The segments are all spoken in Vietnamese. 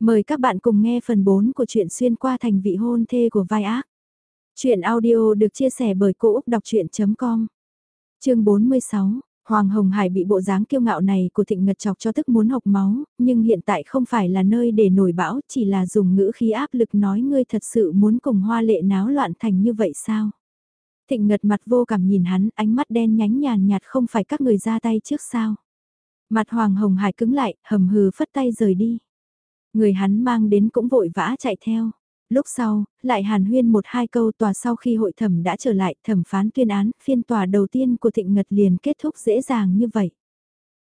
Mời các bạn cùng nghe phần 4 của truyện xuyên qua thành vị hôn thê của vai ác. Chuyện audio được chia sẻ bởi Cô Úc Đọc Chuyện.com Chương 46 Hoàng Hồng Hải bị bộ dáng kiêu ngạo này của thịnh ngật chọc cho tức muốn hộc máu, nhưng hiện tại không phải là nơi để nổi bão, chỉ là dùng ngữ khí áp lực nói ngươi thật sự muốn cùng hoa lệ náo loạn thành như vậy sao? Thịnh ngật mặt vô cảm nhìn hắn, ánh mắt đen nhánh nhàn nhạt không phải các người ra tay trước sao? Mặt Hoàng Hồng Hải cứng lại, hầm hừ phất tay rời đi. Người hắn mang đến cũng vội vã chạy theo. Lúc sau, lại hàn huyên một hai câu tòa sau khi hội thẩm đã trở lại thẩm phán tuyên án, phiên tòa đầu tiên của thịnh ngật liền kết thúc dễ dàng như vậy.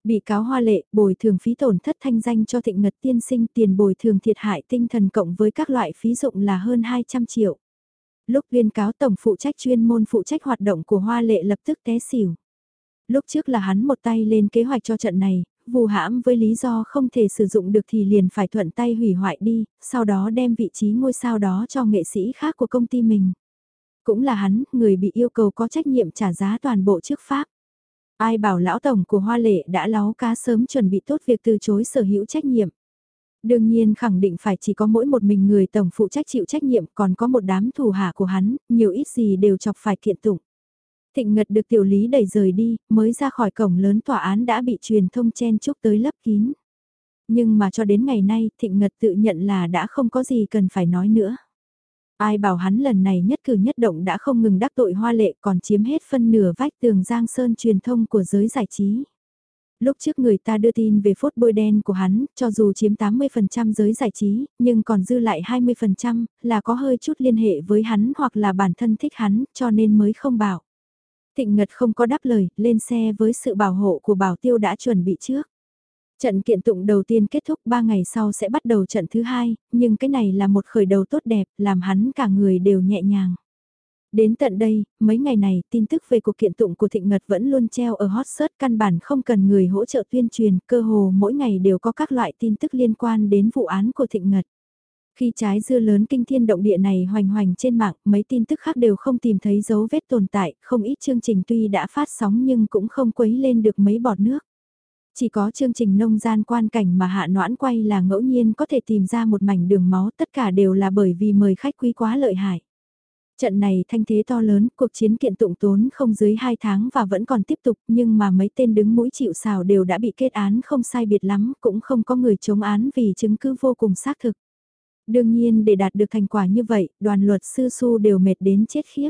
Bị cáo hoa lệ, bồi thường phí tổn thất thanh danh cho thịnh ngật tiên sinh tiền bồi thường thiệt hại tinh thần cộng với các loại phí dụng là hơn 200 triệu. Lúc viên cáo tổng phụ trách chuyên môn phụ trách hoạt động của hoa lệ lập tức té xỉu lúc trước là hắn một tay lên kế hoạch cho trận này, vù hãm với lý do không thể sử dụng được thì liền phải thuận tay hủy hoại đi, sau đó đem vị trí ngôi sao đó cho nghệ sĩ khác của công ty mình. Cũng là hắn, người bị yêu cầu có trách nhiệm trả giá toàn bộ trước pháp. Ai bảo lão tổng của Hoa Lệ đã láo cá sớm chuẩn bị tốt việc từ chối sở hữu trách nhiệm. Đương nhiên khẳng định phải chỉ có mỗi một mình người tổng phụ trách chịu trách nhiệm còn có một đám thủ hạ của hắn, nhiều ít gì đều chọc phải kiện tụng. Thịnh Ngật được tiểu lý đẩy rời đi, mới ra khỏi cổng lớn tòa án đã bị truyền thông chen chúc tới lấp kín. Nhưng mà cho đến ngày nay, Thịnh Ngật tự nhận là đã không có gì cần phải nói nữa. Ai bảo hắn lần này nhất cử nhất động đã không ngừng đắc tội hoa lệ còn chiếm hết phân nửa vách tường Giang Sơn truyền thông của giới giải trí. Lúc trước người ta đưa tin về phốt bôi đen của hắn, cho dù chiếm 80% giới giải trí, nhưng còn dư lại 20% là có hơi chút liên hệ với hắn hoặc là bản thân thích hắn cho nên mới không bảo. Thịnh Ngật không có đáp lời, lên xe với sự bảo hộ của bảo tiêu đã chuẩn bị trước. Trận kiện tụng đầu tiên kết thúc 3 ngày sau sẽ bắt đầu trận thứ hai, nhưng cái này là một khởi đầu tốt đẹp, làm hắn cả người đều nhẹ nhàng. Đến tận đây, mấy ngày này, tin tức về cuộc kiện tụng của Thịnh Ngật vẫn luôn treo ở hot search căn bản không cần người hỗ trợ tuyên truyền, cơ hồ mỗi ngày đều có các loại tin tức liên quan đến vụ án của Thịnh Ngật. Khi trái dưa lớn kinh thiên động địa này hoành hoành trên mạng, mấy tin tức khác đều không tìm thấy dấu vết tồn tại, không ít chương trình tuy đã phát sóng nhưng cũng không quấy lên được mấy bọt nước. Chỉ có chương trình nông gian quan cảnh mà hạ noãn quay là ngẫu nhiên có thể tìm ra một mảnh đường máu tất cả đều là bởi vì mời khách quý quá lợi hại. Trận này thanh thế to lớn, cuộc chiến kiện tụng tốn không dưới 2 tháng và vẫn còn tiếp tục nhưng mà mấy tên đứng mũi chịu xào đều đã bị kết án không sai biệt lắm, cũng không có người chống án vì chứng cứ vô cùng xác thực. Đương nhiên để đạt được thành quả như vậy, đoàn luật sư su đều mệt đến chết khiếp.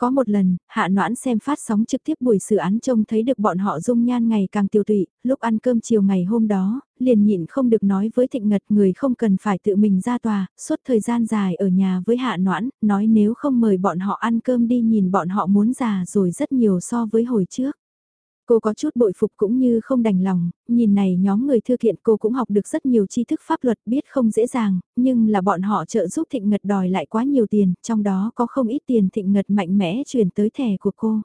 Có một lần, hạ noãn xem phát sóng trực tiếp buổi xử án trông thấy được bọn họ dung nhan ngày càng tiêu tụy, lúc ăn cơm chiều ngày hôm đó, liền nhịn không được nói với thịnh ngật người không cần phải tự mình ra tòa, suốt thời gian dài ở nhà với hạ noãn, nói nếu không mời bọn họ ăn cơm đi nhìn bọn họ muốn già rồi rất nhiều so với hồi trước. Cô có chút bội phục cũng như không đành lòng, nhìn này nhóm người thư thiện cô cũng học được rất nhiều tri thức pháp luật biết không dễ dàng, nhưng là bọn họ trợ giúp thịnh ngật đòi lại quá nhiều tiền, trong đó có không ít tiền thịnh ngật mạnh mẽ chuyển tới thẻ của cô.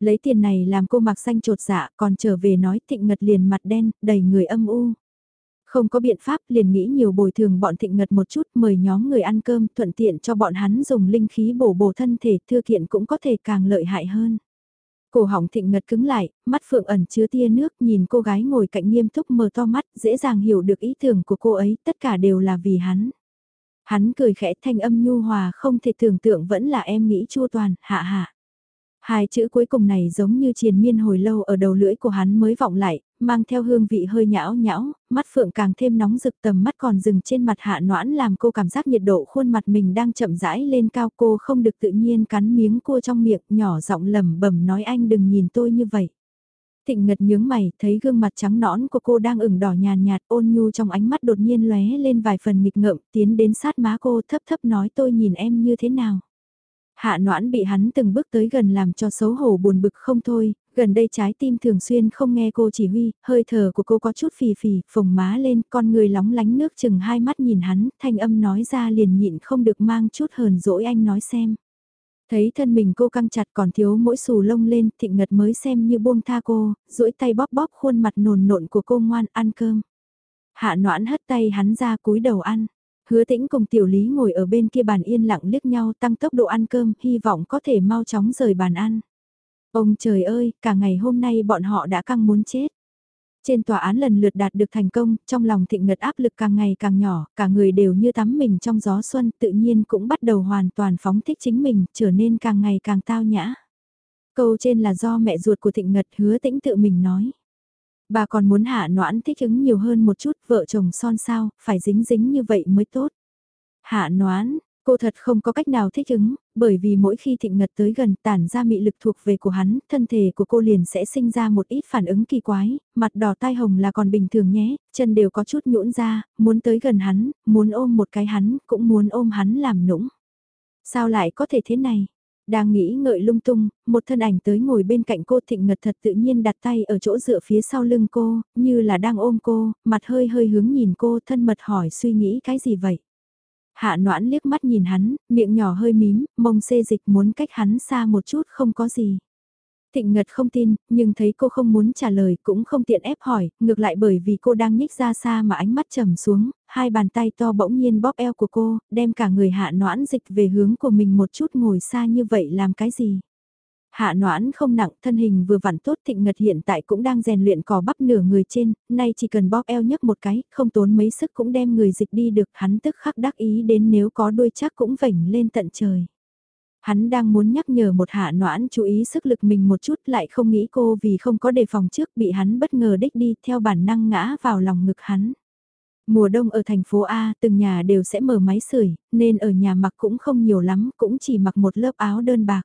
Lấy tiền này làm cô mặc xanh trột dạ còn trở về nói thịnh ngật liền mặt đen, đầy người âm u. Không có biện pháp liền nghĩ nhiều bồi thường bọn thịnh ngật một chút mời nhóm người ăn cơm thuận tiện cho bọn hắn dùng linh khí bổ bổ thân thể thư thiện cũng có thể càng lợi hại hơn. Cổ họng thịnh ngật cứng lại, mắt phượng ẩn chứa tia nước nhìn cô gái ngồi cạnh nghiêm túc mở to mắt, dễ dàng hiểu được ý tưởng của cô ấy, tất cả đều là vì hắn. Hắn cười khẽ thanh âm nhu hòa không thể tưởng tượng vẫn là em nghĩ chua toàn, hạ hạ. Hai chữ cuối cùng này giống như triền miên hồi lâu ở đầu lưỡi của hắn mới vọng lại, mang theo hương vị hơi nhão nhão, mắt phượng càng thêm nóng rực tầm mắt còn dừng trên mặt hạ noãn làm cô cảm giác nhiệt độ khuôn mặt mình đang chậm rãi lên cao cô không được tự nhiên cắn miếng cua trong miệng nhỏ giọng lẩm bẩm nói anh đừng nhìn tôi như vậy. Thịnh ngật nhướng mày, thấy gương mặt trắng nõn của cô đang ửng đỏ nhàn nhạt, ôn nhu trong ánh mắt đột nhiên lóe lên vài phần nghịch ngợm, tiến đến sát má cô thấp thấp nói tôi nhìn em như thế nào. Hạ noãn bị hắn từng bước tới gần làm cho xấu hổ buồn bực không thôi, gần đây trái tim thường xuyên không nghe cô chỉ huy, hơi thở của cô có chút phì phì, phồng má lên, con người lóng lánh nước chừng hai mắt nhìn hắn, thanh âm nói ra liền nhịn không được mang chút hờn dỗi anh nói xem. Thấy thân mình cô căng chặt còn thiếu mỗi xù lông lên, thịnh ngật mới xem như buông tha cô, duỗi tay bóp bóp khuôn mặt nồn nộn của cô ngoan ăn cơm. Hạ noãn hất tay hắn ra cúi đầu ăn. Hứa tĩnh cùng tiểu lý ngồi ở bên kia bàn yên lặng liếc nhau tăng tốc độ ăn cơm, hy vọng có thể mau chóng rời bàn ăn. Ông trời ơi, cả ngày hôm nay bọn họ đã căng muốn chết. Trên tòa án lần lượt đạt được thành công, trong lòng thịnh ngật áp lực càng ngày càng nhỏ, cả người đều như tắm mình trong gió xuân tự nhiên cũng bắt đầu hoàn toàn phóng thích chính mình, trở nên càng ngày càng tao nhã. Câu trên là do mẹ ruột của thịnh ngật hứa tĩnh tự mình nói. Bà còn muốn hạ noãn thích ứng nhiều hơn một chút, vợ chồng son sao, phải dính dính như vậy mới tốt. Hạ noãn, Cô thật không có cách nào thích ứng, bởi vì mỗi khi thịnh ngật tới gần tản ra mị lực thuộc về của hắn, thân thể của cô liền sẽ sinh ra một ít phản ứng kỳ quái, mặt đỏ tai hồng là còn bình thường nhé, chân đều có chút nhũn ra, muốn tới gần hắn, muốn ôm một cái hắn, cũng muốn ôm hắn làm nũng. Sao lại có thể thế này? Đang nghĩ ngợi lung tung, một thân ảnh tới ngồi bên cạnh cô thịnh ngật thật tự nhiên đặt tay ở chỗ dựa phía sau lưng cô, như là đang ôm cô, mặt hơi hơi hướng nhìn cô thân mật hỏi suy nghĩ cái gì vậy? Hạ noãn liếc mắt nhìn hắn, miệng nhỏ hơi mím, mông xê dịch muốn cách hắn xa một chút không có gì. Thịnh Ngật không tin, nhưng thấy cô không muốn trả lời cũng không tiện ép hỏi, ngược lại bởi vì cô đang nhích ra xa mà ánh mắt trầm xuống, hai bàn tay to bỗng nhiên bóp eo của cô, đem cả người hạ noãn dịch về hướng của mình một chút ngồi xa như vậy làm cái gì. Hạ noãn không nặng, thân hình vừa vặn tốt thịnh ngật hiện tại cũng đang rèn luyện cò bắp nửa người trên, nay chỉ cần bóp eo nhấc một cái, không tốn mấy sức cũng đem người dịch đi được, hắn tức khắc đắc ý đến nếu có đuôi chắc cũng vảnh lên tận trời. Hắn đang muốn nhắc nhở một hạ noãn chú ý sức lực mình một chút lại không nghĩ cô vì không có đề phòng trước bị hắn bất ngờ đích đi theo bản năng ngã vào lòng ngực hắn. Mùa đông ở thành phố A từng nhà đều sẽ mở máy sưởi nên ở nhà mặc cũng không nhiều lắm, cũng chỉ mặc một lớp áo đơn bạc.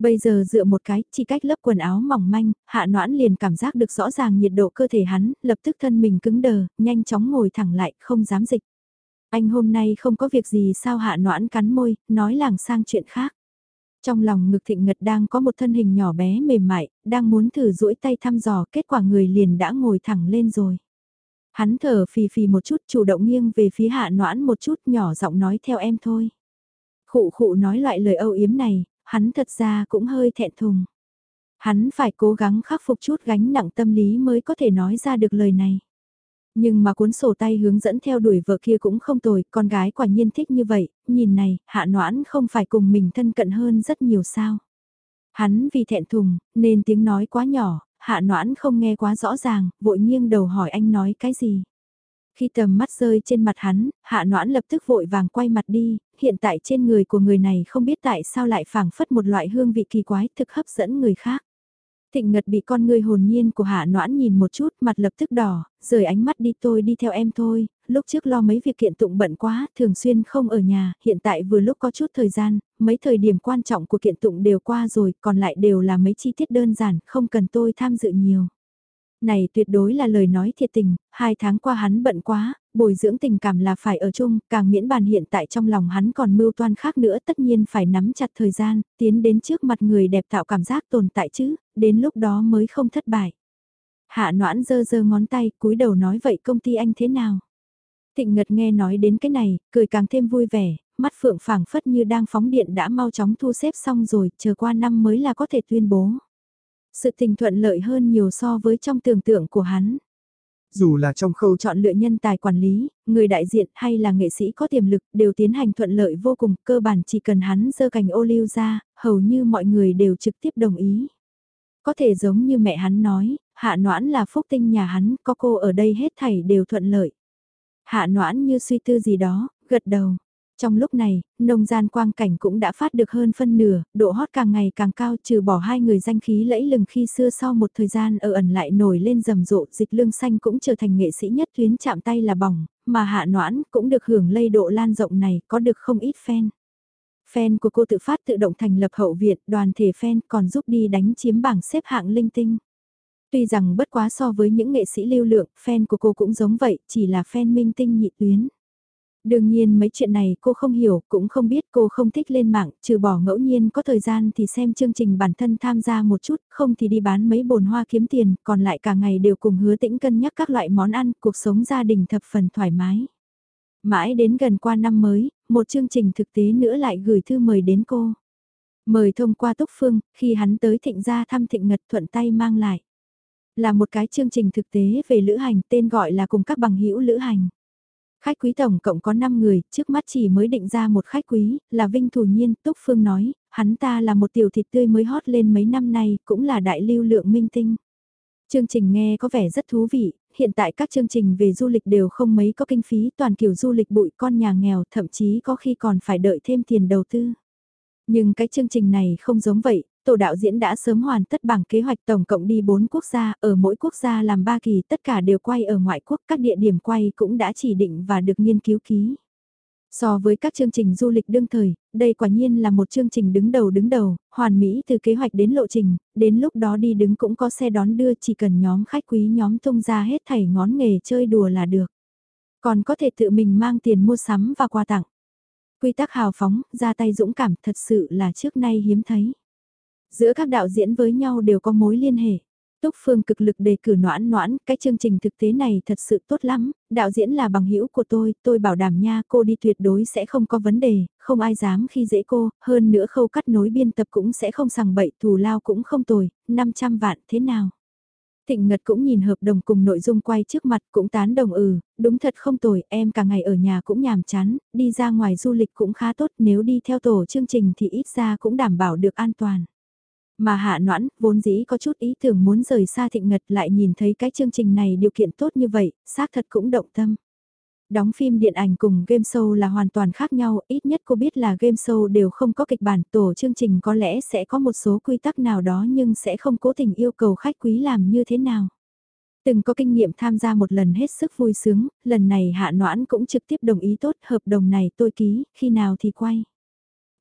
Bây giờ dựa một cái, chỉ cách lớp quần áo mỏng manh, hạ noãn liền cảm giác được rõ ràng nhiệt độ cơ thể hắn, lập tức thân mình cứng đờ, nhanh chóng ngồi thẳng lại, không dám dịch. Anh hôm nay không có việc gì sao hạ noãn cắn môi, nói làng sang chuyện khác. Trong lòng ngực thịnh ngật đang có một thân hình nhỏ bé mềm mại, đang muốn thử duỗi tay thăm dò, kết quả người liền đã ngồi thẳng lên rồi. Hắn thở phì phì một chút chủ động nghiêng về phía hạ noãn một chút nhỏ giọng nói theo em thôi. Khụ khụ nói loại lời âu yếm này, hắn thật ra cũng hơi thẹn thùng. Hắn phải cố gắng khắc phục chút gánh nặng tâm lý mới có thể nói ra được lời này. Nhưng mà cuốn sổ tay hướng dẫn theo đuổi vợ kia cũng không tồi, con gái quả nhiên thích như vậy, nhìn này, hạ noãn không phải cùng mình thân cận hơn rất nhiều sao. Hắn vì thẹn thùng, nên tiếng nói quá nhỏ, hạ noãn không nghe quá rõ ràng, vội nghiêng đầu hỏi anh nói cái gì. Khi tầm mắt rơi trên mặt hắn, hạ noãn lập tức vội vàng quay mặt đi, hiện tại trên người của người này không biết tại sao lại phảng phất một loại hương vị kỳ quái thực hấp dẫn người khác. Thịnh Ngật bị con người hồn nhiên của Hạ Noãn nhìn một chút, mặt lập tức đỏ, rời ánh mắt đi tôi đi theo em thôi, lúc trước lo mấy việc kiện tụng bận quá, thường xuyên không ở nhà, hiện tại vừa lúc có chút thời gian, mấy thời điểm quan trọng của kiện tụng đều qua rồi, còn lại đều là mấy chi tiết đơn giản, không cần tôi tham dự nhiều. Này tuyệt đối là lời nói thiệt tình, hai tháng qua hắn bận quá, bồi dưỡng tình cảm là phải ở chung, càng miễn bàn hiện tại trong lòng hắn còn mưu toan khác nữa tất nhiên phải nắm chặt thời gian, tiến đến trước mặt người đẹp tạo cảm giác tồn tại chứ, đến lúc đó mới không thất bại. Hạ noãn dơ dơ ngón tay, cúi đầu nói vậy công ty anh thế nào? Thịnh Ngật nghe nói đến cái này, cười càng thêm vui vẻ, mắt phượng phảng phất như đang phóng điện đã mau chóng thu xếp xong rồi, chờ qua năm mới là có thể tuyên bố. Sự tình thuận lợi hơn nhiều so với trong tưởng tượng của hắn. Dù là trong khâu chọn lựa nhân tài quản lý, người đại diện hay là nghệ sĩ có tiềm lực đều tiến hành thuận lợi vô cùng, cơ bản chỉ cần hắn dơ cành ô liu ra, hầu như mọi người đều trực tiếp đồng ý. Có thể giống như mẹ hắn nói, hạ noãn là phúc tinh nhà hắn, có cô ở đây hết thảy đều thuận lợi. Hạ noãn như suy tư gì đó, gật đầu. Trong lúc này, nông gian quang cảnh cũng đã phát được hơn phân nửa, độ hot càng ngày càng cao trừ bỏ hai người danh khí lẫy lừng khi xưa sau một thời gian ở ẩn lại nổi lên rầm rộ dịch lương xanh cũng trở thành nghệ sĩ nhất tuyến chạm tay là bỏng, mà hạ noãn cũng được hưởng lây độ lan rộng này có được không ít fan. Fan của cô tự phát tự động thành lập hậu viện, đoàn thể fan còn giúp đi đánh chiếm bảng xếp hạng linh tinh. Tuy rằng bất quá so với những nghệ sĩ lưu lượng, fan của cô cũng giống vậy, chỉ là fan minh tinh nhị tuyến. Đương nhiên mấy chuyện này cô không hiểu, cũng không biết cô không thích lên mạng, trừ bỏ ngẫu nhiên có thời gian thì xem chương trình bản thân tham gia một chút, không thì đi bán mấy bồn hoa kiếm tiền, còn lại cả ngày đều cùng hứa tĩnh cân nhắc các loại món ăn, cuộc sống gia đình thập phần thoải mái. Mãi đến gần qua năm mới, một chương trình thực tế nữa lại gửi thư mời đến cô. Mời thông qua Túc Phương, khi hắn tới thịnh gia thăm thịnh ngật thuận tay mang lại. Là một cái chương trình thực tế về lữ hành tên gọi là cùng các bằng hữu lữ hành. Khách quý tổng cộng có 5 người, trước mắt chỉ mới định ra một khách quý, là Vinh Thủ Nhiên, Túc Phương nói, hắn ta là một tiểu thịt tươi mới hot lên mấy năm nay, cũng là đại lưu lượng minh tinh. Chương trình nghe có vẻ rất thú vị, hiện tại các chương trình về du lịch đều không mấy có kinh phí toàn kiểu du lịch bụi con nhà nghèo thậm chí có khi còn phải đợi thêm tiền đầu tư. Nhưng cái chương trình này không giống vậy, tổ đạo diễn đã sớm hoàn tất bảng kế hoạch tổng cộng đi 4 quốc gia, ở mỗi quốc gia làm 3 kỳ tất cả đều quay ở ngoại quốc, các địa điểm quay cũng đã chỉ định và được nghiên cứu ký. So với các chương trình du lịch đương thời, đây quả nhiên là một chương trình đứng đầu đứng đầu, hoàn mỹ từ kế hoạch đến lộ trình, đến lúc đó đi đứng cũng có xe đón đưa chỉ cần nhóm khách quý nhóm tung ra hết thảy ngón nghề chơi đùa là được. Còn có thể tự mình mang tiền mua sắm và quà tặng. Quy tắc hào phóng, ra tay dũng cảm thật sự là trước nay hiếm thấy. Giữa các đạo diễn với nhau đều có mối liên hệ. Túc Phương cực lực đề cử noãn noãn, cái chương trình thực tế này thật sự tốt lắm, đạo diễn là bằng hữu của tôi, tôi bảo đảm nha cô đi tuyệt đối sẽ không có vấn đề, không ai dám khi dễ cô, hơn nữa khâu cắt nối biên tập cũng sẽ không sằng bậy, thù lao cũng không tồi, 500 vạn thế nào. Thịnh Ngật cũng nhìn hợp đồng cùng nội dung quay trước mặt cũng tán đồng ừ, đúng thật không tồi, em cả ngày ở nhà cũng nhàm chán, đi ra ngoài du lịch cũng khá tốt nếu đi theo tổ chương trình thì ít ra cũng đảm bảo được an toàn. Mà hạ noãn, vốn dĩ có chút ý tưởng muốn rời xa thịnh ngật lại nhìn thấy cái chương trình này điều kiện tốt như vậy, xác thật cũng động tâm. Đóng phim điện ảnh cùng game show là hoàn toàn khác nhau, ít nhất cô biết là game show đều không có kịch bản, tổ chương trình có lẽ sẽ có một số quy tắc nào đó nhưng sẽ không cố tình yêu cầu khách quý làm như thế nào. Từng có kinh nghiệm tham gia một lần hết sức vui sướng, lần này hạ noãn cũng trực tiếp đồng ý tốt hợp đồng này tôi ký, khi nào thì quay.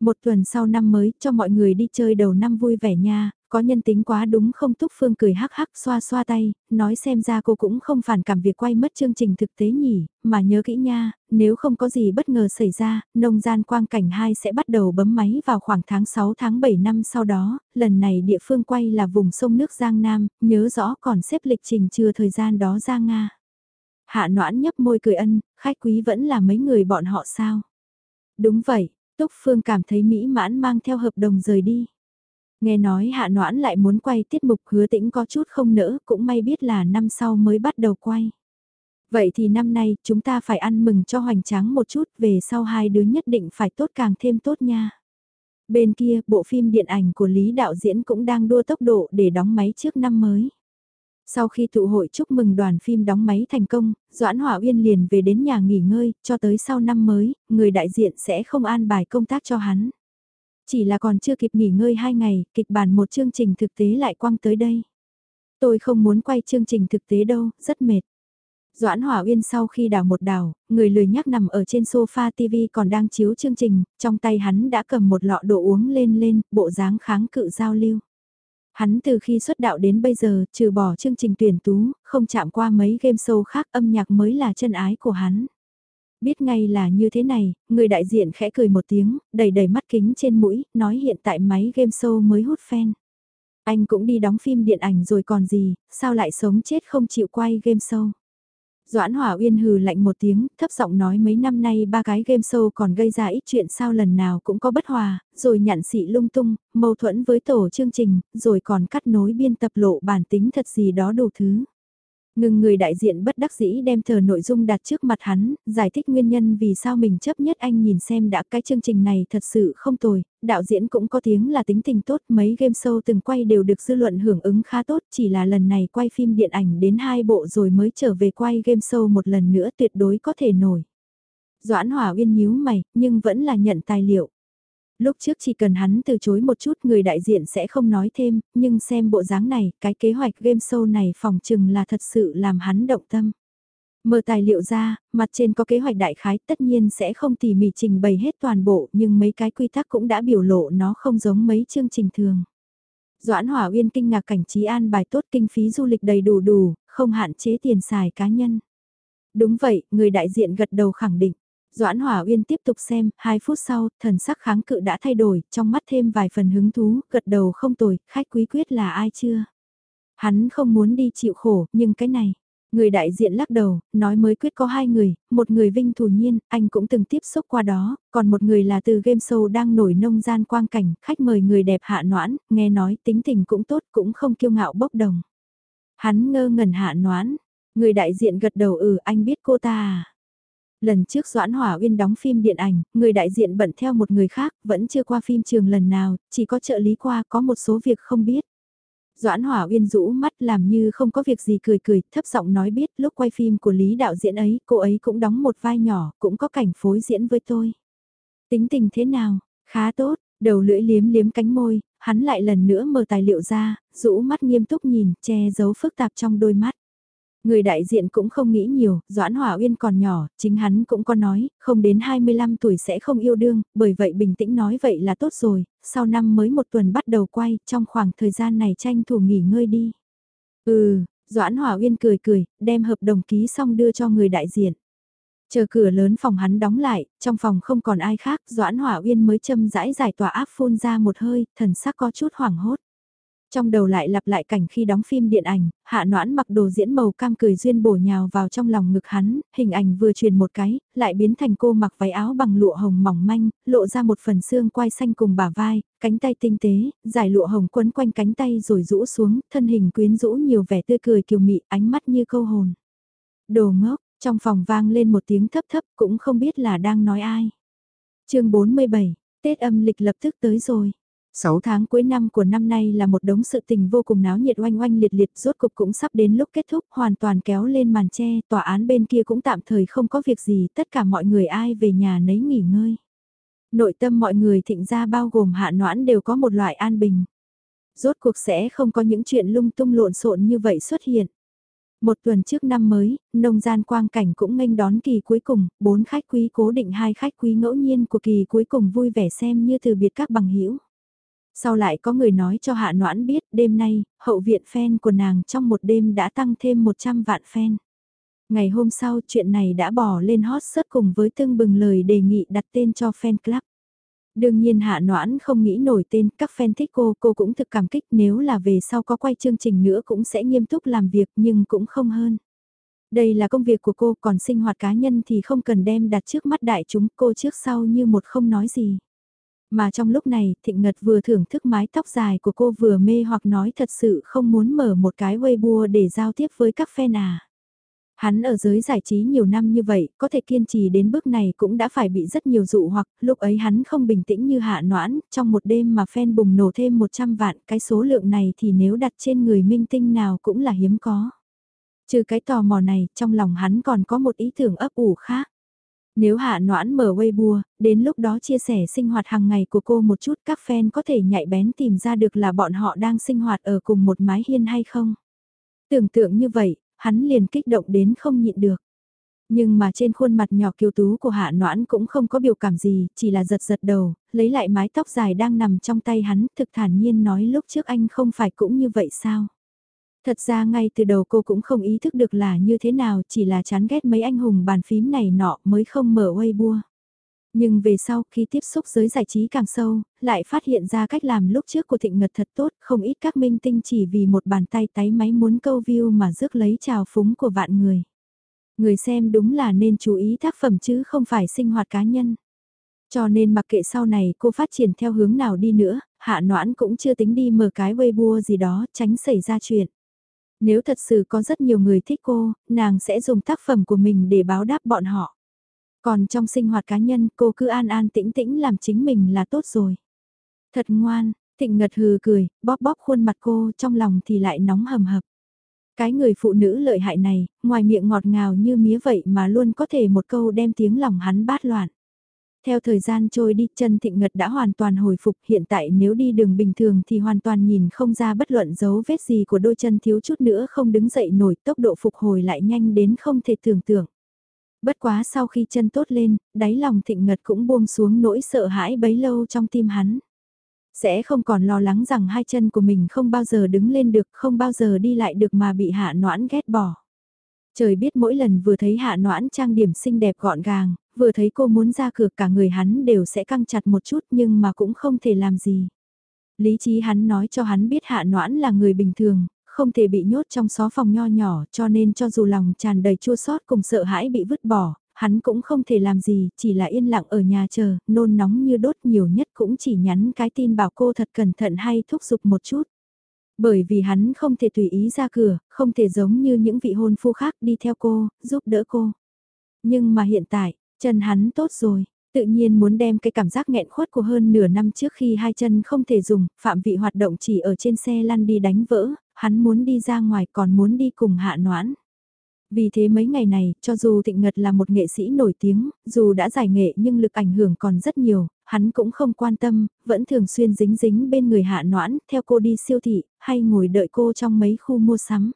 Một tuần sau năm mới cho mọi người đi chơi đầu năm vui vẻ nha, có nhân tính quá đúng không Túc Phương cười hắc hắc xoa xoa tay, nói xem ra cô cũng không phản cảm việc quay mất chương trình thực tế nhỉ, mà nhớ kỹ nha, nếu không có gì bất ngờ xảy ra, nông gian quang cảnh 2 sẽ bắt đầu bấm máy vào khoảng tháng 6 tháng 7 năm sau đó, lần này địa phương quay là vùng sông nước Giang Nam, nhớ rõ còn xếp lịch trình chưa thời gian đó ra Nga. Hạ noãn nhấp môi cười ân, khách quý vẫn là mấy người bọn họ sao? Đúng vậy, Túc Phương cảm thấy mỹ mãn mang theo hợp đồng rời đi. Nghe nói hạ noãn lại muốn quay tiết mục hứa tĩnh có chút không nỡ, cũng may biết là năm sau mới bắt đầu quay. Vậy thì năm nay chúng ta phải ăn mừng cho hoành tráng một chút, về sau hai đứa nhất định phải tốt càng thêm tốt nha. Bên kia, bộ phim điện ảnh của Lý đạo diễn cũng đang đua tốc độ để đóng máy trước năm mới. Sau khi tụ hội chúc mừng đoàn phim đóng máy thành công, Doãn Hỏa Uyên liền về đến nhà nghỉ ngơi, cho tới sau năm mới, người đại diện sẽ không an bài công tác cho hắn. Chỉ là còn chưa kịp nghỉ ngơi hai ngày, kịch bản một chương trình thực tế lại quăng tới đây. Tôi không muốn quay chương trình thực tế đâu, rất mệt. Doãn Hỏa Uyên sau khi đào một đào, người lười nhắc nằm ở trên sofa TV còn đang chiếu chương trình, trong tay hắn đã cầm một lọ đồ uống lên lên, bộ dáng kháng cự giao lưu. Hắn từ khi xuất đạo đến bây giờ, trừ bỏ chương trình tuyển tú, không chạm qua mấy game show khác âm nhạc mới là chân ái của hắn. Biết ngay là như thế này, người đại diện khẽ cười một tiếng, đầy đầy mắt kính trên mũi, nói hiện tại máy game show mới hút fan. Anh cũng đi đóng phim điện ảnh rồi còn gì, sao lại sống chết không chịu quay game show. Doãn Hỏa Uyên hừ lạnh một tiếng, thấp giọng nói mấy năm nay ba cái game show còn gây ra ít chuyện sao lần nào cũng có bất hòa, rồi nhặn xị lung tung, mâu thuẫn với tổ chương trình, rồi còn cắt nối biên tập lộ bản tính thật gì đó đủ thứ. Ngừng người đại diện bất đắc dĩ đem thờ nội dung đặt trước mặt hắn, giải thích nguyên nhân vì sao mình chấp nhất anh nhìn xem đã cái chương trình này thật sự không tồi, đạo diễn cũng có tiếng là tính tình tốt, mấy game show từng quay đều được dư luận hưởng ứng khá tốt, chỉ là lần này quay phim điện ảnh đến hai bộ rồi mới trở về quay game show một lần nữa tuyệt đối có thể nổi. Doãn Hòa Uyên nhíu mày, nhưng vẫn là nhận tài liệu lúc trước chỉ cần hắn từ chối một chút người đại diện sẽ không nói thêm, nhưng xem bộ dáng này, cái kế hoạch game show này phòng chừng là thật sự làm hắn động tâm. Mở tài liệu ra, mặt trên có kế hoạch đại khái tất nhiên sẽ không tỉ mỉ trình bày hết toàn bộ nhưng mấy cái quy tắc cũng đã biểu lộ nó không giống mấy chương trình thường. Doãn Hỏa Uyên kinh ngạc cảnh trí an bài tốt kinh phí du lịch đầy đủ đủ, không hạn chế tiền xài cá nhân. Đúng vậy, người đại diện gật đầu khẳng định. Doãn Hỏa Uyên tiếp tục xem, 2 phút sau, thần sắc kháng cự đã thay đổi, trong mắt thêm vài phần hứng thú, gật đầu không tồi, khách quý quyết là ai chưa? Hắn không muốn đi chịu khổ, nhưng cái này, người đại diện lắc đầu, nói mới quyết có hai người, một người Vinh Thủ Nhiên, anh cũng từng tiếp xúc qua đó, còn một người là từ game show đang nổi nông gian quang cảnh, khách mời người đẹp hạ noãn, nghe nói tính tình cũng tốt, cũng không kiêu ngạo bốc đồng. Hắn ngơ ngẩn hạ noãn, người đại diện gật đầu ừ anh biết cô ta à? Lần trước Doãn Hỏa Uyên đóng phim điện ảnh, người đại diện bận theo một người khác, vẫn chưa qua phim trường lần nào, chỉ có trợ lý qua có một số việc không biết. Doãn Hỏa Uyên rũ mắt làm như không có việc gì cười cười, thấp giọng nói biết lúc quay phim của Lý đạo diễn ấy, cô ấy cũng đóng một vai nhỏ, cũng có cảnh phối diễn với tôi. Tính tình thế nào? Khá tốt, đầu lưỡi liếm liếm cánh môi, hắn lại lần nữa mở tài liệu ra, rũ mắt nghiêm túc nhìn, che giấu phức tạp trong đôi mắt. Người đại diện cũng không nghĩ nhiều, Doãn Hòa Uyên còn nhỏ, chính hắn cũng có nói, không đến 25 tuổi sẽ không yêu đương, bởi vậy bình tĩnh nói vậy là tốt rồi, sau năm mới một tuần bắt đầu quay, trong khoảng thời gian này tranh thủ nghỉ ngơi đi. Ừ, Doãn Hòa Uyên cười cười, đem hợp đồng ký xong đưa cho người đại diện. Chờ cửa lớn phòng hắn đóng lại, trong phòng không còn ai khác, Doãn Hỏa Uyên mới châm rãi giải tỏa áp phun ra một hơi, thần sắc có chút hoảng hốt. Trong đầu lại lặp lại cảnh khi đóng phim điện ảnh, hạ noãn mặc đồ diễn màu cam cười duyên bổ nhào vào trong lòng ngực hắn, hình ảnh vừa truyền một cái, lại biến thành cô mặc váy áo bằng lụa hồng mỏng manh, lộ ra một phần xương quai xanh cùng bả vai, cánh tay tinh tế, giải lụa hồng quấn quanh cánh tay rồi rũ xuống, thân hình quyến rũ nhiều vẻ tươi cười kiều mị, ánh mắt như câu hồn. Đồ ngốc, trong phòng vang lên một tiếng thấp thấp cũng không biết là đang nói ai. chương 47, Tết âm lịch lập tức tới rồi. 6 tháng cuối năm của năm nay là một đống sự tình vô cùng náo nhiệt oanh oanh liệt liệt rốt cục cũng sắp đến lúc kết thúc hoàn toàn kéo lên màn che, tòa án bên kia cũng tạm thời không có việc gì, tất cả mọi người ai về nhà nấy nghỉ ngơi. Nội tâm mọi người thịnh ra bao gồm hạ noãn đều có một loại an bình. Rốt cuộc sẽ không có những chuyện lung tung lộn xộn như vậy xuất hiện. Một tuần trước năm mới, nông gian quang cảnh cũng nghênh đón kỳ cuối cùng, bốn khách quý cố định hai khách quý ngẫu nhiên của kỳ cuối cùng vui vẻ xem như từ biệt các bằng hữu sau lại có người nói cho Hạ Noãn biết đêm nay, hậu viện fan của nàng trong một đêm đã tăng thêm 100 vạn fan. Ngày hôm sau chuyện này đã bỏ lên hot search cùng với tương bừng lời đề nghị đặt tên cho fan club. Đương nhiên Hạ Noãn không nghĩ nổi tên, các fan thích cô, cô cũng thực cảm kích nếu là về sau có quay chương trình nữa cũng sẽ nghiêm túc làm việc nhưng cũng không hơn. Đây là công việc của cô còn sinh hoạt cá nhân thì không cần đem đặt trước mắt đại chúng cô trước sau như một không nói gì. Mà trong lúc này, Thịnh Ngật vừa thưởng thức mái tóc dài của cô vừa mê hoặc nói thật sự không muốn mở một cái Weibo để giao tiếp với các fan à. Hắn ở giới giải trí nhiều năm như vậy, có thể kiên trì đến bước này cũng đã phải bị rất nhiều dụ hoặc lúc ấy hắn không bình tĩnh như hạ noãn, trong một đêm mà fan bùng nổ thêm 100 vạn, cái số lượng này thì nếu đặt trên người minh tinh nào cũng là hiếm có. Trừ cái tò mò này, trong lòng hắn còn có một ý tưởng ấp ủ khác. Nếu hạ noãn mở Weibo, đến lúc đó chia sẻ sinh hoạt hàng ngày của cô một chút các fan có thể nhạy bén tìm ra được là bọn họ đang sinh hoạt ở cùng một mái hiên hay không. Tưởng tượng như vậy, hắn liền kích động đến không nhịn được. Nhưng mà trên khuôn mặt nhỏ kiều tú của hạ noãn cũng không có biểu cảm gì, chỉ là giật giật đầu, lấy lại mái tóc dài đang nằm trong tay hắn, thực thản nhiên nói lúc trước anh không phải cũng như vậy sao. Thật ra ngay từ đầu cô cũng không ý thức được là như thế nào, chỉ là chán ghét mấy anh hùng bàn phím này nọ mới không mở Weibo. Nhưng về sau khi tiếp xúc giới giải trí càng sâu, lại phát hiện ra cách làm lúc trước của Thịnh Ngật thật tốt, không ít các minh tinh chỉ vì một bàn tay tái máy muốn câu view mà rước lấy trào phúng của vạn người. Người xem đúng là nên chú ý tác phẩm chứ không phải sinh hoạt cá nhân. Cho nên mặc kệ sau này cô phát triển theo hướng nào đi nữa, hạ noãn cũng chưa tính đi mở cái Weibo gì đó, tránh xảy ra chuyện. Nếu thật sự có rất nhiều người thích cô, nàng sẽ dùng tác phẩm của mình để báo đáp bọn họ. Còn trong sinh hoạt cá nhân cô cứ an an tĩnh tĩnh làm chính mình là tốt rồi. Thật ngoan, thịnh ngật hừ cười, bóp bóp khuôn mặt cô trong lòng thì lại nóng hầm hập. Cái người phụ nữ lợi hại này, ngoài miệng ngọt ngào như mía vậy mà luôn có thể một câu đem tiếng lòng hắn bát loạn. Theo thời gian trôi đi chân thịnh ngật đã hoàn toàn hồi phục hiện tại nếu đi đường bình thường thì hoàn toàn nhìn không ra bất luận dấu vết gì của đôi chân thiếu chút nữa không đứng dậy nổi tốc độ phục hồi lại nhanh đến không thể tưởng tượng. Bất quá sau khi chân tốt lên, đáy lòng thịnh ngật cũng buông xuống nỗi sợ hãi bấy lâu trong tim hắn. Sẽ không còn lo lắng rằng hai chân của mình không bao giờ đứng lên được, không bao giờ đi lại được mà bị hạ noãn ghét bỏ. Trời biết mỗi lần vừa thấy hạ noãn trang điểm xinh đẹp gọn gàng, vừa thấy cô muốn ra cửa cả người hắn đều sẽ căng chặt một chút nhưng mà cũng không thể làm gì. Lý trí hắn nói cho hắn biết hạ noãn là người bình thường, không thể bị nhốt trong xó phòng nho nhỏ cho nên cho dù lòng tràn đầy chua xót cùng sợ hãi bị vứt bỏ, hắn cũng không thể làm gì, chỉ là yên lặng ở nhà chờ, nôn nóng như đốt nhiều nhất cũng chỉ nhắn cái tin bảo cô thật cẩn thận hay thúc giục một chút. Bởi vì hắn không thể tùy ý ra cửa, không thể giống như những vị hôn phu khác đi theo cô, giúp đỡ cô. Nhưng mà hiện tại, Chân hắn tốt rồi, Tự nhiên muốn đem cái cảm giác nghẹn khuất của hơn nửa năm trước khi hai chân không thể dùng, phạm vị hoạt động chỉ ở trên xe lăn đi đánh vỡ, hắn muốn đi ra ngoài còn muốn đi cùng hạ noãn. Vì thế mấy ngày này, cho dù Thịnh Ngật là một nghệ sĩ nổi tiếng, dù đã giải nghệ nhưng lực ảnh hưởng còn rất nhiều, hắn cũng không quan tâm, vẫn thường xuyên dính dính bên người hạ noãn, theo cô đi siêu thị, hay ngồi đợi cô trong mấy khu mua sắm.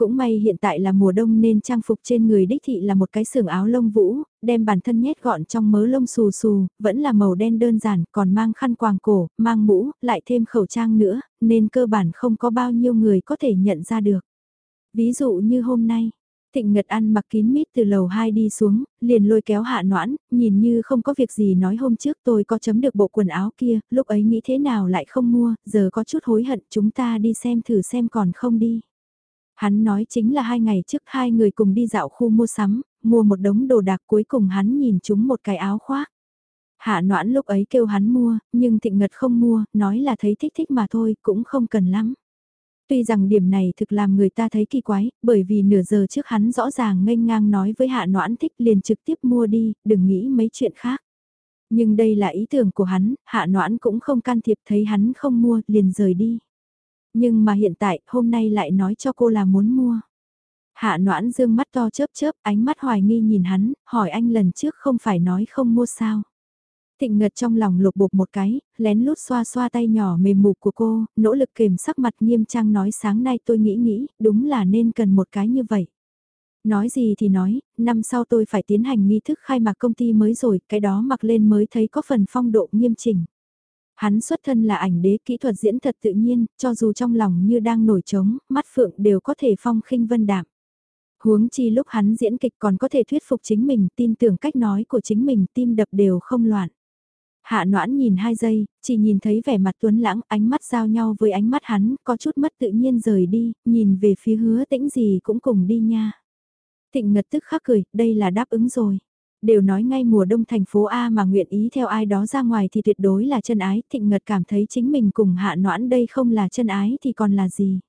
Cũng may hiện tại là mùa đông nên trang phục trên người đích thị là một cái sườn áo lông vũ, đem bản thân nhét gọn trong mớ lông xù xù, vẫn là màu đen đơn giản, còn mang khăn quàng cổ, mang mũ, lại thêm khẩu trang nữa, nên cơ bản không có bao nhiêu người có thể nhận ra được. Ví dụ như hôm nay, Thịnh Ngật ăn mặc kín mít từ lầu 2 đi xuống, liền lôi kéo hạ noãn, nhìn như không có việc gì nói hôm trước tôi có chấm được bộ quần áo kia, lúc ấy nghĩ thế nào lại không mua, giờ có chút hối hận chúng ta đi xem thử xem còn không đi. Hắn nói chính là hai ngày trước hai người cùng đi dạo khu mua sắm, mua một đống đồ đạc cuối cùng hắn nhìn chúng một cái áo khoác. Hạ noãn lúc ấy kêu hắn mua, nhưng thịnh ngật không mua, nói là thấy thích thích mà thôi, cũng không cần lắm. Tuy rằng điểm này thực làm người ta thấy kỳ quái, bởi vì nửa giờ trước hắn rõ ràng nghênh ngang nói với hạ noãn thích liền trực tiếp mua đi, đừng nghĩ mấy chuyện khác. Nhưng đây là ý tưởng của hắn, hạ noãn cũng không can thiệp thấy hắn không mua, liền rời đi. Nhưng mà hiện tại, hôm nay lại nói cho cô là muốn mua. Hạ noãn dương mắt to chớp chớp, ánh mắt hoài nghi nhìn hắn, hỏi anh lần trước không phải nói không mua sao. Thịnh ngật trong lòng lục bục một cái, lén lút xoa xoa tay nhỏ mềm mục của cô, nỗ lực kềm sắc mặt nghiêm trang nói sáng nay tôi nghĩ nghĩ, đúng là nên cần một cái như vậy. Nói gì thì nói, năm sau tôi phải tiến hành nghi thức khai mạc công ty mới rồi, cái đó mặc lên mới thấy có phần phong độ nghiêm chỉnh. Hắn xuất thân là ảnh đế kỹ thuật diễn thật tự nhiên, cho dù trong lòng như đang nổi trống, mắt phượng đều có thể phong khinh vân đạm. Huống chi lúc hắn diễn kịch còn có thể thuyết phục chính mình, tin tưởng cách nói của chính mình, tim đập đều không loạn. Hạ noãn nhìn hai giây, chỉ nhìn thấy vẻ mặt tuấn lãng, ánh mắt giao nhau với ánh mắt hắn, có chút mất tự nhiên rời đi, nhìn về phía hứa tĩnh gì cũng cùng đi nha. Thịnh ngật tức khắc cười, đây là đáp ứng rồi. Đều nói ngay mùa đông thành phố A mà nguyện ý theo ai đó ra ngoài thì tuyệt đối là chân ái, thịnh ngật cảm thấy chính mình cùng hạ noãn đây không là chân ái thì còn là gì.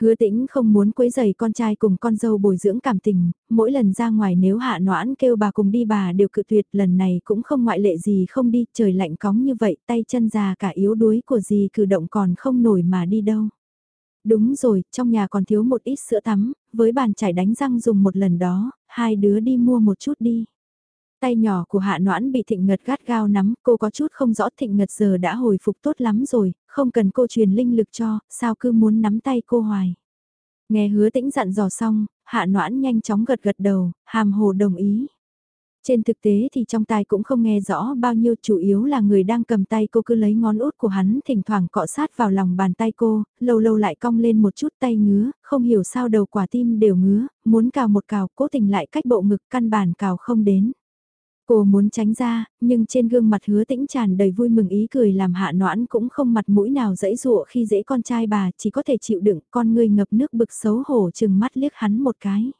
Hứa tĩnh không muốn quấy giày con trai cùng con dâu bồi dưỡng cảm tình, mỗi lần ra ngoài nếu hạ noãn kêu bà cùng đi bà đều cự tuyệt lần này cũng không ngoại lệ gì không đi, trời lạnh cóng như vậy, tay chân già cả yếu đuối của gì cử động còn không nổi mà đi đâu. Đúng rồi, trong nhà còn thiếu một ít sữa tắm, với bàn chải đánh răng dùng một lần đó, hai đứa đi mua một chút đi. Tay nhỏ của hạ noãn bị thịnh ngật gắt gao nắm, cô có chút không rõ thịnh ngật giờ đã hồi phục tốt lắm rồi, không cần cô truyền linh lực cho, sao cứ muốn nắm tay cô hoài. Nghe hứa tĩnh dặn dò xong, hạ noãn nhanh chóng gật gật đầu, hàm hồ đồng ý. Trên thực tế thì trong tai cũng không nghe rõ bao nhiêu chủ yếu là người đang cầm tay cô cứ lấy ngón út của hắn thỉnh thoảng cọ sát vào lòng bàn tay cô, lâu lâu lại cong lên một chút tay ngứa, không hiểu sao đầu quả tim đều ngứa, muốn cào một cào cố tình lại cách bộ ngực căn bản cào không đến. Cô muốn tránh ra, nhưng trên gương mặt hứa tĩnh tràn đầy vui mừng ý cười làm hạ noãn cũng không mặt mũi nào dẫy dụa khi dễ con trai bà chỉ có thể chịu đựng con người ngập nước bực xấu hổ chừng mắt liếc hắn một cái.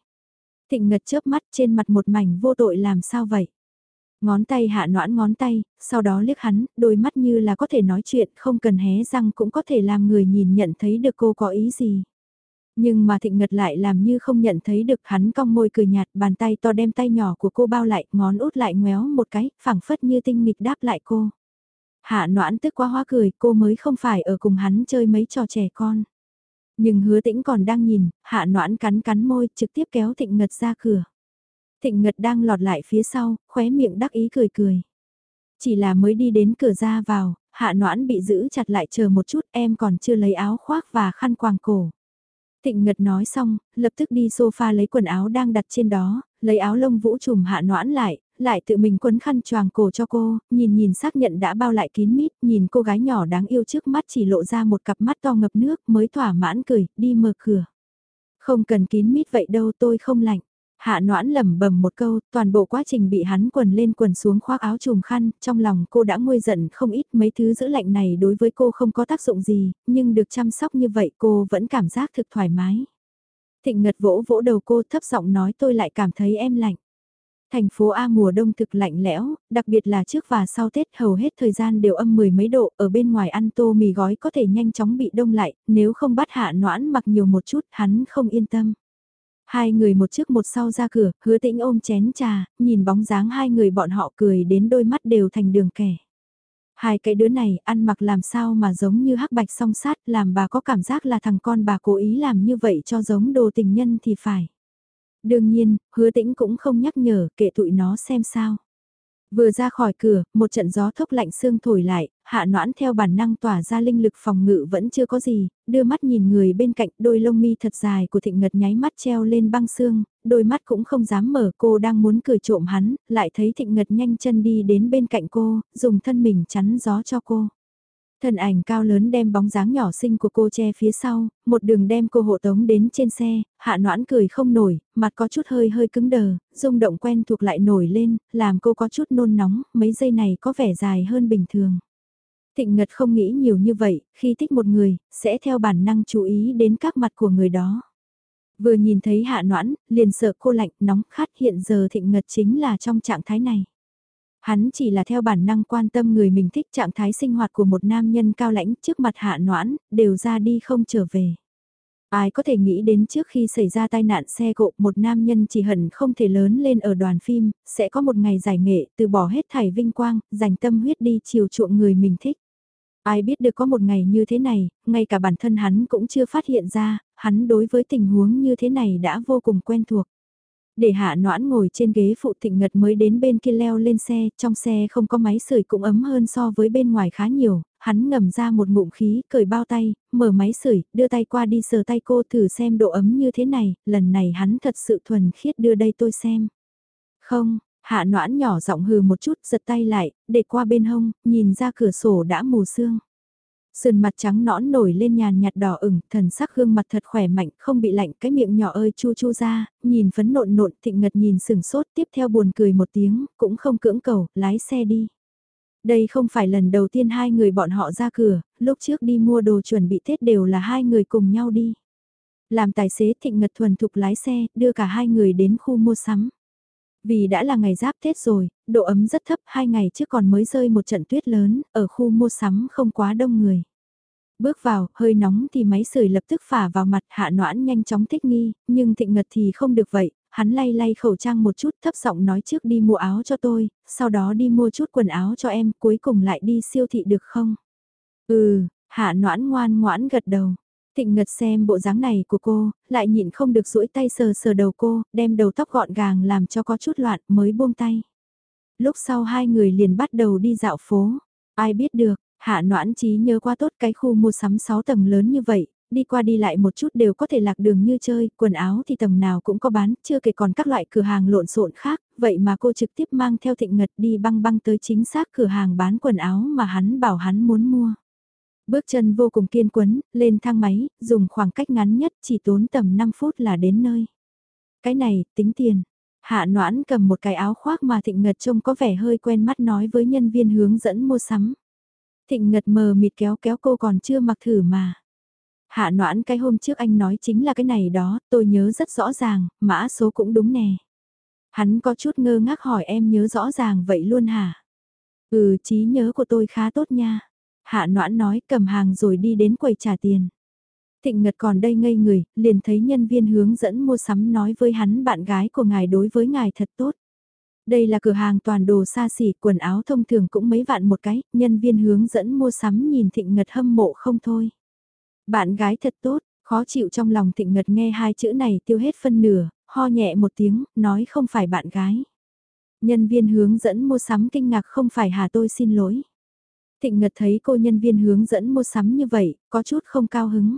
Thịnh ngật chớp mắt trên mặt một mảnh vô tội làm sao vậy? Ngón tay hạ noãn ngón tay, sau đó liếc hắn, đôi mắt như là có thể nói chuyện không cần hé răng cũng có thể làm người nhìn nhận thấy được cô có ý gì. Nhưng mà thịnh ngật lại làm như không nhận thấy được hắn cong môi cười nhạt bàn tay to đem tay nhỏ của cô bao lại ngón út lại ngoéo một cái, phẳng phất như tinh nghịch đáp lại cô. Hạ noãn tức quá hoa cười cô mới không phải ở cùng hắn chơi mấy trò trẻ con. Nhưng hứa tĩnh còn đang nhìn, hạ noãn cắn cắn môi trực tiếp kéo thịnh ngật ra cửa. Thịnh ngật đang lọt lại phía sau, khóe miệng đắc ý cười cười. Chỉ là mới đi đến cửa ra vào, hạ noãn bị giữ chặt lại chờ một chút em còn chưa lấy áo khoác và khăn quàng cổ. Thịnh Ngật nói xong, lập tức đi sofa lấy quần áo đang đặt trên đó, lấy áo lông vũ trùm hạ noãn lại, lại tự mình quấn khăn choàng cổ cho cô, nhìn nhìn xác nhận đã bao lại kín mít, nhìn cô gái nhỏ đáng yêu trước mắt chỉ lộ ra một cặp mắt to ngập nước mới thỏa mãn cười, đi mở cửa. Không cần kín mít vậy đâu tôi không lạnh. Hạ noãn lẩm bẩm một câu, toàn bộ quá trình bị hắn quần lên quần xuống khoác áo trùm khăn, trong lòng cô đã nguôi giận không ít mấy thứ giữ lạnh này đối với cô không có tác dụng gì, nhưng được chăm sóc như vậy cô vẫn cảm giác thực thoải mái. Thịnh ngật vỗ vỗ đầu cô thấp giọng nói tôi lại cảm thấy em lạnh. Thành phố A mùa đông thực lạnh lẽo, đặc biệt là trước và sau Tết hầu hết thời gian đều âm mười mấy độ, ở bên ngoài ăn tô mì gói có thể nhanh chóng bị đông lại, nếu không bắt hạ noãn mặc nhiều một chút hắn không yên tâm. Hai người một trước một sau ra cửa, hứa tĩnh ôm chén trà, nhìn bóng dáng hai người bọn họ cười đến đôi mắt đều thành đường kẻ. Hai cái đứa này ăn mặc làm sao mà giống như hắc bạch song sát làm bà có cảm giác là thằng con bà cố ý làm như vậy cho giống đồ tình nhân thì phải. Đương nhiên, hứa tĩnh cũng không nhắc nhở kệ tụi nó xem sao. Vừa ra khỏi cửa, một trận gió thốc lạnh xương thổi lại, hạ noãn theo bản năng tỏa ra linh lực phòng ngự vẫn chưa có gì, đưa mắt nhìn người bên cạnh đôi lông mi thật dài của thịnh ngật nháy mắt treo lên băng xương, đôi mắt cũng không dám mở cô đang muốn cười trộm hắn, lại thấy thịnh ngật nhanh chân đi đến bên cạnh cô, dùng thân mình chắn gió cho cô. Thân ảnh cao lớn đem bóng dáng nhỏ xinh của cô che phía sau, một đường đem cô hộ tống đến trên xe, hạ noãn cười không nổi, mặt có chút hơi hơi cứng đờ, rung động quen thuộc lại nổi lên, làm cô có chút nôn nóng, mấy giây này có vẻ dài hơn bình thường. Thịnh Ngật không nghĩ nhiều như vậy, khi thích một người, sẽ theo bản năng chú ý đến các mặt của người đó. Vừa nhìn thấy hạ noãn, liền sợ cô lạnh, nóng, khát hiện giờ Thịnh Ngật chính là trong trạng thái này. Hắn chỉ là theo bản năng quan tâm người mình thích trạng thái sinh hoạt của một nam nhân cao lãnh trước mặt hạ noãn, đều ra đi không trở về. Ai có thể nghĩ đến trước khi xảy ra tai nạn xe cộ một nam nhân chỉ hận không thể lớn lên ở đoàn phim, sẽ có một ngày giải nghệ từ bỏ hết thảy vinh quang, dành tâm huyết đi chiều chuộng người mình thích. Ai biết được có một ngày như thế này, ngay cả bản thân hắn cũng chưa phát hiện ra, hắn đối với tình huống như thế này đã vô cùng quen thuộc. Để hạ noãn ngồi trên ghế phụ thịnh ngật mới đến bên kia leo lên xe, trong xe không có máy sưởi cũng ấm hơn so với bên ngoài khá nhiều, hắn ngầm ra một ngụm khí, cởi bao tay, mở máy sưởi, đưa tay qua đi sờ tay cô thử xem độ ấm như thế này, lần này hắn thật sự thuần khiết đưa đây tôi xem. Không, hạ noãn nhỏ giọng hừ một chút, giật tay lại, để qua bên hông, nhìn ra cửa sổ đã mù sương. Sườn mặt trắng nõn nổi lên nhàn nhạt đỏ ửng, thần sắc gương mặt thật khỏe mạnh, không bị lạnh, cái miệng nhỏ ơi chu chu ra, nhìn phấn nộn nộn, thịnh ngật nhìn sừng sốt, tiếp theo buồn cười một tiếng, cũng không cưỡng cầu, lái xe đi. Đây không phải lần đầu tiên hai người bọn họ ra cửa, lúc trước đi mua đồ chuẩn bị Tết đều là hai người cùng nhau đi. Làm tài xế thịnh ngật thuần thục lái xe, đưa cả hai người đến khu mua sắm. Vì đã là ngày giáp Tết rồi, độ ấm rất thấp, hai ngày trước còn mới rơi một trận tuyết lớn, ở khu mua sắm không quá đông người. Bước vào, hơi nóng thì máy sưởi lập tức phả vào mặt hạ noãn nhanh chóng thích nghi, nhưng thịnh ngật thì không được vậy, hắn lay lay khẩu trang một chút thấp giọng nói trước đi mua áo cho tôi, sau đó đi mua chút quần áo cho em, cuối cùng lại đi siêu thị được không? Ừ, hạ noãn ngoan ngoãn gật đầu. Thịnh Ngật xem bộ dáng này của cô, lại nhịn không được duỗi tay sờ sờ đầu cô, đem đầu tóc gọn gàng làm cho có chút loạn mới buông tay. Lúc sau hai người liền bắt đầu đi dạo phố. Ai biết được, hạ noãn trí nhớ qua tốt cái khu mua sắm 6 tầng lớn như vậy, đi qua đi lại một chút đều có thể lạc đường như chơi, quần áo thì tầng nào cũng có bán, chưa kể còn các loại cửa hàng lộn xộn khác, vậy mà cô trực tiếp mang theo thịnh ngật đi băng băng tới chính xác cửa hàng bán quần áo mà hắn bảo hắn muốn mua. Bước chân vô cùng kiên quấn, lên thang máy, dùng khoảng cách ngắn nhất chỉ tốn tầm 5 phút là đến nơi. Cái này, tính tiền. Hạ noãn cầm một cái áo khoác mà thịnh ngật trông có vẻ hơi quen mắt nói với nhân viên hướng dẫn mua sắm. Thịnh ngật mờ mịt kéo kéo cô còn chưa mặc thử mà. Hạ noãn cái hôm trước anh nói chính là cái này đó, tôi nhớ rất rõ ràng, mã số cũng đúng nè. Hắn có chút ngơ ngác hỏi em nhớ rõ ràng vậy luôn hả? Ừ, trí nhớ của tôi khá tốt nha. Hạ noãn nói cầm hàng rồi đi đến quầy trả tiền. Thịnh Ngật còn đây ngây người, liền thấy nhân viên hướng dẫn mua sắm nói với hắn bạn gái của ngài đối với ngài thật tốt. Đây là cửa hàng toàn đồ xa xỉ, quần áo thông thường cũng mấy vạn một cái, nhân viên hướng dẫn mua sắm nhìn Thịnh Ngật hâm mộ không thôi. Bạn gái thật tốt, khó chịu trong lòng Thịnh Ngật nghe hai chữ này tiêu hết phân nửa, ho nhẹ một tiếng, nói không phải bạn gái. Nhân viên hướng dẫn mua sắm kinh ngạc không phải hà tôi xin lỗi. Thịnh Ngật thấy cô nhân viên hướng dẫn mua sắm như vậy, có chút không cao hứng.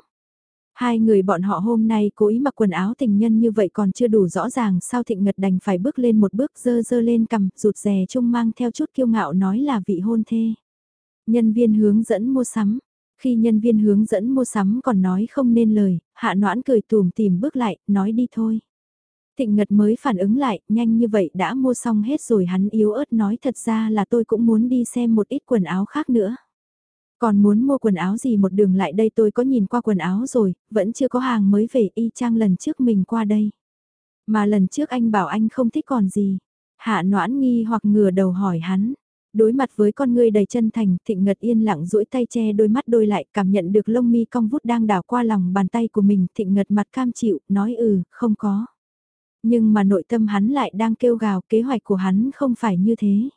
Hai người bọn họ hôm nay cố ý mặc quần áo tình nhân như vậy còn chưa đủ rõ ràng sao Thịnh Ngật đành phải bước lên một bước dơ dơ lên cầm, rụt rè chung mang theo chút kiêu ngạo nói là vị hôn thê. Nhân viên hướng dẫn mua sắm, khi nhân viên hướng dẫn mua sắm còn nói không nên lời, hạ noãn cười tùm tìm bước lại, nói đi thôi. Thịnh Ngật mới phản ứng lại, nhanh như vậy đã mua xong hết rồi hắn yếu ớt nói thật ra là tôi cũng muốn đi xem một ít quần áo khác nữa. Còn muốn mua quần áo gì một đường lại đây tôi có nhìn qua quần áo rồi, vẫn chưa có hàng mới về y chang lần trước mình qua đây. Mà lần trước anh bảo anh không thích còn gì. Hạ noãn nghi hoặc ngửa đầu hỏi hắn. Đối mặt với con người đầy chân thành, thịnh ngật yên lặng duỗi tay che đôi mắt đôi lại, cảm nhận được lông mi cong vút đang đảo qua lòng bàn tay của mình, thịnh ngật mặt cam chịu, nói ừ, không có. Nhưng mà nội tâm hắn lại đang kêu gào kế hoạch của hắn không phải như thế.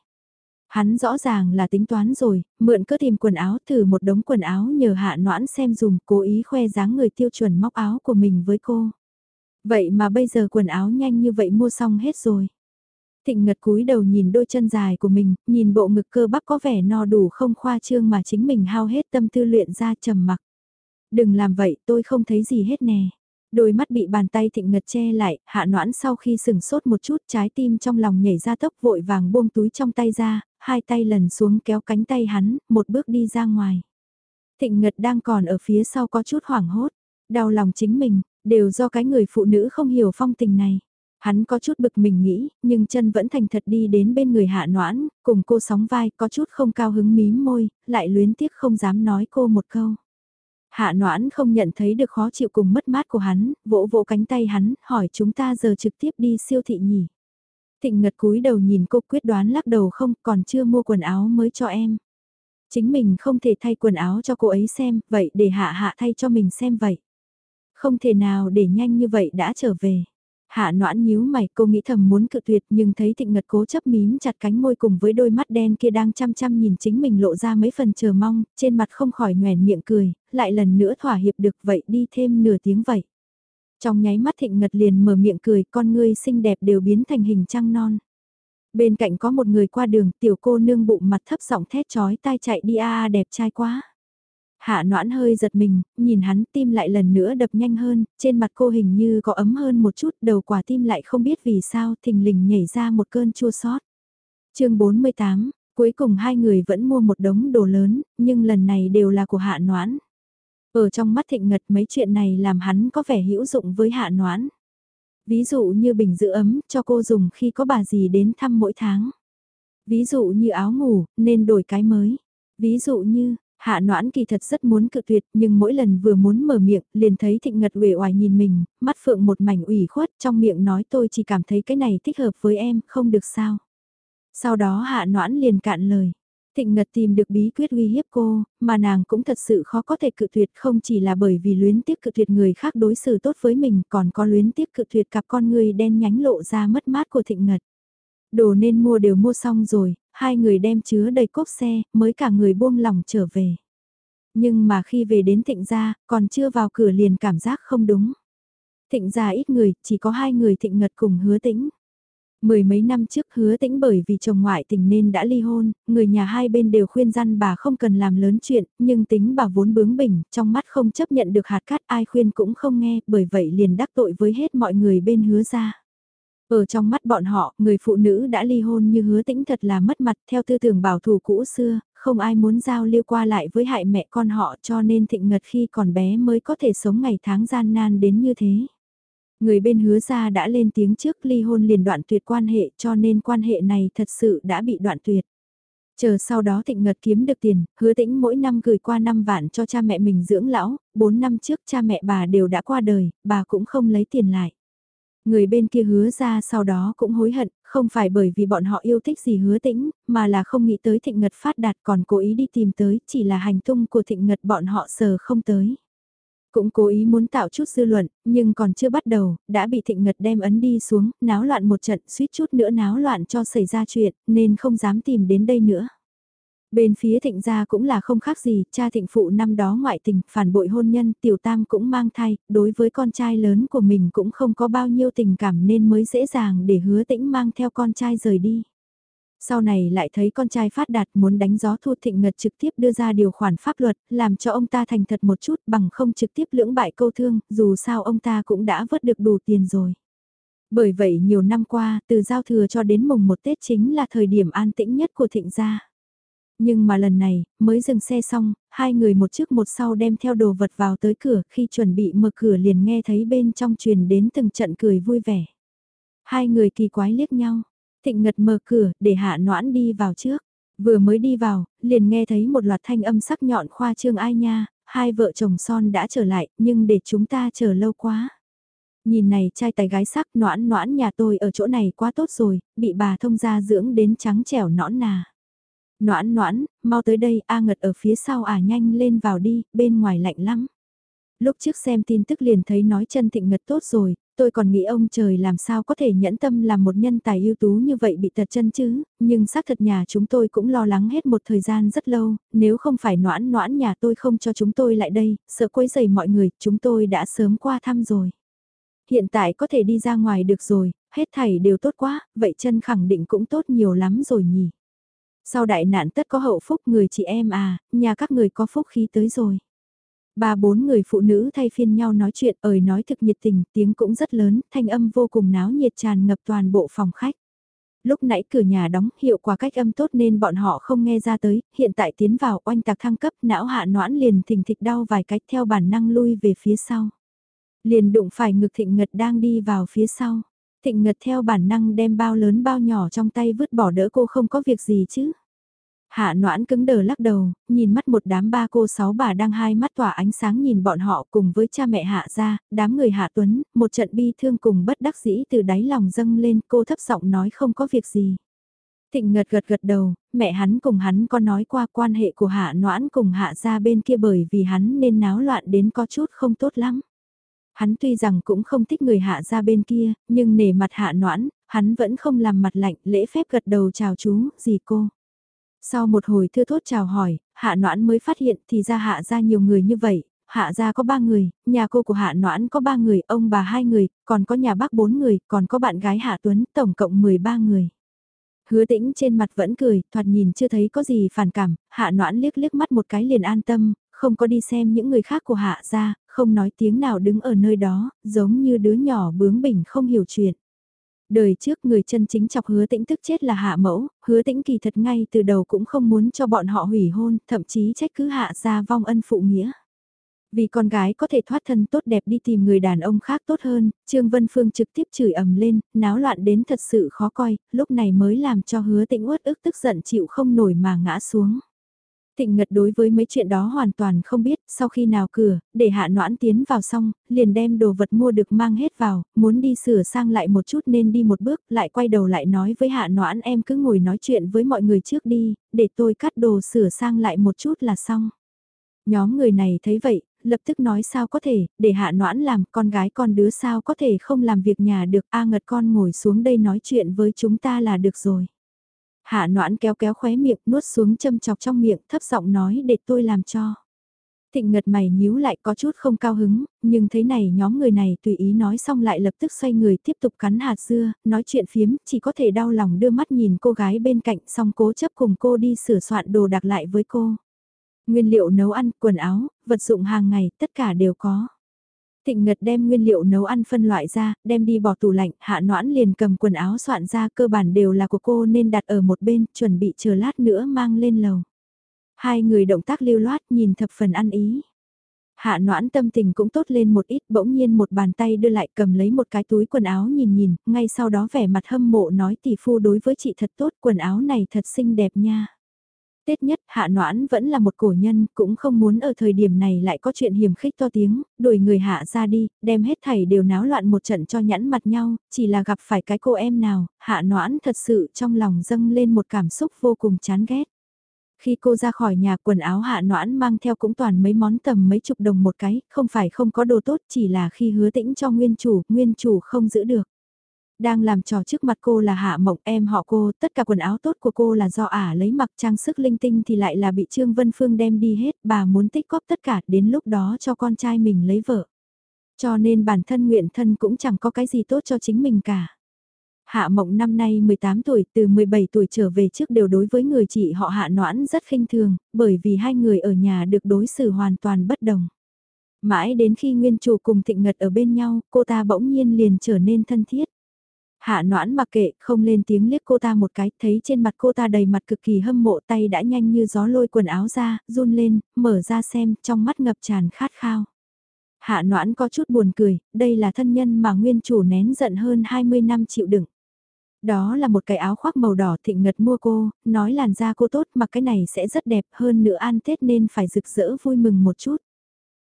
Hắn rõ ràng là tính toán rồi, mượn cứ tìm quần áo thử một đống quần áo nhờ hạ noãn xem dùng cố ý khoe dáng người tiêu chuẩn móc áo của mình với cô. Vậy mà bây giờ quần áo nhanh như vậy mua xong hết rồi. Thịnh Ngật cúi đầu nhìn đôi chân dài của mình, nhìn bộ ngực cơ bắp có vẻ no đủ không khoa trương mà chính mình hao hết tâm tư luyện ra trầm mặc. Đừng làm vậy, tôi không thấy gì hết nè. Đôi mắt bị bàn tay thịnh ngật che lại, hạ noãn sau khi sừng sốt một chút trái tim trong lòng nhảy ra tốc vội vàng buông túi trong tay ra, hai tay lần xuống kéo cánh tay hắn, một bước đi ra ngoài. Thịnh ngật đang còn ở phía sau có chút hoảng hốt, đau lòng chính mình, đều do cái người phụ nữ không hiểu phong tình này. Hắn có chút bực mình nghĩ, nhưng chân vẫn thành thật đi đến bên người hạ noãn, cùng cô sóng vai, có chút không cao hứng mím môi, lại luyến tiếc không dám nói cô một câu. Hạ noãn không nhận thấy được khó chịu cùng mất mát của hắn, vỗ vỗ cánh tay hắn, hỏi chúng ta giờ trực tiếp đi siêu thị nhỉ. Thịnh ngật cúi đầu nhìn cô quyết đoán lắc đầu không, còn chưa mua quần áo mới cho em. Chính mình không thể thay quần áo cho cô ấy xem, vậy để hạ hạ thay cho mình xem vậy. Không thể nào để nhanh như vậy đã trở về. Hạ noãn nhíu mày cô nghĩ thầm muốn cự tuyệt nhưng thấy thịnh ngật cố chấp mím chặt cánh môi cùng với đôi mắt đen kia đang chăm chăm nhìn chính mình lộ ra mấy phần chờ mong, trên mặt không khỏi nhoèn miệng cười, lại lần nữa thỏa hiệp được vậy đi thêm nửa tiếng vậy. Trong nháy mắt thịnh ngật liền mở miệng cười con ngươi xinh đẹp đều biến thành hình trăng non. Bên cạnh có một người qua đường tiểu cô nương bụng mặt thấp giọng thét chói tai chạy đi a a đẹp trai quá. Hạ noãn hơi giật mình, nhìn hắn tim lại lần nữa đập nhanh hơn, trên mặt cô hình như có ấm hơn một chút, đầu quả tim lại không biết vì sao, thình lình nhảy ra một cơn chua sót. chương 48, cuối cùng hai người vẫn mua một đống đồ lớn, nhưng lần này đều là của hạ noãn. Ở trong mắt thịnh ngật mấy chuyện này làm hắn có vẻ hữu dụng với hạ noãn. Ví dụ như bình giữ ấm cho cô dùng khi có bà gì đến thăm mỗi tháng. Ví dụ như áo ngủ, nên đổi cái mới. Ví dụ như, Hạ noãn kỳ thật rất muốn cự tuyệt nhưng mỗi lần vừa muốn mở miệng liền thấy thịnh ngật uể oải nhìn mình, mắt phượng một mảnh ủy khuất trong miệng nói tôi chỉ cảm thấy cái này thích hợp với em, không được sao. Sau đó hạ noãn liền cạn lời. Thịnh Ngật tìm được bí quyết uy hiếp cô, mà nàng cũng thật sự khó có thể cự tuyệt không chỉ là bởi vì luyến tiếc cự tuyệt người khác đối xử tốt với mình còn có luyến tiếc cự tuyệt cặp con người đen nhánh lộ ra mất mát của Thịnh Ngật. Đồ nên mua đều mua xong rồi, hai người đem chứa đầy cốp xe, mới cả người buông lòng trở về. Nhưng mà khi về đến thịnh gia, còn chưa vào cửa liền cảm giác không đúng. Thịnh gia ít người, chỉ có hai người thịnh ngật cùng hứa tĩnh. Mười mấy năm trước hứa tĩnh bởi vì chồng ngoại tình nên đã ly hôn, người nhà hai bên đều khuyên răn bà không cần làm lớn chuyện, nhưng tính bà vốn bướng bỉnh, trong mắt không chấp nhận được hạt cát ai khuyên cũng không nghe, bởi vậy liền đắc tội với hết mọi người bên hứa gia. Ở trong mắt bọn họ, người phụ nữ đã ly hôn như hứa tĩnh thật là mất mặt theo tư tưởng bảo thủ cũ xưa, không ai muốn giao lưu qua lại với hại mẹ con họ cho nên thịnh ngật khi còn bé mới có thể sống ngày tháng gian nan đến như thế. Người bên hứa ra đã lên tiếng trước ly hôn liền đoạn tuyệt quan hệ cho nên quan hệ này thật sự đã bị đoạn tuyệt. Chờ sau đó thịnh ngật kiếm được tiền, hứa tĩnh mỗi năm gửi qua 5 vạn cho cha mẹ mình dưỡng lão, 4 năm trước cha mẹ bà đều đã qua đời, bà cũng không lấy tiền lại. Người bên kia hứa ra sau đó cũng hối hận, không phải bởi vì bọn họ yêu thích gì hứa tĩnh, mà là không nghĩ tới thịnh ngật phát đạt còn cố ý đi tìm tới, chỉ là hành tung của thịnh ngật bọn họ sờ không tới. Cũng cố ý muốn tạo chút dư luận, nhưng còn chưa bắt đầu, đã bị thịnh ngật đem ấn đi xuống, náo loạn một trận suýt chút nữa náo loạn cho xảy ra chuyện, nên không dám tìm đến đây nữa. Bên phía thịnh gia cũng là không khác gì, cha thịnh phụ năm đó ngoại tình, phản bội hôn nhân, tiểu tam cũng mang thai, đối với con trai lớn của mình cũng không có bao nhiêu tình cảm nên mới dễ dàng để hứa tĩnh mang theo con trai rời đi. Sau này lại thấy con trai phát đạt muốn đánh gió thu thịnh ngật trực tiếp đưa ra điều khoản pháp luật, làm cho ông ta thành thật một chút bằng không trực tiếp lưỡng bại câu thương, dù sao ông ta cũng đã vớt được đủ tiền rồi. Bởi vậy nhiều năm qua, từ giao thừa cho đến mùng một Tết chính là thời điểm an tĩnh nhất của thịnh gia. Nhưng mà lần này, mới dừng xe xong, hai người một trước một sau đem theo đồ vật vào tới cửa khi chuẩn bị mở cửa liền nghe thấy bên trong truyền đến từng trận cười vui vẻ. Hai người kỳ quái liếc nhau, thịnh ngật mở cửa để hạ noãn đi vào trước. Vừa mới đi vào, liền nghe thấy một loạt thanh âm sắc nhọn khoa trương ai nha, hai vợ chồng son đã trở lại, nhưng để chúng ta chờ lâu quá. Nhìn này trai tài gái sắc noãn noãn nhà tôi ở chỗ này quá tốt rồi, bị bà thông gia dưỡng đến trắng trẻo nõn nà. Noãn noãn, mau tới đây, A Ngật ở phía sau à nhanh lên vào đi, bên ngoài lạnh lắm. Lúc trước xem tin tức liền thấy nói chân thịnh ngật tốt rồi, tôi còn nghĩ ông trời làm sao có thể nhẫn tâm làm một nhân tài ưu tú như vậy bị tật chân chứ, nhưng xác thật nhà chúng tôi cũng lo lắng hết một thời gian rất lâu, nếu không phải noãn noãn nhà tôi không cho chúng tôi lại đây, sợ quấy rầy mọi người, chúng tôi đã sớm qua thăm rồi. Hiện tại có thể đi ra ngoài được rồi, hết thảy đều tốt quá, vậy chân khẳng định cũng tốt nhiều lắm rồi nhỉ. Sau đại nạn tất có hậu phúc người chị em à, nhà các người có phúc khí tới rồi. Ba bốn người phụ nữ thay phiên nhau nói chuyện ời nói thực nhiệt tình, tiếng cũng rất lớn, thanh âm vô cùng náo nhiệt tràn ngập toàn bộ phòng khách. Lúc nãy cửa nhà đóng, hiệu quả cách âm tốt nên bọn họ không nghe ra tới, hiện tại tiến vào oanh tạc thăng cấp, não hạ noãn liền thình thịch đau vài cách theo bản năng lui về phía sau. Liền đụng phải ngực thịnh ngật đang đi vào phía sau. Thịnh ngật theo bản năng đem bao lớn bao nhỏ trong tay vứt bỏ đỡ cô không có việc gì chứ. Hạ noãn cứng đờ lắc đầu, nhìn mắt một đám ba cô sáu bà đang hai mắt tỏa ánh sáng nhìn bọn họ cùng với cha mẹ hạ ra, đám người hạ tuấn, một trận bi thương cùng bất đắc dĩ từ đáy lòng dâng lên cô thấp giọng nói không có việc gì. Thịnh ngật gật gật đầu, mẹ hắn cùng hắn có nói qua quan hệ của hạ noãn cùng hạ ra bên kia bởi vì hắn nên náo loạn đến có chút không tốt lắm. Hắn tuy rằng cũng không thích người hạ ra bên kia, nhưng nể mặt hạ noãn, hắn vẫn không làm mặt lạnh lễ phép gật đầu chào chú, gì cô. Sau một hồi thưa thốt chào hỏi, hạ noãn mới phát hiện thì ra hạ ra nhiều người như vậy, hạ ra có ba người, nhà cô của hạ noãn có ba người, ông bà hai người, còn có nhà bác bốn người, còn có bạn gái hạ tuấn, tổng cộng 13 người. Hứa tĩnh trên mặt vẫn cười, thoạt nhìn chưa thấy có gì phản cảm, hạ noãn liếc liếc mắt một cái liền an tâm, không có đi xem những người khác của hạ ra, không nói tiếng nào đứng ở nơi đó, giống như đứa nhỏ bướng bỉnh không hiểu chuyện. Đời trước người chân chính chọc hứa tĩnh tức chết là hạ mẫu, hứa tĩnh kỳ thật ngay từ đầu cũng không muốn cho bọn họ hủy hôn, thậm chí trách cứ hạ ra vong ân phụ nghĩa. Vì con gái có thể thoát thân tốt đẹp đi tìm người đàn ông khác tốt hơn, Trương Vân Phương trực tiếp chửi ầm lên, náo loạn đến thật sự khó coi, lúc này mới làm cho hứa tĩnh uất ức tức giận chịu không nổi mà ngã xuống. Thịnh Ngật đối với mấy chuyện đó hoàn toàn không biết, sau khi nào cửa, để hạ noãn tiến vào xong, liền đem đồ vật mua được mang hết vào, muốn đi sửa sang lại một chút nên đi một bước, lại quay đầu lại nói với hạ noãn em cứ ngồi nói chuyện với mọi người trước đi, để tôi cắt đồ sửa sang lại một chút là xong. Nhóm người này thấy vậy, lập tức nói sao có thể, để hạ noãn làm, con gái con đứa sao có thể không làm việc nhà được, A Ngật con ngồi xuống đây nói chuyện với chúng ta là được rồi. Hạ noãn kéo kéo khóe miệng nuốt xuống châm chọc trong miệng thấp giọng nói để tôi làm cho. Thịnh ngật mày nhíu lại có chút không cao hứng, nhưng thấy này nhóm người này tùy ý nói xong lại lập tức xoay người tiếp tục cắn hạt dưa, nói chuyện phiếm, chỉ có thể đau lòng đưa mắt nhìn cô gái bên cạnh xong cố chấp cùng cô đi sửa soạn đồ đặc lại với cô. Nguyên liệu nấu ăn, quần áo, vật dụng hàng ngày, tất cả đều có. Thịnh Ngật đem nguyên liệu nấu ăn phân loại ra, đem đi bỏ tủ lạnh, hạ noãn liền cầm quần áo soạn ra cơ bản đều là của cô nên đặt ở một bên, chuẩn bị chờ lát nữa mang lên lầu. Hai người động tác lưu loát nhìn thập phần ăn ý. Hạ noãn tâm tình cũng tốt lên một ít, bỗng nhiên một bàn tay đưa lại cầm lấy một cái túi quần áo nhìn nhìn, ngay sau đó vẻ mặt hâm mộ nói tỷ phu đối với chị thật tốt, quần áo này thật xinh đẹp nha. Tết nhất, hạ noãn vẫn là một cổ nhân, cũng không muốn ở thời điểm này lại có chuyện hiểm khích to tiếng, đuổi người hạ ra đi, đem hết thảy đều náo loạn một trận cho nhãn mặt nhau, chỉ là gặp phải cái cô em nào, hạ noãn thật sự trong lòng dâng lên một cảm xúc vô cùng chán ghét. Khi cô ra khỏi nhà quần áo hạ noãn mang theo cũng toàn mấy món tầm mấy chục đồng một cái, không phải không có đồ tốt chỉ là khi hứa tĩnh cho nguyên chủ, nguyên chủ không giữ được. Đang làm trò trước mặt cô là Hạ Mộng em họ cô, tất cả quần áo tốt của cô là do ả lấy mặc trang sức linh tinh thì lại là bị Trương Vân Phương đem đi hết, bà muốn tích góp tất cả đến lúc đó cho con trai mình lấy vợ. Cho nên bản thân nguyện thân cũng chẳng có cái gì tốt cho chính mình cả. Hạ Mộng năm nay 18 tuổi, từ 17 tuổi trở về trước đều đối với người chị họ Hạ Noãn rất khinh thường, bởi vì hai người ở nhà được đối xử hoàn toàn bất đồng. Mãi đến khi nguyên chủ cùng thịnh ngật ở bên nhau, cô ta bỗng nhiên liền trở nên thân thiết. Hạ noãn mặc kệ, không lên tiếng liếc cô ta một cái, thấy trên mặt cô ta đầy mặt cực kỳ hâm mộ tay đã nhanh như gió lôi quần áo ra, run lên, mở ra xem, trong mắt ngập tràn khát khao. Hạ noãn có chút buồn cười, đây là thân nhân mà nguyên chủ nén giận hơn 20 năm chịu đựng. Đó là một cái áo khoác màu đỏ thịnh ngật mua cô, nói làn da cô tốt mà cái này sẽ rất đẹp hơn nữa ăn Tết nên phải rực rỡ vui mừng một chút.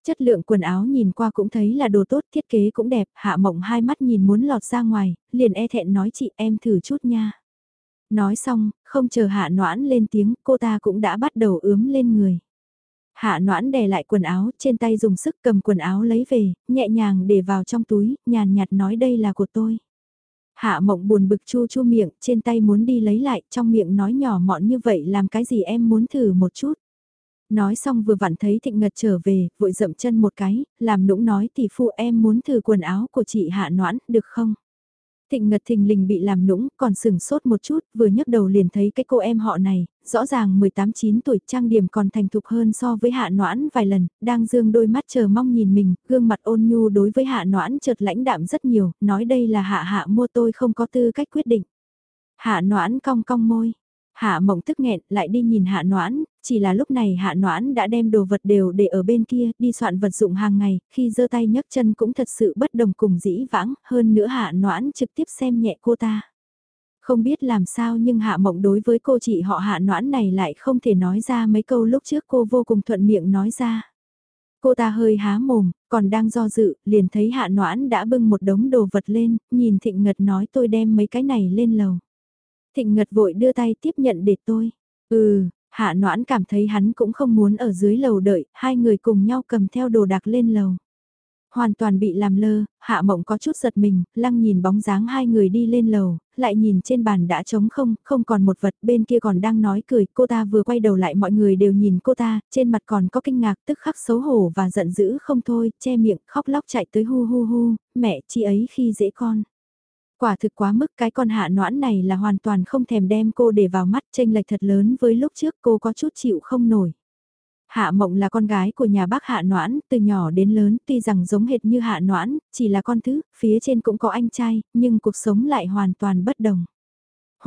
Chất lượng quần áo nhìn qua cũng thấy là đồ tốt, thiết kế cũng đẹp, hạ mộng hai mắt nhìn muốn lọt ra ngoài, liền e thẹn nói chị em thử chút nha. Nói xong, không chờ hạ noãn lên tiếng, cô ta cũng đã bắt đầu ướm lên người. Hạ noãn đè lại quần áo, trên tay dùng sức cầm quần áo lấy về, nhẹ nhàng để vào trong túi, nhàn nhạt nói đây là của tôi. Hạ mộng buồn bực chu chu miệng, trên tay muốn đi lấy lại, trong miệng nói nhỏ mọn như vậy làm cái gì em muốn thử một chút. Nói xong vừa vặn thấy thịnh ngật trở về, vội dậm chân một cái, làm nũng nói tỷ phu em muốn thử quần áo của chị hạ noãn, được không? Thịnh Ngật thình lình bị làm nũng, còn sừng sốt một chút, vừa nhấc đầu liền thấy cái cô em họ này, rõ ràng 18-9 tuổi trang điểm còn thành thục hơn so với hạ noãn vài lần, đang dương đôi mắt chờ mong nhìn mình, gương mặt ôn nhu đối với hạ noãn chợt lãnh đạm rất nhiều, nói đây là hạ hạ mua tôi không có tư cách quyết định. Hạ noãn cong cong môi, Hạ mộng tức nghẹn lại đi nhìn hạ noãn, chỉ là lúc này hạ noãn đã đem đồ vật đều để ở bên kia, đi soạn vật dụng hàng ngày, khi giơ tay nhấc chân cũng thật sự bất đồng cùng dĩ vãng, hơn nữa hạ noãn trực tiếp xem nhẹ cô ta. Không biết làm sao nhưng hạ mộng đối với cô chị họ hạ noãn này lại không thể nói ra mấy câu lúc trước cô vô cùng thuận miệng nói ra. Cô ta hơi há mồm, còn đang do dự, liền thấy hạ noãn đã bưng một đống đồ vật lên, nhìn thịnh ngật nói tôi đem mấy cái này lên lầu. Thịnh Ngật vội đưa tay tiếp nhận để tôi. Ừ, Hạ Noãn cảm thấy hắn cũng không muốn ở dưới lầu đợi, hai người cùng nhau cầm theo đồ đạc lên lầu. Hoàn toàn bị làm lơ, Hạ Mộng có chút giật mình, lăng nhìn bóng dáng hai người đi lên lầu, lại nhìn trên bàn đã trống không, không còn một vật bên kia còn đang nói cười, cô ta vừa quay đầu lại mọi người đều nhìn cô ta, trên mặt còn có kinh ngạc tức khắc xấu hổ và giận dữ không thôi, che miệng khóc lóc chạy tới hu hu hu, mẹ chi ấy khi dễ con. Quả thực quá mức cái con hạ noãn này là hoàn toàn không thèm đem cô để vào mắt tranh lệch thật lớn với lúc trước cô có chút chịu không nổi. Hạ Mộng là con gái của nhà bác Hạ Noãn, từ nhỏ đến lớn tuy rằng giống hệt như Hạ Noãn, chỉ là con thứ, phía trên cũng có anh trai, nhưng cuộc sống lại hoàn toàn bất đồng.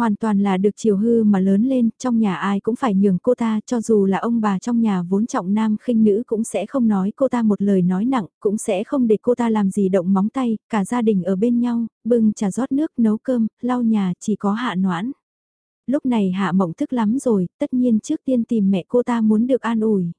Hoàn toàn là được chiều hư mà lớn lên, trong nhà ai cũng phải nhường cô ta, cho dù là ông bà trong nhà vốn trọng nam khinh nữ cũng sẽ không nói cô ta một lời nói nặng, cũng sẽ không để cô ta làm gì động móng tay, cả gia đình ở bên nhau, bưng trà rót nước, nấu cơm, lau nhà, chỉ có hạ noãn. Lúc này hạ mộng thức lắm rồi, tất nhiên trước tiên tìm mẹ cô ta muốn được an ủi.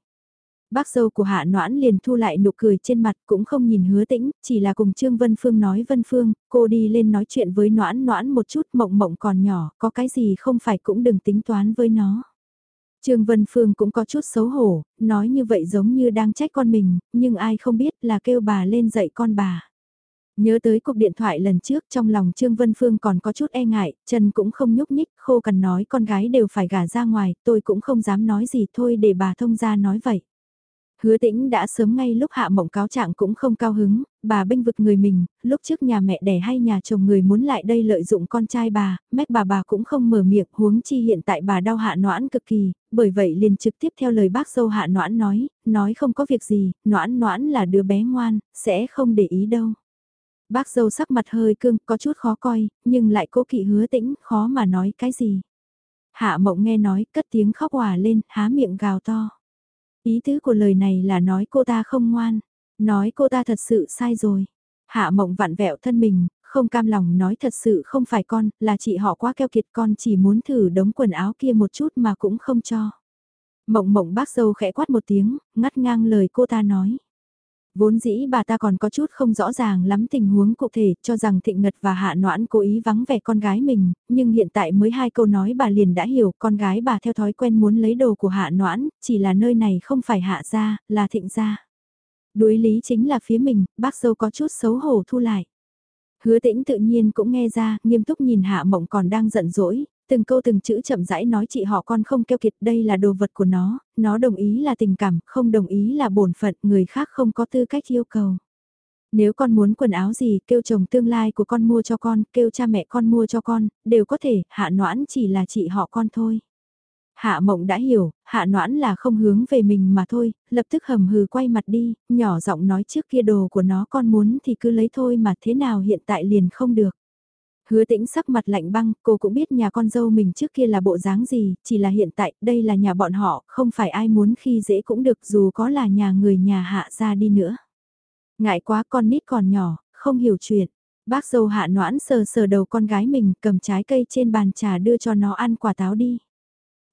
Bác dâu của Hạ Noãn liền thu lại nụ cười trên mặt cũng không nhìn hứa tĩnh, chỉ là cùng Trương Vân Phương nói Vân Phương, cô đi lên nói chuyện với Noãn Noãn một chút mộng mộng còn nhỏ, có cái gì không phải cũng đừng tính toán với nó. Trương Vân Phương cũng có chút xấu hổ, nói như vậy giống như đang trách con mình, nhưng ai không biết là kêu bà lên dạy con bà. Nhớ tới cuộc điện thoại lần trước trong lòng Trương Vân Phương còn có chút e ngại, chân cũng không nhúc nhích, khô cần nói con gái đều phải gả ra ngoài, tôi cũng không dám nói gì thôi để bà thông ra nói vậy. Hứa tĩnh đã sớm ngay lúc hạ mộng cáo trạng cũng không cao hứng, bà bênh vực người mình, lúc trước nhà mẹ đẻ hay nhà chồng người muốn lại đây lợi dụng con trai bà, mách bà bà cũng không mở miệng huống chi hiện tại bà đau hạ noãn cực kỳ, bởi vậy liền trực tiếp theo lời bác dâu hạ noãn nói, nói không có việc gì, noãn noãn là đứa bé ngoan, sẽ không để ý đâu. Bác dâu sắc mặt hơi cương, có chút khó coi, nhưng lại cố kỵ hứa tĩnh, khó mà nói cái gì. Hạ mộng nghe nói, cất tiếng khóc hòa lên, há miệng gào to. Ý tứ của lời này là nói cô ta không ngoan, nói cô ta thật sự sai rồi. Hạ mộng vặn vẹo thân mình, không cam lòng nói thật sự không phải con, là chị họ quá keo kiệt con chỉ muốn thử đống quần áo kia một chút mà cũng không cho. Mộng mộng bác dâu khẽ quát một tiếng, ngắt ngang lời cô ta nói. Vốn dĩ bà ta còn có chút không rõ ràng lắm tình huống cụ thể, cho rằng Thịnh Ngật và Hạ Noãn cố ý vắng vẻ con gái mình, nhưng hiện tại mới hai câu nói bà liền đã hiểu con gái bà theo thói quen muốn lấy đồ của Hạ Noãn, chỉ là nơi này không phải Hạ gia, là Thịnh gia. Đối lý chính là phía mình, bác dâu có chút xấu hổ thu lại. Hứa tĩnh tự nhiên cũng nghe ra, nghiêm túc nhìn Hạ Mộng còn đang giận dỗi, từng câu từng chữ chậm rãi nói chị họ con không keo kiệt đây là đồ vật của nó, nó đồng ý là tình cảm, không đồng ý là bổn phận, người khác không có tư cách yêu cầu. Nếu con muốn quần áo gì, kêu chồng tương lai của con mua cho con, kêu cha mẹ con mua cho con, đều có thể, hạ noãn chỉ là chị họ con thôi. Hạ mộng đã hiểu, hạ noãn là không hướng về mình mà thôi, lập tức hầm hừ quay mặt đi, nhỏ giọng nói trước kia đồ của nó con muốn thì cứ lấy thôi mà thế nào hiện tại liền không được. Hứa tĩnh sắc mặt lạnh băng, cô cũng biết nhà con dâu mình trước kia là bộ dáng gì, chỉ là hiện tại, đây là nhà bọn họ, không phải ai muốn khi dễ cũng được dù có là nhà người nhà hạ ra đi nữa. Ngại quá con nít còn nhỏ, không hiểu chuyện. Bác dâu hạ noãn sờ sờ đầu con gái mình cầm trái cây trên bàn trà đưa cho nó ăn quả táo đi.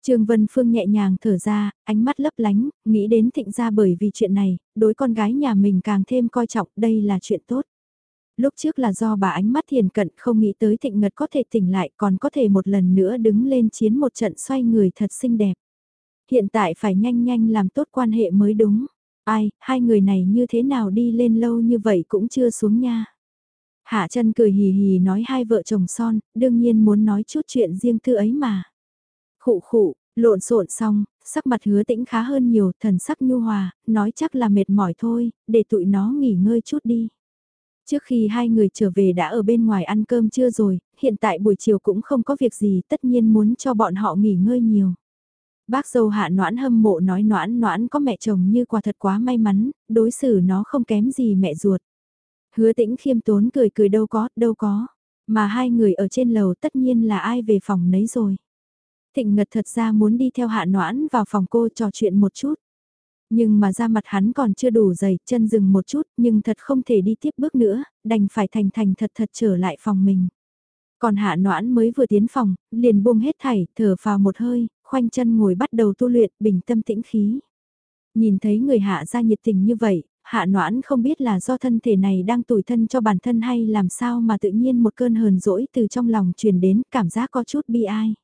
Trương Vân Phương nhẹ nhàng thở ra, ánh mắt lấp lánh, nghĩ đến thịnh ra bởi vì chuyện này, đối con gái nhà mình càng thêm coi trọng đây là chuyện tốt lúc trước là do bà ánh mắt thiền cận không nghĩ tới thịnh ngật có thể tỉnh lại còn có thể một lần nữa đứng lên chiến một trận xoay người thật xinh đẹp. Hiện tại phải nhanh nhanh làm tốt quan hệ mới đúng. Ai, hai người này như thế nào đi lên lâu như vậy cũng chưa xuống nha. Hạ chân cười hì hì nói hai vợ chồng son, đương nhiên muốn nói chút chuyện riêng tư ấy mà. Khụ khụ, lộn xộn xong, sắc mặt hứa tĩnh khá hơn nhiều, thần sắc nhu hòa, nói chắc là mệt mỏi thôi, để tụi nó nghỉ ngơi chút đi. Trước khi hai người trở về đã ở bên ngoài ăn cơm trưa rồi, hiện tại buổi chiều cũng không có việc gì tất nhiên muốn cho bọn họ nghỉ ngơi nhiều. Bác dâu hạ noãn hâm mộ nói noãn noãn có mẹ chồng như quả thật quá may mắn, đối xử nó không kém gì mẹ ruột. Hứa tĩnh khiêm tốn cười cười đâu có, đâu có. Mà hai người ở trên lầu tất nhiên là ai về phòng nấy rồi. Thịnh Ngật thật ra muốn đi theo hạ noãn vào phòng cô trò chuyện một chút. Nhưng mà da mặt hắn còn chưa đủ dày, chân dừng một chút, nhưng thật không thể đi tiếp bước nữa, đành phải thành thành thật thật trở lại phòng mình. Còn hạ noãn mới vừa tiến phòng, liền buông hết thảy, thở vào một hơi, khoanh chân ngồi bắt đầu tu luyện, bình tâm tĩnh khí. Nhìn thấy người hạ ra nhiệt tình như vậy, hạ noãn không biết là do thân thể này đang tủi thân cho bản thân hay làm sao mà tự nhiên một cơn hờn dỗi từ trong lòng truyền đến cảm giác có chút bi ai.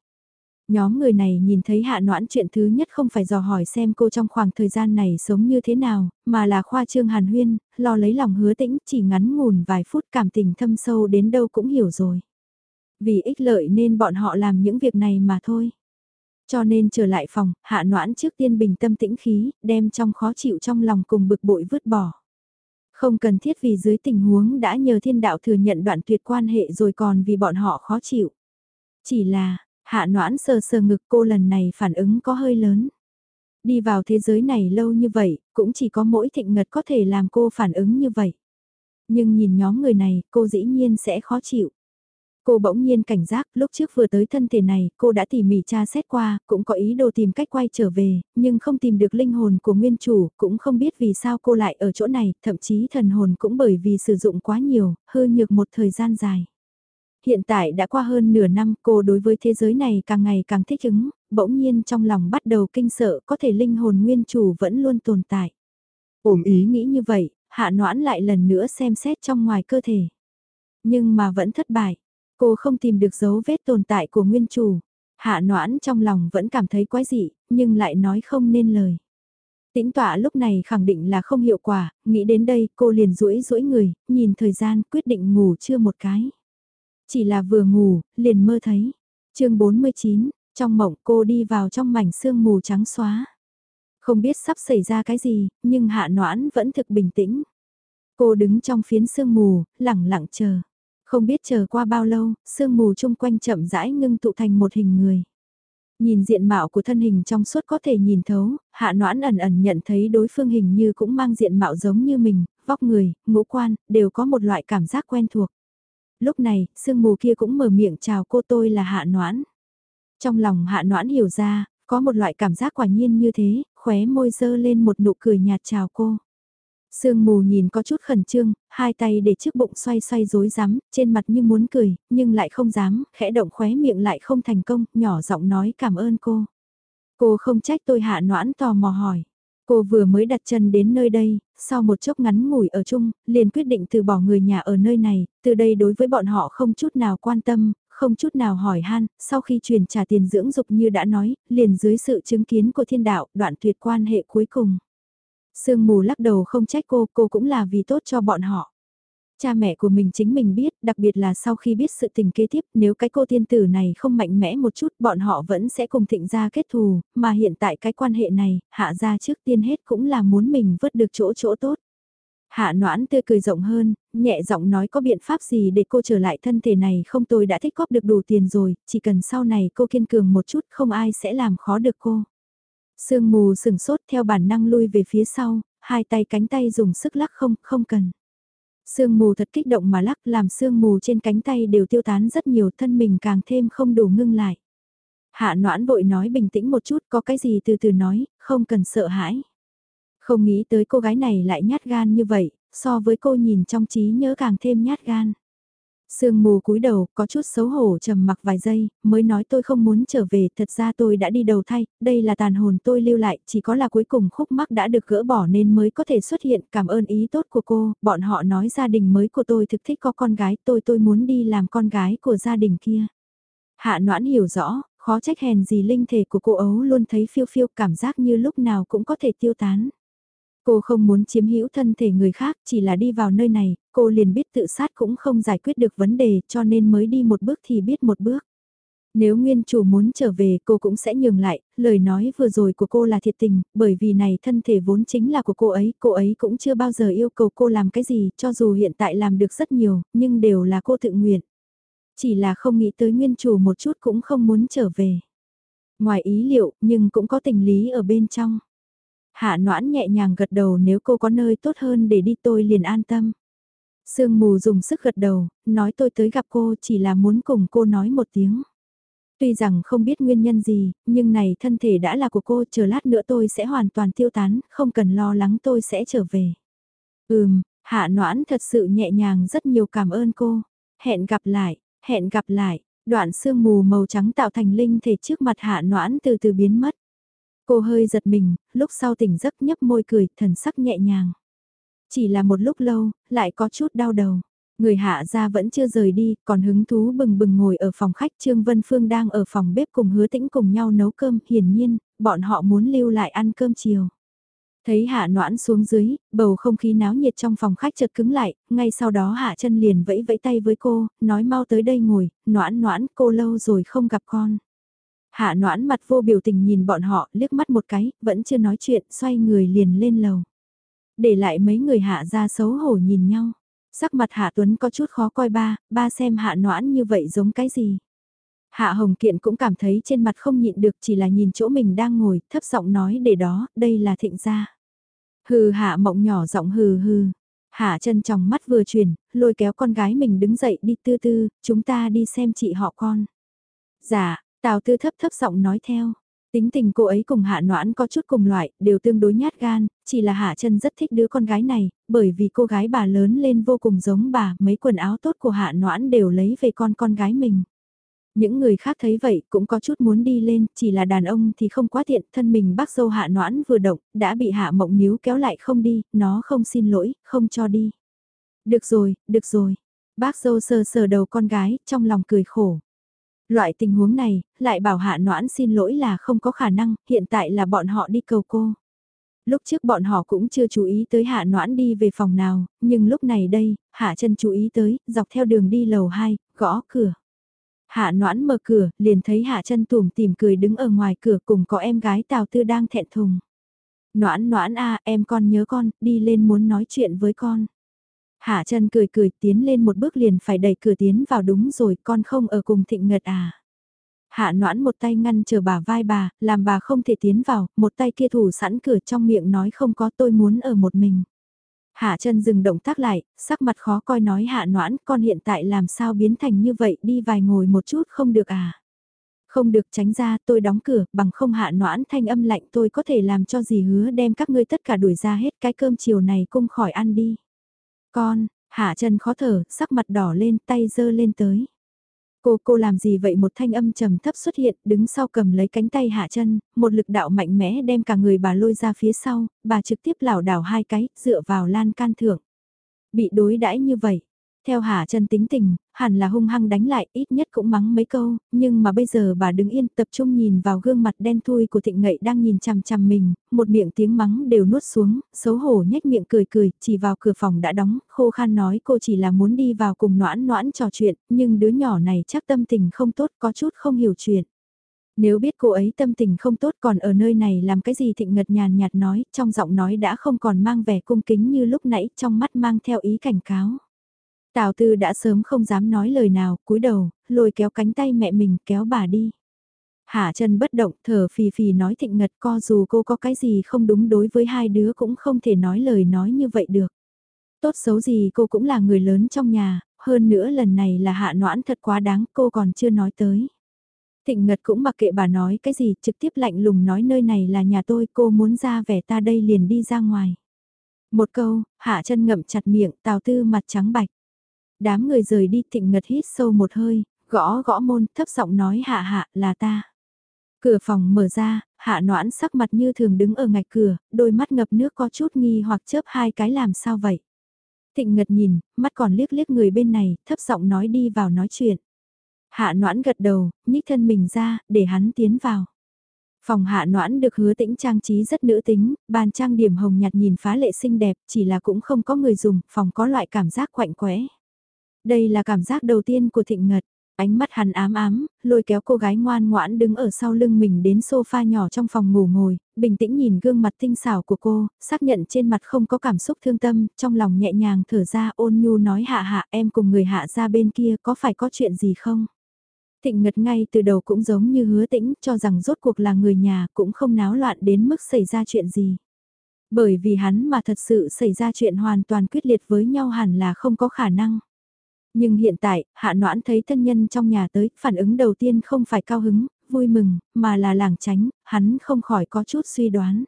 Nhóm người này nhìn thấy hạ noãn chuyện thứ nhất không phải dò hỏi xem cô trong khoảng thời gian này sống như thế nào, mà là khoa trương hàn huyên, lo lấy lòng hứa tĩnh chỉ ngắn ngủn vài phút cảm tình thâm sâu đến đâu cũng hiểu rồi. Vì ích lợi nên bọn họ làm những việc này mà thôi. Cho nên trở lại phòng, hạ noãn trước tiên bình tâm tĩnh khí, đem trong khó chịu trong lòng cùng bực bội vứt bỏ. Không cần thiết vì dưới tình huống đã nhờ thiên đạo thừa nhận đoạn tuyệt quan hệ rồi còn vì bọn họ khó chịu. Chỉ là, hạ noãn sờ sờ ngực cô lần này phản ứng có hơi lớn. Đi vào thế giới này lâu như vậy, cũng chỉ có mỗi thịnh ngật có thể làm cô phản ứng như vậy. Nhưng nhìn nhóm người này, cô dĩ nhiên sẽ khó chịu. Cô bỗng nhiên cảnh giác, lúc trước vừa tới thân thể này, cô đã tỉ mỉ tra xét qua, cũng có ý đồ tìm cách quay trở về, nhưng không tìm được linh hồn của nguyên chủ, cũng không biết vì sao cô lại ở chỗ này, thậm chí thần hồn cũng bởi vì sử dụng quá nhiều, hư nhược một thời gian dài. Hiện tại đã qua hơn nửa năm cô đối với thế giới này càng ngày càng thích ứng, bỗng nhiên trong lòng bắt đầu kinh sợ có thể linh hồn nguyên chủ vẫn luôn tồn tại. Ổm ý nghĩ như vậy, hạ noãn lại lần nữa xem xét trong ngoài cơ thể. Nhưng mà vẫn thất bại. Cô không tìm được dấu vết tồn tại của nguyên chủ. Hạ noãn trong lòng vẫn cảm thấy quái dị, nhưng lại nói không nên lời. Tĩnh tọa lúc này khẳng định là không hiệu quả, nghĩ đến đây cô liền rũi rũi người, nhìn thời gian quyết định ngủ chưa một cái. Chỉ là vừa ngủ, liền mơ thấy. chương 49, trong mộng cô đi vào trong mảnh sương mù trắng xóa. Không biết sắp xảy ra cái gì, nhưng hạ noãn vẫn thực bình tĩnh. Cô đứng trong phiến sương mù, lẳng lặng chờ. Không biết chờ qua bao lâu, sương mù chung quanh chậm rãi ngưng tụ thành một hình người. Nhìn diện mạo của thân hình trong suốt có thể nhìn thấu, hạ noãn ẩn ẩn nhận thấy đối phương hình như cũng mang diện mạo giống như mình, vóc người, ngũ quan, đều có một loại cảm giác quen thuộc. Lúc này, sương mù kia cũng mở miệng chào cô tôi là hạ noãn. Trong lòng hạ noãn hiểu ra, có một loại cảm giác quả nhiên như thế, khóe môi dơ lên một nụ cười nhạt chào cô. Sương mù nhìn có chút khẩn trương, hai tay để trước bụng xoay xoay rối rắm, trên mặt như muốn cười, nhưng lại không dám, khẽ động khóe miệng lại không thành công, nhỏ giọng nói cảm ơn cô. Cô không trách tôi hạ noãn tò mò hỏi. Cô vừa mới đặt chân đến nơi đây, sau một chốc ngắn ngủi ở chung, liền quyết định từ bỏ người nhà ở nơi này, từ đây đối với bọn họ không chút nào quan tâm, không chút nào hỏi han, sau khi truyền trả tiền dưỡng dục như đã nói, liền dưới sự chứng kiến của thiên đạo, đoạn tuyệt quan hệ cuối cùng. Sương mù lắc đầu không trách cô, cô cũng là vì tốt cho bọn họ. Cha mẹ của mình chính mình biết, đặc biệt là sau khi biết sự tình kế tiếp, nếu cái cô tiên tử này không mạnh mẽ một chút, bọn họ vẫn sẽ cùng thịnh ra kết thù, mà hiện tại cái quan hệ này, hạ gia trước tiên hết cũng là muốn mình vớt được chỗ chỗ tốt. Hạ noãn tươi cười rộng hơn, nhẹ giọng nói có biện pháp gì để cô trở lại thân thể này không tôi đã thích góp được đủ tiền rồi, chỉ cần sau này cô kiên cường một chút không ai sẽ làm khó được cô. Sương mù sừng sốt theo bản năng lui về phía sau, hai tay cánh tay dùng sức lắc không, không cần. Sương mù thật kích động mà lắc làm sương mù trên cánh tay đều tiêu tán rất nhiều thân mình càng thêm không đủ ngưng lại. Hạ noãn vội nói bình tĩnh một chút có cái gì từ từ nói, không cần sợ hãi. Không nghĩ tới cô gái này lại nhát gan như vậy, so với cô nhìn trong trí nhớ càng thêm nhát gan. Sương mù cúi đầu, có chút xấu hổ trầm mặc vài giây, mới nói tôi không muốn trở về, thật ra tôi đã đi đầu thay, đây là tàn hồn tôi lưu lại, chỉ có là cuối cùng khúc mắc đã được gỡ bỏ nên mới có thể xuất hiện, cảm ơn ý tốt của cô, bọn họ nói gia đình mới của tôi thực thích có con gái, tôi tôi muốn đi làm con gái của gia đình kia. Hạ noãn hiểu rõ, Khó trách hèn gì linh thể của cô ấu luôn thấy phiêu phiêu cảm giác như lúc nào cũng có thể tiêu tán. Cô không muốn chiếm hữu thân thể người khác, chỉ là đi vào nơi này, cô liền biết tự sát cũng không giải quyết được vấn đề cho nên mới đi một bước thì biết một bước. Nếu nguyên chủ muốn trở về cô cũng sẽ nhường lại, lời nói vừa rồi của cô là thiệt tình, bởi vì này thân thể vốn chính là của cô ấy, cô ấy cũng chưa bao giờ yêu cầu cô làm cái gì, cho dù hiện tại làm được rất nhiều, nhưng đều là cô tự nguyện. Chỉ là không nghĩ tới nguyên chủ một chút cũng không muốn trở về. Ngoài ý liệu, nhưng cũng có tình lý ở bên trong. Hạ noãn nhẹ nhàng gật đầu nếu cô có nơi tốt hơn để đi tôi liền an tâm. Sương mù dùng sức gật đầu, nói tôi tới gặp cô chỉ là muốn cùng cô nói một tiếng. Tuy rằng không biết nguyên nhân gì, nhưng này thân thể đã là của cô, chờ lát nữa tôi sẽ hoàn toàn tiêu tán, không cần lo lắng tôi sẽ trở về. Ừm, hạ noãn thật sự nhẹ nhàng rất nhiều cảm ơn cô. Hẹn gặp lại, hẹn gặp lại, đoạn sương mù màu trắng tạo thành linh thể trước mặt hạ noãn từ từ biến mất. Cô hơi giật mình, lúc sau tỉnh giấc nhấp môi cười, thần sắc nhẹ nhàng. Chỉ là một lúc lâu, lại có chút đau đầu. Người hạ gia vẫn chưa rời đi, còn hứng thú bừng bừng ngồi ở phòng khách Trương Vân Phương đang ở phòng bếp cùng hứa tĩnh cùng nhau nấu cơm, hiển nhiên, bọn họ muốn lưu lại ăn cơm chiều. Thấy hạ noãn xuống dưới, bầu không khí náo nhiệt trong phòng khách chợt cứng lại, ngay sau đó hạ chân liền vẫy vẫy tay với cô, nói mau tới đây ngồi, noãn noãn cô lâu rồi không gặp con. Hạ noãn mặt vô biểu tình nhìn bọn họ, liếc mắt một cái, vẫn chưa nói chuyện, xoay người liền lên lầu. Để lại mấy người hạ ra xấu hổ nhìn nhau. Sắc mặt hạ tuấn có chút khó coi ba, ba xem hạ noãn như vậy giống cái gì. Hạ Hồng Kiện cũng cảm thấy trên mặt không nhịn được chỉ là nhìn chỗ mình đang ngồi, thấp giọng nói để đó, đây là thịnh gia. Hừ hạ mộng nhỏ giọng hừ hừ. Hạ chân trong mắt vừa chuyển, lôi kéo con gái mình đứng dậy đi tư tư, chúng ta đi xem chị họ con. Dạ, Tào tư thấp thấp giọng nói theo. Tính tình cô ấy cùng hạ noãn có chút cùng loại, đều tương đối nhát gan, chỉ là hạ chân rất thích đứa con gái này, bởi vì cô gái bà lớn lên vô cùng giống bà, mấy quần áo tốt của hạ noãn đều lấy về con con gái mình. Những người khác thấy vậy cũng có chút muốn đi lên, chỉ là đàn ông thì không quá tiện, thân mình bác dâu hạ noãn vừa động, đã bị hạ mộng níu kéo lại không đi, nó không xin lỗi, không cho đi. Được rồi, được rồi. Bác dâu sờ sờ đầu con gái, trong lòng cười khổ. Loại tình huống này, lại bảo hạ noãn xin lỗi là không có khả năng, hiện tại là bọn họ đi cầu cô. Lúc trước bọn họ cũng chưa chú ý tới hạ noãn đi về phòng nào, nhưng lúc này đây, hạ chân chú ý tới, dọc theo đường đi lầu 2, gõ cửa. Hạ noãn mở cửa, liền thấy hạ chân tùm tìm cười đứng ở ngoài cửa cùng có em gái Tào Tư đang thẹn thùng. Noãn noãn a em con nhớ con, đi lên muốn nói chuyện với con. Hạ chân cười cười tiến lên một bước liền phải đẩy cửa tiến vào đúng rồi con không ở cùng thịnh ngật à. Hạ noãn một tay ngăn chờ bà vai bà, làm bà không thể tiến vào, một tay kia thủ sẵn cửa trong miệng nói không có tôi muốn ở một mình. Hạ chân dừng động tác lại, sắc mặt khó coi nói hạ noãn con hiện tại làm sao biến thành như vậy đi vài ngồi một chút không được à. Không được tránh ra tôi đóng cửa bằng không hạ noãn thanh âm lạnh tôi có thể làm cho gì hứa đem các ngươi tất cả đuổi ra hết cái cơm chiều này cung khỏi ăn đi. Con, hạ chân khó thở, sắc mặt đỏ lên, tay dơ lên tới. Cô, cô làm gì vậy một thanh âm trầm thấp xuất hiện, đứng sau cầm lấy cánh tay hạ chân, một lực đạo mạnh mẽ đem cả người bà lôi ra phía sau, bà trực tiếp lảo đảo hai cái, dựa vào lan can thượng. Bị đối đãi như vậy, theo Hà chân tính tình, hẳn là hung hăng đánh lại, ít nhất cũng mắng mấy câu, nhưng mà bây giờ bà đứng yên tập trung nhìn vào gương mặt đen thui của thịnh ngậy đang nhìn chằm chằm mình, một miệng tiếng mắng đều nuốt xuống, xấu hổ nhếch miệng cười cười, chỉ vào cửa phòng đã đóng, khô khan nói cô chỉ là muốn đi vào cùng noãn noãn trò chuyện, nhưng đứa nhỏ này chắc tâm tình không tốt có chút không hiểu chuyện. Nếu biết cô ấy tâm tình không tốt còn ở nơi này làm cái gì thịnh ngật nhàn nhạt nói, trong giọng nói đã không còn mang vẻ cung kính như lúc nãy, trong mắt mang theo ý cảnh cáo. Tào Tư đã sớm không dám nói lời nào, cúi đầu, lôi kéo cánh tay mẹ mình kéo bà đi. Hạ chân bất động thở phì phì nói thịnh ngật co dù cô có cái gì không đúng đối với hai đứa cũng không thể nói lời nói như vậy được. Tốt xấu gì cô cũng là người lớn trong nhà, hơn nữa lần này là hạ noãn thật quá đáng cô còn chưa nói tới. Thịnh Ngật cũng mặc kệ bà nói cái gì trực tiếp lạnh lùng nói nơi này là nhà tôi cô muốn ra vẻ ta đây liền đi ra ngoài. Một câu, hạ chân ngậm chặt miệng tào tư mặt trắng bạch. Đám người rời đi thịnh ngật hít sâu một hơi, gõ gõ môn, thấp giọng nói hạ hạ là ta. Cửa phòng mở ra, hạ noãn sắc mặt như thường đứng ở ngạch cửa, đôi mắt ngập nước có chút nghi hoặc chớp hai cái làm sao vậy. Thịnh ngật nhìn, mắt còn liếc liếc người bên này, thấp giọng nói đi vào nói chuyện. Hạ noãn gật đầu, nhích thân mình ra, để hắn tiến vào. Phòng hạ noãn được hứa tĩnh trang trí rất nữ tính, bàn trang điểm hồng nhạt nhìn phá lệ xinh đẹp, chỉ là cũng không có người dùng, phòng có loại cảm giác quạnh quẽ. Đây là cảm giác đầu tiên của thịnh ngật. Ánh mắt hắn ám ám, lôi kéo cô gái ngoan ngoãn đứng ở sau lưng mình đến sofa nhỏ trong phòng ngủ ngồi, bình tĩnh nhìn gương mặt tinh xảo của cô, xác nhận trên mặt không có cảm xúc thương tâm, trong lòng nhẹ nhàng thở ra ôn nhu nói hạ hạ em cùng người hạ ra bên kia có phải có chuyện gì không? Thịnh Ngật ngay từ đầu cũng giống như hứa tĩnh cho rằng rốt cuộc là người nhà cũng không náo loạn đến mức xảy ra chuyện gì. Bởi vì hắn mà thật sự xảy ra chuyện hoàn toàn quyết liệt với nhau hẳn là không có khả năng. Nhưng hiện tại, hạ noãn thấy thân nhân trong nhà tới, phản ứng đầu tiên không phải cao hứng, vui mừng, mà là làng tránh, hắn không khỏi có chút suy đoán.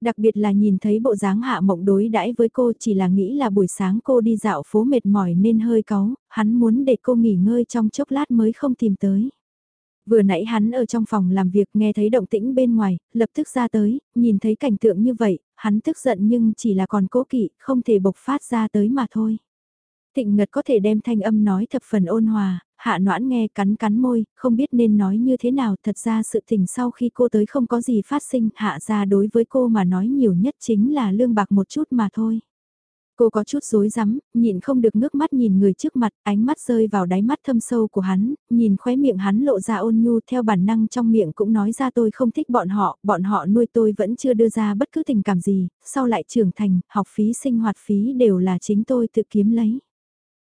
Đặc biệt là nhìn thấy bộ dáng hạ mộng đối đãi với cô chỉ là nghĩ là buổi sáng cô đi dạo phố mệt mỏi nên hơi cáu, hắn muốn để cô nghỉ ngơi trong chốc lát mới không tìm tới. Vừa nãy hắn ở trong phòng làm việc nghe thấy động tĩnh bên ngoài, lập tức ra tới, nhìn thấy cảnh tượng như vậy, hắn tức giận nhưng chỉ là còn cố kỵ, không thể bộc phát ra tới mà thôi. Thịnh Ngật có thể đem thanh âm nói thập phần ôn hòa, hạ noãn nghe cắn cắn môi, không biết nên nói như thế nào. Thật ra sự tình sau khi cô tới không có gì phát sinh, hạ ra đối với cô mà nói nhiều nhất chính là lương bạc một chút mà thôi. Cô có chút rối rắm, nhịn không được ngước mắt nhìn người trước mặt, ánh mắt rơi vào đáy mắt thâm sâu của hắn, nhìn khóe miệng hắn lộ ra ôn nhu theo bản năng trong miệng cũng nói ra tôi không thích bọn họ, bọn họ nuôi tôi vẫn chưa đưa ra bất cứ tình cảm gì, sau lại trưởng thành, học phí sinh hoạt phí đều là chính tôi tự kiếm lấy.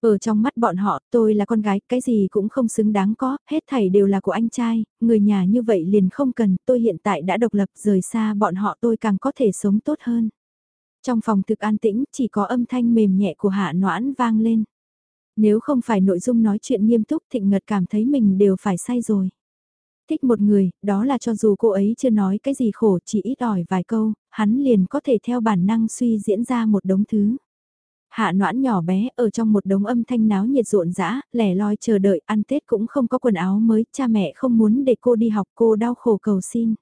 Ở trong mắt bọn họ, tôi là con gái, cái gì cũng không xứng đáng có, hết thảy đều là của anh trai, người nhà như vậy liền không cần, tôi hiện tại đã độc lập rời xa bọn họ tôi càng có thể sống tốt hơn. Trong phòng thực an tĩnh, chỉ có âm thanh mềm nhẹ của hạ noãn vang lên. Nếu không phải nội dung nói chuyện nghiêm túc thịnh ngật cảm thấy mình đều phải say rồi. Thích một người, đó là cho dù cô ấy chưa nói cái gì khổ chỉ ít ỏi vài câu, hắn liền có thể theo bản năng suy diễn ra một đống thứ. Hạ noãn nhỏ bé ở trong một đống âm thanh náo nhiệt rộn rã, lẻ loi chờ đợi ăn Tết cũng không có quần áo mới, cha mẹ không muốn để cô đi học cô đau khổ cầu xin.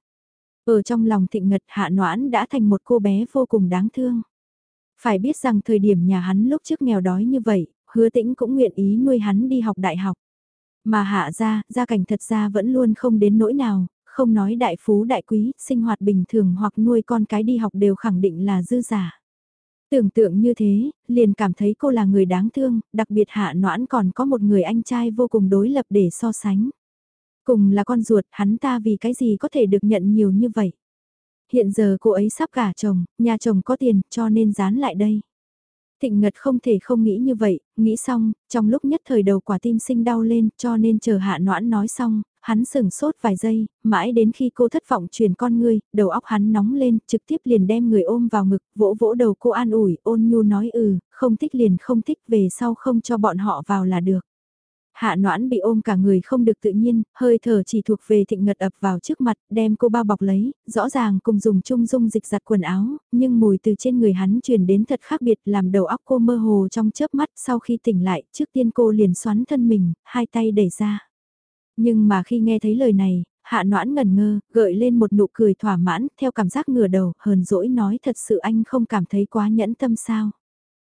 Ở trong lòng thịnh ngật hạ noãn đã thành một cô bé vô cùng đáng thương. Phải biết rằng thời điểm nhà hắn lúc trước nghèo đói như vậy, hứa tĩnh cũng nguyện ý nuôi hắn đi học đại học. Mà hạ ra, gia cảnh thật ra vẫn luôn không đến nỗi nào, không nói đại phú đại quý, sinh hoạt bình thường hoặc nuôi con cái đi học đều khẳng định là dư giả. Tưởng tượng như thế, liền cảm thấy cô là người đáng thương, đặc biệt hạ noãn còn có một người anh trai vô cùng đối lập để so sánh. Cùng là con ruột, hắn ta vì cái gì có thể được nhận nhiều như vậy. Hiện giờ cô ấy sắp gả chồng, nhà chồng có tiền, cho nên dán lại đây. Thịnh Ngật không thể không nghĩ như vậy, nghĩ xong, trong lúc nhất thời đầu quả tim sinh đau lên cho nên chờ hạ noãn nói xong, hắn sừng sốt vài giây, mãi đến khi cô thất vọng truyền con ngươi, đầu óc hắn nóng lên, trực tiếp liền đem người ôm vào ngực, vỗ vỗ đầu cô an ủi, ôn nhu nói ừ, không thích liền không thích về sau không cho bọn họ vào là được. Hạ noãn bị ôm cả người không được tự nhiên, hơi thở chỉ thuộc về thịnh ngật ập vào trước mặt, đem cô bao bọc lấy, rõ ràng cùng dùng chung dung dịch giặt quần áo, nhưng mùi từ trên người hắn truyền đến thật khác biệt làm đầu óc cô mơ hồ trong chớp mắt sau khi tỉnh lại, trước tiên cô liền xoắn thân mình, hai tay đẩy ra. Nhưng mà khi nghe thấy lời này, hạ noãn ngần ngơ, gợi lên một nụ cười thỏa mãn, theo cảm giác ngửa đầu, hờn dỗi nói thật sự anh không cảm thấy quá nhẫn tâm sao.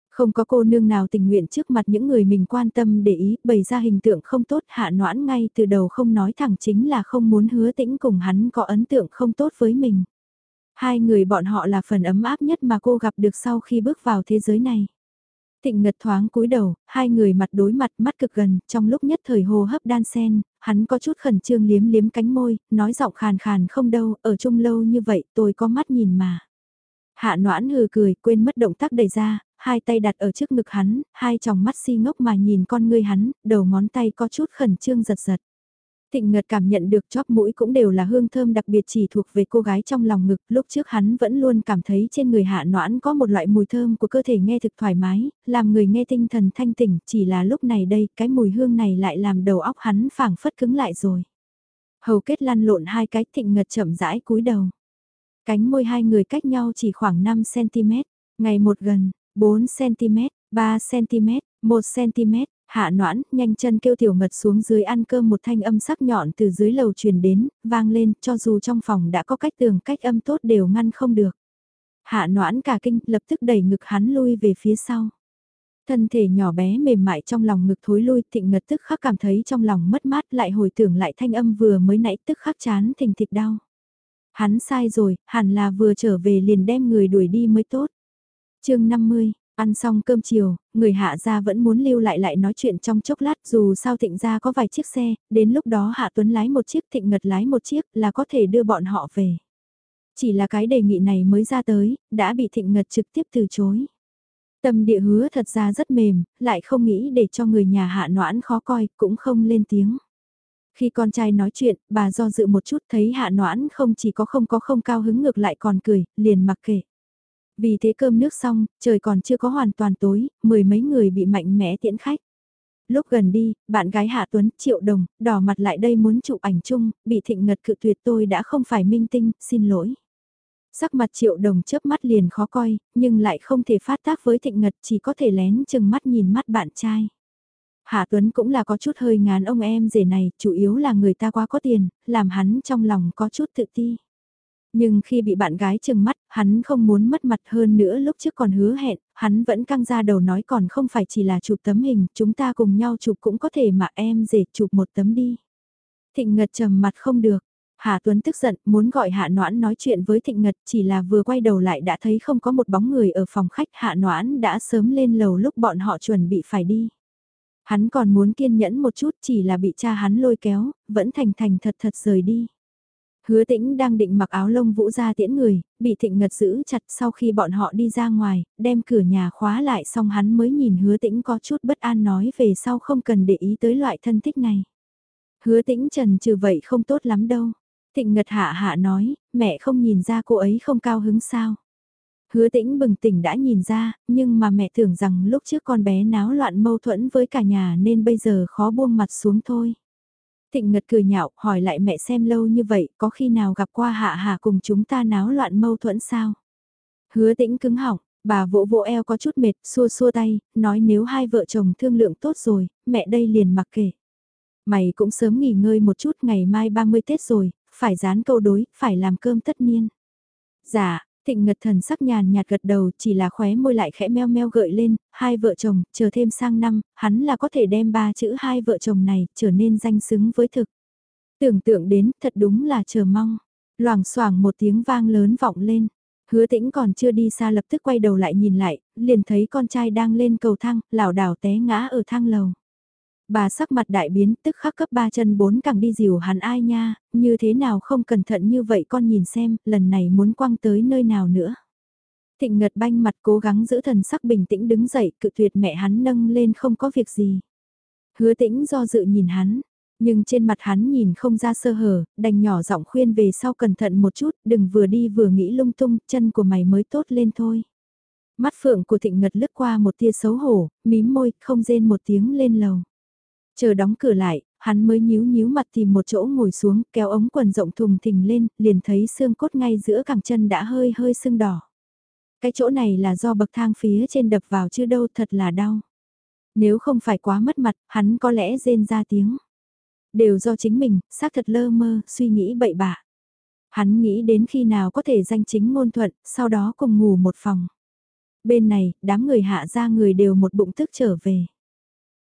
Không có cô nương nào tình nguyện trước mặt những người mình quan tâm để ý, bày ra hình tượng không tốt hạ noãn ngay từ đầu không nói thẳng chính là không muốn hứa tĩnh cùng hắn có ấn tượng không tốt với mình. Hai người bọn họ là phần ấm áp nhất mà cô gặp được sau khi bước vào thế giới này thịnh ngật thoáng cúi đầu, hai người mặt đối mặt mắt cực gần, trong lúc nhất thời hô hấp đan sen, hắn có chút khẩn trương liếm liếm cánh môi, nói giọng khàn khàn không đâu, ở chung lâu như vậy tôi có mắt nhìn mà. Hạ noãn hừ cười, quên mất động tác đẩy ra, hai tay đặt ở trước ngực hắn, hai tròng mắt si ngốc mà nhìn con ngươi hắn, đầu ngón tay có chút khẩn trương giật giật. Thịnh Ngật cảm nhận được chóp mũi cũng đều là hương thơm đặc biệt chỉ thuộc về cô gái trong lòng ngực, lúc trước hắn vẫn luôn cảm thấy trên người hạ noãn có một loại mùi thơm của cơ thể nghe thực thoải mái, làm người nghe tinh thần thanh tỉnh, chỉ là lúc này đây, cái mùi hương này lại làm đầu óc hắn phảng phất cứng lại rồi. Hầu kết lăn lộn hai cái thịnh ngật chậm rãi cúi đầu. Cánh môi hai người cách nhau chỉ khoảng 5cm, ngày một gần, 4cm, 3cm, 1cm, Hạ noãn, nhanh chân kêu tiểu ngật xuống dưới ăn cơm một thanh âm sắc nhọn từ dưới lầu truyền đến, vang lên, cho dù trong phòng đã có cách tường cách âm tốt đều ngăn không được. Hạ noãn cả kinh, lập tức đẩy ngực hắn lui về phía sau. Thân thể nhỏ bé mềm mại trong lòng ngực thối lui thịnh ngật tức khắc cảm thấy trong lòng mất mát lại hồi tưởng lại thanh âm vừa mới nãy tức khắc chán thình thịch đau. Hắn sai rồi, hẳn là vừa trở về liền đem người đuổi đi mới tốt. chương 50, Ăn xong cơm chiều, người hạ gia vẫn muốn lưu lại lại nói chuyện trong chốc lát dù sao thịnh gia có vài chiếc xe, đến lúc đó hạ tuấn lái một chiếc thịnh ngật lái một chiếc là có thể đưa bọn họ về. Chỉ là cái đề nghị này mới ra tới, đã bị thịnh ngật trực tiếp từ chối. Tâm địa hứa thật ra rất mềm, lại không nghĩ để cho người nhà hạ noãn khó coi, cũng không lên tiếng. Khi con trai nói chuyện, bà do dự một chút thấy hạ noãn không chỉ có không có không cao hứng ngược lại còn cười, liền mặc kệ. Vì thế cơm nước xong, trời còn chưa có hoàn toàn tối, mười mấy người bị mạnh mẽ tiễn khách. Lúc gần đi, bạn gái Hạ Tuấn, Triệu Đồng, đỏ mặt lại đây muốn chụp ảnh chung, bị thịnh ngật cự tuyệt tôi đã không phải minh tinh, xin lỗi. Sắc mặt Triệu Đồng chớp mắt liền khó coi, nhưng lại không thể phát tác với thịnh ngật chỉ có thể lén chừng mắt nhìn mắt bạn trai. Hạ Tuấn cũng là có chút hơi ngán ông em rể này, chủ yếu là người ta quá có tiền, làm hắn trong lòng có chút tự ti. Nhưng khi bị bạn gái chừng mắt, hắn không muốn mất mặt hơn nữa lúc trước còn hứa hẹn, hắn vẫn căng ra đầu nói còn không phải chỉ là chụp tấm hình, chúng ta cùng nhau chụp cũng có thể mà em rể chụp một tấm đi. Thịnh Ngật trầm mặt không được. Hạ Tuấn tức giận, muốn gọi Hạ Noãn nói chuyện với Thịnh Ngật, chỉ là vừa quay đầu lại đã thấy không có một bóng người ở phòng khách Hạ Noãn đã sớm lên lầu lúc bọn họ chuẩn bị phải đi. Hắn còn muốn kiên nhẫn một chút chỉ là bị cha hắn lôi kéo, vẫn thành thành thật thật rời đi. Hứa tĩnh đang định mặc áo lông vũ ra tiễn người, bị thịnh ngật giữ chặt sau khi bọn họ đi ra ngoài, đem cửa nhà khóa lại xong hắn mới nhìn hứa tĩnh có chút bất an nói về sau không cần để ý tới loại thân thích này. Hứa tĩnh trần trừ vậy không tốt lắm đâu. Thịnh ngật hạ hạ nói, mẹ không nhìn ra cô ấy không cao hứng sao. Hứa tĩnh bừng tỉnh đã nhìn ra, nhưng mà mẹ tưởng rằng lúc trước con bé náo loạn mâu thuẫn với cả nhà nên bây giờ khó buông mặt xuống thôi. Thịnh Ngật cười nhạo, hỏi lại mẹ xem lâu như vậy, có khi nào gặp qua hạ hà cùng chúng ta náo loạn mâu thuẫn sao? Hứa tĩnh cứng họng, bà vỗ vỗ eo có chút mệt, xua xua tay, nói nếu hai vợ chồng thương lượng tốt rồi, mẹ đây liền mặc kệ. Mày cũng sớm nghỉ ngơi một chút, ngày mai 30 Tết rồi, phải dán câu đối, phải làm cơm tất niên. Dạ, Thịnh ngật thần sắc nhàn nhạt gật đầu chỉ là khóe môi lại khẽ meo meo gợi lên, hai vợ chồng, chờ thêm sang năm, hắn là có thể đem ba chữ hai vợ chồng này trở nên danh xứng với thực. Tưởng tượng đến, thật đúng là chờ mong. Loảng xoảng một tiếng vang lớn vọng lên. Hứa tĩnh còn chưa đi xa lập tức quay đầu lại nhìn lại, liền thấy con trai đang lên cầu thang, lảo đảo té ngã ở thang lầu. Bà sắc mặt đại biến tức khắc cấp ba chân bốn càng đi dìu hắn ai nha, như thế nào không cẩn thận như vậy con nhìn xem, lần này muốn quăng tới nơi nào nữa. Thịnh ngật banh mặt cố gắng giữ thần sắc bình tĩnh đứng dậy cự tuyệt mẹ hắn nâng lên không có việc gì. Hứa tĩnh do dự nhìn hắn, nhưng trên mặt hắn nhìn không ra sơ hở, đành nhỏ giọng khuyên về sau cẩn thận một chút, đừng vừa đi vừa nghĩ lung tung, chân của mày mới tốt lên thôi. Mắt phượng của thịnh ngật lướt qua một tia xấu hổ, mím môi, không rên một tiếng lên lầu. Chờ đóng cửa lại, hắn mới nhíu nhíu mặt tìm một chỗ ngồi xuống, kéo ống quần rộng thùng thình lên, liền thấy xương cốt ngay giữa cẳng chân đã hơi hơi sưng đỏ. Cái chỗ này là do bậc thang phía trên đập vào chứ đâu thật là đau. Nếu không phải quá mất mặt, hắn có lẽ rên ra tiếng. Đều do chính mình, xác thật lơ mơ, suy nghĩ bậy bạ. Hắn nghĩ đến khi nào có thể danh chính ngôn thuận, sau đó cùng ngủ một phòng. Bên này, đám người hạ ra người đều một bụng tức trở về.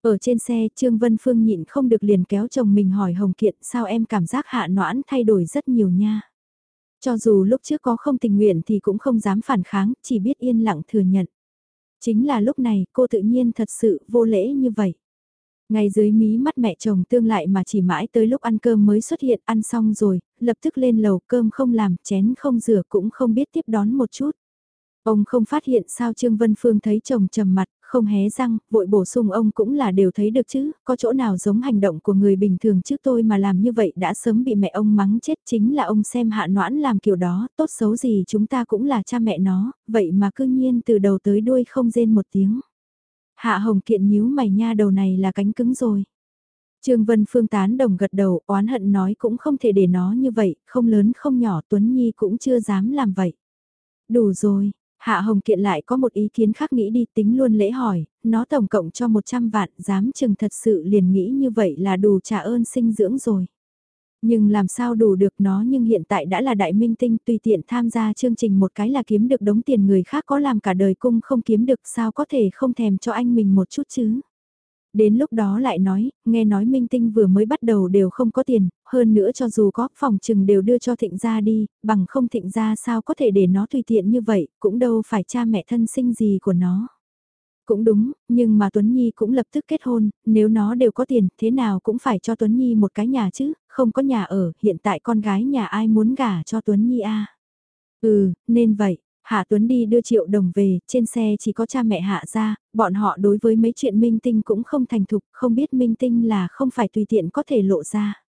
Ở trên xe, Trương Vân Phương nhịn không được liền kéo chồng mình hỏi Hồng Kiện sao em cảm giác hạ noãn thay đổi rất nhiều nha. Cho dù lúc trước có không tình nguyện thì cũng không dám phản kháng, chỉ biết yên lặng thừa nhận. Chính là lúc này cô tự nhiên thật sự vô lễ như vậy. Ngay dưới mí mắt mẹ chồng tương lại mà chỉ mãi tới lúc ăn cơm mới xuất hiện ăn xong rồi, lập tức lên lầu cơm không làm, chén không rửa cũng không biết tiếp đón một chút. Ông không phát hiện sao Trương Vân Phương thấy chồng trầm mặt, không hé răng, vội bổ sung ông cũng là đều thấy được chứ, có chỗ nào giống hành động của người bình thường trước tôi mà làm như vậy đã sớm bị mẹ ông mắng chết chính là ông xem hạ noãn làm kiểu đó, tốt xấu gì chúng ta cũng là cha mẹ nó, vậy mà cư nhiên từ đầu tới đuôi không rên một tiếng. Hạ Hồng Kiện nhíu mày nha đầu này là cánh cứng rồi. Trương Vân Phương tán đồng gật đầu, oán hận nói cũng không thể để nó như vậy, không lớn không nhỏ Tuấn Nhi cũng chưa dám làm vậy. Đủ rồi, Hạ Hồng Kiện lại có một ý kiến khác nghĩ đi tính luôn lễ hỏi, nó tổng cộng cho 100 vạn, dám chừng thật sự liền nghĩ như vậy là đủ trả ơn sinh dưỡng rồi. Nhưng làm sao đủ được nó nhưng hiện tại đã là đại minh tinh tùy tiện tham gia chương trình một cái là kiếm được đống tiền người khác có làm cả đời cung không kiếm được sao có thể không thèm cho anh mình một chút chứ. Đến lúc đó lại nói, nghe nói minh tinh vừa mới bắt đầu đều không có tiền, hơn nữa cho dù có phòng trừng đều đưa cho thịnh gia đi, bằng không thịnh gia sao có thể để nó tùy tiện như vậy, cũng đâu phải cha mẹ thân sinh gì của nó. Cũng đúng, nhưng mà Tuấn Nhi cũng lập tức kết hôn, nếu nó đều có tiền, thế nào cũng phải cho Tuấn Nhi một cái nhà chứ, không có nhà ở, hiện tại con gái nhà ai muốn gả cho Tuấn Nhi a Ừ, nên vậy, Hạ Tuấn đi đưa triệu đồng về, trên xe chỉ có cha mẹ Hạ ra, bọn họ đối với mấy chuyện minh tinh cũng không thành thục, không biết minh tinh là không phải tùy tiện có thể lộ ra.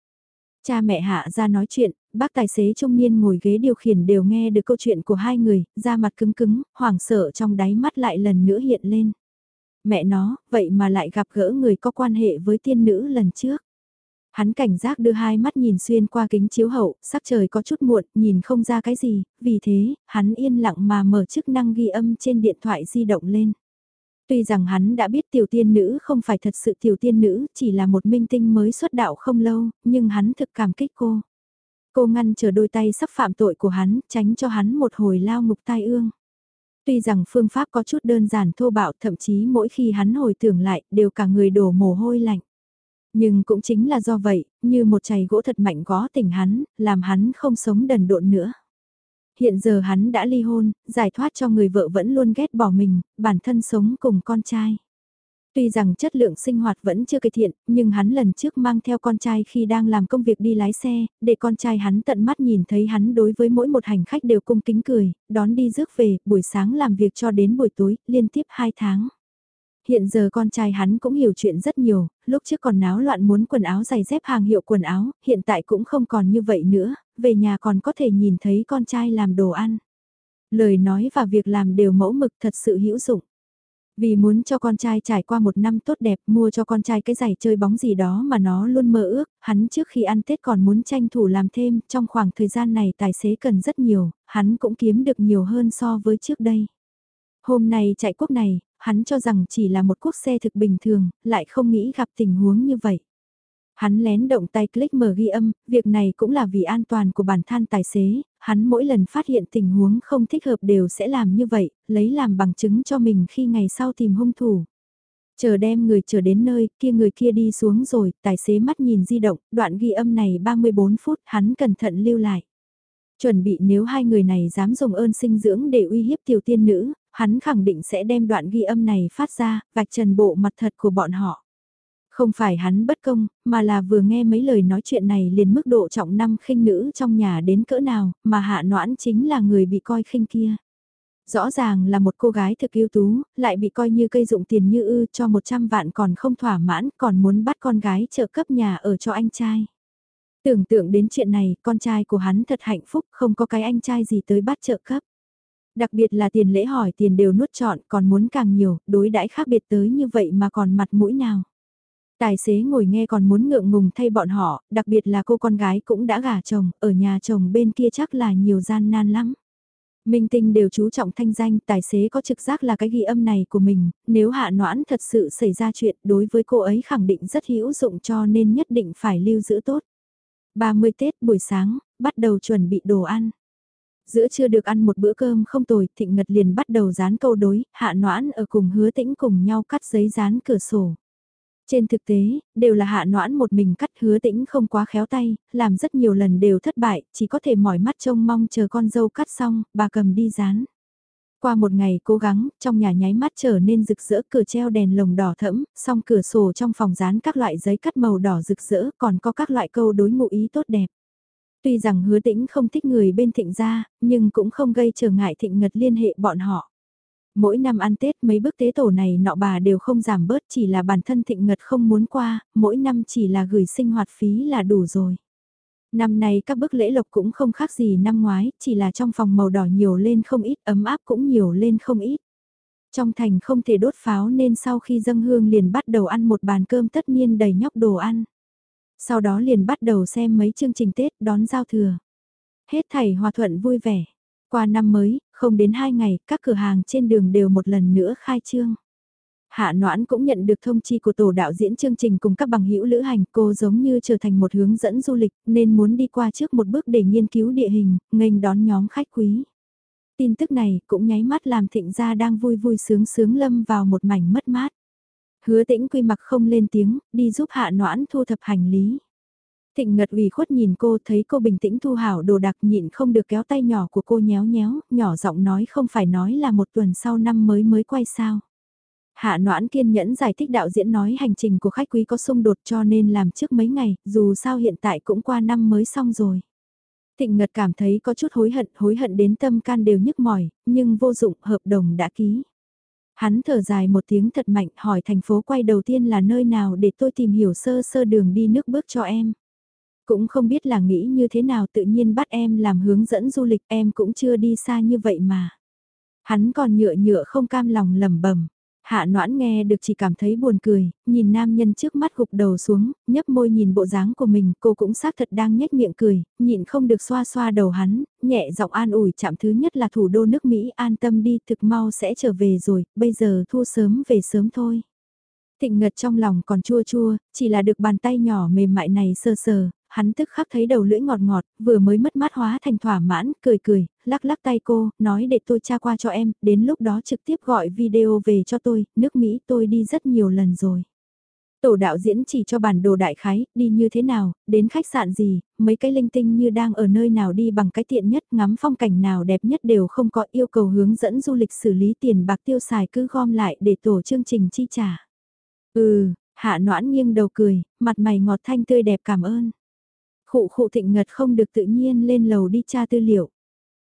Cha mẹ Hạ ra nói chuyện, bác tài xế trung niên ngồi ghế điều khiển đều nghe được câu chuyện của hai người, da mặt cứng cứng, hoảng sợ trong đáy mắt lại lần nữa hiện lên. Mẹ nó, vậy mà lại gặp gỡ người có quan hệ với tiên nữ lần trước. Hắn cảnh giác đưa hai mắt nhìn xuyên qua kính chiếu hậu, sắc trời có chút muộn, nhìn không ra cái gì, vì thế, hắn yên lặng mà mở chức năng ghi âm trên điện thoại di động lên. Tuy rằng hắn đã biết tiểu tiên nữ không phải thật sự tiểu tiên nữ, chỉ là một minh tinh mới xuất đạo không lâu, nhưng hắn thực cảm kích cô. Cô ngăn chờ đôi tay sắp phạm tội của hắn, tránh cho hắn một hồi lao ngục tai ương. Tuy rằng phương pháp có chút đơn giản thô bạo thậm chí mỗi khi hắn hồi tưởng lại đều cả người đổ mồ hôi lạnh. Nhưng cũng chính là do vậy, như một chày gỗ thật mạnh gó tỉnh hắn, làm hắn không sống đần độn nữa. Hiện giờ hắn đã ly hôn, giải thoát cho người vợ vẫn luôn ghét bỏ mình, bản thân sống cùng con trai. Tuy rằng chất lượng sinh hoạt vẫn chưa cải thiện, nhưng hắn lần trước mang theo con trai khi đang làm công việc đi lái xe, để con trai hắn tận mắt nhìn thấy hắn đối với mỗi một hành khách đều cung kính cười, đón đi rước về, buổi sáng làm việc cho đến buổi tối, liên tiếp 2 tháng. Hiện giờ con trai hắn cũng hiểu chuyện rất nhiều, lúc trước còn náo loạn muốn quần áo giày dép hàng hiệu quần áo, hiện tại cũng không còn như vậy nữa, về nhà còn có thể nhìn thấy con trai làm đồ ăn. Lời nói và việc làm đều mẫu mực thật sự hữu dụng. Vì muốn cho con trai trải qua một năm tốt đẹp mua cho con trai cái giày chơi bóng gì đó mà nó luôn mơ ước, hắn trước khi ăn Tết còn muốn tranh thủ làm thêm, trong khoảng thời gian này tài xế cần rất nhiều, hắn cũng kiếm được nhiều hơn so với trước đây. Hôm nay chạy quốc này, hắn cho rằng chỉ là một quốc xe thực bình thường, lại không nghĩ gặp tình huống như vậy. Hắn lén động tay click mở ghi âm, việc này cũng là vì an toàn của bản thân tài xế, hắn mỗi lần phát hiện tình huống không thích hợp đều sẽ làm như vậy, lấy làm bằng chứng cho mình khi ngày sau tìm hung thủ. Chờ đem người chờ đến nơi, kia người kia đi xuống rồi, tài xế mắt nhìn di động, đoạn ghi âm này 34 phút, hắn cẩn thận lưu lại. Chuẩn bị nếu hai người này dám dùng ơn sinh dưỡng để uy hiếp tiểu tiên nữ, hắn khẳng định sẽ đem đoạn ghi âm này phát ra, vạch trần bộ mặt thật của bọn họ. Không phải hắn bất công, mà là vừa nghe mấy lời nói chuyện này liền mức độ trọng năm khinh nữ trong nhà đến cỡ nào, mà hạ noãn chính là người bị coi khinh kia. Rõ ràng là một cô gái thực ưu tú, lại bị coi như cây dụng tiền như ư cho 100 vạn còn không thỏa mãn, còn muốn bắt con gái trợ cấp nhà ở cho anh trai. Tưởng tượng đến chuyện này, con trai của hắn thật hạnh phúc, không có cái anh trai gì tới bắt trợ cấp. Đặc biệt là tiền lễ hỏi tiền đều nuốt chọn còn muốn càng nhiều, đối đãi khác biệt tới như vậy mà còn mặt mũi nào. Tài xế ngồi nghe còn muốn ngượng ngùng thay bọn họ, đặc biệt là cô con gái cũng đã gả chồng, ở nhà chồng bên kia chắc là nhiều gian nan lắm. Minh tinh đều chú trọng thanh danh, tài xế có trực giác là cái ghi âm này của mình, nếu hạ noãn thật sự xảy ra chuyện đối với cô ấy khẳng định rất hữu dụng cho nên nhất định phải lưu giữ tốt. 30 Tết buổi sáng, bắt đầu chuẩn bị đồ ăn. Giữa chưa được ăn một bữa cơm không tồi, Thịnh Ngật liền bắt đầu dán câu đối, hạ noãn ở cùng hứa tĩnh cùng nhau cắt giấy dán cửa sổ. Trên thực tế, đều là hạ noãn một mình cắt hứa tĩnh không quá khéo tay, làm rất nhiều lần đều thất bại, chỉ có thể mỏi mắt trông mong chờ con dâu cắt xong, bà cầm đi dán. Qua một ngày cố gắng, trong nhà nháy mắt trở nên rực rỡ cửa treo đèn lồng đỏ thẫm, song cửa sổ trong phòng dán các loại giấy cắt màu đỏ rực rỡ, còn có các loại câu đối ngụ ý tốt đẹp. Tuy rằng hứa tĩnh không thích người bên thịnh gia, nhưng cũng không gây trở ngại thịnh ngật liên hệ bọn họ. Mỗi năm ăn Tết mấy bức tế tổ này nọ bà đều không giảm bớt chỉ là bản thân thịnh ngật không muốn qua, mỗi năm chỉ là gửi sinh hoạt phí là đủ rồi. Năm nay các bức lễ lộc cũng không khác gì năm ngoái, chỉ là trong phòng màu đỏ nhiều lên không ít, ấm áp cũng nhiều lên không ít. Trong thành không thể đốt pháo nên sau khi dâng hương liền bắt đầu ăn một bàn cơm tất niên đầy nhóc đồ ăn. Sau đó liền bắt đầu xem mấy chương trình Tết đón giao thừa. Hết thảy hòa thuận vui vẻ. Qua năm mới, không đến hai ngày, các cửa hàng trên đường đều một lần nữa khai trương. Hạ Noãn cũng nhận được thông chi của tổ đạo diễn chương trình cùng các bằng hữu lữ hành cô giống như trở thành một hướng dẫn du lịch nên muốn đi qua trước một bước để nghiên cứu địa hình, nghênh đón nhóm khách quý. Tin tức này cũng nháy mắt làm thịnh gia đang vui vui sướng sướng lâm vào một mảnh mất mát. Hứa tĩnh quy mặc không lên tiếng, đi giúp hạ noãn thu thập hành lý. Thịnh ngật ủy khuất nhìn cô thấy cô bình tĩnh thu hảo đồ đặc nhịn không được kéo tay nhỏ của cô nhéo nhéo, nhỏ giọng nói không phải nói là một tuần sau năm mới mới quay sao. Hạ noãn kiên nhẫn giải thích đạo diễn nói hành trình của khách quý có xung đột cho nên làm trước mấy ngày, dù sao hiện tại cũng qua năm mới xong rồi. Thịnh Ngật cảm thấy có chút hối hận, hối hận đến tâm can đều nhức mỏi, nhưng vô dụng, hợp đồng đã ký. Hắn thở dài một tiếng thật mạnh, hỏi thành phố quay đầu tiên là nơi nào để tôi tìm hiểu sơ sơ đường đi nước bước cho em. Cũng không biết là nghĩ như thế nào tự nhiên bắt em làm hướng dẫn du lịch, em cũng chưa đi xa như vậy mà. Hắn còn nhựa nhựa không cam lòng lầm bẩm Hạ noãn nghe được chỉ cảm thấy buồn cười, nhìn nam nhân trước mắt gục đầu xuống, nhấp môi nhìn bộ dáng của mình, cô cũng xác thật đang nhếch miệng cười, nhịn không được xoa xoa đầu hắn, nhẹ giọng an ủi chạm thứ nhất là thủ đô nước Mỹ an tâm đi, thực mau sẽ trở về rồi, bây giờ thu sớm về sớm thôi. Thịnh ngật trong lòng còn chua chua, chỉ là được bàn tay nhỏ mềm mại này sơ sờ, hắn tức khắc thấy đầu lưỡi ngọt ngọt, vừa mới mất mát hóa thành thỏa mãn, cười cười, lắc lắc tay cô, nói để tôi tra qua cho em, đến lúc đó trực tiếp gọi video về cho tôi, nước Mỹ tôi đi rất nhiều lần rồi. Tổ đạo diễn chỉ cho bản đồ đại khái, đi như thế nào, đến khách sạn gì, mấy cái linh tinh như đang ở nơi nào đi bằng cái tiện nhất, ngắm phong cảnh nào đẹp nhất đều không có yêu cầu hướng dẫn du lịch xử lý tiền bạc tiêu xài cứ gom lại để tổ chương trình chi trả. Ừ, hạ noãn nghiêng đầu cười, mặt mày ngọt thanh tươi đẹp cảm ơn. Khụ khụ thịnh ngật không được tự nhiên lên lầu đi tra tư liệu.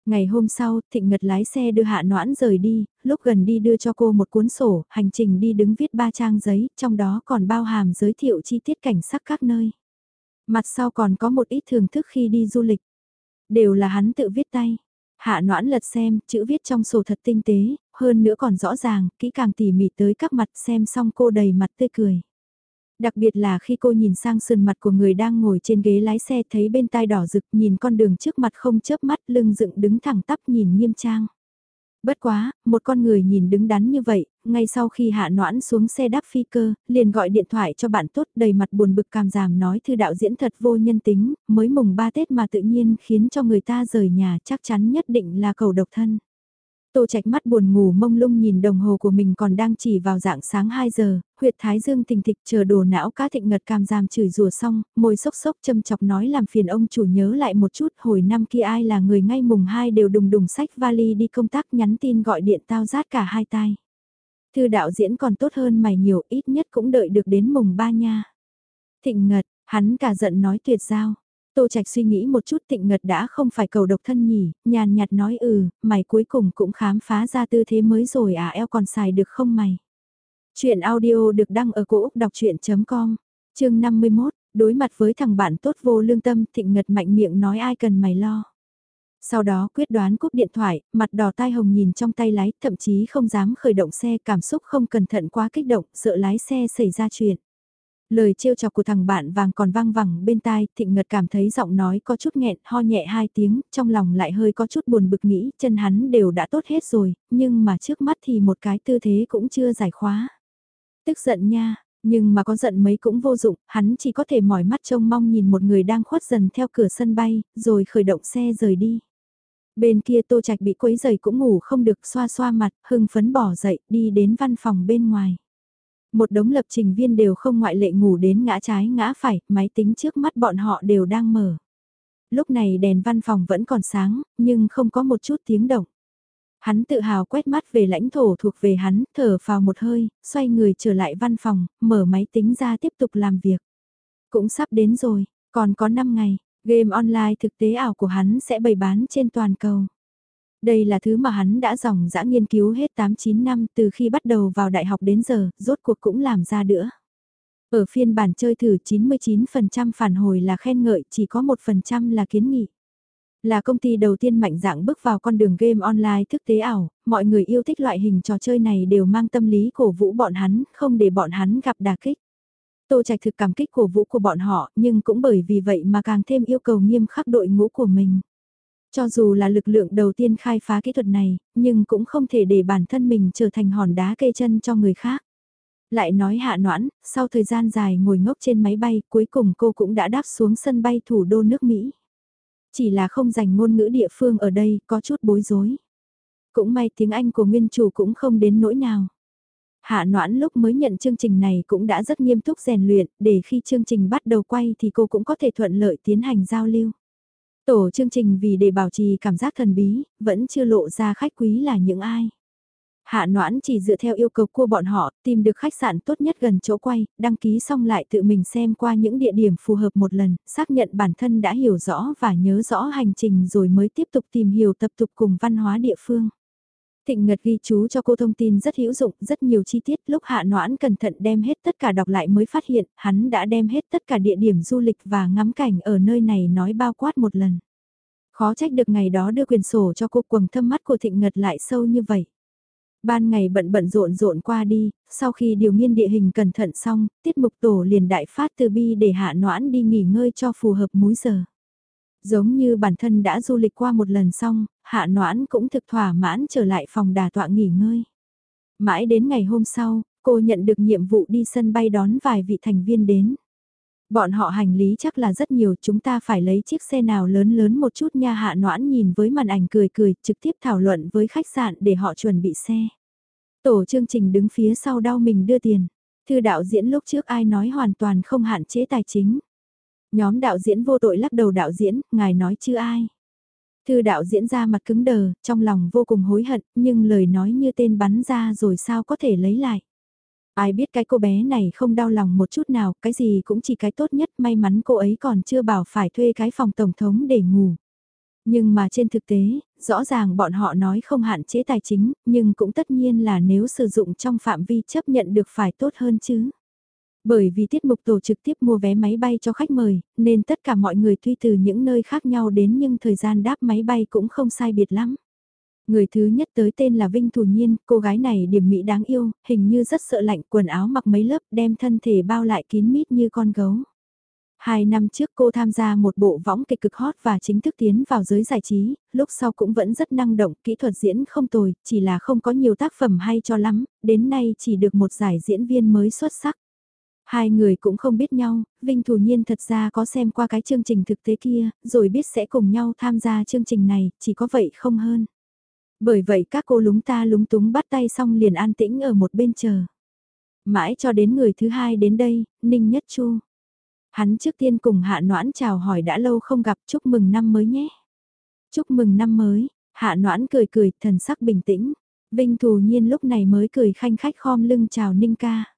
Ngày hôm sau, Thịnh Ngật lái xe đưa Hạ Noãn rời đi, lúc gần đi đưa cho cô một cuốn sổ, hành trình đi đứng viết ba trang giấy, trong đó còn bao hàm giới thiệu chi tiết cảnh sắc các nơi. Mặt sau còn có một ít thưởng thức khi đi du lịch. Đều là hắn tự viết tay. Hạ Noãn lật xem, chữ viết trong sổ thật tinh tế, hơn nữa còn rõ ràng, kỹ càng tỉ mỉ tới các mặt xem xong cô đầy mặt tươi cười. Đặc biệt là khi cô nhìn sang sườn mặt của người đang ngồi trên ghế lái xe thấy bên tai đỏ rực nhìn con đường trước mặt không chớp mắt lưng dựng đứng thẳng tắp nhìn nghiêm trang. Bất quá, một con người nhìn đứng đắn như vậy, ngay sau khi hạ noãn xuống xe đáp phi cơ, liền gọi điện thoại cho bạn tốt đầy mặt buồn bực cảm giảm nói thư đạo diễn thật vô nhân tính, mới mùng 3 Tết mà tự nhiên khiến cho người ta rời nhà chắc chắn nhất định là cầu độc thân. Tô Trạch mắt buồn ngủ mông lung nhìn đồng hồ của mình còn đang chỉ vào dạng sáng 2 giờ, huyệt thái dương tình thịch chờ đồ não cá thịnh ngật cam giam chửi rùa xong, môi sốc sốc châm chọc nói làm phiền ông chủ nhớ lại một chút hồi năm kia ai là người ngay mùng 2 đều đùng đùng sách vali đi công tác nhắn tin gọi điện tao rát cả hai tai. Thư đạo diễn còn tốt hơn mày nhiều ít nhất cũng đợi được đến mùng 3 nha. Thịnh ngật, hắn cả giận nói tuyệt giao. Tô Trạch suy nghĩ một chút tịnh ngật đã không phải cầu độc thân nhỉ, nhàn nhạt nói ừ, mày cuối cùng cũng khám phá ra tư thế mới rồi à eo còn xài được không mày. Chuyện audio được đăng ở cổ Úc đọc chuyện.com, chương 51, đối mặt với thằng bạn tốt vô lương tâm thịnh ngật mạnh miệng nói ai cần mày lo. Sau đó quyết đoán cúp điện thoại, mặt đỏ tai hồng nhìn trong tay lái, thậm chí không dám khởi động xe, cảm xúc không cẩn thận quá kích động, sợ lái xe xảy ra chuyện. Lời trêu chọc của thằng bạn vàng còn vang vẳng bên tai, thịnh ngật cảm thấy giọng nói có chút nghẹn, ho nhẹ hai tiếng, trong lòng lại hơi có chút buồn bực nghĩ, chân hắn đều đã tốt hết rồi, nhưng mà trước mắt thì một cái tư thế cũng chưa giải khóa. Tức giận nha, nhưng mà có giận mấy cũng vô dụng, hắn chỉ có thể mỏi mắt trông mong nhìn một người đang khuất dần theo cửa sân bay, rồi khởi động xe rời đi. Bên kia tô trạch bị quấy giày cũng ngủ không được xoa xoa mặt, hưng phấn bỏ dậy, đi đến văn phòng bên ngoài. Một đống lập trình viên đều không ngoại lệ ngủ đến ngã trái ngã phải, máy tính trước mắt bọn họ đều đang mở. Lúc này đèn văn phòng vẫn còn sáng, nhưng không có một chút tiếng động. Hắn tự hào quét mắt về lãnh thổ thuộc về hắn, thở vào một hơi, xoay người trở lại văn phòng, mở máy tính ra tiếp tục làm việc. Cũng sắp đến rồi, còn có 5 ngày, game online thực tế ảo của hắn sẽ bày bán trên toàn cầu. Đây là thứ mà hắn đã dòng dã nghiên cứu hết 8-9 năm từ khi bắt đầu vào đại học đến giờ, rốt cuộc cũng làm ra nữa. Ở phiên bản chơi thử 99% phản hồi là khen ngợi, chỉ có 1% là kiến nghị. Là công ty đầu tiên mạnh dạng bước vào con đường game online thực tế ảo, mọi người yêu thích loại hình trò chơi này đều mang tâm lý cổ vũ bọn hắn, không để bọn hắn gặp đà kích. Tô Trạch thực cảm kích cổ vũ của bọn họ, nhưng cũng bởi vì vậy mà càng thêm yêu cầu nghiêm khắc đội ngũ của mình. Cho dù là lực lượng đầu tiên khai phá kỹ thuật này, nhưng cũng không thể để bản thân mình trở thành hòn đá kê chân cho người khác. Lại nói hạ noãn, sau thời gian dài ngồi ngốc trên máy bay, cuối cùng cô cũng đã đáp xuống sân bay thủ đô nước Mỹ. Chỉ là không dành ngôn ngữ địa phương ở đây, có chút bối rối. Cũng may tiếng Anh của nguyên chủ cũng không đến nỗi nào. Hạ Noãn lúc mới nhận chương trình này cũng đã rất nghiêm túc rèn luyện, để khi chương trình bắt đầu quay thì cô cũng có thể thuận lợi tiến hành giao lưu. Tổ chương trình vì để bảo trì cảm giác thần bí, vẫn chưa lộ ra khách quý là những ai. Hạ Noãn chỉ dựa theo yêu cầu của bọn họ, tìm được khách sạn tốt nhất gần chỗ quay, đăng ký xong lại tự mình xem qua những địa điểm phù hợp một lần, xác nhận bản thân đã hiểu rõ và nhớ rõ hành trình rồi mới tiếp tục tìm hiểu tập tục cùng văn hóa địa phương. Thịnh Ngật ghi chú cho cô thông tin rất hữu dụng, rất nhiều chi tiết, lúc Hạ Noãn cẩn thận đem hết tất cả đọc lại mới phát hiện, hắn đã đem hết tất cả địa điểm du lịch và ngắm cảnh ở nơi này nói bao quát một lần. Khó trách được ngày đó đưa quyền sổ cho cô quầng thâm mắt của Thịnh Ngật lại sâu như vậy. Ban ngày bận bận rộn rộn qua đi, sau khi điều nghiên địa hình cẩn thận xong, tiết mục tổ liền đại phát từ bi để Hạ Noãn đi nghỉ ngơi cho phù hợp múi giờ. Giống như bản thân đã du lịch qua một lần xong, hạ noãn cũng thực thỏa mãn trở lại phòng đà tọa nghỉ ngơi. Mãi đến ngày hôm sau, cô nhận được nhiệm vụ đi sân bay đón vài vị thành viên đến. Bọn họ hành lý chắc là rất nhiều, chúng ta phải lấy chiếc xe nào lớn lớn một chút nha hạ noãn nhìn với màn ảnh cười cười, trực tiếp thảo luận với khách sạn để họ chuẩn bị xe. Tổ chương trình đứng phía sau đau mình đưa tiền. Thư đạo diễn lúc trước ai nói hoàn toàn không hạn chế tài chính. Nhóm đạo diễn vô tội lắc đầu đạo diễn, ngài nói chứ ai. Thư đạo diễn ra mặt cứng đờ, trong lòng vô cùng hối hận, nhưng lời nói như tên bắn ra rồi sao có thể lấy lại. Ai biết cái cô bé này không đau lòng một chút nào, cái gì cũng chỉ cái tốt nhất, may mắn cô ấy còn chưa bảo phải thuê cái phòng tổng thống để ngủ. Nhưng mà trên thực tế, rõ ràng bọn họ nói không hạn chế tài chính, nhưng cũng tất nhiên là nếu sử dụng trong phạm vi chấp nhận được phải tốt hơn chứ. Bởi vì tiết mục tổ trực tiếp mua vé máy bay cho khách mời, nên tất cả mọi người tuy từ những nơi khác nhau đến nhưng thời gian đáp máy bay cũng không sai biệt lắm. Người thứ nhất tới tên là Vinh Thủ Nhiên, cô gái này điểm mỹ đáng yêu, hình như rất sợ lạnh, quần áo mặc mấy lớp đem thân thể bao lại kín mít như con gấu. Hai năm trước cô tham gia một bộ võng kịch cực hot và chính thức tiến vào giới giải trí, lúc sau cũng vẫn rất năng động, kỹ thuật diễn không tồi, chỉ là không có nhiều tác phẩm hay cho lắm, đến nay chỉ được một giải diễn viên mới xuất sắc. Hai người cũng không biết nhau, Vinh Thủ Nhiên thật ra có xem qua cái chương trình thực tế kia, rồi biết sẽ cùng nhau tham gia chương trình này, chỉ có vậy không hơn. Bởi vậy các cô lúng ta lúng túng bắt tay xong liền an tĩnh ở một bên chờ. Mãi cho đến người thứ hai đến đây, Ninh Nhất Chu. Hắn trước tiên cùng Hạ Noãn chào hỏi đã lâu không gặp chúc mừng năm mới nhé. Chúc mừng năm mới, Hạ Noãn cười cười, thần sắc bình tĩnh. Vinh Thù Nhiên lúc này mới cười khanh khách khom lưng chào Ninh ca.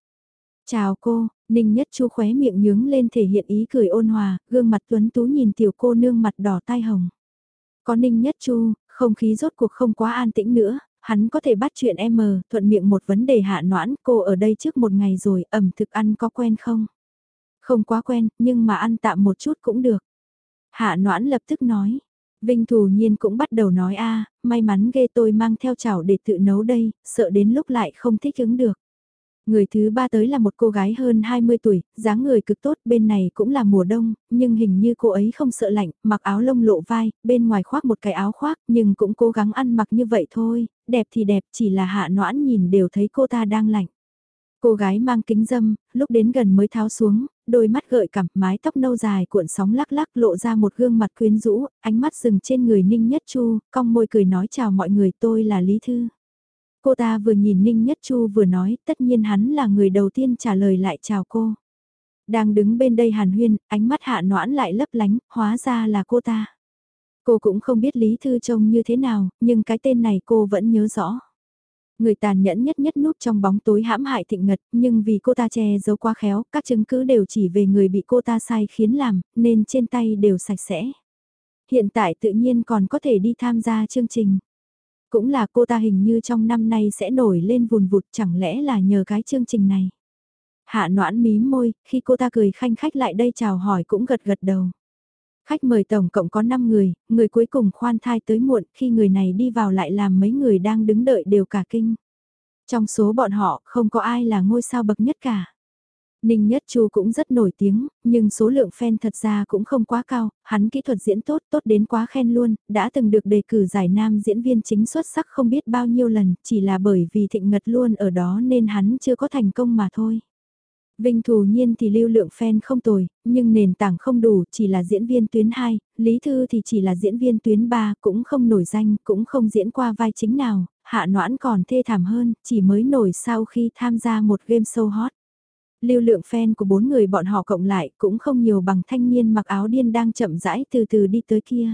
Chào cô, Ninh Nhất Chu khóe miệng nhướng lên thể hiện ý cười ôn hòa, gương mặt tuấn tú nhìn tiểu cô nương mặt đỏ tai hồng. Có Ninh Nhất Chu, không khí rốt cuộc không quá an tĩnh nữa, hắn có thể bắt chuyện em mờ, thuận miệng một vấn đề hạ noãn, cô ở đây trước một ngày rồi, ẩm thực ăn có quen không? Không quá quen, nhưng mà ăn tạm một chút cũng được. Hạ noãn lập tức nói. Vinh Thù Nhiên cũng bắt đầu nói a may mắn ghê tôi mang theo chảo để tự nấu đây, sợ đến lúc lại không thích ứng được. Người thứ ba tới là một cô gái hơn 20 tuổi, dáng người cực tốt, bên này cũng là mùa đông, nhưng hình như cô ấy không sợ lạnh, mặc áo lông lộ vai, bên ngoài khoác một cái áo khoác, nhưng cũng cố gắng ăn mặc như vậy thôi, đẹp thì đẹp, chỉ là hạ noãn nhìn đều thấy cô ta đang lạnh. Cô gái mang kính dâm, lúc đến gần mới tháo xuống, đôi mắt gợi cảm, mái tóc nâu dài cuộn sóng lắc lắc lộ ra một gương mặt quyến rũ, ánh mắt dừng trên người Ninh Nhất Chu, cong môi cười nói chào mọi người tôi là Lý Thư. Cô ta vừa nhìn Ninh Nhất Chu vừa nói, tất nhiên hắn là người đầu tiên trả lời lại chào cô. Đang đứng bên đây Hàn Huyên, ánh mắt hạ noãn lại lấp lánh, hóa ra là cô ta. Cô cũng không biết Lý Thư trông như thế nào, nhưng cái tên này cô vẫn nhớ rõ. Người tàn nhẫn nhất nhất núp trong bóng tối hãm hại thịnh ngật, nhưng vì cô ta che giấu quá khéo, các chứng cứ đều chỉ về người bị cô ta sai khiến làm, nên trên tay đều sạch sẽ. Hiện tại tự nhiên còn có thể đi tham gia chương trình. Cũng là cô ta hình như trong năm nay sẽ nổi lên vùn vụt chẳng lẽ là nhờ cái chương trình này. Hạ noãn mí môi, khi cô ta cười khanh khách lại đây chào hỏi cũng gật gật đầu. Khách mời tổng cộng có 5 người, người cuối cùng khoan thai tới muộn khi người này đi vào lại làm mấy người đang đứng đợi đều cả kinh. Trong số bọn họ không có ai là ngôi sao bậc nhất cả. Ninh Nhất Chu cũng rất nổi tiếng, nhưng số lượng fan thật ra cũng không quá cao, hắn kỹ thuật diễn tốt, tốt đến quá khen luôn, đã từng được đề cử giải nam diễn viên chính xuất sắc không biết bao nhiêu lần, chỉ là bởi vì thịnh ngật luôn ở đó nên hắn chưa có thành công mà thôi. Vinh Thù Nhiên thì lưu lượng fan không tồi, nhưng nền tảng không đủ, chỉ là diễn viên tuyến 2, Lý Thư thì chỉ là diễn viên tuyến 3, cũng không nổi danh, cũng không diễn qua vai chính nào, hạ noãn còn thê thảm hơn, chỉ mới nổi sau khi tham gia một game show hot. Lưu lượng fan của bốn người bọn họ cộng lại cũng không nhiều bằng thanh niên mặc áo điên đang chậm rãi từ từ đi tới kia.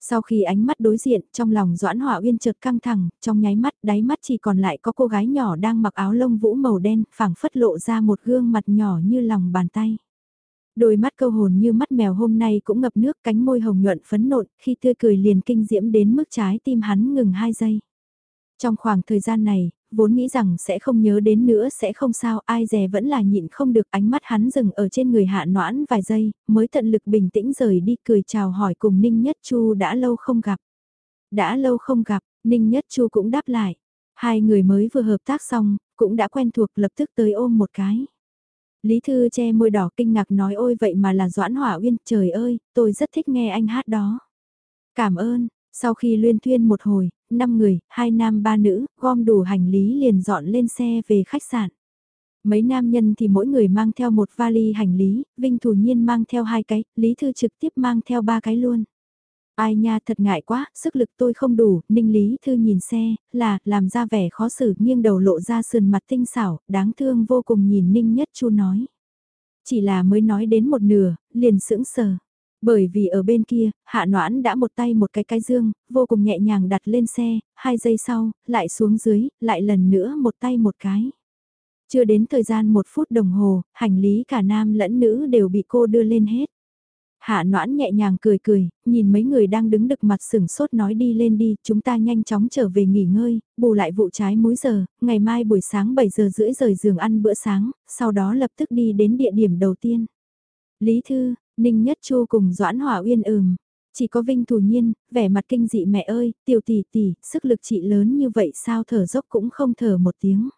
Sau khi ánh mắt đối diện, trong lòng Doãn Hỏa Uyên chợt căng thẳng, trong nháy mắt, đáy mắt chỉ còn lại có cô gái nhỏ đang mặc áo lông vũ màu đen, phảng phất lộ ra một gương mặt nhỏ như lòng bàn tay. Đôi mắt câu hồn như mắt mèo hôm nay cũng ngập nước, cánh môi hồng nhuận phấn nộn, khi tươi cười liền kinh diễm đến mức trái tim hắn ngừng hai giây. Trong khoảng thời gian này, vốn nghĩ rằng sẽ không nhớ đến nữa sẽ không sao, ai dè vẫn là nhịn không được ánh mắt hắn dừng ở trên người hạ noãn vài giây, mới tận lực bình tĩnh rời đi cười chào hỏi cùng Ninh Nhất Chu đã lâu không gặp. Đã lâu không gặp, Ninh Nhất Chu cũng đáp lại. Hai người mới vừa hợp tác xong, cũng đã quen thuộc lập tức tới ôm một cái. Lý Thư che môi đỏ kinh ngạc nói ôi vậy mà là Doãn Hỏa Uyên, trời ơi, tôi rất thích nghe anh hát đó. Cảm ơn, sau khi luyên thuyên một hồi, 5 người, hai nam ba nữ, gom đủ hành lý liền dọn lên xe về khách sạn. Mấy nam nhân thì mỗi người mang theo một vali hành lý, Vinh Thủ Nhiên mang theo hai cái, Lý Thư trực tiếp mang theo ba cái luôn. Ai nha thật ngại quá, sức lực tôi không đủ, Ninh Lý Thư nhìn xe, là, làm ra vẻ khó xử, nghiêng đầu lộ ra sườn mặt tinh xảo, đáng thương vô cùng nhìn Ninh Nhất Chu nói. Chỉ là mới nói đến một nửa, liền sững sờ. Bởi vì ở bên kia, hạ noãn đã một tay một cái cái dương, vô cùng nhẹ nhàng đặt lên xe, hai giây sau, lại xuống dưới, lại lần nữa một tay một cái. Chưa đến thời gian một phút đồng hồ, hành lý cả nam lẫn nữ đều bị cô đưa lên hết. Hạ noãn nhẹ nhàng cười cười, nhìn mấy người đang đứng đực mặt sửng sốt nói đi lên đi, chúng ta nhanh chóng trở về nghỉ ngơi, bù lại vụ trái múi giờ, ngày mai buổi sáng 7 giờ rưỡi rời giường ăn bữa sáng, sau đó lập tức đi đến địa điểm đầu tiên. Lý Thư, Ninh Nhất Chu cùng Doãn Hỏa Uyên ừm, chỉ có Vinh Thủ Nhiên, vẻ mặt kinh dị mẹ ơi, tiểu tỷ tỷ, sức lực chị lớn như vậy sao thở dốc cũng không thở một tiếng.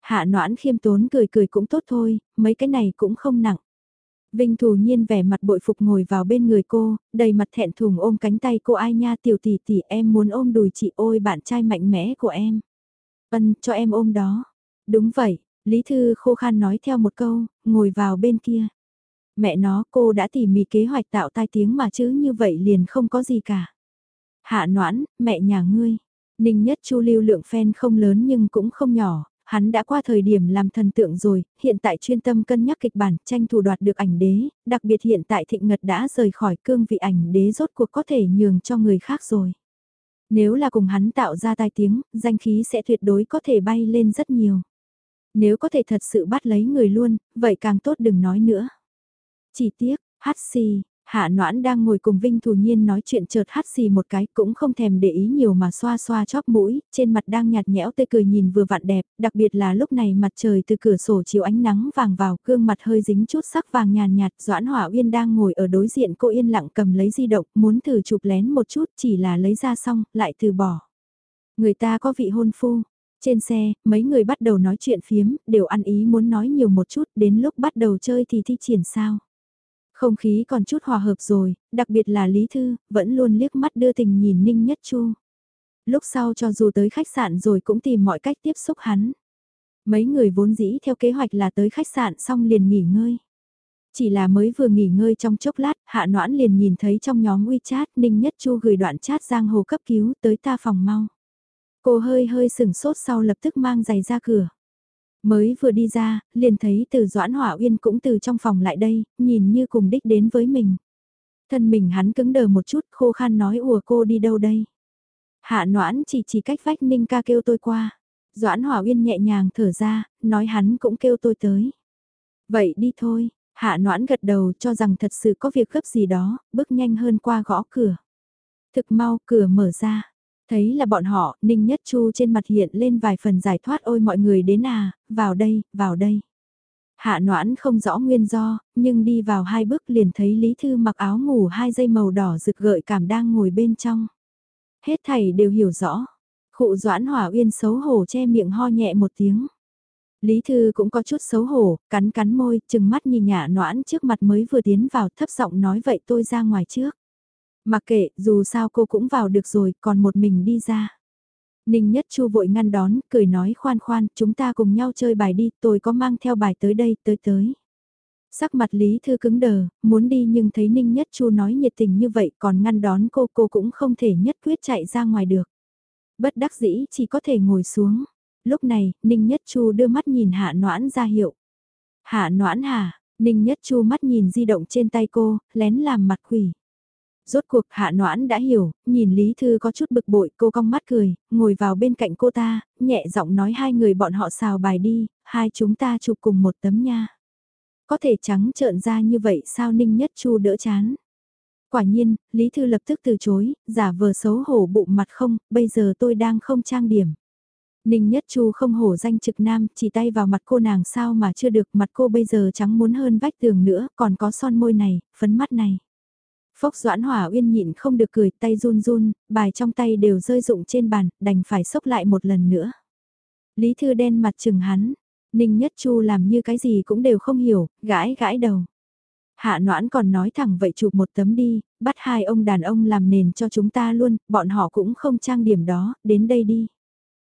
Hạ noãn khiêm tốn cười cười cũng tốt thôi, mấy cái này cũng không nặng. Vinh Thủ Nhiên vẻ mặt bội phục ngồi vào bên người cô, đầy mặt thẹn thùng ôm cánh tay cô ai nha tiểu tỷ tỷ em muốn ôm đùi chị ôi bạn trai mạnh mẽ của em. vân cho em ôm đó. Đúng vậy, Lý Thư khô khan nói theo một câu, ngồi vào bên kia. Mẹ nó cô đã tỉ mỉ kế hoạch tạo tai tiếng mà chứ như vậy liền không có gì cả. Hạ noãn, mẹ nhà ngươi. Ninh nhất chu lưu lượng fan không lớn nhưng cũng không nhỏ, hắn đã qua thời điểm làm thần tượng rồi, hiện tại chuyên tâm cân nhắc kịch bản, tranh thủ đoạt được ảnh đế, đặc biệt hiện tại thịnh ngật đã rời khỏi cương vị ảnh đế rốt cuộc có thể nhường cho người khác rồi. Nếu là cùng hắn tạo ra tai tiếng, danh khí sẽ tuyệt đối có thể bay lên rất nhiều. Nếu có thể thật sự bắt lấy người luôn, vậy càng tốt đừng nói nữa. Chỉ tiếc, hát xì, Hạ Noãn đang ngồi cùng Vinh Thù Nhiên nói chuyện chợt hát xì một cái cũng không thèm để ý nhiều mà xoa xoa chóp mũi, trên mặt đang nhạt nhẽo tươi cười nhìn vừa vặn đẹp, đặc biệt là lúc này mặt trời từ cửa sổ chiếu ánh nắng vàng vào, gương mặt hơi dính chút sắc vàng nhàn nhạt, Doãn Hỏa Uyên đang ngồi ở đối diện cô yên lặng cầm lấy di động, muốn thử chụp lén một chút, chỉ là lấy ra xong, lại từ bỏ. Người ta có vị hôn phu, trên xe, mấy người bắt đầu nói chuyện phiếm, đều ăn ý muốn nói nhiều một chút, đến lúc bắt đầu chơi thì thi triển sao. Không khí còn chút hòa hợp rồi, đặc biệt là Lý Thư, vẫn luôn liếc mắt đưa tình nhìn Ninh Nhất Chu. Lúc sau cho dù tới khách sạn rồi cũng tìm mọi cách tiếp xúc hắn. Mấy người vốn dĩ theo kế hoạch là tới khách sạn xong liền nghỉ ngơi. Chỉ là mới vừa nghỉ ngơi trong chốc lát, Hạ Noãn liền nhìn thấy trong nhóm WeChat Ninh Nhất Chu gửi đoạn chat giang hồ cấp cứu tới ta phòng mau. Cô hơi hơi sừng sốt sau lập tức mang giày ra cửa. Mới vừa đi ra, liền thấy từ Doãn Hỏa Uyên cũng từ trong phòng lại đây, nhìn như cùng đích đến với mình. Thân mình hắn cứng đờ một chút khô khan nói ùa cô đi đâu đây. Hạ noãn chỉ chỉ cách vách ninh ca kêu tôi qua. Doãn Hỏa Uyên nhẹ nhàng thở ra, nói hắn cũng kêu tôi tới. Vậy đi thôi, hạ noãn gật đầu cho rằng thật sự có việc gấp gì đó, bước nhanh hơn qua gõ cửa. Thực mau cửa mở ra, Thấy là bọn họ, Ninh Nhất Chu trên mặt hiện lên vài phần giải thoát ôi mọi người đến à, vào đây, vào đây. Hạ noãn không rõ nguyên do, nhưng đi vào hai bước liền thấy Lý Thư mặc áo ngủ hai dây màu đỏ rực gợi cảm đang ngồi bên trong. Hết thầy đều hiểu rõ. Khụ doãn hỏa uyên xấu hổ che miệng ho nhẹ một tiếng. Lý Thư cũng có chút xấu hổ, cắn cắn môi, chừng mắt nhìn nhả noãn trước mặt mới vừa tiến vào thấp giọng nói vậy tôi ra ngoài trước. Mặc kệ, dù sao cô cũng vào được rồi, còn một mình đi ra. Ninh Nhất Chu vội ngăn đón, cười nói khoan khoan, chúng ta cùng nhau chơi bài đi, tôi có mang theo bài tới đây, tới tới. Sắc mặt Lý Thư cứng đờ, muốn đi nhưng thấy Ninh Nhất Chu nói nhiệt tình như vậy còn ngăn đón cô, cô cũng không thể nhất quyết chạy ra ngoài được. Bất đắc dĩ chỉ có thể ngồi xuống. Lúc này, Ninh Nhất Chu đưa mắt nhìn Hạ Noãn ra hiệu. Hạ Noãn hả? Ninh Nhất Chu mắt nhìn di động trên tay cô, lén làm mặt quỷ. Rốt cuộc hạ noãn đã hiểu, nhìn Lý Thư có chút bực bội cô cong mắt cười, ngồi vào bên cạnh cô ta, nhẹ giọng nói hai người bọn họ xào bài đi, hai chúng ta chụp cùng một tấm nha. Có thể trắng trợn ra như vậy sao Ninh Nhất Chu đỡ chán. Quả nhiên, Lý Thư lập tức từ chối, giả vờ xấu hổ bụng mặt không, bây giờ tôi đang không trang điểm. Ninh Nhất Chu không hổ danh trực nam, chỉ tay vào mặt cô nàng sao mà chưa được, mặt cô bây giờ trắng muốn hơn vách tường nữa, còn có son môi này, phấn mắt này. Phốc Doãn Hòa Uyên nhịn không được cười, tay run run, bài trong tay đều rơi rụng trên bàn, đành phải sốc lại một lần nữa. Lý Thư đen mặt chừng hắn, Ninh Nhất Chu làm như cái gì cũng đều không hiểu, gãi gãi đầu. Hạ noãn còn nói thẳng vậy chụp một tấm đi, bắt hai ông đàn ông làm nền cho chúng ta luôn, bọn họ cũng không trang điểm đó, đến đây đi.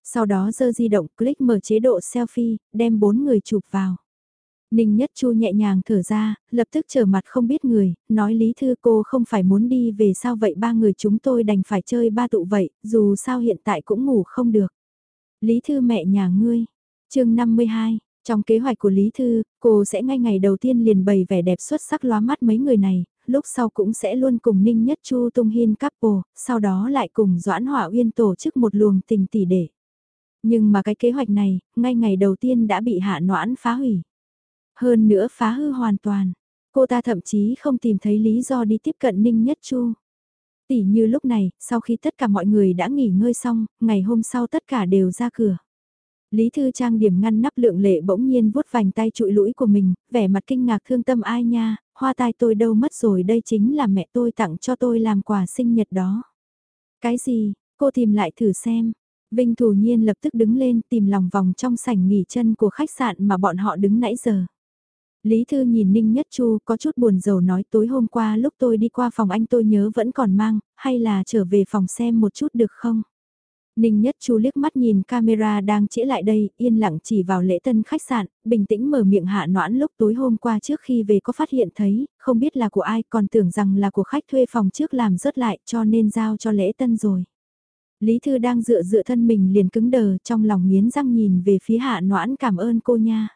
Sau đó giơ di động click mở chế độ selfie, đem bốn người chụp vào. Ninh Nhất Chu nhẹ nhàng thở ra, lập tức trở mặt không biết người, nói Lý Thư cô không phải muốn đi về sao vậy ba người chúng tôi đành phải chơi ba tụ vậy, dù sao hiện tại cũng ngủ không được. Lý Thư mẹ nhà ngươi, chương 52, trong kế hoạch của Lý Thư, cô sẽ ngay ngày đầu tiên liền bày vẻ đẹp xuất sắc lóa mắt mấy người này, lúc sau cũng sẽ luôn cùng Ninh Nhất Chu tung hiên couple, sau đó lại cùng Doãn Hỏa Uyên tổ chức một luồng tình tỷ để. Nhưng mà cái kế hoạch này, ngay ngày đầu tiên đã bị hạ noãn phá hủy. Hơn nữa phá hư hoàn toàn. Cô ta thậm chí không tìm thấy lý do đi tiếp cận Ninh Nhất Chu. Tỷ như lúc này, sau khi tất cả mọi người đã nghỉ ngơi xong, ngày hôm sau tất cả đều ra cửa. Lý Thư Trang điểm ngăn nắp lượng lệ bỗng nhiên vuốt vành tay trụi lũi của mình, vẻ mặt kinh ngạc thương tâm ai nha, hoa tai tôi đâu mất rồi đây chính là mẹ tôi tặng cho tôi làm quà sinh nhật đó. Cái gì, cô tìm lại thử xem. Vinh Thủ Nhiên lập tức đứng lên tìm lòng vòng trong sảnh nghỉ chân của khách sạn mà bọn họ đứng nãy giờ. Lý Thư nhìn Ninh Nhất Chu có chút buồn rầu nói tối hôm qua lúc tôi đi qua phòng anh tôi nhớ vẫn còn mang, hay là trở về phòng xem một chút được không? Ninh Nhất Chu liếc mắt nhìn camera đang chĩa lại đây, yên lặng chỉ vào lễ tân khách sạn, bình tĩnh mở miệng hạ noãn lúc tối hôm qua trước khi về có phát hiện thấy, không biết là của ai còn tưởng rằng là của khách thuê phòng trước làm rớt lại cho nên giao cho lễ tân rồi. Lý Thư đang dựa dựa thân mình liền cứng đờ trong lòng nghiến răng nhìn về phía hạ noãn cảm ơn cô nha.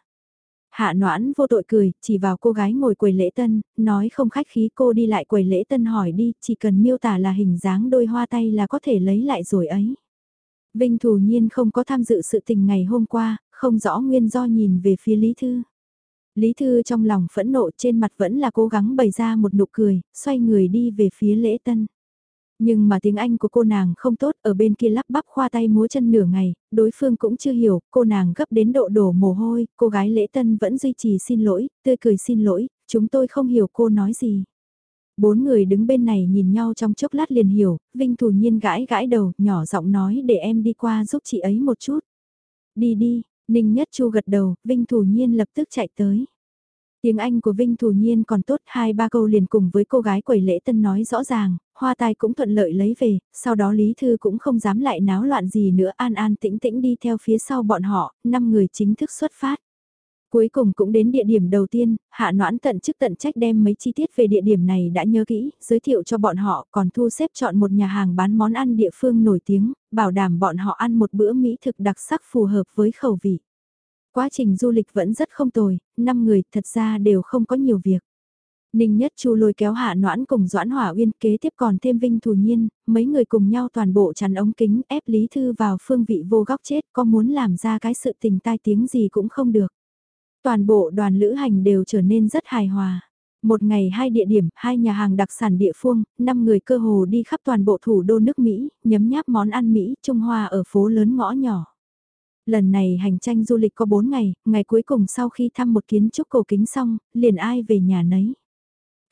Hạ noãn vô tội cười, chỉ vào cô gái ngồi quầy lễ tân, nói không khách khí cô đi lại quầy lễ tân hỏi đi, chỉ cần miêu tả là hình dáng đôi hoa tay là có thể lấy lại rồi ấy. Vinh Thù Nhiên không có tham dự sự tình ngày hôm qua, không rõ nguyên do nhìn về phía Lý Thư. Lý Thư trong lòng phẫn nộ trên mặt vẫn là cố gắng bày ra một nụ cười, xoay người đi về phía lễ tân. Nhưng mà tiếng Anh của cô nàng không tốt, ở bên kia lắp bắp khoa tay múa chân nửa ngày, đối phương cũng chưa hiểu, cô nàng gấp đến độ đổ mồ hôi, cô gái lễ tân vẫn duy trì xin lỗi, tươi cười xin lỗi, chúng tôi không hiểu cô nói gì. Bốn người đứng bên này nhìn nhau trong chốc lát liền hiểu, Vinh Thủ Nhiên gãi gãi đầu, nhỏ giọng nói để em đi qua giúp chị ấy một chút. Đi đi, Ninh Nhất Chu gật đầu, Vinh Thủ Nhiên lập tức chạy tới. Tiếng Anh của Vinh Thủ Nhiên còn tốt hai ba câu liền cùng với cô gái quầy lễ tân nói rõ ràng, hoa tai cũng thuận lợi lấy về, sau đó Lý Thư cũng không dám lại náo loạn gì nữa an an tĩnh tĩnh đi theo phía sau bọn họ, năm người chính thức xuất phát. Cuối cùng cũng đến địa điểm đầu tiên, hạ noãn tận chức tận trách đem mấy chi tiết về địa điểm này đã nhớ kỹ, giới thiệu cho bọn họ còn thu xếp chọn một nhà hàng bán món ăn địa phương nổi tiếng, bảo đảm bọn họ ăn một bữa mỹ thực đặc sắc phù hợp với khẩu vị. Quá trình du lịch vẫn rất không tồi, 5 người thật ra đều không có nhiều việc. Ninh Nhất Chu lôi kéo Hạ Noãn cùng Doãn Hỏa Uyên kế tiếp còn thêm Vinh Thù Nhiên, mấy người cùng nhau toàn bộ chắn ống kính ép Lý Thư vào phương vị vô góc chết có muốn làm ra cái sự tình tai tiếng gì cũng không được. Toàn bộ đoàn lữ hành đều trở nên rất hài hòa. Một ngày hai địa điểm, hai nhà hàng đặc sản địa phương, năm người cơ hồ đi khắp toàn bộ thủ đô nước Mỹ, nhấm nháp món ăn Mỹ, Trung Hoa ở phố lớn ngõ nhỏ. Lần này hành tranh du lịch có 4 ngày, ngày cuối cùng sau khi thăm một kiến trúc cổ kính xong, liền ai về nhà nấy.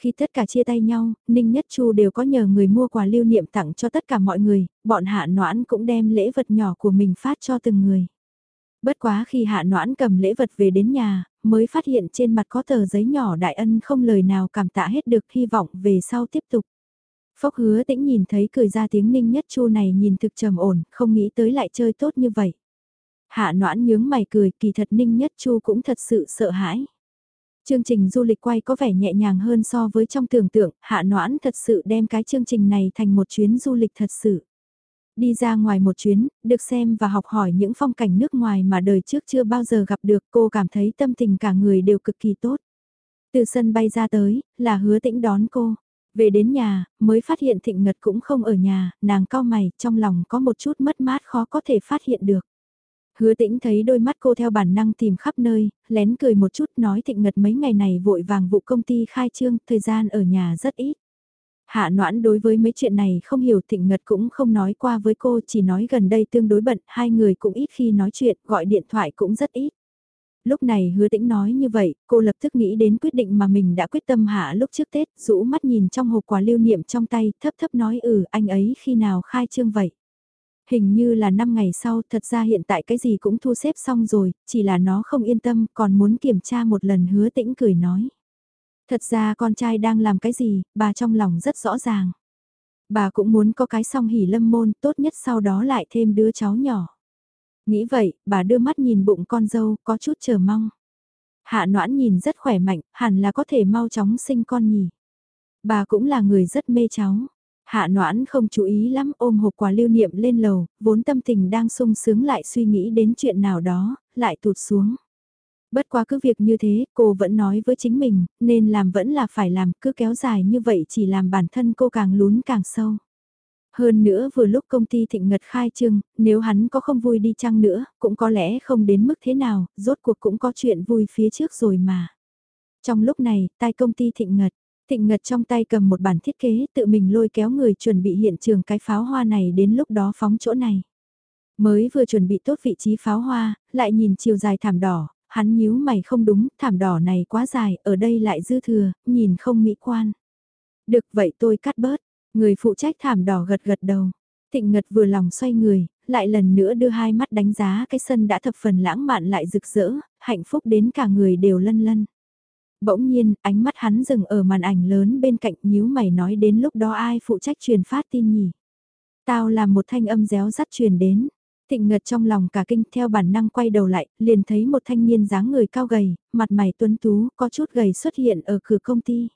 Khi tất cả chia tay nhau, Ninh Nhất Chu đều có nhờ người mua quà lưu niệm tặng cho tất cả mọi người, bọn hạ noãn cũng đem lễ vật nhỏ của mình phát cho từng người. Bất quá khi hạ noãn cầm lễ vật về đến nhà, mới phát hiện trên mặt có tờ giấy nhỏ đại ân không lời nào cảm tạ hết được hy vọng về sau tiếp tục. Phốc hứa tĩnh nhìn thấy cười ra tiếng ninh nhất chu này nhìn thực trầm ổn, không nghĩ tới lại chơi tốt như vậy. Hạ noãn nhướng mày cười, kỳ thật ninh nhất chu cũng thật sự sợ hãi. Chương trình du lịch quay có vẻ nhẹ nhàng hơn so với trong tưởng tượng, hạ noãn thật sự đem cái chương trình này thành một chuyến du lịch thật sự. Đi ra ngoài một chuyến, được xem và học hỏi những phong cảnh nước ngoài mà đời trước chưa bao giờ gặp được cô cảm thấy tâm tình cả người đều cực kỳ tốt. Từ sân bay ra tới, là hứa tĩnh đón cô. Về đến nhà, mới phát hiện thịnh ngật cũng không ở nhà, nàng cao mày, trong lòng có một chút mất mát khó có thể phát hiện được. Hứa tĩnh thấy đôi mắt cô theo bản năng tìm khắp nơi, lén cười một chút nói thịnh ngật mấy ngày này vội vàng vụ công ty khai trương, thời gian ở nhà rất ít. Hạ noãn đối với mấy chuyện này không hiểu thịnh ngật cũng không nói qua với cô chỉ nói gần đây tương đối bận, hai người cũng ít khi nói chuyện, gọi điện thoại cũng rất ít. Lúc này hứa tĩnh nói như vậy, cô lập tức nghĩ đến quyết định mà mình đã quyết tâm hạ lúc trước Tết, rũ mắt nhìn trong hộp quà lưu niệm trong tay, thấp thấp nói ừ anh ấy khi nào khai trương vậy. Hình như là 5 ngày sau, thật ra hiện tại cái gì cũng thu xếp xong rồi, chỉ là nó không yên tâm, còn muốn kiểm tra một lần hứa tĩnh cười nói. Thật ra con trai đang làm cái gì, bà trong lòng rất rõ ràng. Bà cũng muốn có cái song hỉ lâm môn, tốt nhất sau đó lại thêm đứa cháu nhỏ. Nghĩ vậy, bà đưa mắt nhìn bụng con dâu, có chút chờ mong. Hạ noãn nhìn rất khỏe mạnh, hẳn là có thể mau chóng sinh con nhỉ. Bà cũng là người rất mê cháu. Hạ noãn không chú ý lắm ôm hộp quà lưu niệm lên lầu, vốn tâm tình đang sung sướng lại suy nghĩ đến chuyện nào đó, lại tụt xuống. Bất quá cứ việc như thế, cô vẫn nói với chính mình, nên làm vẫn là phải làm, cứ kéo dài như vậy chỉ làm bản thân cô càng lún càng sâu. Hơn nữa vừa lúc công ty thịnh ngật khai trương, nếu hắn có không vui đi chăng nữa, cũng có lẽ không đến mức thế nào, rốt cuộc cũng có chuyện vui phía trước rồi mà. Trong lúc này, tai công ty thịnh ngật, thịnh ngật trong tay cầm một bản thiết kế tự mình lôi kéo người chuẩn bị hiện trường cái pháo hoa này đến lúc đó phóng chỗ này. Mới vừa chuẩn bị tốt vị trí pháo hoa, lại nhìn chiều dài thảm đỏ, hắn nhíu mày không đúng, thảm đỏ này quá dài, ở đây lại dư thừa, nhìn không mỹ quan. Được vậy tôi cắt bớt, người phụ trách thảm đỏ gật gật đầu. Thịnh Ngật vừa lòng xoay người, lại lần nữa đưa hai mắt đánh giá cái sân đã thập phần lãng mạn lại rực rỡ, hạnh phúc đến cả người đều lân lân. Bỗng nhiên, ánh mắt hắn dừng ở màn ảnh lớn bên cạnh nhíu mày nói đến lúc đó ai phụ trách truyền phát tin nhỉ. Tao làm một thanh âm réo rắt truyền đến. Thịnh ngật trong lòng cả kinh theo bản năng quay đầu lại, liền thấy một thanh niên dáng người cao gầy, mặt mày tuấn tú, có chút gầy xuất hiện ở cửa công ty.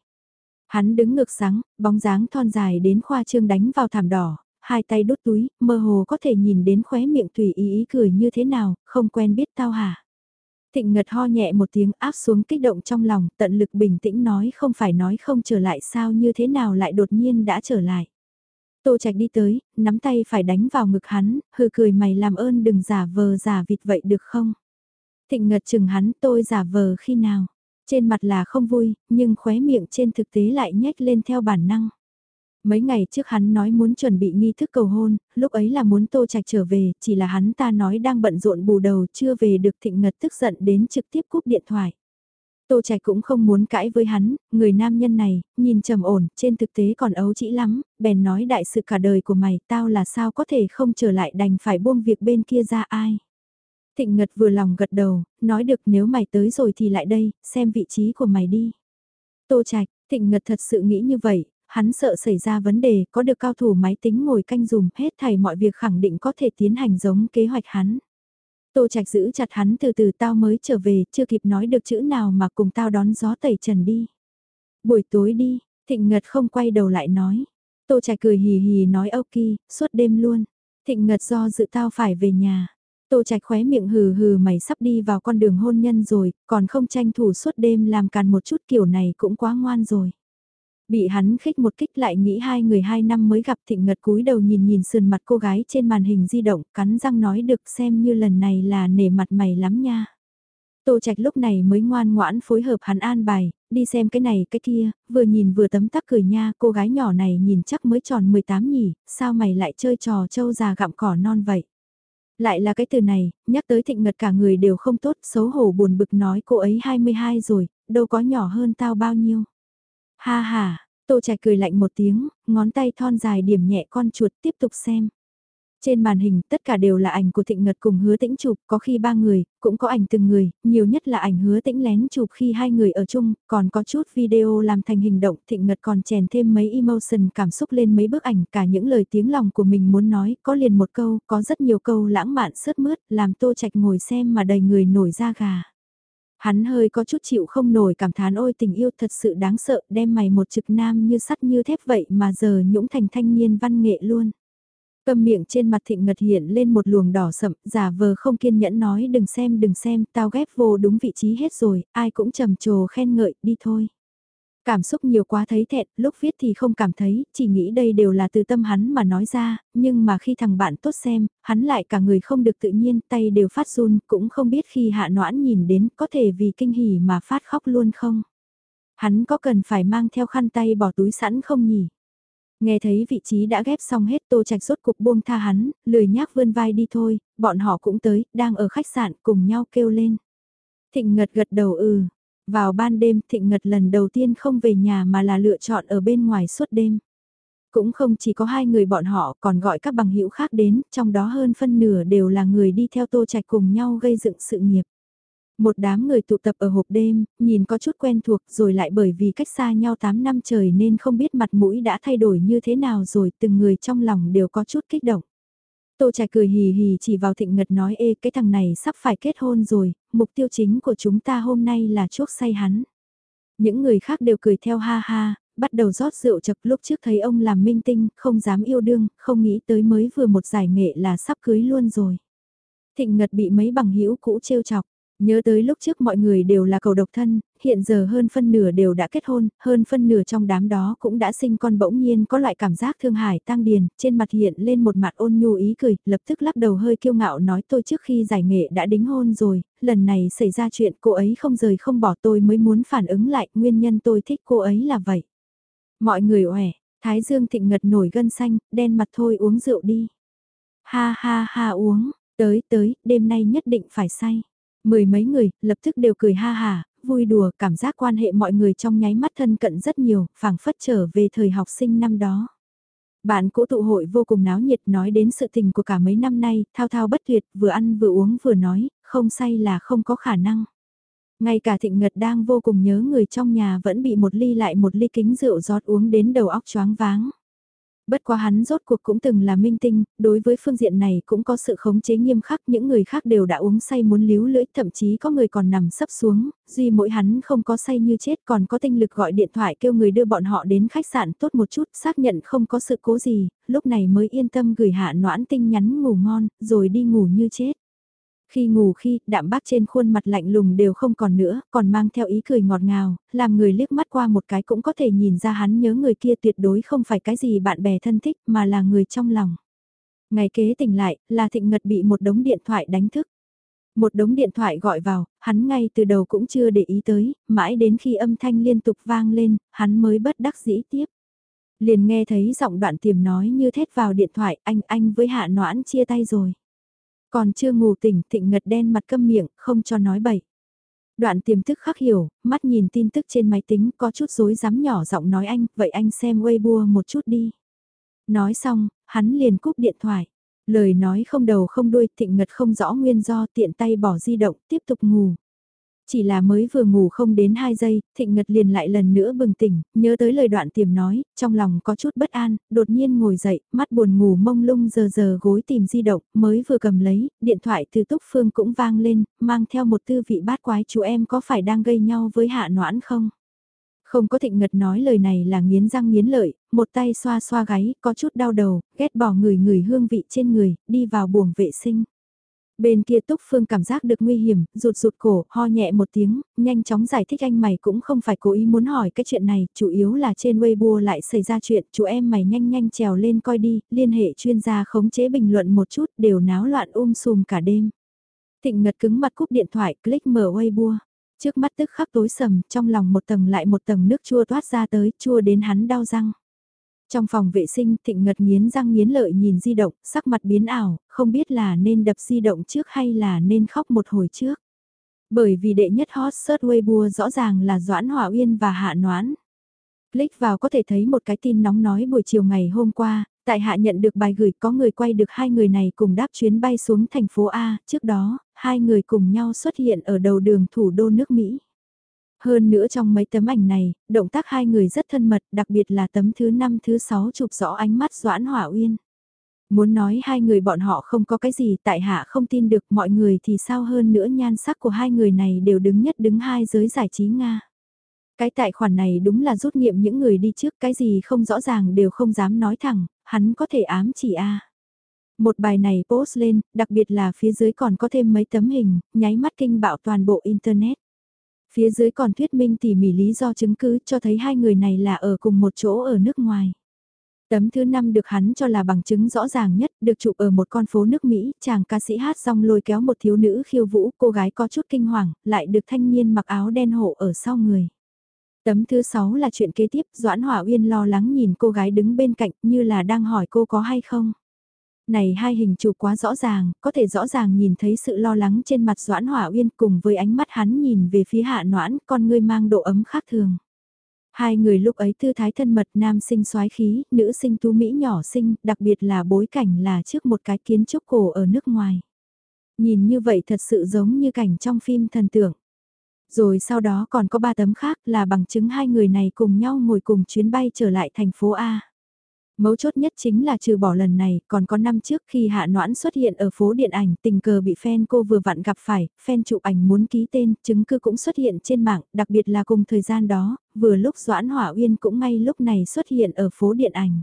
Hắn đứng ngược sáng, bóng dáng thon dài đến khoa trương đánh vào thảm đỏ, hai tay đút túi, mơ hồ có thể nhìn đến khóe miệng tùy ý ý cười như thế nào, không quen biết tao hả. Thịnh ngật ho nhẹ một tiếng áp xuống kích động trong lòng, tận lực bình tĩnh nói không phải nói không trở lại sao như thế nào lại đột nhiên đã trở lại. Tô Trạch đi tới, nắm tay phải đánh vào ngực hắn, hừ cười mày làm ơn đừng giả vờ giả vịt vậy được không? Thịnh ngật chừng hắn tôi giả vờ khi nào? Trên mặt là không vui, nhưng khóe miệng trên thực tế lại nhếch lên theo bản năng. Mấy ngày trước hắn nói muốn chuẩn bị nghi thức cầu hôn, lúc ấy là muốn Tô Trạch trở về, chỉ là hắn ta nói đang bận rộn bù đầu chưa về được thịnh ngật tức giận đến trực tiếp cúp điện thoại. Tô Trạch cũng không muốn cãi với hắn, người nam nhân này, nhìn trầm ổn, trên thực tế còn ấu chỉ lắm, bèn nói đại sự cả đời của mày, tao là sao có thể không trở lại đành phải buông việc bên kia ra ai. Thịnh Ngật vừa lòng gật đầu, nói được nếu mày tới rồi thì lại đây, xem vị trí của mày đi. Tô Trạch, Thịnh Ngật thật sự nghĩ như vậy, hắn sợ xảy ra vấn đề, có được cao thủ máy tính ngồi canh dùm, hết thảy mọi việc khẳng định có thể tiến hành giống kế hoạch hắn. Tô Trạch giữ chặt hắn từ từ tao mới trở về, chưa kịp nói được chữ nào mà cùng tao đón gió tẩy trần đi. Buổi tối đi, Thịnh Ngật không quay đầu lại nói. Tô Trạch cười hì hì nói ok, suốt đêm luôn. Thịnh Ngật do dự tao phải về nhà. Tô Trạch khóe miệng hừ hừ mày sắp đi vào con đường hôn nhân rồi, còn không tranh thủ suốt đêm làm càn một chút kiểu này cũng quá ngoan rồi. Bị hắn khích một kích lại nghĩ hai người hai năm mới gặp thịnh ngật cúi đầu nhìn nhìn sườn mặt cô gái trên màn hình di động, cắn răng nói được xem như lần này là nể mặt mày lắm nha. Tô Trạch lúc này mới ngoan ngoãn phối hợp hắn an bài, đi xem cái này cái kia, vừa nhìn vừa tấm tắc cười nha, cô gái nhỏ này nhìn chắc mới tròn 18 nhỉ, sao mày lại chơi trò trâu già gặm cỏ non vậy. Lại là cái từ này, nhắc tới thịnh ngật cả người đều không tốt, xấu hổ buồn bực nói cô ấy 22 rồi, đâu có nhỏ hơn tao bao nhiêu. Ha ha, Tô Trạch cười lạnh một tiếng, ngón tay thon dài điểm nhẹ con chuột tiếp tục xem. Trên màn hình tất cả đều là ảnh của Thịnh Ngật cùng hứa tĩnh chụp, có khi ba người, cũng có ảnh từng người, nhiều nhất là ảnh hứa tĩnh lén chụp khi hai người ở chung, còn có chút video làm thành hình động Thịnh Ngật còn chèn thêm mấy emotion cảm xúc lên mấy bức ảnh cả những lời tiếng lòng của mình muốn nói, có liền một câu, có rất nhiều câu lãng mạn sướt mướt, làm tô trạch ngồi xem mà đầy người nổi da gà. Hắn hơi có chút chịu không nổi cảm thán ôi tình yêu thật sự đáng sợ đem mày một trực nam như sắt như thép vậy mà giờ nhũng thành thanh niên văn nghệ luôn. cầm miệng trên mặt thịnh ngật hiện lên một luồng đỏ sậm, giả vờ không kiên nhẫn nói đừng xem đừng xem, tao ghép vô đúng vị trí hết rồi, ai cũng trầm trồ khen ngợi, đi thôi. Cảm xúc nhiều quá thấy thẹn, lúc viết thì không cảm thấy, chỉ nghĩ đây đều là từ tâm hắn mà nói ra, nhưng mà khi thằng bạn tốt xem, hắn lại cả người không được tự nhiên, tay đều phát run, cũng không biết khi hạ noãn nhìn đến có thể vì kinh hỉ mà phát khóc luôn không. Hắn có cần phải mang theo khăn tay bỏ túi sẵn không nhỉ? Nghe thấy vị trí đã ghép xong hết tô trạch rốt cục buông tha hắn, lười nhác vươn vai đi thôi, bọn họ cũng tới, đang ở khách sạn cùng nhau kêu lên. Thịnh ngật gật đầu ừ, vào ban đêm Thịnh Ngật lần đầu tiên không về nhà mà là lựa chọn ở bên ngoài suốt đêm. Cũng không chỉ có hai người bọn họ còn gọi các bằng hữu khác đến, trong đó hơn phân nửa đều là người đi theo tô trạch cùng nhau gây dựng sự nghiệp. Một đám người tụ tập ở hộp đêm, nhìn có chút quen thuộc rồi lại bởi vì cách xa nhau 8 năm trời nên không biết mặt mũi đã thay đổi như thế nào rồi từng người trong lòng đều có chút kích động. Tô Trạch cười hì hì chỉ vào thịnh ngật nói ê cái thằng này sắp phải kết hôn rồi, mục tiêu chính của chúng ta hôm nay là chuốc say hắn. Những người khác đều cười theo ha ha, bắt đầu rót rượu chập lúc trước thấy ông làm minh tinh, không dám yêu đương, không nghĩ tới mới vừa một giải nghệ là sắp cưới luôn rồi. Thịnh Ngật bị mấy bằng hữu cũ trêu chọc, Nhớ tới lúc trước mọi người đều là cầu độc thân, hiện giờ hơn phân nửa đều đã kết hôn, hơn phân nửa trong đám đó cũng đã sinh con bỗng nhiên có loại cảm giác thương hải tăng điền, trên mặt hiện lên một mặt ôn nhu ý cười, lập tức lắc đầu hơi kiêu ngạo nói tôi trước khi giải nghệ đã đính hôn rồi, lần này xảy ra chuyện cô ấy không rời không bỏ tôi mới muốn phản ứng lại, nguyên nhân tôi thích cô ấy là vậy. Mọi người ỏe, Thái Dương thịnh ngật nổi gân xanh, đen mặt thôi uống rượu đi. Ha ha ha uống, tới tới, đêm nay nhất định phải say. Mười mấy người, lập tức đều cười ha hà, vui đùa, cảm giác quan hệ mọi người trong nháy mắt thân cận rất nhiều, phảng phất trở về thời học sinh năm đó. Bạn cũ tụ hội vô cùng náo nhiệt nói đến sự tình của cả mấy năm nay, thao thao bất tuyệt, vừa ăn vừa uống vừa nói, không say là không có khả năng. Ngay cả thịnh ngật đang vô cùng nhớ người trong nhà vẫn bị một ly lại một ly kính rượu giọt uống đến đầu óc choáng váng. Bất quá hắn rốt cuộc cũng từng là minh tinh, đối với phương diện này cũng có sự khống chế nghiêm khắc, những người khác đều đã uống say muốn líu lưỡi, thậm chí có người còn nằm sấp xuống, duy mỗi hắn không có say như chết còn có tinh lực gọi điện thoại kêu người đưa bọn họ đến khách sạn tốt một chút, xác nhận không có sự cố gì, lúc này mới yên tâm gửi hạ noãn tinh nhắn ngủ ngon, rồi đi ngủ như chết. Khi ngủ khi, đạm bác trên khuôn mặt lạnh lùng đều không còn nữa, còn mang theo ý cười ngọt ngào, làm người liếc mắt qua một cái cũng có thể nhìn ra hắn nhớ người kia tuyệt đối không phải cái gì bạn bè thân thích mà là người trong lòng. Ngày kế tỉnh lại, là thịnh ngật bị một đống điện thoại đánh thức. Một đống điện thoại gọi vào, hắn ngay từ đầu cũng chưa để ý tới, mãi đến khi âm thanh liên tục vang lên, hắn mới bất đắc dĩ tiếp. Liền nghe thấy giọng đoạn tiềm nói như thét vào điện thoại, anh anh với hạ noãn chia tay rồi. Còn chưa ngủ tỉnh, thịnh ngật đen mặt câm miệng, không cho nói bậy. Đoạn tiềm thức khắc hiểu, mắt nhìn tin tức trên máy tính có chút rối rắm nhỏ giọng nói anh, vậy anh xem Weibo một chút đi. Nói xong, hắn liền cúp điện thoại. Lời nói không đầu không đuôi, thịnh ngật không rõ nguyên do tiện tay bỏ di động, tiếp tục ngủ. Chỉ là mới vừa ngủ không đến 2 giây, Thịnh Ngật liền lại lần nữa bừng tỉnh, nhớ tới lời đoạn tiềm nói, trong lòng có chút bất an, đột nhiên ngồi dậy, mắt buồn ngủ mông lung giờ giờ gối tìm di động, mới vừa cầm lấy, điện thoại từ Túc Phương cũng vang lên, mang theo một tư vị bát quái chú em có phải đang gây nhau với hạ noãn không? Không có thịnh ngật nói lời này là nghiến răng nghiến lợi, một tay xoa xoa gáy, có chút đau đầu, ghét bỏ người người hương vị trên người, đi vào buồng vệ sinh. Bên kia Túc Phương cảm giác được nguy hiểm, rụt rụt cổ, ho nhẹ một tiếng, nhanh chóng giải thích anh mày cũng không phải cố ý muốn hỏi cái chuyện này, chủ yếu là trên Weibo lại xảy ra chuyện, chú em mày nhanh nhanh trèo lên coi đi, liên hệ chuyên gia khống chế bình luận một chút, đều náo loạn um sùm cả đêm. Thịnh ngật cứng mặt cúp điện thoại, click mở Weibo. Trước mắt tức khắc tối sầm, trong lòng một tầng lại một tầng nước chua toát ra tới, chua đến hắn đau răng. Trong phòng vệ sinh thịnh ngật nghiến răng nghiến lợi nhìn di động, sắc mặt biến ảo, không biết là nên đập di động trước hay là nên khóc một hồi trước. Bởi vì đệ nhất hot search Weibo rõ ràng là Doãn hòa Uyên và Hạ Noãn. Click vào có thể thấy một cái tin nóng nói buổi chiều ngày hôm qua, Tại hạ nhận được bài gửi có người quay được hai người này cùng đáp chuyến bay xuống thành phố A, trước đó, hai người cùng nhau xuất hiện ở đầu đường thủ đô nước Mỹ. Hơn nữa trong mấy tấm ảnh này, động tác hai người rất thân mật, đặc biệt là tấm thứ 5 thứ 6 chụp rõ ánh mắt Doãn Hỏa Uyên. Muốn nói hai người bọn họ không có cái gì tại hạ không tin được mọi người thì sao hơn nữa nhan sắc của hai người này đều đứng nhất đứng hai giới giải trí Nga. Cái tài khoản này đúng là rút nghiệm những người đi trước cái gì không rõ ràng đều không dám nói thẳng, hắn có thể ám chỉ a. Một bài này post lên, đặc biệt là phía dưới còn có thêm mấy tấm hình, nháy mắt kinh bạo toàn bộ Internet. Phía dưới còn thuyết minh tỉ mỉ lý do chứng cứ cho thấy hai người này là ở cùng một chỗ ở nước ngoài. Tấm thứ năm được hắn cho là bằng chứng rõ ràng nhất, được chụp ở một con phố nước Mỹ, chàng ca sĩ hát xong lôi kéo một thiếu nữ khiêu vũ, cô gái có chút kinh hoàng, lại được thanh niên mặc áo đen hộ ở sau người. Tấm thứ sáu là chuyện kế tiếp, Doãn Hỏa Uyên lo lắng nhìn cô gái đứng bên cạnh như là đang hỏi cô có hay không. Này hai hình chụp quá rõ ràng, có thể rõ ràng nhìn thấy sự lo lắng trên mặt Doãn Hỏa Uyên cùng với ánh mắt hắn nhìn về phía hạ noãn, con ngươi mang độ ấm khác thường. Hai người lúc ấy tư thái thân mật nam sinh soái khí, nữ sinh tú Mỹ nhỏ sinh, đặc biệt là bối cảnh là trước một cái kiến trúc cổ ở nước ngoài. Nhìn như vậy thật sự giống như cảnh trong phim thần tượng. Rồi sau đó còn có ba tấm khác là bằng chứng hai người này cùng nhau ngồi cùng chuyến bay trở lại thành phố A. Mấu chốt nhất chính là trừ bỏ lần này, còn có năm trước khi Hạ Noãn xuất hiện ở phố điện ảnh, tình cờ bị fan cô vừa vặn gặp phải, fan chụp ảnh muốn ký tên, chứng cứ cũng xuất hiện trên mạng, đặc biệt là cùng thời gian đó, vừa lúc Doãn Hỏa Uyên cũng ngay lúc này xuất hiện ở phố điện ảnh.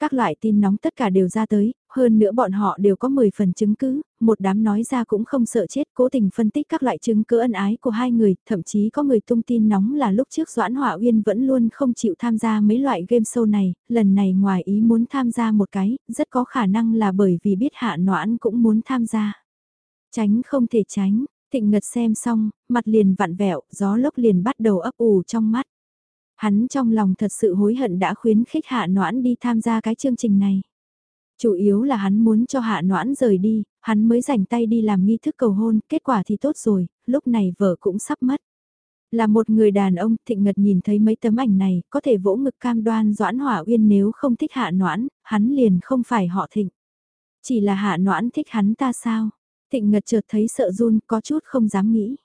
Các loại tin nóng tất cả đều ra tới, hơn nữa bọn họ đều có 10 phần chứng cứ, một đám nói ra cũng không sợ chết, cố tình phân tích các loại chứng cứ ân ái của hai người, thậm chí có người tung tin nóng là lúc trước Doãn Hỏa Uyên vẫn luôn không chịu tham gia mấy loại game show này, lần này ngoài ý muốn tham gia một cái, rất có khả năng là bởi vì biết Hạ Noãn cũng muốn tham gia. Tránh không thể tránh, Thịnh Ngật xem xong, mặt liền vặn vẹo, gió lốc liền bắt đầu ấp ủ trong mắt. Hắn trong lòng thật sự hối hận đã khuyến khích Hạ Noãn đi tham gia cái chương trình này. Chủ yếu là hắn muốn cho Hạ Noãn rời đi, hắn mới rảnh tay đi làm nghi thức cầu hôn, kết quả thì tốt rồi, lúc này vợ cũng sắp mất. Là một người đàn ông, Thịnh Ngật nhìn thấy mấy tấm ảnh này, có thể vỗ ngực cam đoan Doãn Hỏa Uyên nếu không thích Hạ Noãn, hắn liền không phải họ Thịnh. Chỉ là Hạ Noãn thích hắn ta sao? Thịnh Ngật chợt thấy sợ run, có chút không dám nghĩ.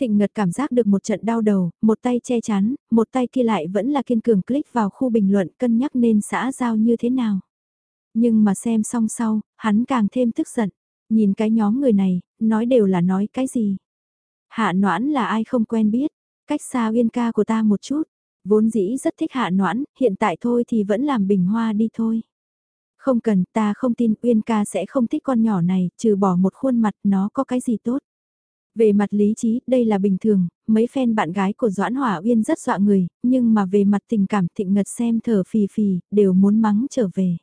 Thịnh Ngật cảm giác được một trận đau đầu, một tay che chắn, một tay kia lại vẫn là kiên cường click vào khu bình luận cân nhắc nên xã giao như thế nào. Nhưng mà xem xong sau, hắn càng thêm tức giận. Nhìn cái nhóm người này, nói đều là nói cái gì. Hạ noãn là ai không quen biết, cách xa uyên ca của ta một chút. Vốn dĩ rất thích hạ noãn, hiện tại thôi thì vẫn làm bình hoa đi thôi. Không cần, ta không tin Uyên ca sẽ không thích con nhỏ này, trừ bỏ một khuôn mặt nó có cái gì tốt. Về mặt lý trí, đây là bình thường, mấy fan bạn gái của Doãn Hỏa Uyên rất dọa người, nhưng mà về mặt tình cảm thịnh ngật xem thở phì phì, đều muốn mắng trở về.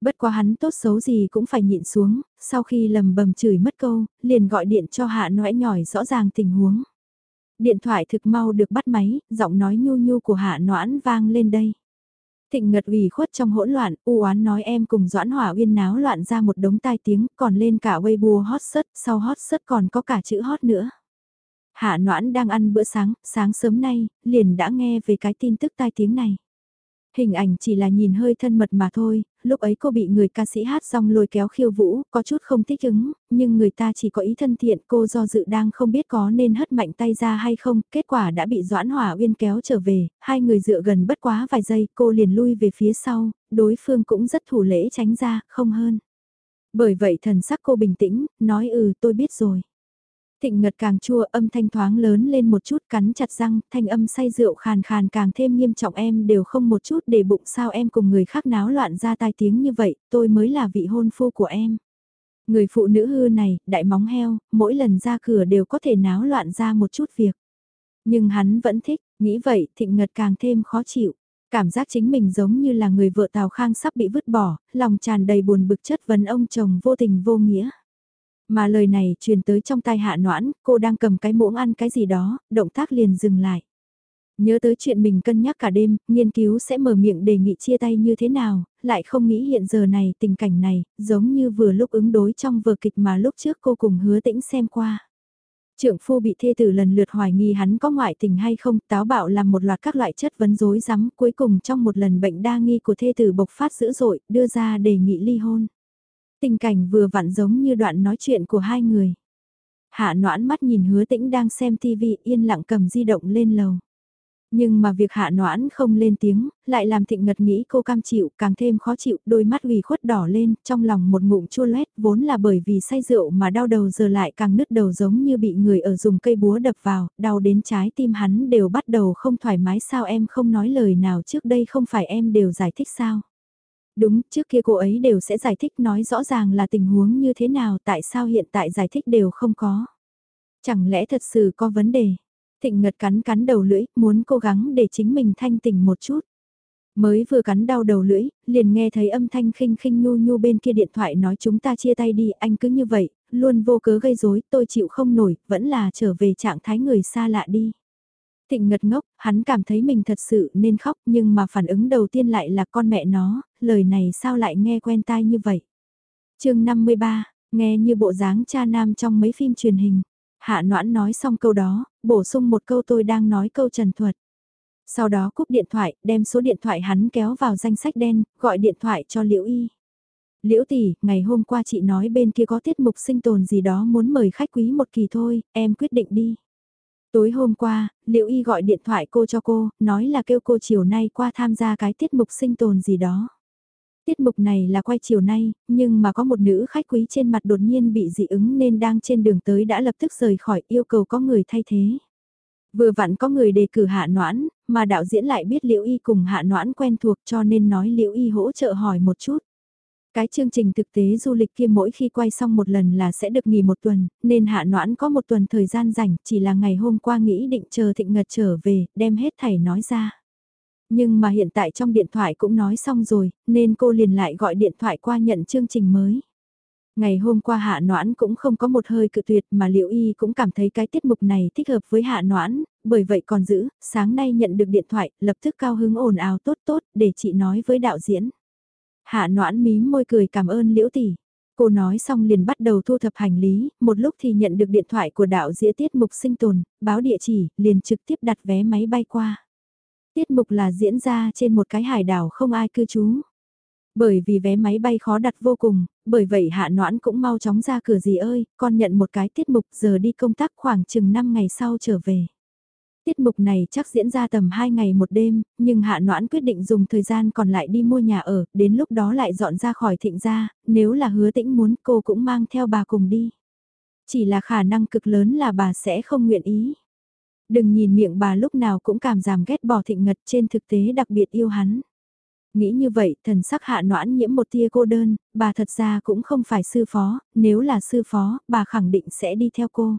Bất quá hắn tốt xấu gì cũng phải nhịn xuống, sau khi lầm bầm chửi mất câu, liền gọi điện cho hạ noẽ nhỏi rõ ràng tình huống. Điện thoại thực mau được bắt máy, giọng nói nhu nhu của hạ noãn vang lên đây. Thịnh ngật ủy khuất trong hỗn loạn, u oán nói em cùng Doãn Hỏa Uyên náo loạn ra một đống tai tiếng, còn lên cả Weibo hot search, sau hot search còn có cả chữ hot nữa. Hạ Noãn đang ăn bữa sáng, sáng sớm nay, liền đã nghe về cái tin tức tai tiếng này. Hình ảnh chỉ là nhìn hơi thân mật mà thôi, lúc ấy cô bị người ca sĩ hát xong lôi kéo khiêu vũ, có chút không thích ứng, nhưng người ta chỉ có ý thân thiện cô do dự đang không biết có nên hất mạnh tay ra hay không, kết quả đã bị Doãn Hỏa Uyên kéo trở về, hai người dựa gần bất quá vài giây, cô liền lui về phía sau, đối phương cũng rất thủ lễ tránh ra, không hơn. Bởi vậy thần sắc cô bình tĩnh, nói ừ tôi biết rồi. Thịnh ngật càng chua âm thanh thoáng lớn lên một chút cắn chặt răng, thanh âm say rượu khàn khàn càng thêm nghiêm trọng em đều không một chút để bụng sao em cùng người khác náo loạn ra tai tiếng như vậy, tôi mới là vị hôn phu của em. Người phụ nữ hư này, đại móng heo, mỗi lần ra cửa đều có thể náo loạn ra một chút việc. Nhưng hắn vẫn thích, nghĩ vậy thịnh ngật càng thêm khó chịu. Cảm giác chính mình giống như là người vợ Tào Khang sắp bị vứt bỏ, lòng tràn đầy buồn bực chất vấn ông chồng vô tình vô nghĩa. Mà lời này truyền tới trong tai hạ noãn, cô đang cầm cái muỗng ăn cái gì đó, động tác liền dừng lại. Nhớ tới chuyện mình cân nhắc cả đêm, nghiên cứu sẽ mở miệng đề nghị chia tay như thế nào, lại không nghĩ hiện giờ này tình cảnh này, giống như vừa lúc ứng đối trong vở kịch mà lúc trước cô cùng hứa tĩnh xem qua. Trượng phu bị thê tử lần lượt hoài nghi hắn có ngoại tình hay không, táo bạo làm một loạt các loại chất vấn rối rắm, cuối cùng trong một lần bệnh đa nghi của thê tử bộc phát dữ dội, đưa ra đề nghị ly hôn. Tình cảnh vừa vặn giống như đoạn nói chuyện của hai người. Hạ noãn mắt nhìn hứa tĩnh đang xem TV yên lặng cầm di động lên lầu. Nhưng mà việc hạ noãn không lên tiếng, lại làm thịnh ngật nghĩ cô cam chịu, càng thêm khó chịu, đôi mắt ủy khuất đỏ lên, trong lòng một ngụm chua loét, vốn là bởi vì say rượu mà đau đầu giờ lại càng nứt đầu giống như bị người ở dùng cây búa đập vào, đau đến trái tim hắn đều bắt đầu không thoải mái sao em không nói lời nào trước đây không phải em đều giải thích sao. Đúng, trước kia cô ấy đều sẽ giải thích nói rõ ràng là tình huống như thế nào, tại sao hiện tại giải thích đều không có. Chẳng lẽ thật sự có vấn đề? Thịnh Ngật cắn cắn đầu lưỡi, muốn cố gắng để chính mình thanh tỉnh một chút. Mới vừa cắn đau đầu lưỡi, liền nghe thấy âm thanh khinh khinh nhu nhu bên kia điện thoại nói chúng ta chia tay đi, anh cứ như vậy, luôn vô cớ gây rối, tôi chịu không nổi, vẫn là trở về trạng thái người xa lạ đi. Thịnh ngật ngốc, hắn cảm thấy mình thật sự nên khóc nhưng mà phản ứng đầu tiên lại là con mẹ nó, lời này sao lại nghe quen tai như vậy. chương 53, nghe như bộ dáng cha nam trong mấy phim truyền hình. Hạ noãn nói xong câu đó, bổ sung một câu tôi đang nói câu trần thuật. Sau đó cúp điện thoại, đem số điện thoại hắn kéo vào danh sách đen, gọi điện thoại cho Liễu Y. Liễu tỷ, ngày hôm qua chị nói bên kia có tiết mục sinh tồn gì đó muốn mời khách quý một kỳ thôi, em quyết định đi. Tối hôm qua, Liễu Y gọi điện thoại cô cho cô, nói là kêu cô chiều nay qua tham gia cái tiết mục sinh tồn gì đó. Tiết mục này là quay chiều nay, nhưng mà có một nữ khách quý trên mặt đột nhiên bị dị ứng nên đang trên đường tới đã lập tức rời khỏi yêu cầu có người thay thế. Vừa vặn có người đề cử hạ noãn, mà đạo diễn lại biết Liễu Y cùng hạ noãn quen thuộc cho nên nói Liễu Y hỗ trợ hỏi một chút. Cái chương trình thực tế du lịch kia mỗi khi quay xong một lần là sẽ được nghỉ một tuần, nên hạ noãn có một tuần thời gian rảnh, chỉ là ngày hôm qua nghĩ định chờ thịnh ngật trở về, đem hết thảy nói ra. Nhưng mà hiện tại trong điện thoại cũng nói xong rồi, nên cô liền lại gọi điện thoại qua nhận chương trình mới. Ngày hôm qua Hạ Noãn cũng không có một hơi cự tuyệt mà Liệu Y cũng cảm thấy cái tiết mục này thích hợp với Hạ Noãn, bởi vậy còn giữ, sáng nay nhận được điện thoại, lập tức cao hứng ồn ào tốt tốt để chị nói với đạo diễn. Hạ Noãn mím môi cười cảm ơn Liễu Tỷ. Cô nói xong liền bắt đầu thu thập hành lý, một lúc thì nhận được điện thoại của đạo diễn tiết mục sinh tồn, báo địa chỉ, liền trực tiếp đặt vé máy bay qua. Tiết mục là diễn ra trên một cái hải đảo không ai cư trú. Bởi vì vé máy bay khó đặt vô cùng, bởi vậy hạ noãn cũng mau chóng ra cửa gì ơi, con nhận một cái tiết mục giờ đi công tác khoảng chừng 5 ngày sau trở về. Tiết mục này chắc diễn ra tầm 2 ngày một đêm, nhưng Hạ Noãn quyết định dùng thời gian còn lại đi mua nhà ở, đến lúc đó lại dọn ra khỏi thịnh gia, nếu là hứa tĩnh muốn cô cũng mang theo bà cùng đi. Chỉ là khả năng cực lớn là bà sẽ không nguyện ý. Đừng nhìn miệng bà lúc nào cũng cảm giảm ghét bỏ thịnh ngật trên thực tế đặc biệt yêu hắn. Nghĩ như vậy, thần sắc hạ noãn nhiễm một tia cô đơn, bà thật ra cũng không phải sư phó, nếu là sư phó, bà khẳng định sẽ đi theo cô.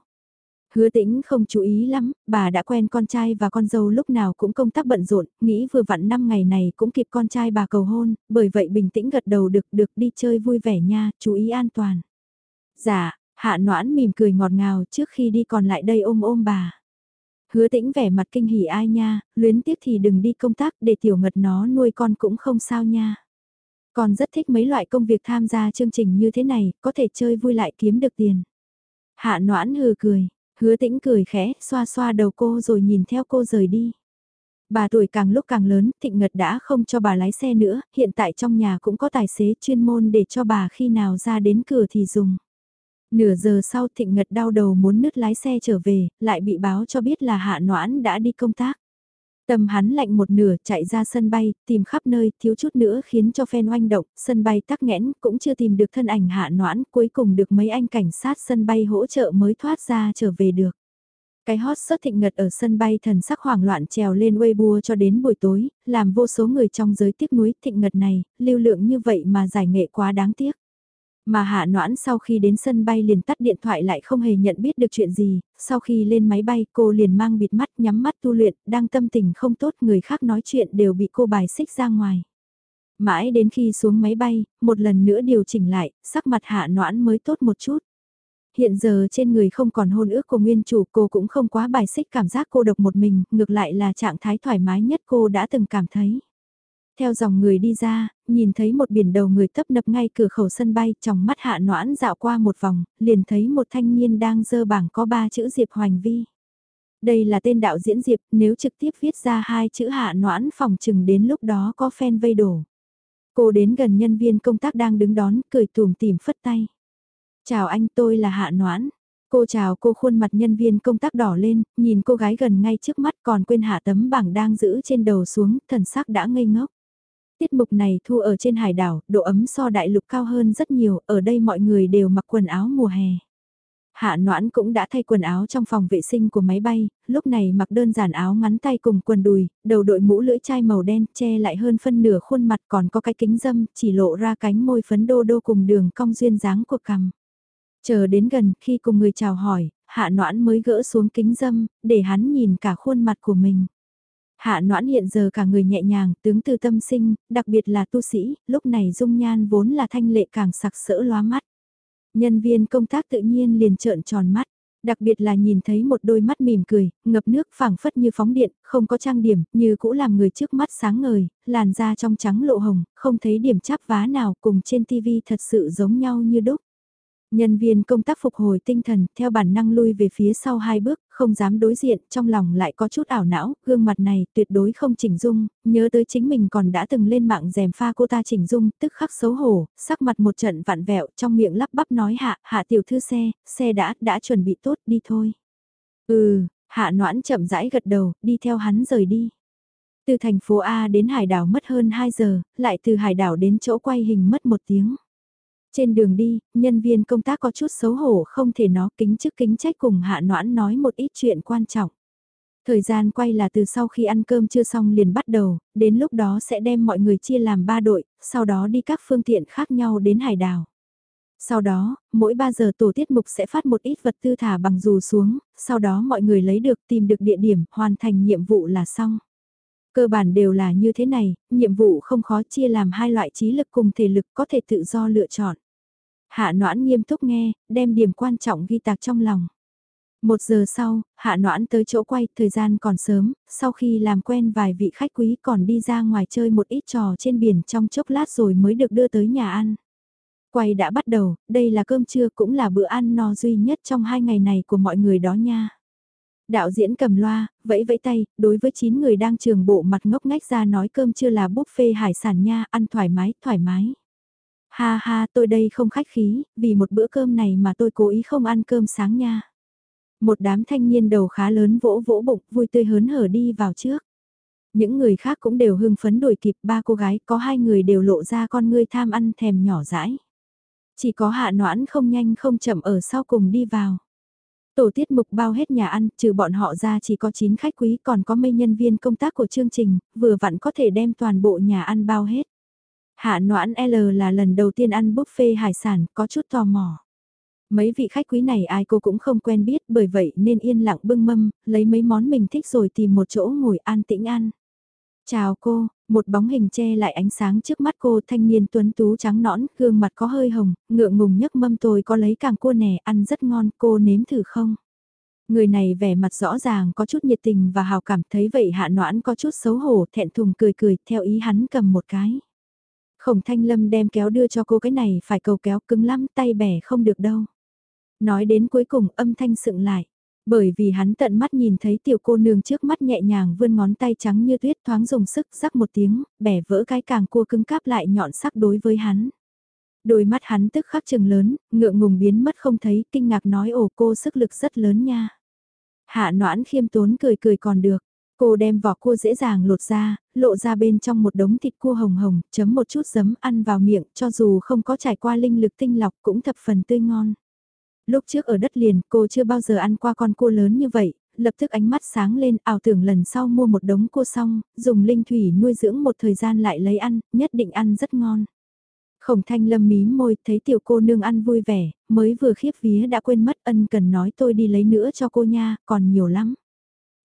Hứa tĩnh không chú ý lắm, bà đã quen con trai và con dâu lúc nào cũng công tác bận rộn, nghĩ vừa vặn năm ngày này cũng kịp con trai bà cầu hôn, bởi vậy bình tĩnh gật đầu được được đi chơi vui vẻ nha, chú ý an toàn. Dạ, hạ noãn mỉm cười ngọt ngào trước khi đi còn lại đây ôm ôm bà. Hứa tĩnh vẻ mặt kinh hỉ ai nha, luyến tiếc thì đừng đi công tác để tiểu ngật nó nuôi con cũng không sao nha. Con rất thích mấy loại công việc tham gia chương trình như thế này, có thể chơi vui lại kiếm được tiền. Hạ noãn hừ cười, hứa tĩnh cười khẽ, xoa xoa đầu cô rồi nhìn theo cô rời đi. Bà tuổi càng lúc càng lớn, Thịnh Ngật đã không cho bà lái xe nữa, hiện tại trong nhà cũng có tài xế chuyên môn để cho bà khi nào ra đến cửa thì dùng. Nửa giờ sau thịnh ngật đau đầu muốn nứt lái xe trở về, lại bị báo cho biết là hạ noãn đã đi công tác. Tâm hắn lạnh một nửa chạy ra sân bay, tìm khắp nơi, thiếu chút nữa khiến cho phen oanh động, sân bay tắc nghẽn, cũng chưa tìm được thân ảnh hạ noãn, cuối cùng được mấy anh cảnh sát sân bay hỗ trợ mới thoát ra trở về được. Cái hot sớt thịnh ngật ở sân bay thần sắc hoảng loạn trèo lên Weibo cho đến buổi tối, làm vô số người trong giới tiếc nuối thịnh ngật này, lưu lượng như vậy mà giải nghệ quá đáng tiếc. Mà hạ noãn sau khi đến sân bay liền tắt điện thoại lại không hề nhận biết được chuyện gì, sau khi lên máy bay cô liền mang bịt mắt nhắm mắt tu luyện, đang tâm tình không tốt người khác nói chuyện đều bị cô bài xích ra ngoài. Mãi đến khi xuống máy bay, một lần nữa điều chỉnh lại, sắc mặt hạ noãn mới tốt một chút. Hiện giờ trên người không còn hôn ước của nguyên chủ cô cũng không quá bài xích cảm giác cô độc một mình, ngược lại là trạng thái thoải mái nhất cô đã từng cảm thấy. Theo dòng người đi ra, nhìn thấy một biển đầu người tấp nập ngay cửa khẩu sân bay, trong mắt hạ noãn dạo qua một vòng, liền thấy một thanh niên đang dơ bảng có ba chữ Diệp Hoành Vi. Đây là tên đạo diễn Diệp, nếu trực tiếp viết ra hai chữ hạ noãn phòng chừng đến lúc đó có fan vây đổ. Cô đến gần nhân viên công tác đang đứng đón, cười tùm tìm phất tay. Chào anh tôi là Hạ Noãn. Cô chào cô khuôn mặt nhân viên công tác đỏ lên, nhìn cô gái gần ngay trước mắt còn quên hạ tấm bảng đang giữ trên đầu xuống, thần sắc đã ngây ngốc. Tiết mục này thu ở trên hải đảo, độ ấm so đại lục cao hơn rất nhiều, ở đây mọi người đều mặc quần áo mùa hè. Hạ Noãn cũng đã thay quần áo trong phòng vệ sinh của máy bay, lúc này mặc đơn giản áo ngắn tay cùng quần đùi, đầu đội mũ lưỡi chai màu đen che lại hơn phân nửa khuôn mặt còn có cái kính dâm, chỉ lộ ra cánh môi phấn đô đô cùng đường cong duyên dáng của cằm. Chờ đến gần, khi cùng người chào hỏi, Hạ Noãn mới gỡ xuống kính dâm, để hắn nhìn cả khuôn mặt của mình. Hạ Noãn hiện giờ cả người nhẹ nhàng, tướng từ tâm sinh, đặc biệt là tu sĩ, lúc này dung nhan vốn là thanh lệ càng sặc sỡ loa mắt. Nhân viên công tác tự nhiên liền trợn tròn mắt, đặc biệt là nhìn thấy một đôi mắt mỉm cười, ngập nước phảng phất như phóng điện, không có trang điểm, như cũ làm người trước mắt sáng ngời, làn da trong trắng lộ hồng, không thấy điểm chắp vá nào cùng trên tivi thật sự giống nhau như đúc. Nhân viên công tác phục hồi tinh thần, theo bản năng lui về phía sau hai bước, không dám đối diện, trong lòng lại có chút ảo não, gương mặt này tuyệt đối không chỉnh dung, nhớ tới chính mình còn đã từng lên mạng dèm pha cô ta chỉnh dung, tức khắc xấu hổ, sắc mặt một trận vặn vẹo, trong miệng lắp bắp nói hạ, hạ tiểu thư xe, xe đã, đã chuẩn bị tốt, đi thôi. Ừ, hạ noãn chậm rãi gật đầu, đi theo hắn rời đi. Từ thành phố A đến hải đảo mất hơn 2 giờ, lại từ hải đảo đến chỗ quay hình mất một tiếng. Trên đường đi, nhân viên công tác có chút xấu hổ không thể nó kính chức kính trách cùng hạ noãn nói một ít chuyện quan trọng. Thời gian quay là từ sau khi ăn cơm chưa xong liền bắt đầu, đến lúc đó sẽ đem mọi người chia làm 3 đội, sau đó đi các phương tiện khác nhau đến hải đảo. Sau đó, mỗi 3 giờ tổ tiết mục sẽ phát một ít vật tư thả bằng dù xuống, sau đó mọi người lấy được tìm được địa điểm, hoàn thành nhiệm vụ là xong. Cơ bản đều là như thế này, nhiệm vụ không khó chia làm hai loại trí lực cùng thể lực có thể tự do lựa chọn. Hạ noãn nghiêm túc nghe, đem điểm quan trọng ghi tạc trong lòng. Một giờ sau, hạ noãn tới chỗ quay, thời gian còn sớm, sau khi làm quen vài vị khách quý còn đi ra ngoài chơi một ít trò trên biển trong chốc lát rồi mới được đưa tới nhà ăn. Quay đã bắt đầu, đây là cơm trưa cũng là bữa ăn no duy nhất trong hai ngày này của mọi người đó nha. Đạo diễn cầm loa, vẫy vẫy tay, đối với 9 người đang trường bộ mặt ngốc ngách ra nói cơm chưa là buffet hải sản nha, ăn thoải mái, thoải mái. Ha ha, tôi đây không khách khí, vì một bữa cơm này mà tôi cố ý không ăn cơm sáng nha. Một đám thanh niên đầu khá lớn vỗ vỗ bụng, vui tươi hớn hở đi vào trước. Những người khác cũng đều hưng phấn đuổi kịp ba cô gái, có hai người đều lộ ra con ngươi tham ăn thèm nhỏ dãi. Chỉ có hạ noãn không nhanh không chậm ở sau cùng đi vào. Tổ tiết mục bao hết nhà ăn, trừ bọn họ ra chỉ có 9 khách quý còn có mấy nhân viên công tác của chương trình, vừa vặn có thể đem toàn bộ nhà ăn bao hết. Hạ noãn L là lần đầu tiên ăn buffet hải sản, có chút tò mò. Mấy vị khách quý này ai cô cũng không quen biết bởi vậy nên yên lặng bưng mâm, lấy mấy món mình thích rồi tìm một chỗ ngồi an tĩnh ăn. Chào cô, một bóng hình che lại ánh sáng trước mắt cô thanh niên tuấn tú trắng nõn, gương mặt có hơi hồng, ngượng ngùng nhấc mâm tôi có lấy càng cua nè, ăn rất ngon, cô nếm thử không? Người này vẻ mặt rõ ràng có chút nhiệt tình và hào cảm thấy vậy hạ noãn có chút xấu hổ thẹn thùng cười cười theo ý hắn cầm một cái. Khổng thanh lâm đem kéo đưa cho cô cái này phải cầu kéo cứng lắm tay bẻ không được đâu. Nói đến cuối cùng âm thanh sựng lại. Bởi vì hắn tận mắt nhìn thấy tiểu cô nương trước mắt nhẹ nhàng vươn ngón tay trắng như tuyết thoáng dùng sức rắc một tiếng, bẻ vỡ cái càng cua cứng cáp lại nhọn sắc đối với hắn. Đôi mắt hắn tức khắc chừng lớn, ngượng ngùng biến mất không thấy, kinh ngạc nói ồ cô sức lực rất lớn nha. Hạ noãn khiêm tốn cười cười còn được. Cô đem vỏ cua dễ dàng lột ra, lộ ra bên trong một đống thịt cua hồng hồng, chấm một chút giấm ăn vào miệng, cho dù không có trải qua linh lực tinh lọc cũng thập phần tươi ngon. Lúc trước ở đất liền, cô chưa bao giờ ăn qua con cua lớn như vậy, lập tức ánh mắt sáng lên, ảo tưởng lần sau mua một đống cua xong, dùng linh thủy nuôi dưỡng một thời gian lại lấy ăn, nhất định ăn rất ngon. Khổng thanh lâm mí môi, thấy tiểu cô nương ăn vui vẻ, mới vừa khiếp vía đã quên mất ân cần nói tôi đi lấy nữa cho cô nha, còn nhiều lắm.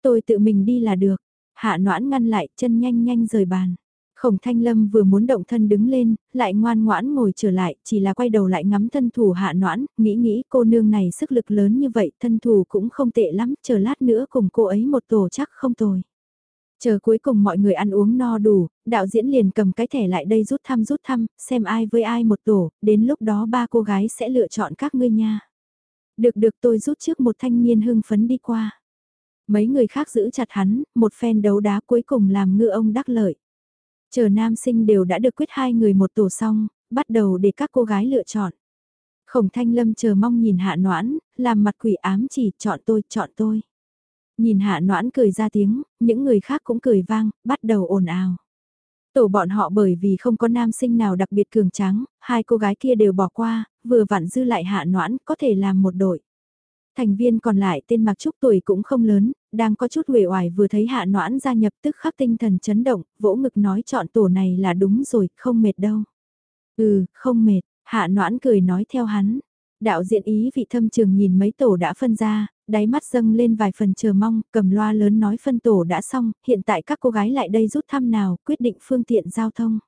Tôi tự mình đi là được. Hạ noãn ngăn lại, chân nhanh nhanh rời bàn. Khổng Thanh Lâm vừa muốn động thân đứng lên, lại ngoan ngoãn ngồi trở lại, chỉ là quay đầu lại ngắm thân thủ hạ noãn, nghĩ nghĩ cô nương này sức lực lớn như vậy, thân thủ cũng không tệ lắm, chờ lát nữa cùng cô ấy một tổ chắc không tồi. Chờ cuối cùng mọi người ăn uống no đủ, đạo diễn liền cầm cái thẻ lại đây rút thăm rút thăm, xem ai với ai một tổ, đến lúc đó ba cô gái sẽ lựa chọn các ngươi nha. Được được tôi rút trước một thanh niên hưng phấn đi qua. Mấy người khác giữ chặt hắn, một phen đấu đá cuối cùng làm ngư ông đắc lợi. Chờ nam sinh đều đã được quyết hai người một tổ xong, bắt đầu để các cô gái lựa chọn. Khổng thanh lâm chờ mong nhìn hạ noãn, làm mặt quỷ ám chỉ chọn tôi, chọn tôi. Nhìn hạ noãn cười ra tiếng, những người khác cũng cười vang, bắt đầu ồn ào. Tổ bọn họ bởi vì không có nam sinh nào đặc biệt cường tráng, hai cô gái kia đều bỏ qua, vừa vặn dư lại hạ noãn có thể làm một đội. Thành viên còn lại tên Mạc Trúc tuổi cũng không lớn, đang có chút uể oải vừa thấy hạ noãn gia nhập tức khắc tinh thần chấn động, vỗ ngực nói chọn tổ này là đúng rồi, không mệt đâu. Ừ, không mệt, hạ noãn cười nói theo hắn. Đạo diễn ý vị thâm trường nhìn mấy tổ đã phân ra, đáy mắt dâng lên vài phần chờ mong, cầm loa lớn nói phân tổ đã xong, hiện tại các cô gái lại đây rút thăm nào, quyết định phương tiện giao thông.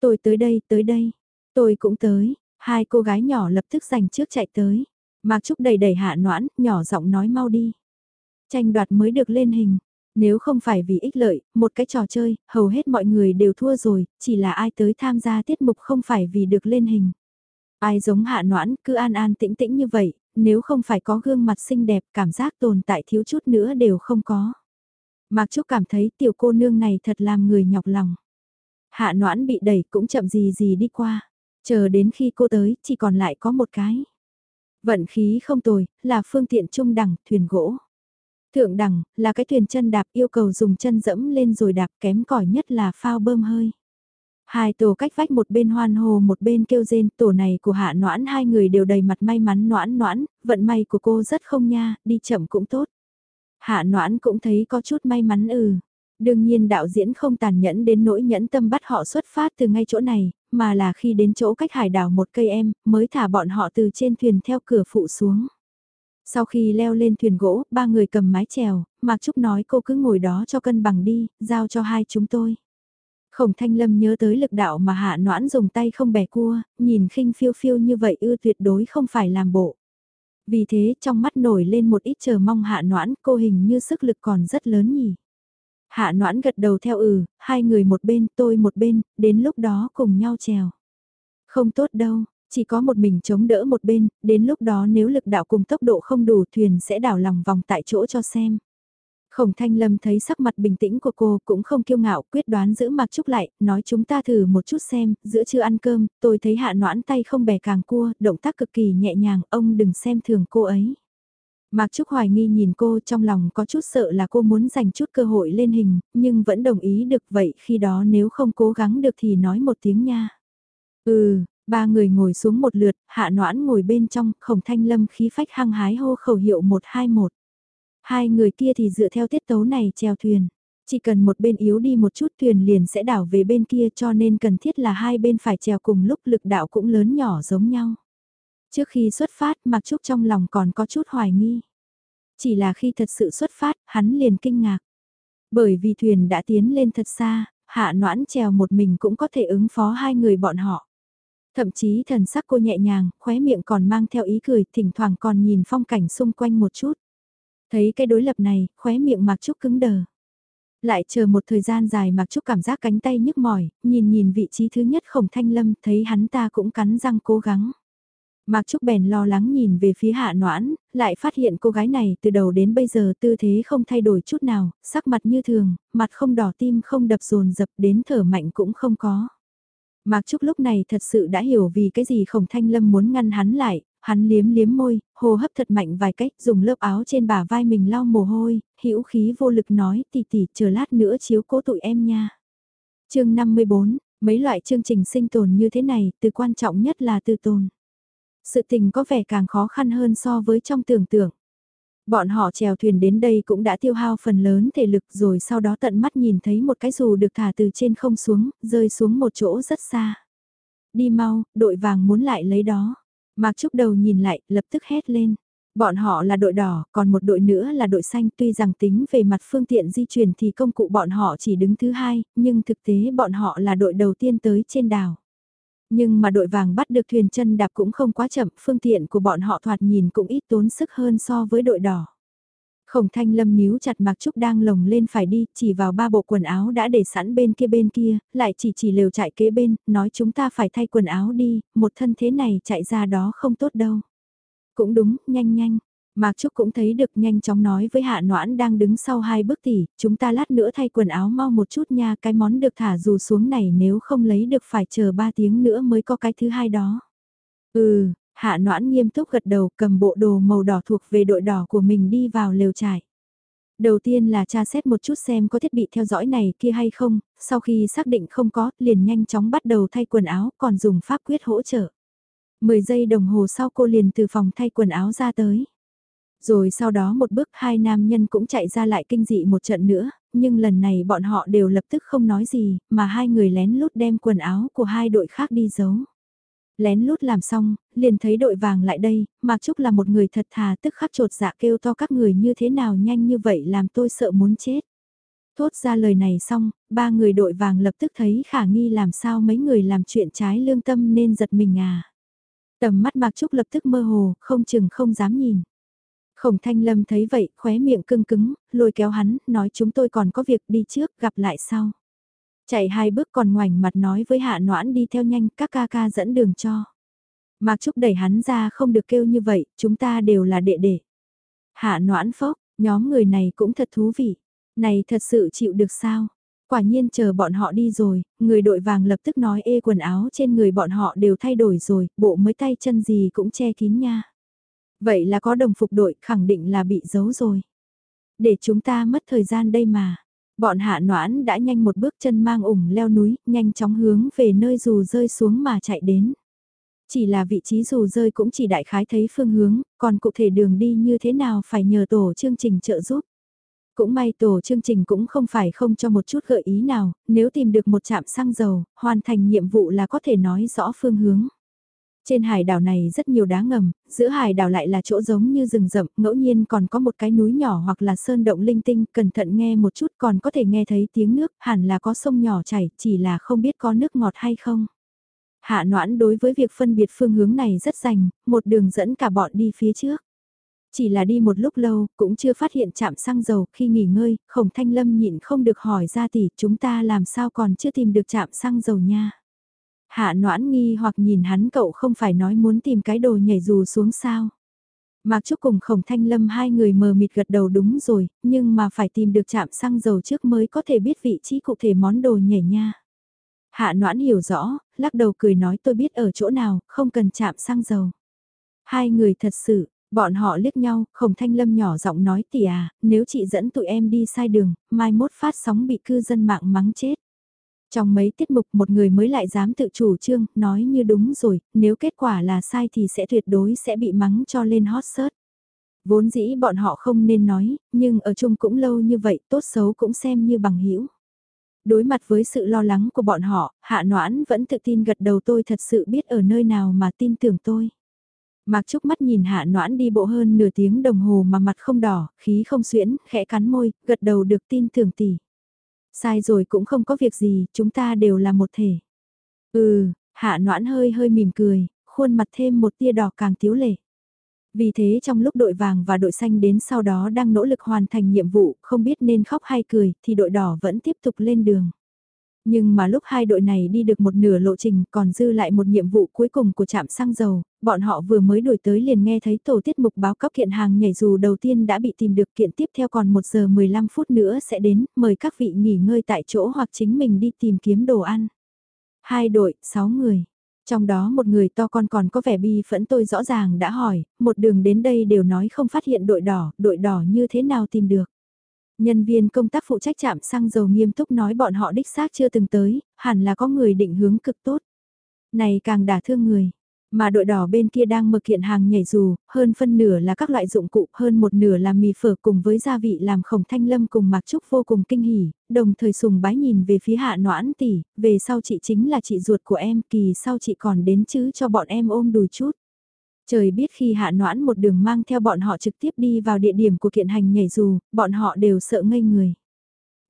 Tôi tới đây, tới đây, tôi cũng tới, hai cô gái nhỏ lập tức giành trước chạy tới. Mạc Trúc đầy đầy hạ noãn, nhỏ giọng nói mau đi. Tranh đoạt mới được lên hình. Nếu không phải vì ích lợi, một cái trò chơi, hầu hết mọi người đều thua rồi, chỉ là ai tới tham gia tiết mục không phải vì được lên hình. Ai giống hạ noãn, cứ an an tĩnh tĩnh như vậy, nếu không phải có gương mặt xinh đẹp, cảm giác tồn tại thiếu chút nữa đều không có. Mạc Trúc cảm thấy tiểu cô nương này thật làm người nhọc lòng. Hạ noãn bị đẩy cũng chậm gì gì đi qua. Chờ đến khi cô tới, chỉ còn lại có một cái. Vận khí không tồi, là phương tiện trung đẳng, thuyền gỗ. Thượng đẳng, là cái thuyền chân đạp yêu cầu dùng chân dẫm lên rồi đạp kém cỏi nhất là phao bơm hơi. Hai tổ cách vách một bên hoan hồ một bên kêu rên, tổ này của hạ noãn hai người đều đầy mặt may mắn noãn noãn, vận may của cô rất không nha, đi chậm cũng tốt. Hạ noãn cũng thấy có chút may mắn ừ. Đương nhiên đạo diễn không tàn nhẫn đến nỗi nhẫn tâm bắt họ xuất phát từ ngay chỗ này, mà là khi đến chỗ cách hải đảo một cây em, mới thả bọn họ từ trên thuyền theo cửa phụ xuống. Sau khi leo lên thuyền gỗ, ba người cầm mái chèo, Mạc Trúc nói cô cứ ngồi đó cho cân bằng đi, giao cho hai chúng tôi. Khổng Thanh Lâm nhớ tới lực đạo mà hạ noãn dùng tay không bẻ cua, nhìn khinh phiêu phiêu như vậy ư tuyệt đối không phải làm bộ. Vì thế trong mắt nổi lên một ít chờ mong hạ noãn cô hình như sức lực còn rất lớn nhỉ. Hạ noãn gật đầu theo ừ, hai người một bên tôi một bên, đến lúc đó cùng nhau trèo. Không tốt đâu, chỉ có một mình chống đỡ một bên, đến lúc đó nếu lực đạo cùng tốc độ không đủ thuyền sẽ đảo lòng vòng tại chỗ cho xem. Khổng Thanh Lâm thấy sắc mặt bình tĩnh của cô cũng không kiêu ngạo quyết đoán giữ Mạc Trúc lại, nói chúng ta thử một chút xem, giữa chưa ăn cơm, tôi thấy hạ noãn tay không bè càng cua, động tác cực kỳ nhẹ nhàng, ông đừng xem thường cô ấy. Mạc Trúc hoài nghi nhìn cô trong lòng có chút sợ là cô muốn dành chút cơ hội lên hình, nhưng vẫn đồng ý được vậy khi đó nếu không cố gắng được thì nói một tiếng nha. Ừ, ba người ngồi xuống một lượt, hạ noãn ngồi bên trong, khổng thanh lâm khí phách hăng hái hô khẩu hiệu 121. Hai người kia thì dựa theo tiết tấu này treo thuyền. Chỉ cần một bên yếu đi một chút thuyền liền sẽ đảo về bên kia cho nên cần thiết là hai bên phải treo cùng lúc lực đạo cũng lớn nhỏ giống nhau. Trước khi xuất phát Mạc Trúc trong lòng còn có chút hoài nghi. Chỉ là khi thật sự xuất phát, hắn liền kinh ngạc. Bởi vì thuyền đã tiến lên thật xa, hạ noãn trèo một mình cũng có thể ứng phó hai người bọn họ. Thậm chí thần sắc cô nhẹ nhàng, khóe miệng còn mang theo ý cười, thỉnh thoảng còn nhìn phong cảnh xung quanh một chút. Thấy cái đối lập này, khóe miệng Mạc Trúc cứng đờ. Lại chờ một thời gian dài Mạc Trúc cảm giác cánh tay nhức mỏi, nhìn nhìn vị trí thứ nhất khổng thanh lâm, thấy hắn ta cũng cắn răng cố gắng. Mạc Trúc bèn lo lắng nhìn về phía hạ noãn, lại phát hiện cô gái này từ đầu đến bây giờ tư thế không thay đổi chút nào, sắc mặt như thường, mặt không đỏ tim không đập rồn dập đến thở mạnh cũng không có. Mạc Trúc lúc này thật sự đã hiểu vì cái gì khổng thanh lâm muốn ngăn hắn lại, hắn liếm liếm môi, hô hấp thật mạnh vài cách, dùng lớp áo trên bả vai mình lau mồ hôi, hữu khí vô lực nói tỷ tỷ chờ lát nữa chiếu cố tụi em nha. chương 54, mấy loại chương trình sinh tồn như thế này, từ quan trọng nhất là từ tồn. Sự tình có vẻ càng khó khăn hơn so với trong tưởng tượng. Bọn họ chèo thuyền đến đây cũng đã tiêu hao phần lớn thể lực rồi sau đó tận mắt nhìn thấy một cái dù được thả từ trên không xuống, rơi xuống một chỗ rất xa. Đi mau, đội vàng muốn lại lấy đó. Mạc Trúc đầu nhìn lại, lập tức hét lên. Bọn họ là đội đỏ, còn một đội nữa là đội xanh tuy rằng tính về mặt phương tiện di chuyển thì công cụ bọn họ chỉ đứng thứ hai, nhưng thực tế bọn họ là đội đầu tiên tới trên đảo. Nhưng mà đội vàng bắt được thuyền chân đạp cũng không quá chậm, phương tiện của bọn họ thoạt nhìn cũng ít tốn sức hơn so với đội đỏ. Khổng thanh lâm níu chặt Mạc Trúc đang lồng lên phải đi, chỉ vào ba bộ quần áo đã để sẵn bên kia bên kia, lại chỉ chỉ lều chạy kế bên, nói chúng ta phải thay quần áo đi, một thân thế này chạy ra đó không tốt đâu. Cũng đúng, nhanh nhanh. Mạc Trúc cũng thấy được nhanh chóng nói với Hạ Noãn đang đứng sau hai bước tỉ, chúng ta lát nữa thay quần áo mau một chút nha, cái món được thả dù xuống này nếu không lấy được phải chờ ba tiếng nữa mới có cái thứ hai đó. Ừ, Hạ Noãn nghiêm túc gật đầu cầm bộ đồ màu đỏ thuộc về đội đỏ của mình đi vào lều trại. Đầu tiên là tra xét một chút xem có thiết bị theo dõi này kia hay không, sau khi xác định không có, liền nhanh chóng bắt đầu thay quần áo còn dùng pháp quyết hỗ trợ. 10 giây đồng hồ sau cô liền từ phòng thay quần áo ra tới. Rồi sau đó một bước hai nam nhân cũng chạy ra lại kinh dị một trận nữa, nhưng lần này bọn họ đều lập tức không nói gì, mà hai người lén lút đem quần áo của hai đội khác đi giấu. Lén lút làm xong, liền thấy đội vàng lại đây, Mạc Trúc là một người thật thà tức khắc trột dạ kêu to các người như thế nào nhanh như vậy làm tôi sợ muốn chết. Thốt ra lời này xong, ba người đội vàng lập tức thấy khả nghi làm sao mấy người làm chuyện trái lương tâm nên giật mình à. Tầm mắt Mạc Trúc lập tức mơ hồ, không chừng không dám nhìn. Khổng Thanh Lâm thấy vậy, khóe miệng cưng cứng, lôi kéo hắn, nói chúng tôi còn có việc đi trước, gặp lại sau. Chạy hai bước còn ngoảnh mặt nói với hạ noãn đi theo nhanh, các ca ca dẫn đường cho. Mạc Trúc đẩy hắn ra không được kêu như vậy, chúng ta đều là đệ đệ. Hạ noãn phốc, nhóm người này cũng thật thú vị. Này thật sự chịu được sao? Quả nhiên chờ bọn họ đi rồi, người đội vàng lập tức nói ê quần áo trên người bọn họ đều thay đổi rồi, bộ mới tay chân gì cũng che kín nha. Vậy là có đồng phục đội khẳng định là bị giấu rồi. Để chúng ta mất thời gian đây mà. Bọn hạ noãn đã nhanh một bước chân mang ủng leo núi, nhanh chóng hướng về nơi dù rơi xuống mà chạy đến. Chỉ là vị trí dù rơi cũng chỉ đại khái thấy phương hướng, còn cụ thể đường đi như thế nào phải nhờ tổ chương trình trợ giúp. Cũng may tổ chương trình cũng không phải không cho một chút gợi ý nào, nếu tìm được một trạm xăng dầu, hoàn thành nhiệm vụ là có thể nói rõ phương hướng. Trên hải đảo này rất nhiều đá ngầm, giữa hải đảo lại là chỗ giống như rừng rậm, ngẫu nhiên còn có một cái núi nhỏ hoặc là sơn động linh tinh, cẩn thận nghe một chút còn có thể nghe thấy tiếng nước, hẳn là có sông nhỏ chảy, chỉ là không biết có nước ngọt hay không. Hạ noãn đối với việc phân biệt phương hướng này rất rành, một đường dẫn cả bọn đi phía trước. Chỉ là đi một lúc lâu, cũng chưa phát hiện chạm xăng dầu, khi nghỉ ngơi, khổng thanh lâm nhịn không được hỏi ra tỷ, chúng ta làm sao còn chưa tìm được chạm xăng dầu nha. Hạ noãn nghi hoặc nhìn hắn cậu không phải nói muốn tìm cái đồ nhảy dù xuống sao. Mạc Trúc cùng Khổng Thanh Lâm hai người mờ mịt gật đầu đúng rồi, nhưng mà phải tìm được chạm xăng dầu trước mới có thể biết vị trí cụ thể món đồ nhảy nha. Hạ noãn hiểu rõ, lắc đầu cười nói tôi biết ở chỗ nào, không cần chạm xăng dầu. Hai người thật sự, bọn họ liếc nhau, Khổng Thanh Lâm nhỏ giọng nói tỉ à, nếu chị dẫn tụi em đi sai đường, mai mốt phát sóng bị cư dân mạng mắng chết. Trong mấy tiết mục một người mới lại dám tự chủ trương, nói như đúng rồi, nếu kết quả là sai thì sẽ tuyệt đối sẽ bị mắng cho lên hot search. Vốn dĩ bọn họ không nên nói, nhưng ở chung cũng lâu như vậy, tốt xấu cũng xem như bằng hữu Đối mặt với sự lo lắng của bọn họ, Hạ Noãn vẫn tự tin gật đầu tôi thật sự biết ở nơi nào mà tin tưởng tôi. Mạc Trúc mắt nhìn Hạ Noãn đi bộ hơn nửa tiếng đồng hồ mà mặt không đỏ, khí không xuyễn, khẽ cắn môi, gật đầu được tin tưởng tỷ. Sai rồi cũng không có việc gì, chúng ta đều là một thể. Ừ, hạ noãn hơi hơi mỉm cười, khuôn mặt thêm một tia đỏ càng tiếu lệ. Vì thế trong lúc đội vàng và đội xanh đến sau đó đang nỗ lực hoàn thành nhiệm vụ, không biết nên khóc hay cười, thì đội đỏ vẫn tiếp tục lên đường. Nhưng mà lúc hai đội này đi được một nửa lộ trình còn dư lại một nhiệm vụ cuối cùng của trạm xăng dầu, bọn họ vừa mới đổi tới liền nghe thấy tổ tiết mục báo cấp kiện hàng nhảy dù đầu tiên đã bị tìm được kiện tiếp theo còn 1 giờ 15 phút nữa sẽ đến, mời các vị nghỉ ngơi tại chỗ hoặc chính mình đi tìm kiếm đồ ăn. Hai đội, 6 người. Trong đó một người to con còn có vẻ bi phẫn tôi rõ ràng đã hỏi, một đường đến đây đều nói không phát hiện đội đỏ, đội đỏ như thế nào tìm được. Nhân viên công tác phụ trách chạm xăng dầu nghiêm túc nói bọn họ đích xác chưa từng tới, hẳn là có người định hướng cực tốt. Này càng đả thương người. Mà đội đỏ bên kia đang mở kiện hàng nhảy dù, hơn phân nửa là các loại dụng cụ, hơn một nửa là mì phở cùng với gia vị làm khổng thanh lâm cùng Mạc Trúc vô cùng kinh hỉ, đồng thời sùng bái nhìn về phía hạ noãn tỷ, về sau chị chính là chị ruột của em, kỳ sau chị còn đến chứ cho bọn em ôm đùi chút. Trời biết khi hạ noãn một đường mang theo bọn họ trực tiếp đi vào địa điểm của kiện hành nhảy dù, bọn họ đều sợ ngây người.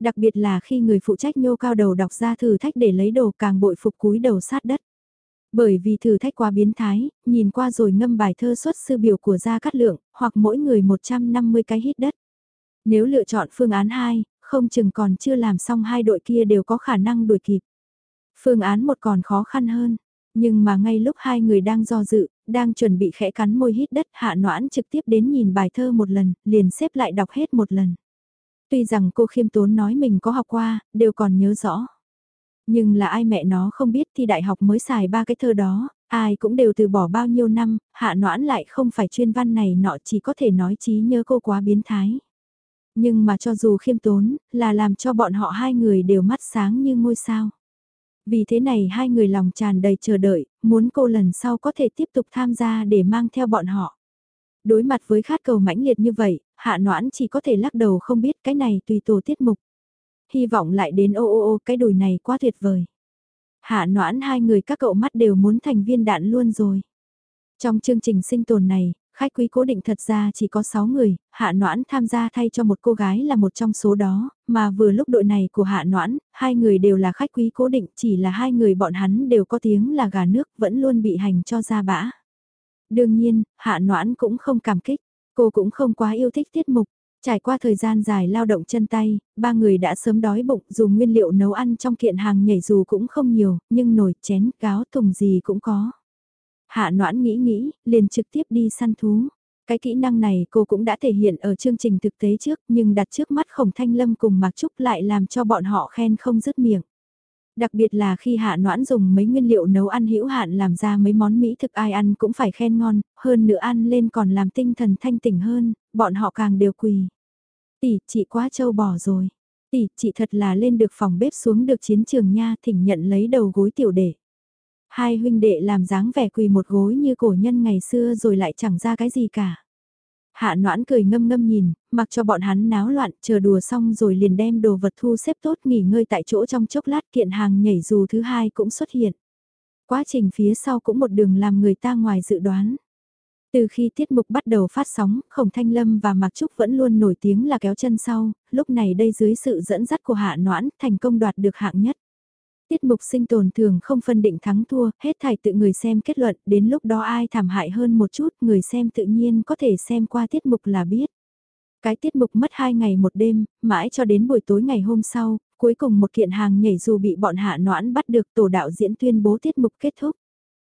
Đặc biệt là khi người phụ trách nhô cao đầu đọc ra thử thách để lấy đồ càng bội phục cúi đầu sát đất. Bởi vì thử thách quá biến thái, nhìn qua rồi ngâm bài thơ xuất sư biểu của Gia Cát Lượng, hoặc mỗi người 150 cái hít đất. Nếu lựa chọn phương án 2, không chừng còn chưa làm xong hai đội kia đều có khả năng đuổi kịp. Phương án một còn khó khăn hơn, nhưng mà ngay lúc hai người đang do dự, đang chuẩn bị khẽ cắn môi hít đất hạ noãn trực tiếp đến nhìn bài thơ một lần, liền xếp lại đọc hết một lần. Tuy rằng cô khiêm tốn nói mình có học qua, đều còn nhớ rõ. Nhưng là ai mẹ nó không biết thì đại học mới xài ba cái thơ đó, ai cũng đều từ bỏ bao nhiêu năm, hạ noãn lại không phải chuyên văn này nọ chỉ có thể nói trí nhớ cô quá biến thái. Nhưng mà cho dù khiêm tốn, là làm cho bọn họ hai người đều mắt sáng như ngôi sao. Vì thế này hai người lòng tràn đầy chờ đợi, muốn cô lần sau có thể tiếp tục tham gia để mang theo bọn họ. Đối mặt với khát cầu mãnh liệt như vậy, hạ noãn chỉ có thể lắc đầu không biết cái này tùy tổ tiết mục. Hy vọng lại đến ô ô ô cái đùi này quá tuyệt vời. Hạ noãn hai người các cậu mắt đều muốn thành viên đạn luôn rồi. Trong chương trình sinh tồn này, khách quý cố định thật ra chỉ có 6 người, Hạ Noãn tham gia thay cho một cô gái là một trong số đó, mà vừa lúc đội này của Hạ Noãn, hai người đều là khách quý cố định, chỉ là hai người bọn hắn đều có tiếng là gà nước vẫn luôn bị hành cho ra bã. Đương nhiên, Hạ Noãn cũng không cảm kích, cô cũng không quá yêu thích tiết mục. Trải qua thời gian dài lao động chân tay, ba người đã sớm đói bụng dù nguyên liệu nấu ăn trong kiện hàng nhảy dù cũng không nhiều, nhưng nồi, chén, gáo, thùng gì cũng có. Hạ noãn nghĩ nghĩ, liền trực tiếp đi săn thú. Cái kỹ năng này cô cũng đã thể hiện ở chương trình thực tế trước nhưng đặt trước mắt Khổng Thanh Lâm cùng Mạc Trúc lại làm cho bọn họ khen không dứt miệng. Đặc biệt là khi hạ noãn dùng mấy nguyên liệu nấu ăn hữu hạn làm ra mấy món mỹ thực ai ăn cũng phải khen ngon, hơn nữa ăn lên còn làm tinh thần thanh tỉnh hơn, bọn họ càng đều quỳ. Tỷ, chị quá trâu bò rồi. Tỷ, chị thật là lên được phòng bếp xuống được chiến trường nha thỉnh nhận lấy đầu gối tiểu đệ. Hai huynh đệ làm dáng vẻ quỳ một gối như cổ nhân ngày xưa rồi lại chẳng ra cái gì cả. Hạ noãn cười ngâm ngâm nhìn, mặc cho bọn hắn náo loạn, chờ đùa xong rồi liền đem đồ vật thu xếp tốt nghỉ ngơi tại chỗ trong chốc lát kiện hàng nhảy dù thứ hai cũng xuất hiện. Quá trình phía sau cũng một đường làm người ta ngoài dự đoán. Từ khi tiết mục bắt đầu phát sóng, Khổng Thanh Lâm và Mạc Trúc vẫn luôn nổi tiếng là kéo chân sau, lúc này đây dưới sự dẫn dắt của Hạ Noãn thành công đoạt được hạng nhất. Tiết mục sinh tồn thường không phân định thắng thua, hết thảy tự người xem kết luận, đến lúc đó ai thảm hại hơn một chút, người xem tự nhiên có thể xem qua tiết mục là biết. Cái tiết mục mất 2 ngày một đêm, mãi cho đến buổi tối ngày hôm sau, cuối cùng một kiện hàng nhảy dù bị bọn hạ noãn bắt được tổ đạo diễn tuyên bố tiết mục kết thúc.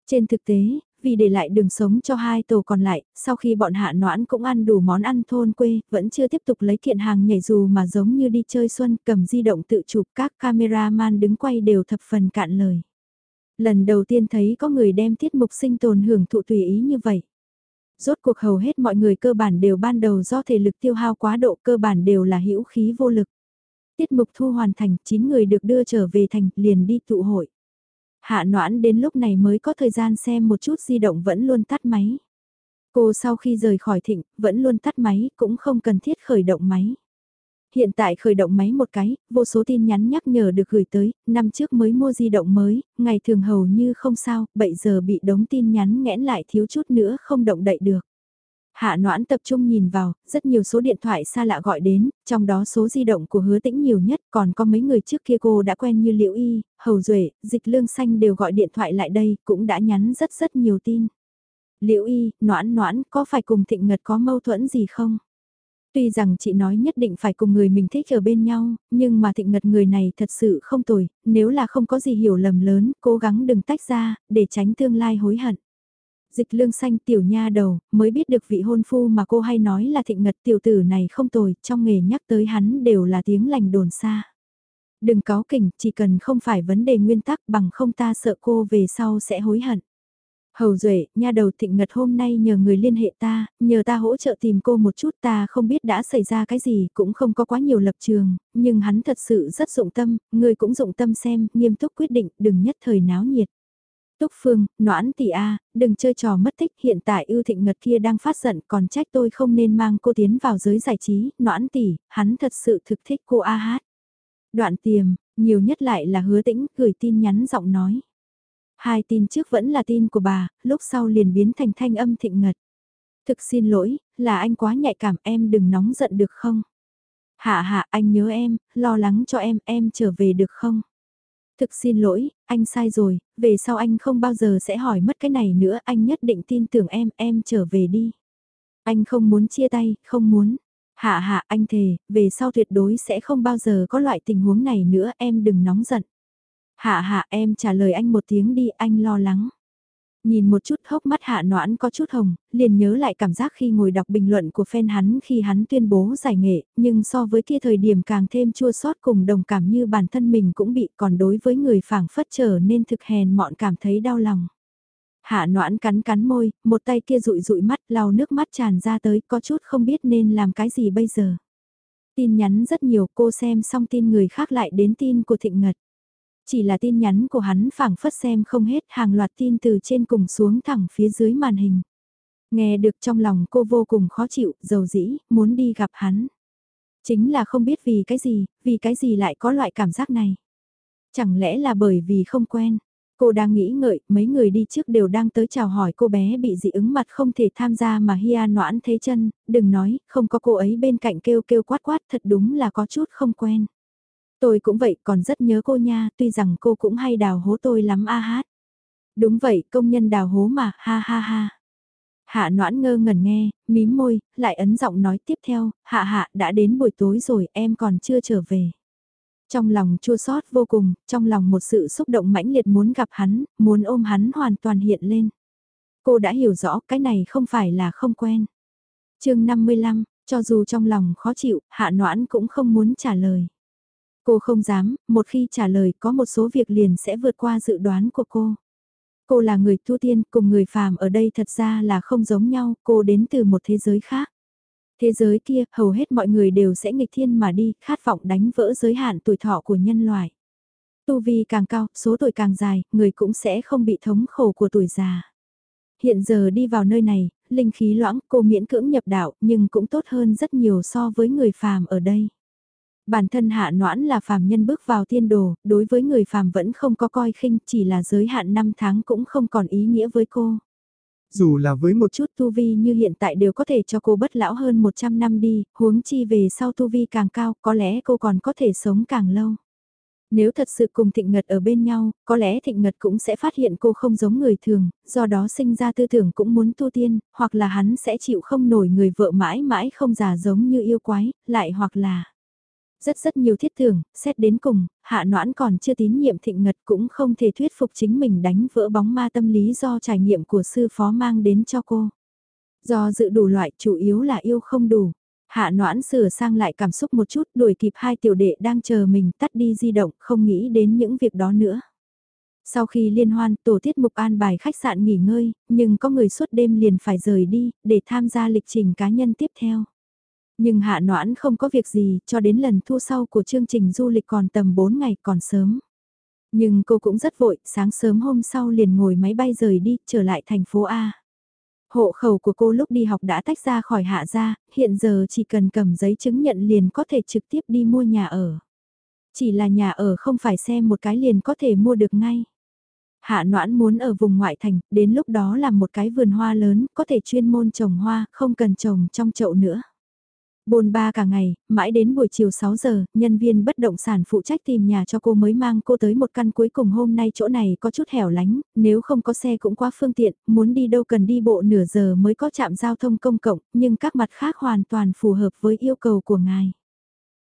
Trên thực tế, vì để lại đường sống cho hai tổ còn lại, sau khi bọn hạ noãn cũng ăn đủ món ăn thôn quê, vẫn chưa tiếp tục lấy kiện hàng nhảy dù mà giống như đi chơi xuân cầm di động tự chụp các cameraman đứng quay đều thập phần cạn lời. Lần đầu tiên thấy có người đem tiết mục sinh tồn hưởng thụ tùy ý như vậy. Rốt cuộc hầu hết mọi người cơ bản đều ban đầu do thể lực tiêu hao quá độ cơ bản đều là hữu khí vô lực. Tiết mục thu hoàn thành, 9 người được đưa trở về thành, liền đi tụ hội. Hạ noãn đến lúc này mới có thời gian xem một chút di động vẫn luôn tắt máy. Cô sau khi rời khỏi thịnh, vẫn luôn tắt máy, cũng không cần thiết khởi động máy. Hiện tại khởi động máy một cái, vô số tin nhắn nhắc nhở được gửi tới, năm trước mới mua di động mới, ngày thường hầu như không sao, bây giờ bị đống tin nhắn nghẽn lại thiếu chút nữa không động đậy được. Hạ noãn tập trung nhìn vào, rất nhiều số điện thoại xa lạ gọi đến, trong đó số di động của hứa tĩnh nhiều nhất, còn có mấy người trước kia cô đã quen như Liễu Y, Hầu Duệ, Dịch Lương Xanh đều gọi điện thoại lại đây, cũng đã nhắn rất rất nhiều tin. Liễu Y, noãn noãn, có phải cùng Thịnh Ngật có mâu thuẫn gì không? Tuy rằng chị nói nhất định phải cùng người mình thích ở bên nhau, nhưng mà Thịnh Ngật người này thật sự không tồi, nếu là không có gì hiểu lầm lớn, cố gắng đừng tách ra, để tránh tương lai hối hận. Dịch lương xanh tiểu nha đầu, mới biết được vị hôn phu mà cô hay nói là thịnh ngật tiểu tử này không tồi, trong nghề nhắc tới hắn đều là tiếng lành đồn xa. Đừng cáo kỉnh, chỉ cần không phải vấn đề nguyên tắc bằng không ta sợ cô về sau sẽ hối hận. Hầu Duệ, nha đầu thịnh ngật hôm nay nhờ người liên hệ ta, nhờ ta hỗ trợ tìm cô một chút ta không biết đã xảy ra cái gì, cũng không có quá nhiều lập trường, nhưng hắn thật sự rất dụng tâm, người cũng dụng tâm xem, nghiêm túc quyết định, đừng nhất thời náo nhiệt. Túc Phương, noãn tỷ a, đừng chơi trò mất tích, hiện tại ưu thịnh ngật kia đang phát giận, còn trách tôi không nên mang cô tiến vào giới giải trí, noãn tỷ, hắn thật sự thực thích cô a hát. Đoạn tiềm, nhiều nhất lại là hứa tĩnh, gửi tin nhắn giọng nói. Hai tin trước vẫn là tin của bà, lúc sau liền biến thành thanh âm thịnh ngật. Thực xin lỗi, là anh quá nhạy cảm em đừng nóng giận được không? Hạ hạ anh nhớ em, lo lắng cho em, em trở về được không? Thực xin lỗi, anh sai rồi, về sau anh không bao giờ sẽ hỏi mất cái này nữa, anh nhất định tin tưởng em, em trở về đi. Anh không muốn chia tay, không muốn. Hạ hạ anh thề, về sau tuyệt đối sẽ không bao giờ có loại tình huống này nữa em đừng nóng giận. Hạ hạ em trả lời anh một tiếng đi anh lo lắng. Nhìn một chút hốc mắt hạ noãn có chút hồng, liền nhớ lại cảm giác khi ngồi đọc bình luận của fan hắn khi hắn tuyên bố giải nghệ, nhưng so với kia thời điểm càng thêm chua xót cùng đồng cảm như bản thân mình cũng bị còn đối với người phảng phất trở nên thực hèn mọn cảm thấy đau lòng. Hạ noãn cắn cắn môi, một tay kia rụi rụi mắt lau nước mắt tràn ra tới có chút không biết nên làm cái gì bây giờ. Tin nhắn rất nhiều cô xem xong tin người khác lại đến tin của Thịnh Ngật. Chỉ là tin nhắn của hắn phảng phất xem không hết hàng loạt tin từ trên cùng xuống thẳng phía dưới màn hình. Nghe được trong lòng cô vô cùng khó chịu, dầu dĩ, muốn đi gặp hắn. Chính là không biết vì cái gì, vì cái gì lại có loại cảm giác này. Chẳng lẽ là bởi vì không quen. Cô đang nghĩ ngợi, mấy người đi trước đều đang tới chào hỏi cô bé bị dị ứng mặt không thể tham gia mà Hia noãn thế chân, đừng nói, không có cô ấy bên cạnh kêu kêu quát quát thật đúng là có chút không quen. Tôi cũng vậy còn rất nhớ cô nha, tuy rằng cô cũng hay đào hố tôi lắm a hát. Đúng vậy, công nhân đào hố mà, ha ha ha. Hạ noãn ngơ ngẩn nghe, mím môi, lại ấn giọng nói tiếp theo, hạ hạ đã đến buổi tối rồi em còn chưa trở về. Trong lòng chua xót vô cùng, trong lòng một sự xúc động mãnh liệt muốn gặp hắn, muốn ôm hắn hoàn toàn hiện lên. Cô đã hiểu rõ cái này không phải là không quen. chương 55, cho dù trong lòng khó chịu, hạ noãn cũng không muốn trả lời. Cô không dám, một khi trả lời có một số việc liền sẽ vượt qua dự đoán của cô. Cô là người tu tiên, cùng người phàm ở đây thật ra là không giống nhau, cô đến từ một thế giới khác. Thế giới kia, hầu hết mọi người đều sẽ nghịch thiên mà đi, khát vọng đánh vỡ giới hạn tuổi thọ của nhân loại. Tu vi càng cao, số tuổi càng dài, người cũng sẽ không bị thống khổ của tuổi già. Hiện giờ đi vào nơi này, linh khí loãng, cô miễn cưỡng nhập đạo, nhưng cũng tốt hơn rất nhiều so với người phàm ở đây. Bản thân hạ noãn là phàm nhân bước vào tiên đồ, đối với người phàm vẫn không có coi khinh, chỉ là giới hạn năm tháng cũng không còn ý nghĩa với cô. Dù là với một chút tu vi như hiện tại đều có thể cho cô bất lão hơn 100 năm đi, huống chi về sau tu vi càng cao, có lẽ cô còn có thể sống càng lâu. Nếu thật sự cùng Thịnh Ngật ở bên nhau, có lẽ Thịnh Ngật cũng sẽ phát hiện cô không giống người thường, do đó sinh ra tư tưởng cũng muốn tu tiên, hoặc là hắn sẽ chịu không nổi người vợ mãi mãi không già giống như yêu quái, lại hoặc là... Rất rất nhiều thiết tưởng, xét đến cùng, hạ noãn còn chưa tín nhiệm thịnh ngật cũng không thể thuyết phục chính mình đánh vỡ bóng ma tâm lý do trải nghiệm của sư phó mang đến cho cô. Do dự đủ loại chủ yếu là yêu không đủ. Hạ noãn sửa sang lại cảm xúc một chút đuổi kịp hai tiểu đệ đang chờ mình tắt đi di động không nghĩ đến những việc đó nữa. Sau khi liên hoan tổ tiết mục an bài khách sạn nghỉ ngơi, nhưng có người suốt đêm liền phải rời đi để tham gia lịch trình cá nhân tiếp theo. Nhưng hạ noãn không có việc gì, cho đến lần thu sau của chương trình du lịch còn tầm 4 ngày còn sớm. Nhưng cô cũng rất vội, sáng sớm hôm sau liền ngồi máy bay rời đi, trở lại thành phố A. Hộ khẩu của cô lúc đi học đã tách ra khỏi hạ gia, hiện giờ chỉ cần cầm giấy chứng nhận liền có thể trực tiếp đi mua nhà ở. Chỉ là nhà ở không phải xem một cái liền có thể mua được ngay. Hạ noãn muốn ở vùng ngoại thành, đến lúc đó làm một cái vườn hoa lớn, có thể chuyên môn trồng hoa, không cần trồng trong chậu nữa. Bồn ba cả ngày, mãi đến buổi chiều 6 giờ, nhân viên bất động sản phụ trách tìm nhà cho cô mới mang cô tới một căn cuối cùng hôm nay chỗ này có chút hẻo lánh, nếu không có xe cũng quá phương tiện, muốn đi đâu cần đi bộ nửa giờ mới có trạm giao thông công cộng, nhưng các mặt khác hoàn toàn phù hợp với yêu cầu của ngài.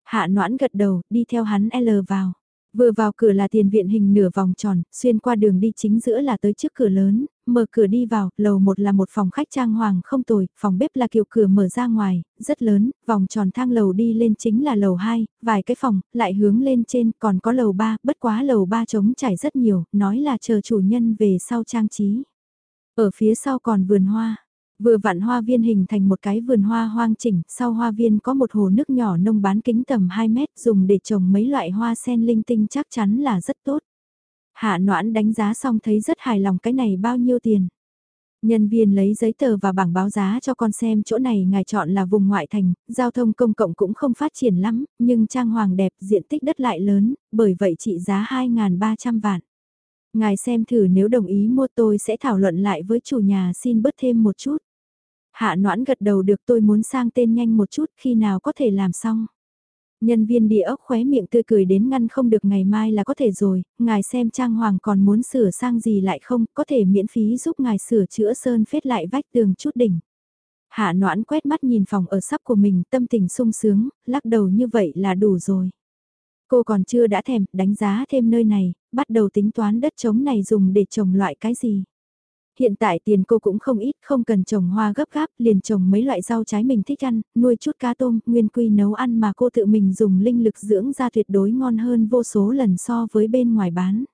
Hạ noãn gật đầu, đi theo hắn L vào. Vừa vào cửa là tiền viện hình nửa vòng tròn, xuyên qua đường đi chính giữa là tới trước cửa lớn, mở cửa đi vào, lầu một là một phòng khách trang hoàng không tồi, phòng bếp là kiểu cửa mở ra ngoài, rất lớn, vòng tròn thang lầu đi lên chính là lầu 2, vài cái phòng, lại hướng lên trên, còn có lầu 3, bất quá lầu 3 trống trải rất nhiều, nói là chờ chủ nhân về sau trang trí. Ở phía sau còn vườn hoa, Vừa vặn hoa viên hình thành một cái vườn hoa hoang chỉnh, sau hoa viên có một hồ nước nhỏ nông bán kính tầm 2 mét dùng để trồng mấy loại hoa sen linh tinh chắc chắn là rất tốt. Hạ noãn đánh giá xong thấy rất hài lòng cái này bao nhiêu tiền. Nhân viên lấy giấy tờ và bảng báo giá cho con xem chỗ này ngài chọn là vùng ngoại thành, giao thông công cộng cũng không phát triển lắm, nhưng trang hoàng đẹp diện tích đất lại lớn, bởi vậy trị giá 2.300 vạn. Ngài xem thử nếu đồng ý mua tôi sẽ thảo luận lại với chủ nhà xin bớt thêm một chút. Hạ noãn gật đầu được tôi muốn sang tên nhanh một chút khi nào có thể làm xong. Nhân viên địa ốc khóe miệng tươi cười đến ngăn không được ngày mai là có thể rồi, ngài xem trang hoàng còn muốn sửa sang gì lại không, có thể miễn phí giúp ngài sửa chữa sơn phết lại vách tường chút đỉnh. Hạ noãn quét mắt nhìn phòng ở sắp của mình tâm tình sung sướng, lắc đầu như vậy là đủ rồi. Cô còn chưa đã thèm, đánh giá thêm nơi này, bắt đầu tính toán đất trống này dùng để trồng loại cái gì. Hiện tại tiền cô cũng không ít, không cần trồng hoa gấp gáp, liền trồng mấy loại rau trái mình thích ăn, nuôi chút cá tôm, nguyên quy nấu ăn mà cô tự mình dùng linh lực dưỡng ra tuyệt đối ngon hơn vô số lần so với bên ngoài bán.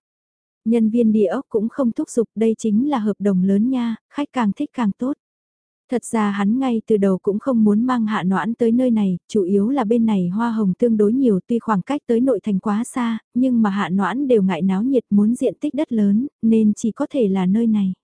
Nhân viên địa ốc cũng không thúc giục đây chính là hợp đồng lớn nha, khách càng thích càng tốt. Thật ra hắn ngay từ đầu cũng không muốn mang hạ noãn tới nơi này, chủ yếu là bên này hoa hồng tương đối nhiều tuy khoảng cách tới nội thành quá xa, nhưng mà hạ noãn đều ngại náo nhiệt muốn diện tích đất lớn, nên chỉ có thể là nơi này.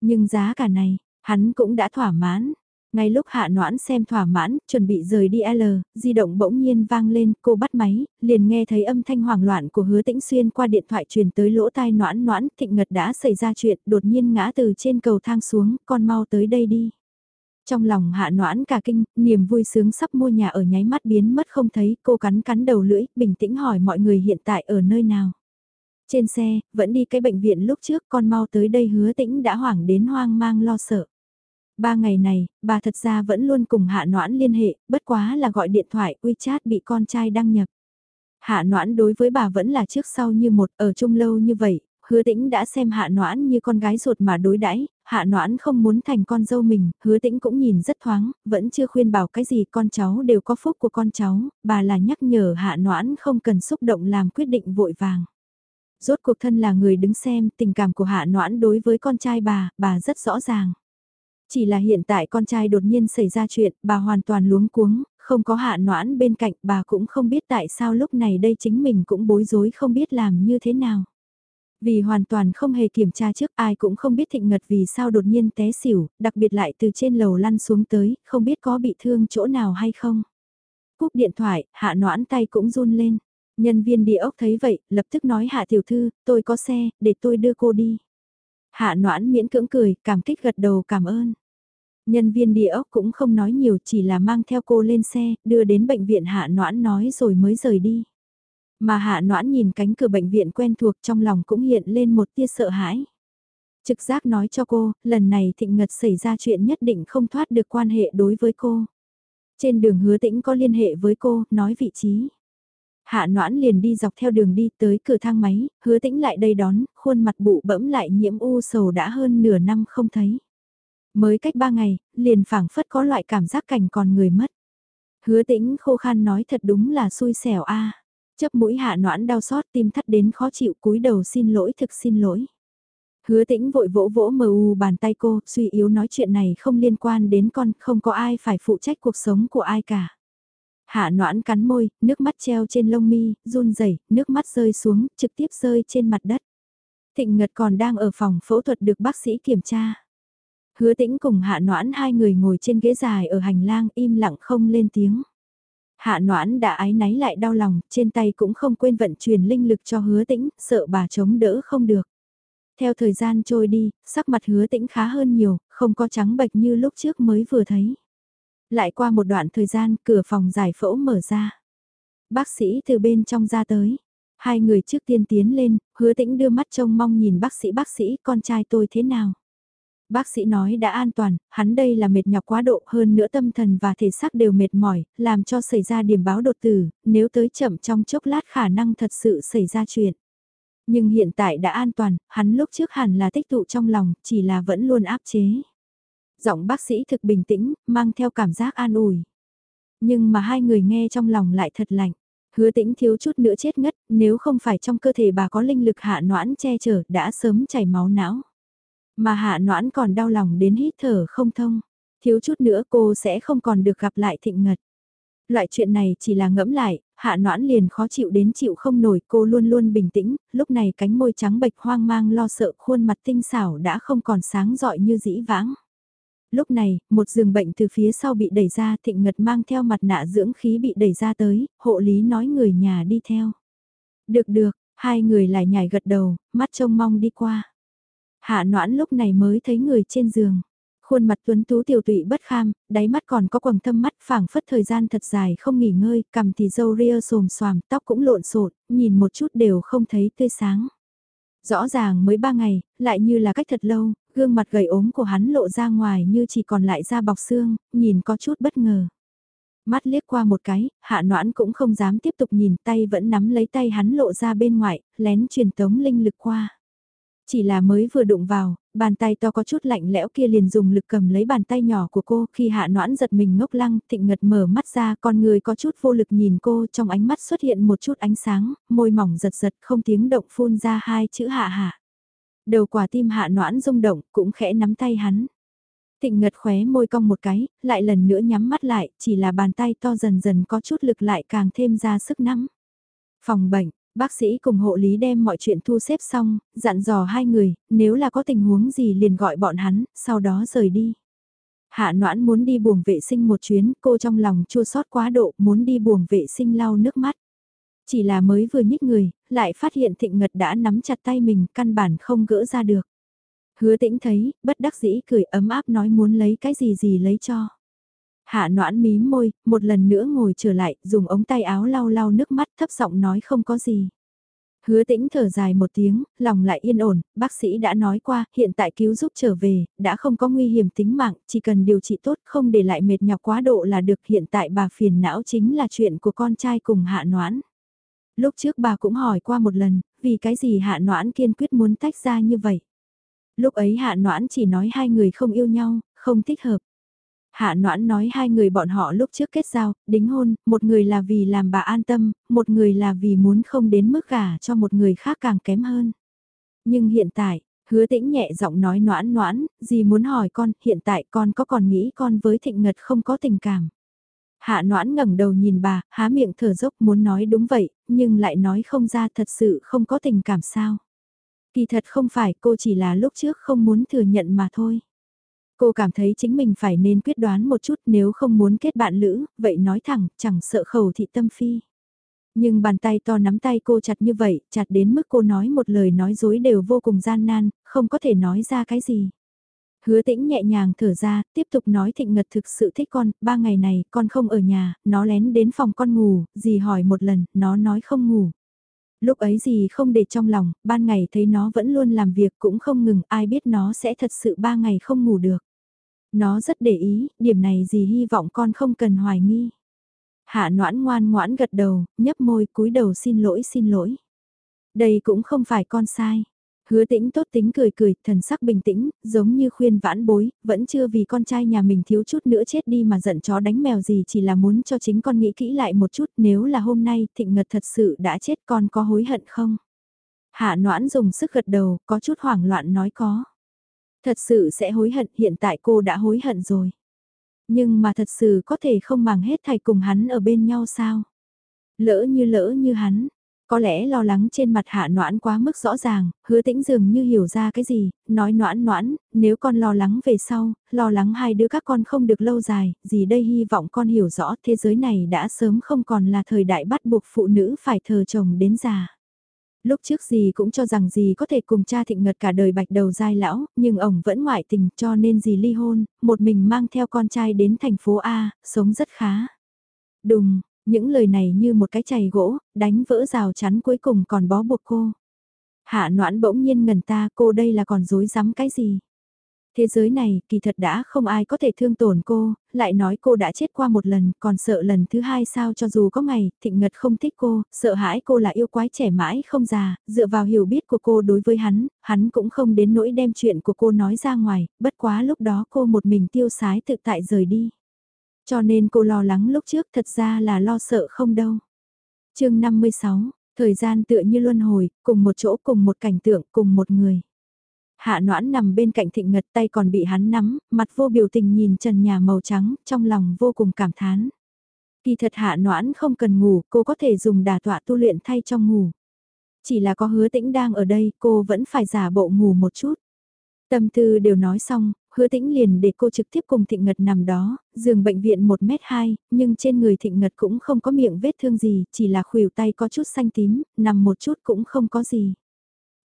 Nhưng giá cả này, hắn cũng đã thỏa mãn. Ngay lúc hạ noãn xem thỏa mãn, chuẩn bị rời đi L, di động bỗng nhiên vang lên, cô bắt máy, liền nghe thấy âm thanh hoảng loạn của hứa tĩnh xuyên qua điện thoại truyền tới lỗ tai noãn noãn, thịnh ngật đã xảy ra chuyện, đột nhiên ngã từ trên cầu thang xuống, con mau tới đây đi. Trong lòng hạ noãn cả kinh, niềm vui sướng sắp mua nhà ở nháy mắt biến mất không thấy, cô cắn cắn đầu lưỡi, bình tĩnh hỏi mọi người hiện tại ở nơi nào. Trên xe, vẫn đi cái bệnh viện lúc trước con mau tới đây hứa tĩnh đã hoảng đến hoang mang lo sợ. Ba ngày này, bà thật ra vẫn luôn cùng hạ noãn liên hệ, bất quá là gọi điện thoại WeChat bị con trai đăng nhập. Hạ noãn đối với bà vẫn là trước sau như một ở chung lâu như vậy, hứa tĩnh đã xem hạ noãn như con gái ruột mà đối đãi hạ noãn không muốn thành con dâu mình, hứa tĩnh cũng nhìn rất thoáng, vẫn chưa khuyên bảo cái gì con cháu đều có phúc của con cháu, bà là nhắc nhở hạ noãn không cần xúc động làm quyết định vội vàng. Rốt cuộc thân là người đứng xem tình cảm của hạ noãn đối với con trai bà, bà rất rõ ràng. Chỉ là hiện tại con trai đột nhiên xảy ra chuyện, bà hoàn toàn luống cuống, không có hạ noãn bên cạnh bà cũng không biết tại sao lúc này đây chính mình cũng bối rối không biết làm như thế nào. Vì hoàn toàn không hề kiểm tra trước ai cũng không biết thịnh ngật vì sao đột nhiên té xỉu, đặc biệt lại từ trên lầu lăn xuống tới, không biết có bị thương chỗ nào hay không. Cúp điện thoại, hạ noãn tay cũng run lên. Nhân viên địa ốc thấy vậy, lập tức nói hạ tiểu thư, tôi có xe, để tôi đưa cô đi. Hạ noãn miễn cưỡng cười, cảm kích gật đầu cảm ơn. Nhân viên địa ốc cũng không nói nhiều chỉ là mang theo cô lên xe, đưa đến bệnh viện hạ noãn nói rồi mới rời đi. Mà hạ noãn nhìn cánh cửa bệnh viện quen thuộc trong lòng cũng hiện lên một tia sợ hãi. Trực giác nói cho cô, lần này thịnh ngật xảy ra chuyện nhất định không thoát được quan hệ đối với cô. Trên đường hứa tĩnh có liên hệ với cô, nói vị trí. Hạ noãn liền đi dọc theo đường đi tới cửa thang máy, hứa tĩnh lại đây đón, khuôn mặt bụ bẫm lại nhiễm u sầu đã hơn nửa năm không thấy. Mới cách ba ngày, liền phảng phất có loại cảm giác cảnh còn người mất. Hứa tĩnh khô khan nói thật đúng là xui xẻo a chấp mũi hạ noãn đau xót tim thắt đến khó chịu cúi đầu xin lỗi thực xin lỗi. Hứa tĩnh vội vỗ vỗ mờ u bàn tay cô, suy yếu nói chuyện này không liên quan đến con, không có ai phải phụ trách cuộc sống của ai cả. Hạ noãn cắn môi, nước mắt treo trên lông mi, run rẩy, nước mắt rơi xuống, trực tiếp rơi trên mặt đất. Thịnh Ngật còn đang ở phòng phẫu thuật được bác sĩ kiểm tra. Hứa tĩnh cùng hạ noãn hai người ngồi trên ghế dài ở hành lang im lặng không lên tiếng. Hạ noãn đã ái náy lại đau lòng, trên tay cũng không quên vận chuyển linh lực cho hứa tĩnh, sợ bà chống đỡ không được. Theo thời gian trôi đi, sắc mặt hứa tĩnh khá hơn nhiều, không có trắng bệch như lúc trước mới vừa thấy. Lại qua một đoạn thời gian, cửa phòng giải phẫu mở ra. Bác sĩ từ bên trong ra tới. Hai người trước tiên tiến lên, hứa tĩnh đưa mắt trông mong nhìn bác sĩ bác sĩ con trai tôi thế nào. Bác sĩ nói đã an toàn, hắn đây là mệt nhọc quá độ hơn nữa tâm thần và thể xác đều mệt mỏi, làm cho xảy ra điểm báo đột tử, nếu tới chậm trong chốc lát khả năng thật sự xảy ra chuyện. Nhưng hiện tại đã an toàn, hắn lúc trước hẳn là tích tụ trong lòng, chỉ là vẫn luôn áp chế. Giọng bác sĩ thực bình tĩnh, mang theo cảm giác an ủi. Nhưng mà hai người nghe trong lòng lại thật lạnh. Hứa tĩnh thiếu chút nữa chết ngất, nếu không phải trong cơ thể bà có linh lực hạ noãn che chở đã sớm chảy máu não. Mà hạ noãn còn đau lòng đến hít thở không thông. Thiếu chút nữa cô sẽ không còn được gặp lại thịnh ngật. Loại chuyện này chỉ là ngẫm lại, hạ noãn liền khó chịu đến chịu không nổi cô luôn luôn bình tĩnh, lúc này cánh môi trắng bệch hoang mang lo sợ khuôn mặt tinh xảo đã không còn sáng rọi như dĩ vãng. Lúc này, một giường bệnh từ phía sau bị đẩy ra thịnh ngật mang theo mặt nạ dưỡng khí bị đẩy ra tới, hộ lý nói người nhà đi theo. Được được, hai người lại nhảy gật đầu, mắt trông mong đi qua. Hạ noãn lúc này mới thấy người trên giường. Khuôn mặt tuấn tú tiểu tụy bất kham, đáy mắt còn có quầng thâm mắt phảng phất thời gian thật dài không nghỉ ngơi, cầm thì dâu ria xồm xoàm, tóc cũng lộn xộn, nhìn một chút đều không thấy tươi sáng. Rõ ràng mới ba ngày, lại như là cách thật lâu, Gương mặt gầy ốm của hắn lộ ra ngoài như chỉ còn lại da bọc xương, nhìn có chút bất ngờ. Mắt liếc qua một cái, hạ noãn cũng không dám tiếp tục nhìn tay vẫn nắm lấy tay hắn lộ ra bên ngoài, lén truyền tống linh lực qua. Chỉ là mới vừa đụng vào, bàn tay to có chút lạnh lẽo kia liền dùng lực cầm lấy bàn tay nhỏ của cô khi hạ noãn giật mình ngốc lăng thịnh ngật mở mắt ra con người có chút vô lực nhìn cô trong ánh mắt xuất hiện một chút ánh sáng, môi mỏng giật giật không tiếng động phun ra hai chữ hạ hạ. Đầu quả tim hạ noãn rung động cũng khẽ nắm tay hắn. tịnh ngật khóe môi cong một cái, lại lần nữa nhắm mắt lại, chỉ là bàn tay to dần dần có chút lực lại càng thêm ra sức nắm. Phòng bệnh, Bác sĩ cùng hộ lý đem mọi chuyện thu xếp xong, dặn dò hai người, nếu là có tình huống gì liền gọi bọn hắn, sau đó rời đi. Hạ noãn muốn đi buồng vệ sinh một chuyến, cô trong lòng chua xót quá độ, muốn đi buồng vệ sinh lau nước mắt. Chỉ là mới vừa nhích người, lại phát hiện thịnh ngật đã nắm chặt tay mình, căn bản không gỡ ra được. Hứa tĩnh thấy, bất đắc dĩ cười ấm áp nói muốn lấy cái gì gì lấy cho. Hạ noãn mí môi, một lần nữa ngồi trở lại, dùng ống tay áo lau lau nước mắt thấp giọng nói không có gì. Hứa tĩnh thở dài một tiếng, lòng lại yên ổn, bác sĩ đã nói qua, hiện tại cứu giúp trở về, đã không có nguy hiểm tính mạng, chỉ cần điều trị tốt không để lại mệt nhọc quá độ là được hiện tại bà phiền não chính là chuyện của con trai cùng hạ noãn. Lúc trước bà cũng hỏi qua một lần, vì cái gì hạ noãn kiên quyết muốn tách ra như vậy. Lúc ấy hạ noãn chỉ nói hai người không yêu nhau, không thích hợp. Hạ noãn nói hai người bọn họ lúc trước kết giao, đính hôn, một người là vì làm bà an tâm, một người là vì muốn không đến mức gả cho một người khác càng kém hơn. Nhưng hiện tại, hứa tĩnh nhẹ giọng nói noãn noãn, gì muốn hỏi con, hiện tại con có còn nghĩ con với thịnh ngật không có tình cảm. Hạ noãn ngẩng đầu nhìn bà, há miệng thở dốc muốn nói đúng vậy, nhưng lại nói không ra thật sự không có tình cảm sao. Kỳ thật không phải cô chỉ là lúc trước không muốn thừa nhận mà thôi. Cô cảm thấy chính mình phải nên quyết đoán một chút nếu không muốn kết bạn lữ, vậy nói thẳng, chẳng sợ khẩu thị tâm phi. Nhưng bàn tay to nắm tay cô chặt như vậy, chặt đến mức cô nói một lời nói dối đều vô cùng gian nan, không có thể nói ra cái gì. Hứa tĩnh nhẹ nhàng thở ra, tiếp tục nói thịnh ngật thực sự thích con, ba ngày này con không ở nhà, nó lén đến phòng con ngủ, dì hỏi một lần, nó nói không ngủ. Lúc ấy dì không để trong lòng, ban ngày thấy nó vẫn luôn làm việc cũng không ngừng, ai biết nó sẽ thật sự ba ngày không ngủ được. Nó rất để ý, điểm này dì hy vọng con không cần hoài nghi. Hạ noãn ngoan ngoãn gật đầu, nhấp môi cúi đầu xin lỗi xin lỗi. Đây cũng không phải con sai. Hứa tĩnh tốt tính cười cười, thần sắc bình tĩnh, giống như khuyên vãn bối, vẫn chưa vì con trai nhà mình thiếu chút nữa chết đi mà giận chó đánh mèo gì chỉ là muốn cho chính con nghĩ kỹ lại một chút nếu là hôm nay thịnh ngật thật sự đã chết con có hối hận không? Hạ noãn dùng sức gật đầu, có chút hoảng loạn nói có. Thật sự sẽ hối hận hiện tại cô đã hối hận rồi. Nhưng mà thật sự có thể không màng hết thầy cùng hắn ở bên nhau sao? Lỡ như lỡ như hắn, có lẽ lo lắng trên mặt hạ noãn quá mức rõ ràng, hứa tĩnh dường như hiểu ra cái gì, nói noãn noãn, nếu con lo lắng về sau, lo lắng hai đứa các con không được lâu dài, gì đây hy vọng con hiểu rõ thế giới này đã sớm không còn là thời đại bắt buộc phụ nữ phải thờ chồng đến già. Lúc trước gì cũng cho rằng gì có thể cùng cha thịnh ngật cả đời bạch đầu dai lão, nhưng ổng vẫn ngoại tình cho nên gì ly hôn, một mình mang theo con trai đến thành phố A, sống rất khá. Đùng, những lời này như một cái chày gỗ, đánh vỡ rào chắn cuối cùng còn bó buộc cô. Hạ noãn bỗng nhiên ngần ta cô đây là còn dối rắm cái gì. Thế giới này, kỳ thật đã không ai có thể thương tổn cô, lại nói cô đã chết qua một lần, còn sợ lần thứ hai sao cho dù có ngày, thịnh ngật không thích cô, sợ hãi cô là yêu quái trẻ mãi không già, dựa vào hiểu biết của cô đối với hắn, hắn cũng không đến nỗi đem chuyện của cô nói ra ngoài, bất quá lúc đó cô một mình tiêu sái tự tại rời đi. Cho nên cô lo lắng lúc trước thật ra là lo sợ không đâu. chương 56, thời gian tựa như luân hồi, cùng một chỗ cùng một cảnh tượng cùng một người. Hạ noãn nằm bên cạnh thịnh ngật tay còn bị hắn nắm, mặt vô biểu tình nhìn trần nhà màu trắng, trong lòng vô cùng cảm thán. Kỳ thật hạ noãn không cần ngủ, cô có thể dùng đà tọa tu luyện thay trong ngủ. Chỉ là có hứa tĩnh đang ở đây, cô vẫn phải giả bộ ngủ một chút. Tâm tư đều nói xong, hứa tĩnh liền để cô trực tiếp cùng thịnh ngật nằm đó, giường bệnh viện 1m2, nhưng trên người thịnh ngật cũng không có miệng vết thương gì, chỉ là khuỷu tay có chút xanh tím, nằm một chút cũng không có gì.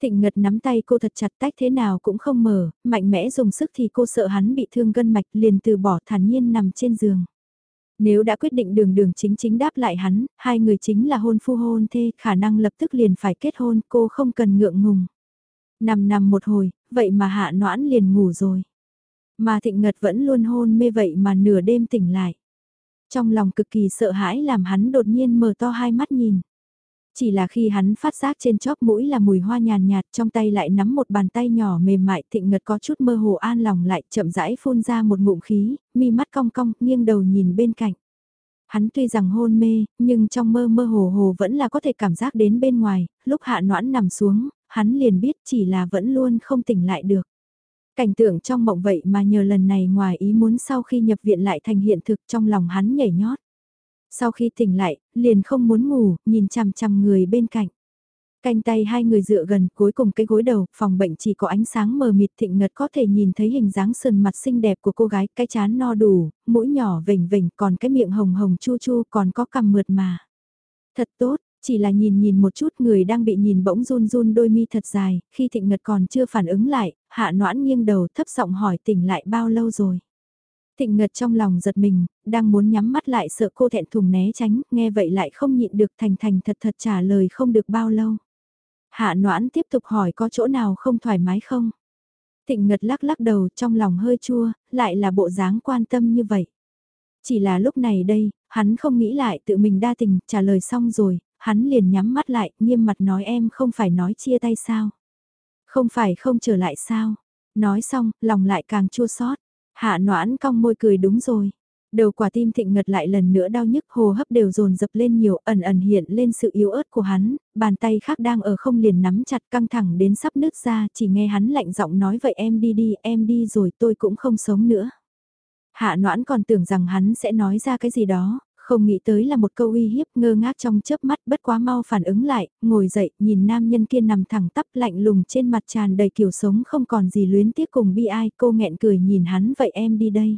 Thịnh Ngật nắm tay cô thật chặt tách thế nào cũng không mở, mạnh mẽ dùng sức thì cô sợ hắn bị thương gân mạch liền từ bỏ thản nhiên nằm trên giường. Nếu đã quyết định đường đường chính chính đáp lại hắn, hai người chính là hôn phu hôn thê, khả năng lập tức liền phải kết hôn, cô không cần ngượng ngùng. Nằm nằm một hồi, vậy mà hạ noãn liền ngủ rồi. Mà thịnh ngật vẫn luôn hôn mê vậy mà nửa đêm tỉnh lại. Trong lòng cực kỳ sợ hãi làm hắn đột nhiên mở to hai mắt nhìn. Chỉ là khi hắn phát giác trên chóp mũi là mùi hoa nhàn nhạt trong tay lại nắm một bàn tay nhỏ mềm mại thịnh ngật có chút mơ hồ an lòng lại chậm rãi phun ra một ngụm khí, mi mắt cong cong nghiêng đầu nhìn bên cạnh. Hắn tuy rằng hôn mê, nhưng trong mơ mơ hồ hồ vẫn là có thể cảm giác đến bên ngoài, lúc hạ noãn nằm xuống, hắn liền biết chỉ là vẫn luôn không tỉnh lại được. Cảnh tượng trong mộng vậy mà nhờ lần này ngoài ý muốn sau khi nhập viện lại thành hiện thực trong lòng hắn nhảy nhót. Sau khi tỉnh lại, liền không muốn ngủ, nhìn chằm chằm người bên cạnh. Canh tay hai người dựa gần cuối cùng cái gối đầu, phòng bệnh chỉ có ánh sáng mờ mịt thịnh ngật có thể nhìn thấy hình dáng sườn mặt xinh đẹp của cô gái, cái chán no đủ, mũi nhỏ vỉnh vỉnh còn cái miệng hồng hồng chu chu còn có cằm mượt mà. Thật tốt, chỉ là nhìn nhìn một chút người đang bị nhìn bỗng run run đôi mi thật dài, khi thịnh ngật còn chưa phản ứng lại, hạ noãn nghiêng đầu thấp giọng hỏi tỉnh lại bao lâu rồi. Thịnh ngật trong lòng giật mình, đang muốn nhắm mắt lại sợ cô thẹn thùng né tránh, nghe vậy lại không nhịn được thành thành thật thật trả lời không được bao lâu. Hạ noãn tiếp tục hỏi có chỗ nào không thoải mái không? Thịnh ngật lắc lắc đầu trong lòng hơi chua, lại là bộ dáng quan tâm như vậy. Chỉ là lúc này đây, hắn không nghĩ lại tự mình đa tình, trả lời xong rồi, hắn liền nhắm mắt lại, nghiêm mặt nói em không phải nói chia tay sao? Không phải không trở lại sao? Nói xong, lòng lại càng chua xót Hạ noãn cong môi cười đúng rồi. Đầu quả tim thịnh ngật lại lần nữa đau nhức hồ hấp đều dồn dập lên nhiều ẩn ẩn hiện lên sự yếu ớt của hắn, bàn tay khác đang ở không liền nắm chặt căng thẳng đến sắp nứt ra chỉ nghe hắn lạnh giọng nói vậy em đi đi em đi rồi tôi cũng không sống nữa. Hạ noãn còn tưởng rằng hắn sẽ nói ra cái gì đó, không nghĩ tới là một câu uy hiếp ngơ ngác trong chớp mắt bất quá mau phản ứng lại, ngồi dậy, nhìn nam nhân kia nằm thẳng tắp lạnh lùng trên mặt tràn đầy kiểu sống không còn gì luyến tiếc cùng bi ai, cô nghẹn cười nhìn hắn vậy em đi đây.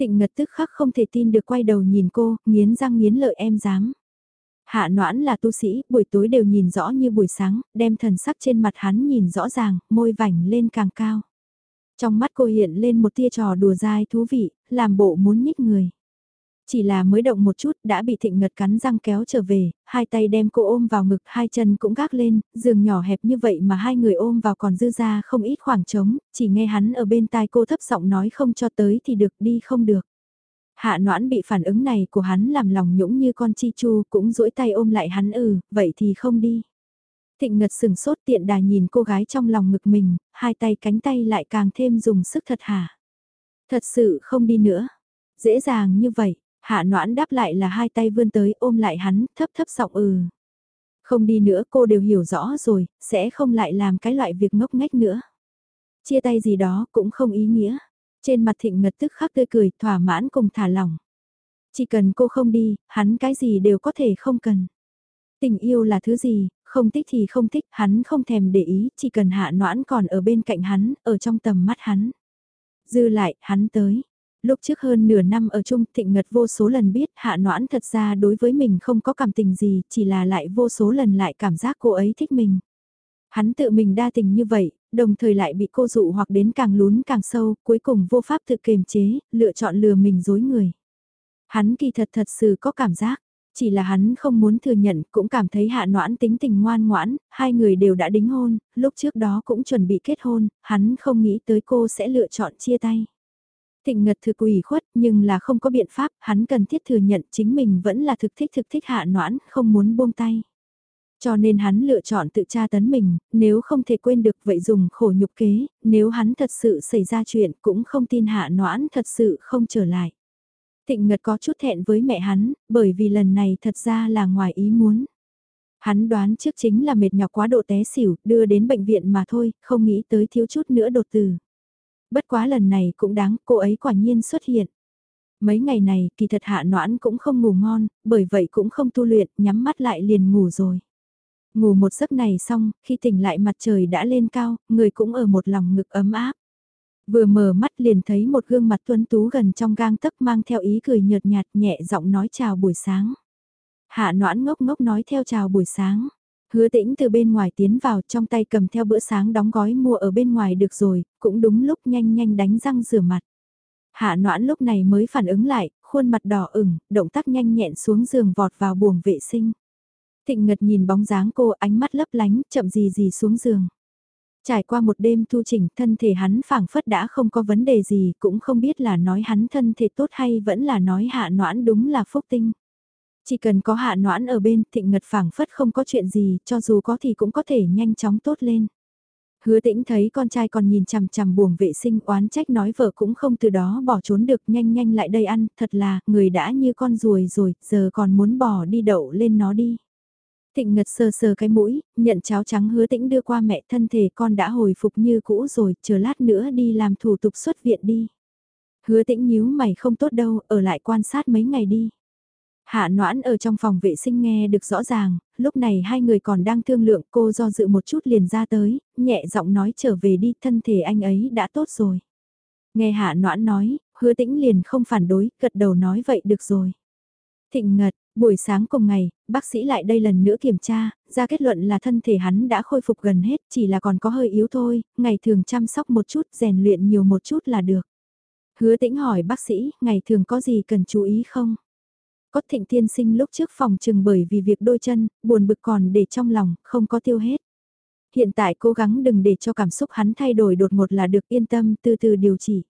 Thịnh ngật tức khắc không thể tin được quay đầu nhìn cô, nghiến răng nghiến lợi em dám. Hạ noãn là tu sĩ, buổi tối đều nhìn rõ như buổi sáng, đem thần sắc trên mặt hắn nhìn rõ ràng, môi vảnh lên càng cao. Trong mắt cô hiện lên một tia trò đùa dai thú vị, làm bộ muốn nhích người. Chỉ là mới động một chút đã bị thịnh ngật cắn răng kéo trở về, hai tay đem cô ôm vào ngực, hai chân cũng gác lên, giường nhỏ hẹp như vậy mà hai người ôm vào còn dư ra không ít khoảng trống, chỉ nghe hắn ở bên tai cô thấp giọng nói không cho tới thì được đi không được. Hạ noãn bị phản ứng này của hắn làm lòng nhũng như con chi chu cũng duỗi tay ôm lại hắn ừ, vậy thì không đi. Thịnh ngật sừng sốt tiện đà nhìn cô gái trong lòng ngực mình, hai tay cánh tay lại càng thêm dùng sức thật hả. Thật sự không đi nữa. Dễ dàng như vậy, Hạ noãn đáp lại là hai tay vươn tới ôm lại hắn, thấp thấp giọng ừ. Không đi nữa cô đều hiểu rõ rồi, sẽ không lại làm cái loại việc ngốc nghếch nữa. Chia tay gì đó cũng không ý nghĩa. Trên mặt thịnh ngật tức khắc tươi cười, thỏa mãn cùng thả lỏng. Chỉ cần cô không đi, hắn cái gì đều có thể không cần. Tình yêu là thứ gì, không thích thì không thích, hắn không thèm để ý, chỉ cần hạ noãn còn ở bên cạnh hắn, ở trong tầm mắt hắn. Dư lại, hắn tới. Lúc trước hơn nửa năm ở chung thịnh ngật vô số lần biết hạ noãn thật ra đối với mình không có cảm tình gì, chỉ là lại vô số lần lại cảm giác cô ấy thích mình. Hắn tự mình đa tình như vậy, đồng thời lại bị cô dụ hoặc đến càng lún càng sâu, cuối cùng vô pháp tự kiềm chế, lựa chọn lừa mình dối người. Hắn kỳ thật thật sự có cảm giác, chỉ là hắn không muốn thừa nhận, cũng cảm thấy hạ noãn tính tình ngoan ngoãn, hai người đều đã đính hôn, lúc trước đó cũng chuẩn bị kết hôn, hắn không nghĩ tới cô sẽ lựa chọn chia tay. Thịnh Ngật thực ủy khuất nhưng là không có biện pháp, hắn cần thiết thừa nhận chính mình vẫn là thực thích thực thích hạ noãn, không muốn buông tay. Cho nên hắn lựa chọn tự tra tấn mình, nếu không thể quên được vậy dùng khổ nhục kế, nếu hắn thật sự xảy ra chuyện cũng không tin hạ noãn thật sự không trở lại. Thịnh Ngật có chút thẹn với mẹ hắn, bởi vì lần này thật ra là ngoài ý muốn. Hắn đoán trước chính là mệt nhọc quá độ té xỉu, đưa đến bệnh viện mà thôi, không nghĩ tới thiếu chút nữa đột tử. Bất quá lần này cũng đáng, cô ấy quả nhiên xuất hiện. Mấy ngày này, kỳ thật hạ noãn cũng không ngủ ngon, bởi vậy cũng không tu luyện, nhắm mắt lại liền ngủ rồi. Ngủ một giấc này xong, khi tỉnh lại mặt trời đã lên cao, người cũng ở một lòng ngực ấm áp. Vừa mở mắt liền thấy một gương mặt tuấn tú gần trong gang tấc mang theo ý cười nhợt nhạt nhẹ giọng nói chào buổi sáng. Hạ noãn ngốc ngốc nói theo chào buổi sáng. Hứa tĩnh từ bên ngoài tiến vào trong tay cầm theo bữa sáng đóng gói mua ở bên ngoài được rồi, cũng đúng lúc nhanh nhanh đánh răng rửa mặt. Hạ noãn lúc này mới phản ứng lại, khuôn mặt đỏ ửng, động tác nhanh nhẹn xuống giường vọt vào buồng vệ sinh. Thịnh ngật nhìn bóng dáng cô ánh mắt lấp lánh, chậm gì gì xuống giường. Trải qua một đêm tu chỉnh thân thể hắn phảng phất đã không có vấn đề gì cũng không biết là nói hắn thân thể tốt hay vẫn là nói hạ noãn đúng là phúc tinh. Chỉ cần có hạ noãn ở bên thịnh ngật phảng phất không có chuyện gì cho dù có thì cũng có thể nhanh chóng tốt lên. Hứa tĩnh thấy con trai còn nhìn chằm chằm buồng vệ sinh oán trách nói vợ cũng không từ đó bỏ trốn được nhanh nhanh lại đây ăn, thật là, người đã như con ruồi rồi, giờ còn muốn bỏ đi đậu lên nó đi. Thịnh ngật sờ sờ cái mũi, nhận cháo trắng hứa tĩnh đưa qua mẹ thân thể con đã hồi phục như cũ rồi, chờ lát nữa đi làm thủ tục xuất viện đi. Hứa tĩnh nhíu mày không tốt đâu, ở lại quan sát mấy ngày đi. Hạ noãn ở trong phòng vệ sinh nghe được rõ ràng, lúc này hai người còn đang thương lượng cô do dự một chút liền ra tới, nhẹ giọng nói trở về đi thân thể anh ấy đã tốt rồi. Nghe hạ noãn nói, hứa tĩnh liền không phản đối, gật đầu nói vậy được rồi. Thịnh ngật, buổi sáng cùng ngày, bác sĩ lại đây lần nữa kiểm tra, ra kết luận là thân thể hắn đã khôi phục gần hết, chỉ là còn có hơi yếu thôi, ngày thường chăm sóc một chút, rèn luyện nhiều một chút là được. Hứa tĩnh hỏi bác sĩ, ngày thường có gì cần chú ý không? Có thịnh tiên sinh lúc trước phòng trừng bởi vì việc đôi chân, buồn bực còn để trong lòng, không có tiêu hết. Hiện tại cố gắng đừng để cho cảm xúc hắn thay đổi đột ngột là được yên tâm từ từ điều trị.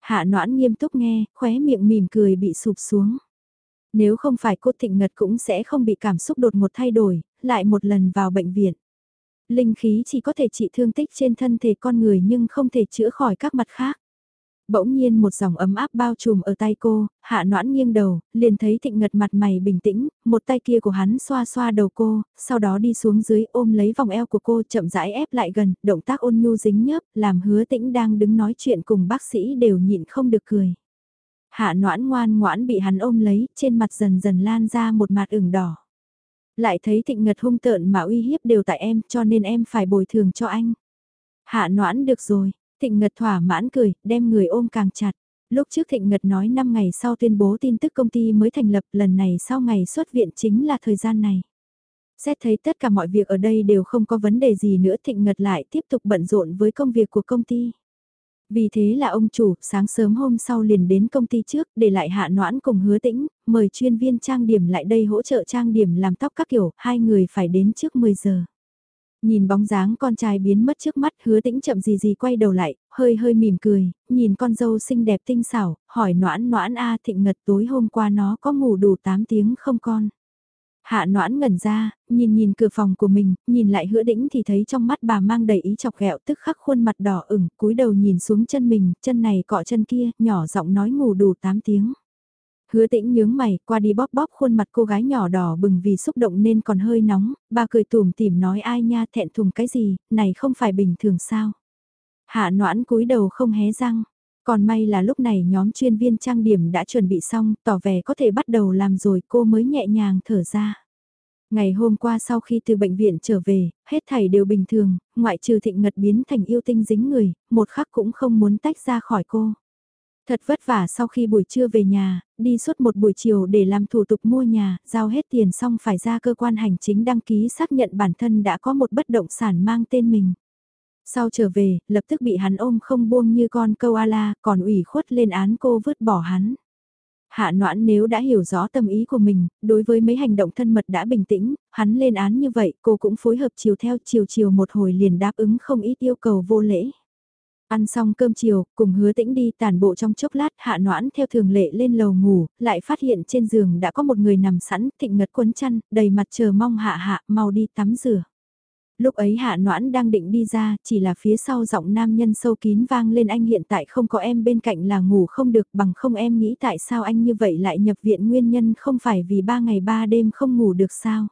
Hạ noãn nghiêm túc nghe, khóe miệng mỉm cười bị sụp xuống. Nếu không phải cô thịnh ngật cũng sẽ không bị cảm xúc đột ngột thay đổi, lại một lần vào bệnh viện. Linh khí chỉ có thể trị thương tích trên thân thể con người nhưng không thể chữa khỏi các mặt khác. Bỗng nhiên một dòng ấm áp bao trùm ở tay cô, hạ noãn nghiêng đầu, liền thấy thịnh ngật mặt mày bình tĩnh, một tay kia của hắn xoa xoa đầu cô, sau đó đi xuống dưới ôm lấy vòng eo của cô chậm rãi ép lại gần, động tác ôn nhu dính nhớp, làm hứa tĩnh đang đứng nói chuyện cùng bác sĩ đều nhịn không được cười. Hạ noãn ngoan ngoãn bị hắn ôm lấy, trên mặt dần dần lan ra một mặt ửng đỏ. Lại thấy thịnh ngật hung tợn mà uy hiếp đều tại em cho nên em phải bồi thường cho anh. Hạ noãn được rồi, thịnh ngật thỏa mãn cười, đem người ôm càng chặt. Lúc trước Thịnh Ngật nói 5 ngày sau tuyên bố tin tức công ty mới thành lập lần này sau ngày xuất viện chính là thời gian này. Xét thấy tất cả mọi việc ở đây đều không có vấn đề gì nữa Thịnh Ngật lại tiếp tục bận rộn với công việc của công ty. Vì thế là ông chủ, sáng sớm hôm sau liền đến công ty trước, để lại hạ noãn cùng hứa tĩnh, mời chuyên viên trang điểm lại đây hỗ trợ trang điểm làm tóc các kiểu, hai người phải đến trước 10 giờ. Nhìn bóng dáng con trai biến mất trước mắt hứa tĩnh chậm gì gì quay đầu lại, hơi hơi mỉm cười, nhìn con dâu xinh đẹp tinh xảo, hỏi noãn noãn a thịnh ngật tối hôm qua nó có ngủ đủ 8 tiếng không con. Hạ noãn ngẩn ra, nhìn nhìn cửa phòng của mình, nhìn lại hứa đĩnh thì thấy trong mắt bà mang đầy ý chọc ghẹo tức khắc khuôn mặt đỏ ửng, cúi đầu nhìn xuống chân mình, chân này cọ chân kia, nhỏ giọng nói ngủ đủ 8 tiếng. Hứa tĩnh nhướng mày, qua đi bóp bóp khuôn mặt cô gái nhỏ đỏ bừng vì xúc động nên còn hơi nóng, bà cười tùm tìm nói ai nha thẹn thùng cái gì, này không phải bình thường sao. Hạ noãn cúi đầu không hé răng, còn may là lúc này nhóm chuyên viên trang điểm đã chuẩn bị xong, tỏ vẻ có thể bắt đầu làm rồi cô mới nhẹ nhàng thở ra. Ngày hôm qua sau khi từ bệnh viện trở về, hết thảy đều bình thường, ngoại trừ thịnh ngật biến thành yêu tinh dính người, một khắc cũng không muốn tách ra khỏi cô. Thật vất vả sau khi buổi trưa về nhà, đi suốt một buổi chiều để làm thủ tục mua nhà, giao hết tiền xong phải ra cơ quan hành chính đăng ký xác nhận bản thân đã có một bất động sản mang tên mình. Sau trở về, lập tức bị hắn ôm không buông như con câu ala, còn ủy khuất lên án cô vứt bỏ hắn. Hạ noãn nếu đã hiểu rõ tâm ý của mình, đối với mấy hành động thân mật đã bình tĩnh, hắn lên án như vậy cô cũng phối hợp chiều theo chiều chiều một hồi liền đáp ứng không ít yêu cầu vô lễ. Ăn xong cơm chiều, cùng hứa tĩnh đi tàn bộ trong chốc lát hạ noãn theo thường lệ lên lầu ngủ, lại phát hiện trên giường đã có một người nằm sẵn, thịnh ngật quấn chăn, đầy mặt chờ mong hạ hạ, mau đi tắm rửa. Lúc ấy hạ noãn đang định đi ra, chỉ là phía sau giọng nam nhân sâu kín vang lên anh hiện tại không có em bên cạnh là ngủ không được bằng không em nghĩ tại sao anh như vậy lại nhập viện nguyên nhân không phải vì ba ngày ba đêm không ngủ được sao.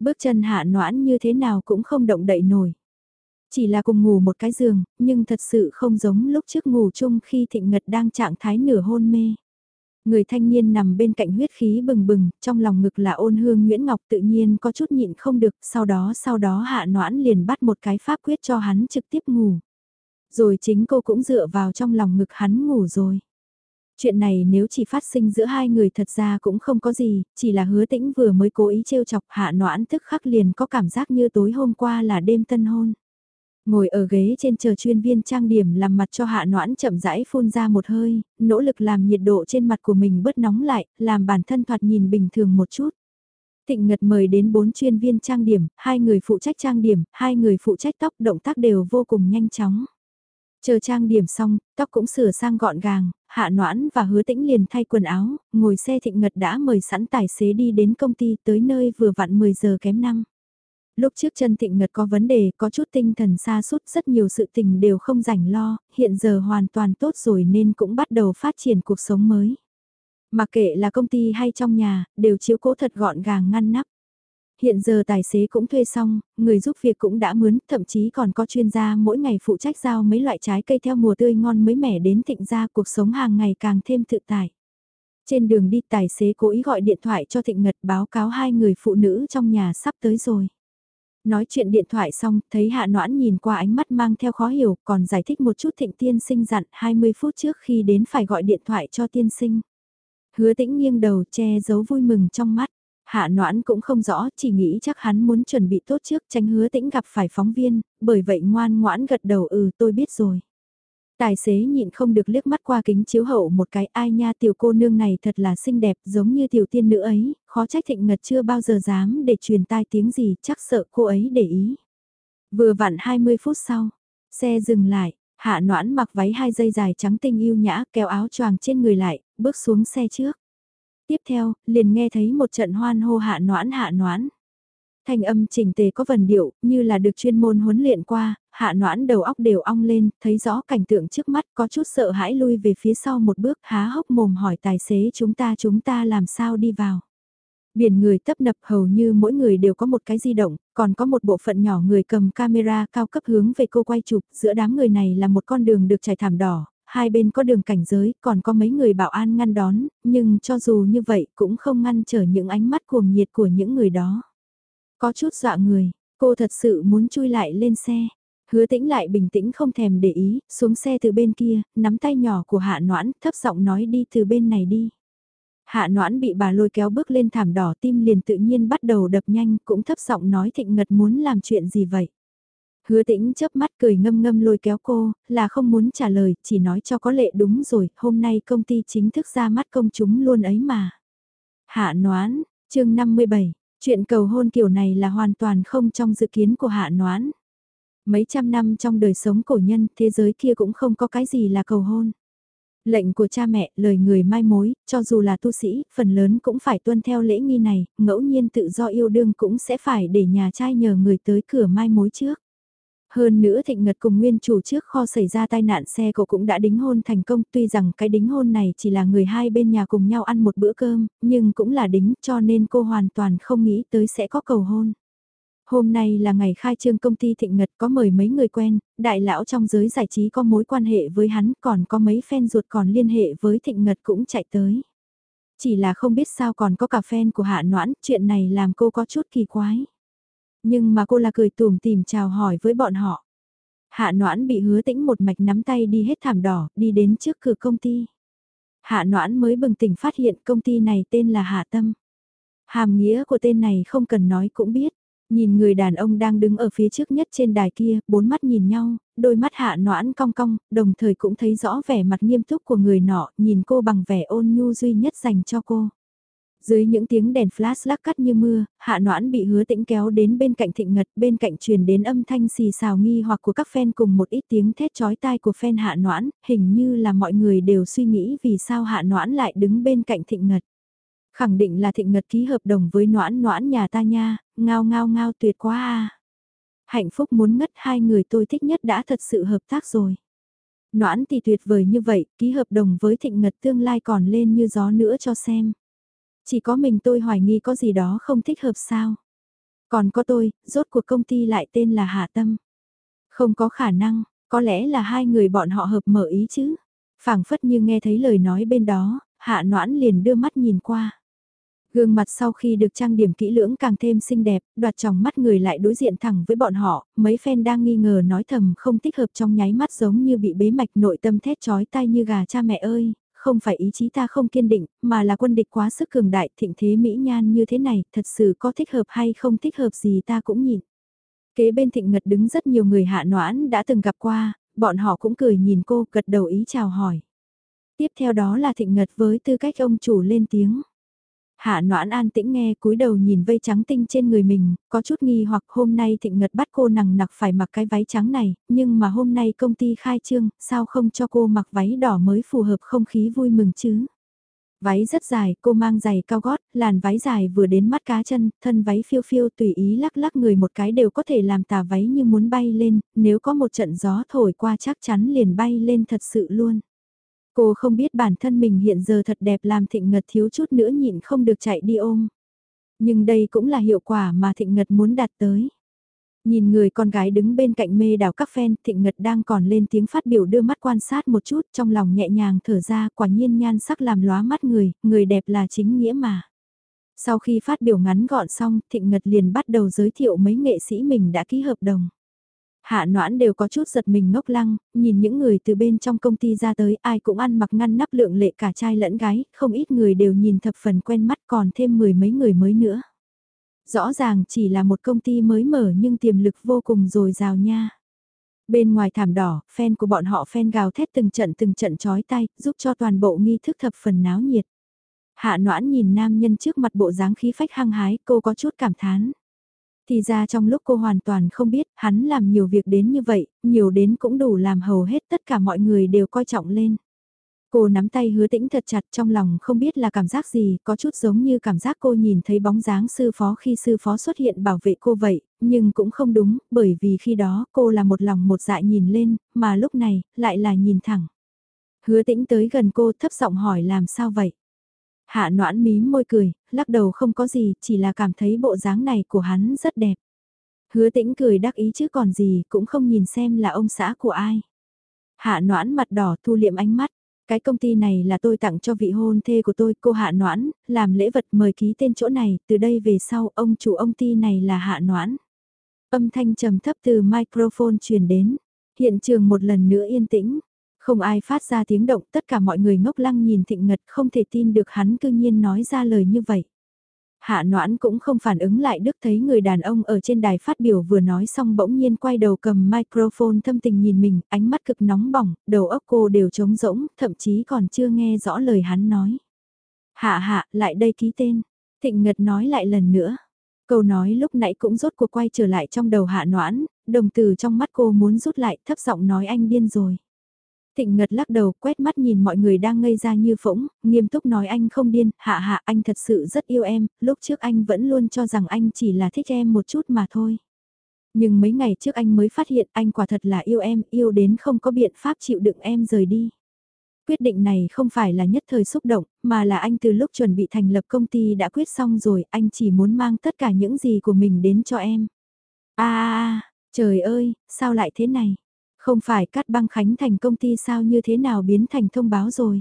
Bước chân hạ noãn như thế nào cũng không động đậy nổi. Chỉ là cùng ngủ một cái giường, nhưng thật sự không giống lúc trước ngủ chung khi thịnh ngật đang trạng thái nửa hôn mê. Người thanh niên nằm bên cạnh huyết khí bừng bừng, trong lòng ngực là ôn hương Nguyễn Ngọc tự nhiên có chút nhịn không được, sau đó sau đó hạ noãn liền bắt một cái pháp quyết cho hắn trực tiếp ngủ. Rồi chính cô cũng dựa vào trong lòng ngực hắn ngủ rồi. Chuyện này nếu chỉ phát sinh giữa hai người thật ra cũng không có gì, chỉ là hứa tĩnh vừa mới cố ý trêu chọc hạ noãn tức khắc liền có cảm giác như tối hôm qua là đêm tân hôn. Ngồi ở ghế trên chờ chuyên viên trang điểm làm mặt cho hạ noãn chậm rãi phun ra một hơi, nỗ lực làm nhiệt độ trên mặt của mình bớt nóng lại, làm bản thân thoạt nhìn bình thường một chút. Thịnh Ngật mời đến bốn chuyên viên trang điểm, hai người phụ trách trang điểm, hai người phụ trách tóc động tác đều vô cùng nhanh chóng. Chờ trang điểm xong, tóc cũng sửa sang gọn gàng, hạ noãn và hứa tĩnh liền thay quần áo, ngồi xe thịnh ngật đã mời sẵn tài xế đi đến công ty tới nơi vừa vặn 10 giờ kém năm. Lúc trước chân thịnh ngật có vấn đề, có chút tinh thần xa suốt rất nhiều sự tình đều không rảnh lo, hiện giờ hoàn toàn tốt rồi nên cũng bắt đầu phát triển cuộc sống mới. Mà kệ là công ty hay trong nhà, đều chiếu cố thật gọn gàng ngăn nắp. Hiện giờ tài xế cũng thuê xong, người giúp việc cũng đã mướn, thậm chí còn có chuyên gia mỗi ngày phụ trách giao mấy loại trái cây theo mùa tươi ngon mới mẻ đến thịnh gia cuộc sống hàng ngày càng thêm tự tại. Trên đường đi tài xế cố ý gọi điện thoại cho Thịnh Ngật báo cáo hai người phụ nữ trong nhà sắp tới rồi. Nói chuyện điện thoại xong, thấy Hạ Noãn nhìn qua ánh mắt mang theo khó hiểu, còn giải thích một chút Thịnh Tiên Sinh dặn 20 phút trước khi đến phải gọi điện thoại cho Tiên Sinh. Hứa tĩnh nghiêng đầu che giấu vui mừng trong mắt. Hạ noãn cũng không rõ, chỉ nghĩ chắc hắn muốn chuẩn bị tốt trước tránh hứa tĩnh gặp phải phóng viên, bởi vậy ngoan ngoãn gật đầu ừ tôi biết rồi. Tài xế nhịn không được liếc mắt qua kính chiếu hậu một cái ai nha tiểu cô nương này thật là xinh đẹp giống như tiểu tiên nữ ấy, khó trách thịnh ngật chưa bao giờ dám để truyền tai tiếng gì chắc sợ cô ấy để ý. Vừa vặn 20 phút sau, xe dừng lại, hạ noãn mặc váy hai dây dài trắng tinh yêu nhã kéo áo choàng trên người lại, bước xuống xe trước. Tiếp theo, liền nghe thấy một trận hoan hô hạ noãn hạ noãn. Thanh âm chỉnh tề có vần điệu, như là được chuyên môn huấn luyện qua, hạ noãn đầu óc đều ong lên, thấy rõ cảnh tượng trước mắt có chút sợ hãi lui về phía sau một bước há hốc mồm hỏi tài xế chúng ta chúng ta làm sao đi vào. Biển người tấp nập hầu như mỗi người đều có một cái di động, còn có một bộ phận nhỏ người cầm camera cao cấp hướng về cô quay chụp, giữa đám người này là một con đường được trải thảm đỏ, hai bên có đường cảnh giới, còn có mấy người bảo an ngăn đón, nhưng cho dù như vậy cũng không ngăn trở những ánh mắt cuồng nhiệt của những người đó. Có chút dọa người, cô thật sự muốn chui lại lên xe. Hứa tĩnh lại bình tĩnh không thèm để ý, xuống xe từ bên kia, nắm tay nhỏ của hạ noãn, thấp giọng nói đi từ bên này đi. Hạ noãn bị bà lôi kéo bước lên thảm đỏ tim liền tự nhiên bắt đầu đập nhanh, cũng thấp giọng nói thịnh ngật muốn làm chuyện gì vậy. Hứa tĩnh chớp mắt cười ngâm ngâm lôi kéo cô, là không muốn trả lời, chỉ nói cho có lệ đúng rồi, hôm nay công ty chính thức ra mắt công chúng luôn ấy mà. Hạ noãn, chương 57, chuyện cầu hôn kiểu này là hoàn toàn không trong dự kiến của hạ noãn. Mấy trăm năm trong đời sống cổ nhân, thế giới kia cũng không có cái gì là cầu hôn. Lệnh của cha mẹ, lời người mai mối, cho dù là tu sĩ, phần lớn cũng phải tuân theo lễ nghi này, ngẫu nhiên tự do yêu đương cũng sẽ phải để nhà trai nhờ người tới cửa mai mối trước. Hơn nữa Thịnh Ngật cùng nguyên chủ trước kho xảy ra tai nạn xe cộ cũng đã đính hôn thành công tuy rằng cái đính hôn này chỉ là người hai bên nhà cùng nhau ăn một bữa cơm, nhưng cũng là đính cho nên cô hoàn toàn không nghĩ tới sẽ có cầu hôn. Hôm nay là ngày khai trương công ty Thịnh Ngật có mời mấy người quen, đại lão trong giới giải trí có mối quan hệ với hắn còn có mấy fan ruột còn liên hệ với Thịnh Ngật cũng chạy tới. Chỉ là không biết sao còn có cả fan của Hạ Noãn, chuyện này làm cô có chút kỳ quái. Nhưng mà cô là cười tùm tìm chào hỏi với bọn họ. Hạ noãn bị hứa tĩnh một mạch nắm tay đi hết thảm đỏ, đi đến trước cửa công ty. Hạ noãn mới bừng tỉnh phát hiện công ty này tên là Hạ Tâm. Hàm nghĩa của tên này không cần nói cũng biết. Nhìn người đàn ông đang đứng ở phía trước nhất trên đài kia, bốn mắt nhìn nhau, đôi mắt hạ noãn cong cong, đồng thời cũng thấy rõ vẻ mặt nghiêm túc của người nọ, nhìn cô bằng vẻ ôn nhu duy nhất dành cho cô. Dưới những tiếng đèn flash lắc cắt như mưa, hạ noãn bị hứa tĩnh kéo đến bên cạnh thịnh ngật, bên cạnh truyền đến âm thanh xì xào nghi hoặc của các fan cùng một ít tiếng thét chói tai của fan hạ noãn, hình như là mọi người đều suy nghĩ vì sao hạ noãn lại đứng bên cạnh thịnh ngật. Khẳng định là thịnh ngật ký hợp đồng với noãn noãn nhà ta nha, ngao ngao ngao tuyệt quá à. Hạnh phúc muốn ngất hai người tôi thích nhất đã thật sự hợp tác rồi. Noãn thì tuyệt vời như vậy, ký hợp đồng với thịnh ngật tương lai còn lên như gió nữa cho xem. Chỉ có mình tôi hoài nghi có gì đó không thích hợp sao. Còn có tôi, rốt cuộc công ty lại tên là Hạ Tâm. Không có khả năng, có lẽ là hai người bọn họ hợp mở ý chứ. phảng phất như nghe thấy lời nói bên đó, Hạ Noãn liền đưa mắt nhìn qua. Gương mặt sau khi được trang điểm kỹ lưỡng càng thêm xinh đẹp, đoạt tròng mắt người lại đối diện thẳng với bọn họ, mấy fan đang nghi ngờ nói thầm không thích hợp trong nháy mắt giống như bị bế mạch nội tâm thét chói tai như gà cha mẹ ơi, không phải ý chí ta không kiên định, mà là quân địch quá sức cường đại thịnh thế mỹ nhan như thế này, thật sự có thích hợp hay không thích hợp gì ta cũng nhìn. Kế bên thịnh ngật đứng rất nhiều người hạ noãn đã từng gặp qua, bọn họ cũng cười nhìn cô gật đầu ý chào hỏi. Tiếp theo đó là thịnh ngật với tư cách ông chủ lên tiếng. Hạ noãn an tĩnh nghe cúi đầu nhìn vây trắng tinh trên người mình, có chút nghi hoặc hôm nay thịnh ngật bắt cô nằng nặc phải mặc cái váy trắng này, nhưng mà hôm nay công ty khai trương, sao không cho cô mặc váy đỏ mới phù hợp không khí vui mừng chứ? Váy rất dài, cô mang giày cao gót, làn váy dài vừa đến mắt cá chân, thân váy phiêu phiêu tùy ý lắc lắc người một cái đều có thể làm tà váy như muốn bay lên, nếu có một trận gió thổi qua chắc chắn liền bay lên thật sự luôn. Cô không biết bản thân mình hiện giờ thật đẹp làm thịnh ngật thiếu chút nữa nhịn không được chạy đi ôm. Nhưng đây cũng là hiệu quả mà thịnh ngật muốn đạt tới. Nhìn người con gái đứng bên cạnh mê đào các phen, thịnh ngật đang còn lên tiếng phát biểu đưa mắt quan sát một chút trong lòng nhẹ nhàng thở ra quả nhiên nhan sắc làm lóa mắt người, người đẹp là chính nghĩa mà. Sau khi phát biểu ngắn gọn xong, thịnh ngật liền bắt đầu giới thiệu mấy nghệ sĩ mình đã ký hợp đồng. Hạ noãn đều có chút giật mình ngốc lăng, nhìn những người từ bên trong công ty ra tới ai cũng ăn mặc ngăn nắp lượng lệ cả trai lẫn gái, không ít người đều nhìn thập phần quen mắt còn thêm mười mấy người mới nữa. Rõ ràng chỉ là một công ty mới mở nhưng tiềm lực vô cùng dồi dào nha. Bên ngoài thảm đỏ, fan của bọn họ fan gào thét từng trận từng trận chói tay, giúp cho toàn bộ nghi thức thập phần náo nhiệt. Hạ noãn nhìn nam nhân trước mặt bộ dáng khí phách hăng hái, cô có chút cảm thán. Thì ra trong lúc cô hoàn toàn không biết, hắn làm nhiều việc đến như vậy, nhiều đến cũng đủ làm hầu hết tất cả mọi người đều coi trọng lên. Cô nắm tay hứa tĩnh thật chặt trong lòng không biết là cảm giác gì, có chút giống như cảm giác cô nhìn thấy bóng dáng sư phó khi sư phó xuất hiện bảo vệ cô vậy, nhưng cũng không đúng, bởi vì khi đó cô là một lòng một dạ nhìn lên, mà lúc này, lại là nhìn thẳng. Hứa tĩnh tới gần cô thấp giọng hỏi làm sao vậy? Hạ noãn mím môi cười, lắc đầu không có gì, chỉ là cảm thấy bộ dáng này của hắn rất đẹp. Hứa tĩnh cười đắc ý chứ còn gì, cũng không nhìn xem là ông xã của ai. Hạ noãn mặt đỏ thu liệm ánh mắt, cái công ty này là tôi tặng cho vị hôn thê của tôi, cô Hạ Noãn, làm lễ vật mời ký tên chỗ này, từ đây về sau ông chủ ông ty này là Hạ Noãn. Âm thanh trầm thấp từ microphone truyền đến, hiện trường một lần nữa yên tĩnh, không ai phát ra tiếng động, tất cả mọi người ngốc lăng nhìn thịnh ngật không thể tin được hắn cư nhiên nói ra lời như vậy. Hạ noãn cũng không phản ứng lại đức thấy người đàn ông ở trên đài phát biểu vừa nói xong bỗng nhiên quay đầu cầm microphone thâm tình nhìn mình, ánh mắt cực nóng bỏng, đầu óc cô đều trống rỗng, thậm chí còn chưa nghe rõ lời hắn nói. Hạ hạ, lại đây ký tên. Thịnh Ngật nói lại lần nữa. Câu nói lúc nãy cũng rốt cuộc quay trở lại trong đầu hạ noãn, đồng từ trong mắt cô muốn rút lại thấp giọng nói anh điên rồi. Thịnh Ngật lắc đầu quét mắt nhìn mọi người đang ngây ra như phỗng, nghiêm túc nói anh không điên, hạ hạ anh thật sự rất yêu em, lúc trước anh vẫn luôn cho rằng anh chỉ là thích em một chút mà thôi. Nhưng mấy ngày trước anh mới phát hiện anh quả thật là yêu em, yêu đến không có biện pháp chịu đựng em rời đi. Quyết định này không phải là nhất thời xúc động, mà là anh từ lúc chuẩn bị thành lập công ty đã quyết xong rồi, anh chỉ muốn mang tất cả những gì của mình đến cho em. a trời ơi, sao lại thế này? Không phải cắt băng khánh thành công ty sao như thế nào biến thành thông báo rồi.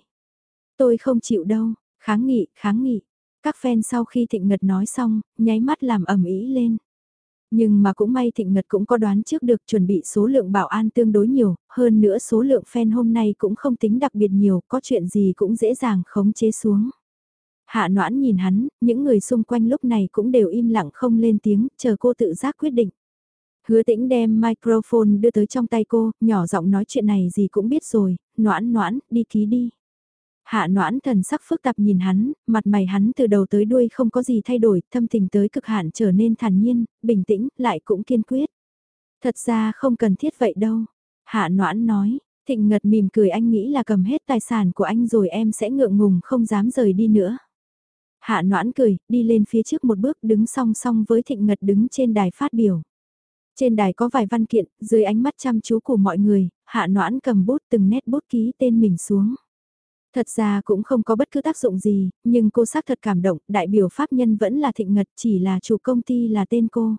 Tôi không chịu đâu, kháng nghị, kháng nghị. Các fan sau khi Thịnh Ngật nói xong, nháy mắt làm ẩm ý lên. Nhưng mà cũng may Thịnh Ngật cũng có đoán trước được chuẩn bị số lượng bảo an tương đối nhiều, hơn nữa số lượng fan hôm nay cũng không tính đặc biệt nhiều, có chuyện gì cũng dễ dàng khống chế xuống. Hạ noãn nhìn hắn, những người xung quanh lúc này cũng đều im lặng không lên tiếng, chờ cô tự giác quyết định. Hứa tĩnh đem microphone đưa tới trong tay cô, nhỏ giọng nói chuyện này gì cũng biết rồi, noãn noãn, đi ký đi. Hạ noãn thần sắc phức tạp nhìn hắn, mặt mày hắn từ đầu tới đuôi không có gì thay đổi, thâm tình tới cực hạn trở nên thản nhiên, bình tĩnh, lại cũng kiên quyết. Thật ra không cần thiết vậy đâu. Hạ noãn nói, thịnh ngật mỉm cười anh nghĩ là cầm hết tài sản của anh rồi em sẽ ngượng ngùng không dám rời đi nữa. Hạ noãn cười, đi lên phía trước một bước đứng song song với thịnh ngật đứng trên đài phát biểu. Trên đài có vài văn kiện, dưới ánh mắt chăm chú của mọi người, hạ noãn cầm bút từng nét bút ký tên mình xuống. Thật ra cũng không có bất cứ tác dụng gì, nhưng cô xác thật cảm động, đại biểu pháp nhân vẫn là thịnh ngật chỉ là chủ công ty là tên cô.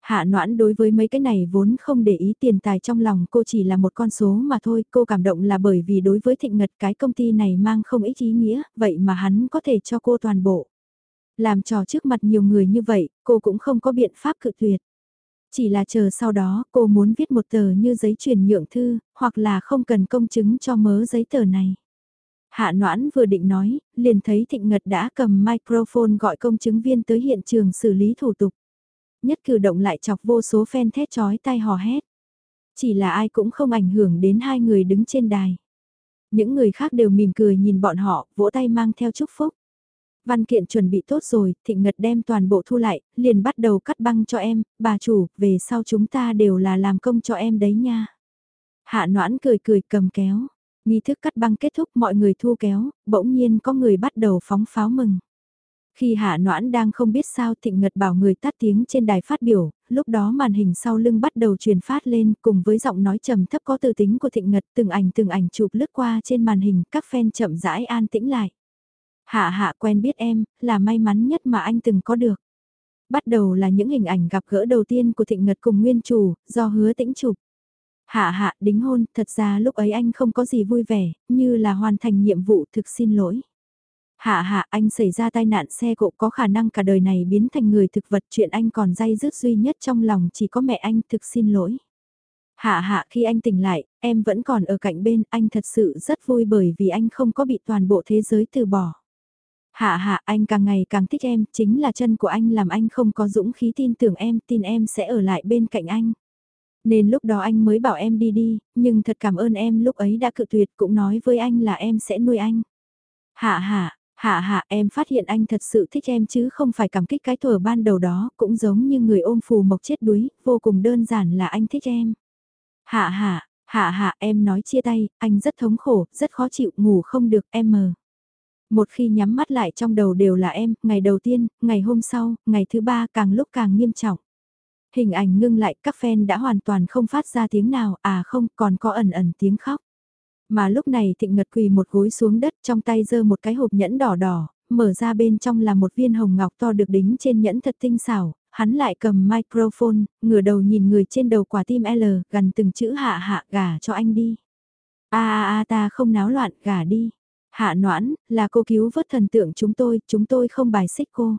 Hạ noãn đối với mấy cái này vốn không để ý tiền tài trong lòng cô chỉ là một con số mà thôi, cô cảm động là bởi vì đối với thịnh ngật cái công ty này mang không ít ý nghĩa, vậy mà hắn có thể cho cô toàn bộ. Làm trò trước mặt nhiều người như vậy, cô cũng không có biện pháp cự tuyệt. Chỉ là chờ sau đó cô muốn viết một tờ như giấy chuyển nhượng thư, hoặc là không cần công chứng cho mớ giấy tờ này. Hạ Noãn vừa định nói, liền thấy Thịnh Ngật đã cầm microphone gọi công chứng viên tới hiện trường xử lý thủ tục. Nhất cử động lại chọc vô số fan thét chói tai hò hét. Chỉ là ai cũng không ảnh hưởng đến hai người đứng trên đài. Những người khác đều mỉm cười nhìn bọn họ, vỗ tay mang theo chúc phúc. Văn kiện chuẩn bị tốt rồi, Thịnh Ngật đem toàn bộ thu lại, liền bắt đầu cắt băng cho em, bà chủ, về sau chúng ta đều là làm công cho em đấy nha. Hạ noãn cười cười cầm kéo, nghi thức cắt băng kết thúc mọi người thu kéo, bỗng nhiên có người bắt đầu phóng pháo mừng. Khi Hạ Noãn đang không biết sao Thịnh Ngật bảo người tắt tiếng trên đài phát biểu, lúc đó màn hình sau lưng bắt đầu truyền phát lên cùng với giọng nói trầm thấp có từ tính của Thịnh Ngật từng ảnh từng ảnh chụp lướt qua trên màn hình các fan chậm rãi an tĩnh lại. Hạ hạ quen biết em, là may mắn nhất mà anh từng có được. Bắt đầu là những hình ảnh gặp gỡ đầu tiên của Thịnh Ngật cùng nguyên chủ, do hứa tĩnh chụp. Hạ hạ đính hôn, thật ra lúc ấy anh không có gì vui vẻ, như là hoàn thành nhiệm vụ thực xin lỗi. Hạ hạ anh xảy ra tai nạn xe cộ có khả năng cả đời này biến thành người thực vật chuyện anh còn dây dứt duy nhất trong lòng chỉ có mẹ anh thực xin lỗi. Hạ hạ khi anh tỉnh lại, em vẫn còn ở cạnh bên anh thật sự rất vui bởi vì anh không có bị toàn bộ thế giới từ bỏ. Hạ hạ anh càng ngày càng thích em, chính là chân của anh làm anh không có dũng khí tin tưởng em, tin em sẽ ở lại bên cạnh anh. Nên lúc đó anh mới bảo em đi đi, nhưng thật cảm ơn em lúc ấy đã cự tuyệt cũng nói với anh là em sẽ nuôi anh. Hạ hạ, hạ hạ em phát hiện anh thật sự thích em chứ không phải cảm kích cái thuở ban đầu đó, cũng giống như người ôm phù mộc chết đuối, vô cùng đơn giản là anh thích em. Hạ hạ, hạ hạ em nói chia tay, anh rất thống khổ, rất khó chịu, ngủ không được, em mờ. Một khi nhắm mắt lại trong đầu đều là em, ngày đầu tiên, ngày hôm sau, ngày thứ ba càng lúc càng nghiêm trọng. Hình ảnh ngưng lại các fan đã hoàn toàn không phát ra tiếng nào, à không, còn có ẩn ẩn tiếng khóc. Mà lúc này thịnh ngật quỳ một gối xuống đất trong tay giơ một cái hộp nhẫn đỏ đỏ, mở ra bên trong là một viên hồng ngọc to được đính trên nhẫn thật tinh xảo, hắn lại cầm microphone, ngửa đầu nhìn người trên đầu quả tim L, gần từng chữ hạ hạ gà cho anh đi. a a a ta không náo loạn, gà đi. Hạ noãn, là cô cứu vớt thần tượng chúng tôi, chúng tôi không bài xích cô.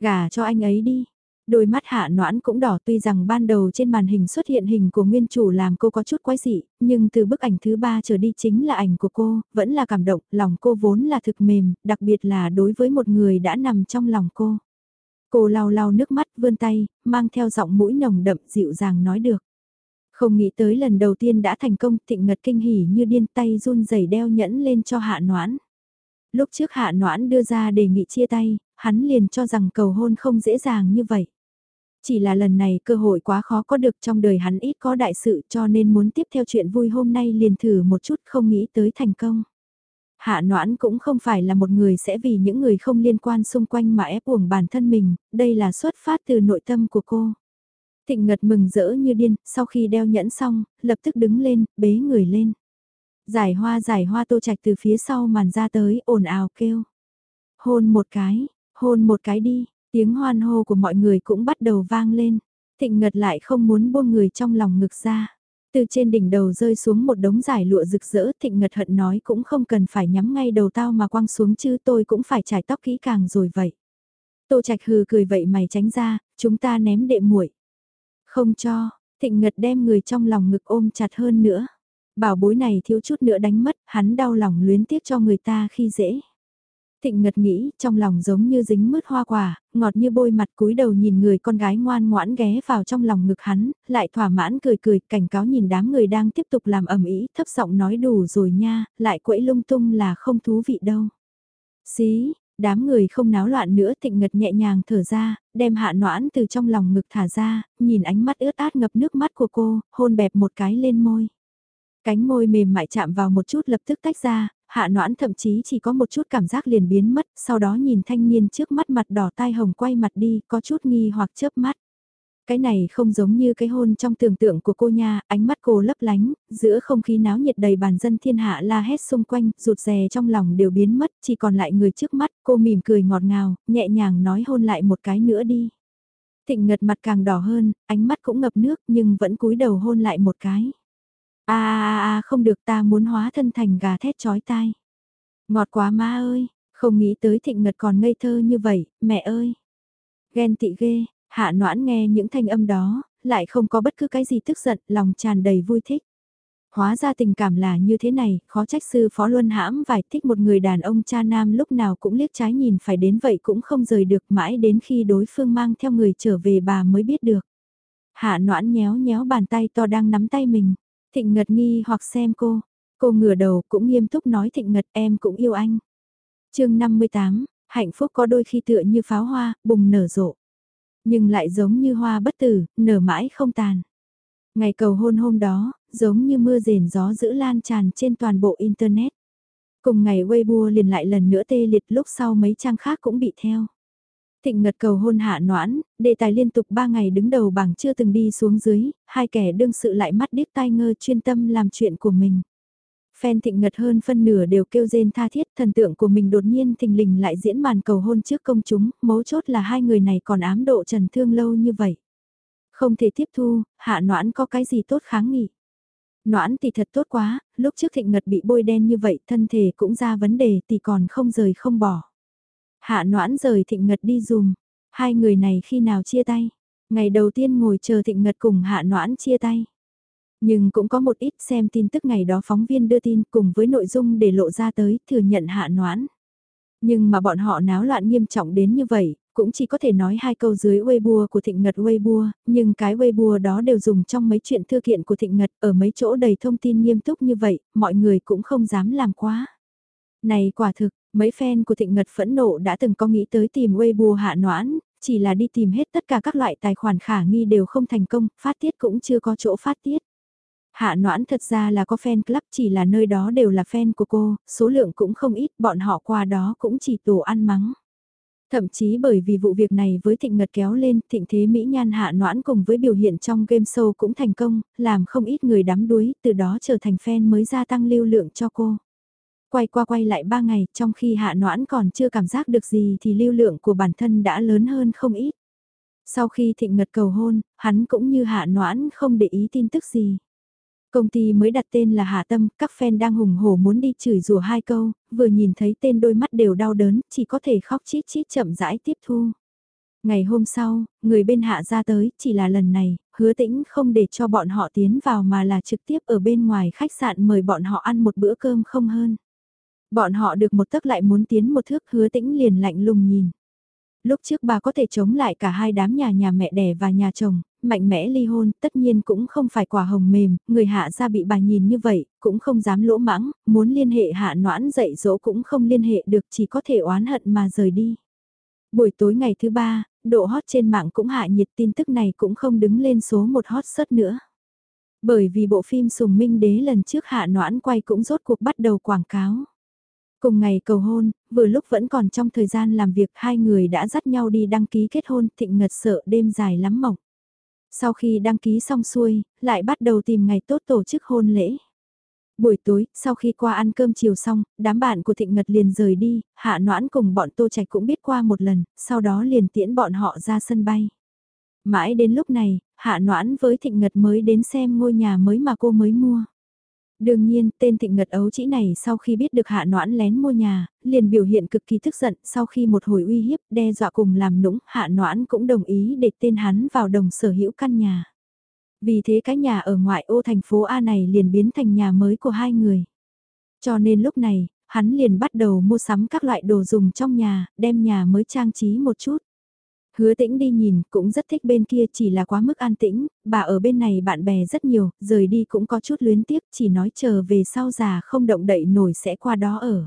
Gả cho anh ấy đi. Đôi mắt hạ noãn cũng đỏ tuy rằng ban đầu trên màn hình xuất hiện hình của nguyên chủ làm cô có chút quái dị, nhưng từ bức ảnh thứ ba trở đi chính là ảnh của cô, vẫn là cảm động, lòng cô vốn là thực mềm, đặc biệt là đối với một người đã nằm trong lòng cô. Cô lau lau nước mắt vươn tay, mang theo giọng mũi nồng đậm dịu dàng nói được. Không nghĩ tới lần đầu tiên đã thành công thịnh ngật kinh hỉ như điên tay run rẩy đeo nhẫn lên cho hạ noãn. Lúc trước hạ noãn đưa ra đề nghị chia tay, hắn liền cho rằng cầu hôn không dễ dàng như vậy. Chỉ là lần này cơ hội quá khó có được trong đời hắn ít có đại sự cho nên muốn tiếp theo chuyện vui hôm nay liền thử một chút không nghĩ tới thành công. Hạ noãn cũng không phải là một người sẽ vì những người không liên quan xung quanh mà ép uổng bản thân mình, đây là xuất phát từ nội tâm của cô. Thịnh Ngật mừng rỡ như điên, sau khi đeo nhẫn xong, lập tức đứng lên, bế người lên. Giải hoa giải hoa tô trạch từ phía sau màn ra tới, ồn ào kêu. Hôn một cái, hôn một cái đi, tiếng hoan hô của mọi người cũng bắt đầu vang lên. Thịnh Ngật lại không muốn buông người trong lòng ngực ra. Từ trên đỉnh đầu rơi xuống một đống giải lụa rực rỡ thịnh ngật hận nói cũng không cần phải nhắm ngay đầu tao mà quăng xuống chứ tôi cũng phải trải tóc kỹ càng rồi vậy. Tô Trạch hừ cười vậy mày tránh ra, chúng ta ném đệ muội. Không cho, thịnh ngật đem người trong lòng ngực ôm chặt hơn nữa. Bảo bối này thiếu chút nữa đánh mất, hắn đau lòng luyến tiếc cho người ta khi dễ. Thịnh ngật nghĩ, trong lòng giống như dính mứt hoa quả, ngọt như bôi mặt cúi đầu nhìn người con gái ngoan ngoãn ghé vào trong lòng ngực hắn, lại thỏa mãn cười cười, cảnh cáo nhìn đám người đang tiếp tục làm ẩm ý, thấp giọng nói đủ rồi nha, lại quẫy lung tung là không thú vị đâu. Xí, đám người không náo loạn nữa thịnh ngật nhẹ nhàng thở ra, đem hạ noãn từ trong lòng ngực thả ra, nhìn ánh mắt ướt át ngập nước mắt của cô, hôn bẹp một cái lên môi. Cánh môi mềm mại chạm vào một chút lập tức tách ra, hạ noãn thậm chí chỉ có một chút cảm giác liền biến mất, sau đó nhìn thanh niên trước mắt mặt đỏ tai hồng quay mặt đi, có chút nghi hoặc chớp mắt. Cái này không giống như cái hôn trong tưởng tượng của cô nha, ánh mắt cô lấp lánh, giữa không khí náo nhiệt đầy bàn dân thiên hạ la hét xung quanh, rụt rè trong lòng đều biến mất, chỉ còn lại người trước mắt, cô mỉm cười ngọt ngào, nhẹ nhàng nói hôn lại một cái nữa đi. Thịnh ngật mặt càng đỏ hơn, ánh mắt cũng ngập nước nhưng vẫn cúi đầu hôn lại một cái a a a không được ta muốn hóa thân thành gà thét chói tai. Ngọt quá ma ơi, không nghĩ tới thịnh ngật còn ngây thơ như vậy, mẹ ơi. Ghen tị ghê, hạ noãn nghe những thanh âm đó, lại không có bất cứ cái gì tức giận, lòng tràn đầy vui thích. Hóa ra tình cảm là như thế này, khó trách sư phó luân hãm vài thích một người đàn ông cha nam lúc nào cũng liếc trái nhìn phải đến vậy cũng không rời được mãi đến khi đối phương mang theo người trở về bà mới biết được. Hạ noãn nhéo nhéo bàn tay to đang nắm tay mình. Thịnh Ngật nghi hoặc xem cô, cô ngửa đầu cũng nghiêm túc nói Thịnh Ngật em cũng yêu anh. chương 58, Hạnh phúc có đôi khi tựa như pháo hoa, bùng nở rộ. Nhưng lại giống như hoa bất tử, nở mãi không tàn. Ngày cầu hôn hôm đó, giống như mưa rền gió giữ lan tràn trên toàn bộ Internet. Cùng ngày Weibo liền lại lần nữa tê liệt lúc sau mấy trang khác cũng bị theo. Thịnh ngật cầu hôn hạ noãn, đề tài liên tục 3 ngày đứng đầu bảng chưa từng đi xuống dưới, hai kẻ đương sự lại mắt điếc tai ngơ chuyên tâm làm chuyện của mình. Phen thịnh ngật hơn phân nửa đều kêu rên tha thiết thần tượng của mình đột nhiên thình lình lại diễn màn cầu hôn trước công chúng, mấu chốt là hai người này còn ám độ trần thương lâu như vậy. Không thể tiếp thu, hạ noãn có cái gì tốt kháng nghị. Noãn thì thật tốt quá, lúc trước thịnh ngật bị bôi đen như vậy thân thể cũng ra vấn đề thì còn không rời không bỏ. Hạ noãn rời thịnh ngật đi dùm, hai người này khi nào chia tay, ngày đầu tiên ngồi chờ thịnh ngật cùng hạ noãn chia tay. Nhưng cũng có một ít xem tin tức ngày đó phóng viên đưa tin cùng với nội dung để lộ ra tới thừa nhận hạ noãn. Nhưng mà bọn họ náo loạn nghiêm trọng đến như vậy, cũng chỉ có thể nói hai câu dưới Weibo của Thịnh Ngật Weibo, nhưng cái Weibo đó đều dùng trong mấy chuyện thư kiện của Thịnh Ngật ở mấy chỗ đầy thông tin nghiêm túc như vậy, mọi người cũng không dám làm quá. Này quả thực, mấy fan của Thịnh Ngật phẫn nộ đã từng có nghĩ tới tìm Weibo hạ noãn, chỉ là đi tìm hết tất cả các loại tài khoản khả nghi đều không thành công, phát tiết cũng chưa có chỗ phát tiết. Hạ noãn thật ra là có fan club chỉ là nơi đó đều là fan của cô, số lượng cũng không ít, bọn họ qua đó cũng chỉ tổ ăn mắng. Thậm chí bởi vì vụ việc này với thịnh ngật kéo lên, thịnh thế Mỹ Nhan hạ noãn cùng với biểu hiện trong game show cũng thành công, làm không ít người đắm đuối, từ đó trở thành fan mới gia tăng lưu lượng cho cô. Quay qua quay lại 3 ngày, trong khi hạ noãn còn chưa cảm giác được gì thì lưu lượng của bản thân đã lớn hơn không ít. Sau khi thịnh ngật cầu hôn, hắn cũng như hạ noãn không để ý tin tức gì. Công ty mới đặt tên là Hà Tâm, các fan đang hùng hổ muốn đi chửi rủa hai câu, vừa nhìn thấy tên đôi mắt đều đau đớn, chỉ có thể khóc chít chít chậm rãi tiếp thu. Ngày hôm sau, người bên hạ ra tới, chỉ là lần này, hứa tĩnh không để cho bọn họ tiến vào mà là trực tiếp ở bên ngoài khách sạn mời bọn họ ăn một bữa cơm không hơn. Bọn họ được một tấc lại muốn tiến một thước hứa tĩnh liền lạnh lùng nhìn. Lúc trước bà có thể chống lại cả hai đám nhà nhà mẹ đẻ và nhà chồng, mạnh mẽ ly hôn, tất nhiên cũng không phải quả hồng mềm, người hạ ra bị bà nhìn như vậy, cũng không dám lỗ mãng, muốn liên hệ hạ noãn dạy dỗ cũng không liên hệ được chỉ có thể oán hận mà rời đi. Buổi tối ngày thứ ba, độ hot trên mạng cũng hạ nhiệt tin tức này cũng không đứng lên số một hot sớt nữa. Bởi vì bộ phim Sùng Minh Đế lần trước hạ noãn quay cũng rốt cuộc bắt đầu quảng cáo. Cùng ngày cầu hôn, vừa lúc vẫn còn trong thời gian làm việc hai người đã dắt nhau đi đăng ký kết hôn thịnh ngật sợ đêm dài lắm mộng. Sau khi đăng ký xong xuôi, lại bắt đầu tìm ngày tốt tổ chức hôn lễ. Buổi tối, sau khi qua ăn cơm chiều xong, đám bạn của Thịnh Ngật liền rời đi, Hạ Noãn cùng bọn Tô Trạch cũng biết qua một lần, sau đó liền tiễn bọn họ ra sân bay. Mãi đến lúc này, Hạ Noãn với Thịnh Ngật mới đến xem ngôi nhà mới mà cô mới mua. Đương nhiên, tên thịnh ngật ấu chỉ này sau khi biết được hạ noãn lén mua nhà, liền biểu hiện cực kỳ tức giận, sau khi một hồi uy hiếp, đe dọa cùng làm nũng, hạ noãn cũng đồng ý để tên hắn vào đồng sở hữu căn nhà. Vì thế cái nhà ở ngoại ô thành phố A này liền biến thành nhà mới của hai người. Cho nên lúc này, hắn liền bắt đầu mua sắm các loại đồ dùng trong nhà, đem nhà mới trang trí một chút. Hứa tĩnh đi nhìn, cũng rất thích bên kia chỉ là quá mức an tĩnh, bà ở bên này bạn bè rất nhiều, rời đi cũng có chút luyến tiếc, chỉ nói chờ về sau già không động đậy nổi sẽ qua đó ở.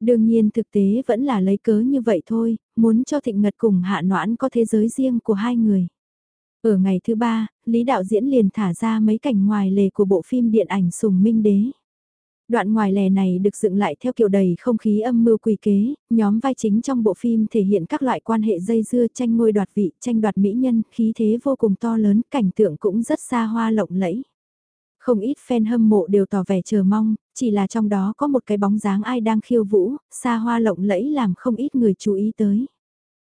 Đương nhiên thực tế vẫn là lấy cớ như vậy thôi, muốn cho thịnh ngật cùng hạ noãn có thế giới riêng của hai người. Ở ngày thứ ba, Lý Đạo Diễn liền thả ra mấy cảnh ngoài lề của bộ phim điện ảnh Sùng Minh Đế. Đoạn ngoài lề này được dựng lại theo kiểu đầy không khí âm mưu quỷ kế, nhóm vai chính trong bộ phim thể hiện các loại quan hệ dây dưa tranh ngôi đoạt vị, tranh đoạt mỹ nhân, khí thế vô cùng to lớn, cảnh tượng cũng rất xa hoa lộng lẫy. Không ít fan hâm mộ đều tỏ vẻ chờ mong, chỉ là trong đó có một cái bóng dáng ai đang khiêu vũ, xa hoa lộng lẫy làm không ít người chú ý tới.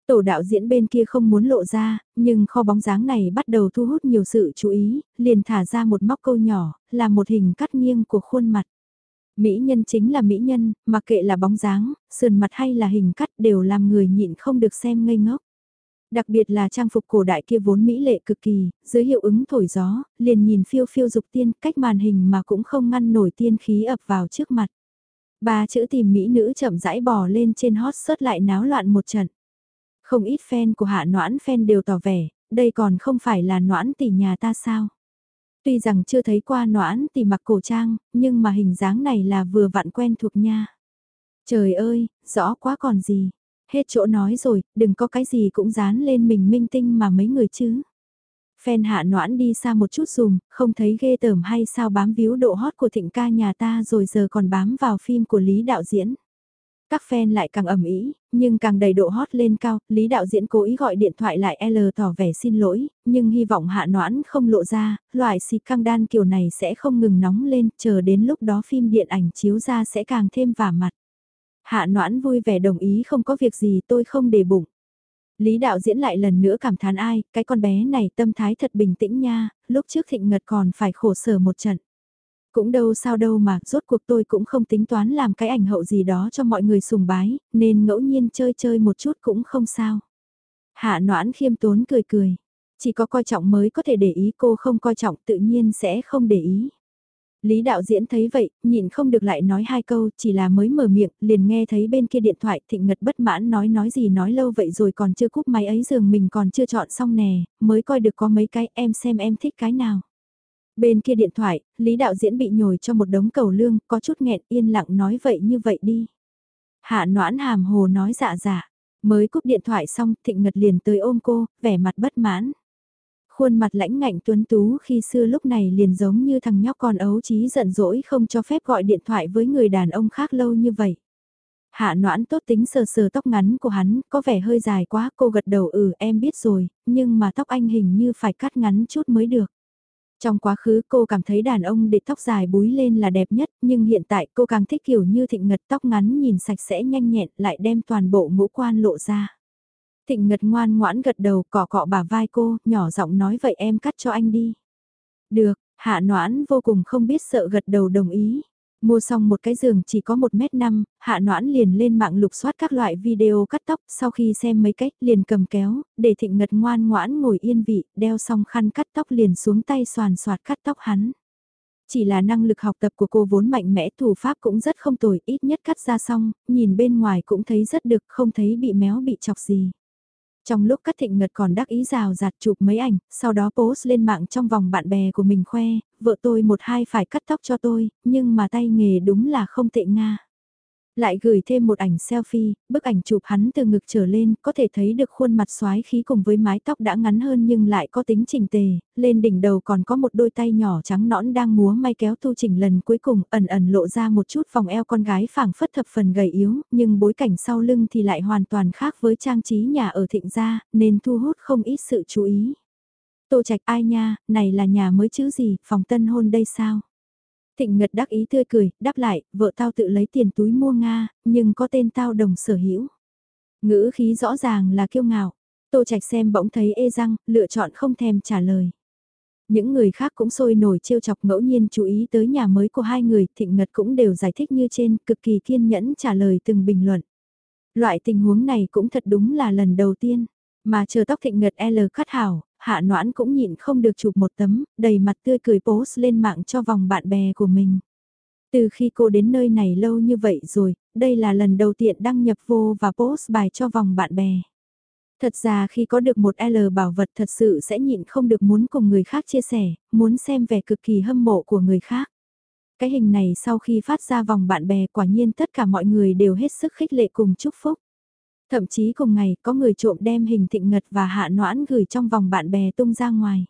Tổ đạo diễn bên kia không muốn lộ ra, nhưng kho bóng dáng này bắt đầu thu hút nhiều sự chú ý, liền thả ra một móc câu nhỏ, là một hình cắt nghiêng của khuôn mặt. Mỹ nhân chính là mỹ nhân, mặc kệ là bóng dáng, sườn mặt hay là hình cắt đều làm người nhịn không được xem ngây ngốc. Đặc biệt là trang phục cổ đại kia vốn mỹ lệ cực kỳ, dưới hiệu ứng thổi gió, liền nhìn phiêu phiêu dục tiên cách màn hình mà cũng không ngăn nổi tiên khí ập vào trước mặt. Ba chữ tìm mỹ nữ chậm rãi bò lên trên hot search lại náo loạn một trận. Không ít fan của hạ noãn fan đều tỏ vẻ, đây còn không phải là noãn tỷ nhà ta sao. Tuy rằng chưa thấy qua noãn thì mặc cổ trang, nhưng mà hình dáng này là vừa vặn quen thuộc nha. Trời ơi, rõ quá còn gì. Hết chỗ nói rồi, đừng có cái gì cũng dán lên mình minh tinh mà mấy người chứ. Phen hạ noãn đi xa một chút dùm, không thấy ghê tởm hay sao bám víu độ hot của thịnh ca nhà ta rồi giờ còn bám vào phim của Lý đạo diễn. Các fan lại càng ầm ĩ nhưng càng đầy độ hot lên cao, Lý đạo diễn cố ý gọi điện thoại lại L tỏ vẻ xin lỗi, nhưng hy vọng hạ noãn không lộ ra, loại xịt căng đan kiểu này sẽ không ngừng nóng lên, chờ đến lúc đó phim điện ảnh chiếu ra sẽ càng thêm vả mặt. Hạ noãn vui vẻ đồng ý không có việc gì tôi không để bụng. Lý đạo diễn lại lần nữa cảm thán ai, cái con bé này tâm thái thật bình tĩnh nha, lúc trước thịnh ngật còn phải khổ sở một trận. Cũng đâu sao đâu mà, rốt cuộc tôi cũng không tính toán làm cái ảnh hậu gì đó cho mọi người sùng bái, nên ngẫu nhiên chơi chơi một chút cũng không sao. Hạ noãn khiêm tốn cười cười, chỉ có coi trọng mới có thể để ý cô không coi trọng tự nhiên sẽ không để ý. Lý đạo diễn thấy vậy, nhịn không được lại nói hai câu, chỉ là mới mở miệng, liền nghe thấy bên kia điện thoại thịnh ngật bất mãn nói nói gì nói lâu vậy rồi còn chưa cúp máy ấy giường mình còn chưa chọn xong nè, mới coi được có mấy cái em xem em thích cái nào. Bên kia điện thoại, Lý đạo diễn bị nhồi cho một đống cầu lương, có chút nghẹn yên lặng nói vậy như vậy đi. Hạ noãn hàm hồ nói dạ dạ, mới cúp điện thoại xong thịnh ngật liền tới ôm cô, vẻ mặt bất mãn khuôn mặt lãnh ngạnh tuấn tú khi xưa lúc này liền giống như thằng nhóc con ấu trí giận dỗi không cho phép gọi điện thoại với người đàn ông khác lâu như vậy. Hạ noãn tốt tính sờ sờ tóc ngắn của hắn, có vẻ hơi dài quá, cô gật đầu ừ em biết rồi, nhưng mà tóc anh hình như phải cắt ngắn chút mới được. Trong quá khứ cô cảm thấy đàn ông để tóc dài búi lên là đẹp nhất, nhưng hiện tại cô càng thích kiểu như thịnh ngật tóc ngắn nhìn sạch sẽ nhanh nhẹn lại đem toàn bộ ngũ quan lộ ra. Thịnh Ngật ngoan ngoãn gật đầu cọ cọ bả vai cô, nhỏ giọng nói vậy em cắt cho anh đi. Được, hạ noãn vô cùng không biết sợ gật đầu đồng ý. Mua xong một cái giường chỉ có 1m5, hạ noãn liền lên mạng lục soát các loại video cắt tóc, sau khi xem mấy cách liền cầm kéo, để thịnh ngật ngoan ngoãn ngồi yên vị, đeo xong khăn cắt tóc liền xuống tay soàn soạt cắt tóc hắn. Chỉ là năng lực học tập của cô vốn mạnh mẽ thủ pháp cũng rất không tồi, ít nhất cắt ra xong, nhìn bên ngoài cũng thấy rất được, không thấy bị méo bị chọc gì. Trong lúc cắt thịnh ngật còn đắc ý rào rạt chụp mấy ảnh, sau đó post lên mạng trong vòng bạn bè của mình khoe, vợ tôi một hai phải cắt tóc cho tôi, nhưng mà tay nghề đúng là không tệ nga. Lại gửi thêm một ảnh selfie, bức ảnh chụp hắn từ ngực trở lên, có thể thấy được khuôn mặt xoái khí cùng với mái tóc đã ngắn hơn nhưng lại có tính chỉnh tề, lên đỉnh đầu còn có một đôi tay nhỏ trắng nõn đang múa may kéo tu chỉnh lần cuối cùng ẩn ẩn lộ ra một chút vòng eo con gái phảng phất thập phần gầy yếu, nhưng bối cảnh sau lưng thì lại hoàn toàn khác với trang trí nhà ở thịnh gia, nên thu hút không ít sự chú ý. Tô Trạch ai nha, này là nhà mới chứ gì, phòng tân hôn đây sao? Thịnh Ngật đắc ý tươi cười, đáp lại, vợ tao tự lấy tiền túi mua Nga, nhưng có tên tao đồng sở hữu. Ngữ khí rõ ràng là kiêu ngạo. Tô Trạch xem bỗng thấy ê răng, lựa chọn không thèm trả lời. Những người khác cũng sôi nổi trêu chọc ngẫu nhiên chú ý tới nhà mới của hai người, Thịnh Ngật cũng đều giải thích như trên, cực kỳ kiên nhẫn trả lời từng bình luận. Loại tình huống này cũng thật đúng là lần đầu tiên, mà chờ tóc Thịnh Ngật L cắt hảo, hạ noãn cũng nhịn không được chụp một tấm, đầy mặt tươi cười post lên mạng cho vòng bạn bè của mình. Từ khi cô đến nơi này lâu như vậy rồi, đây là lần đầu tiên đăng nhập vô và post bài cho vòng bạn bè. Thật ra khi có được một L bảo vật thật sự sẽ nhịn không được muốn cùng người khác chia sẻ, muốn xem vẻ cực kỳ hâm mộ của người khác. Cái hình này sau khi phát ra vòng bạn bè quả nhiên tất cả mọi người đều hết sức khích lệ cùng chúc phúc. Thậm chí cùng ngày có người trộm đem hình thịnh ngật và hạ noãn gửi trong vòng bạn bè tung ra ngoài.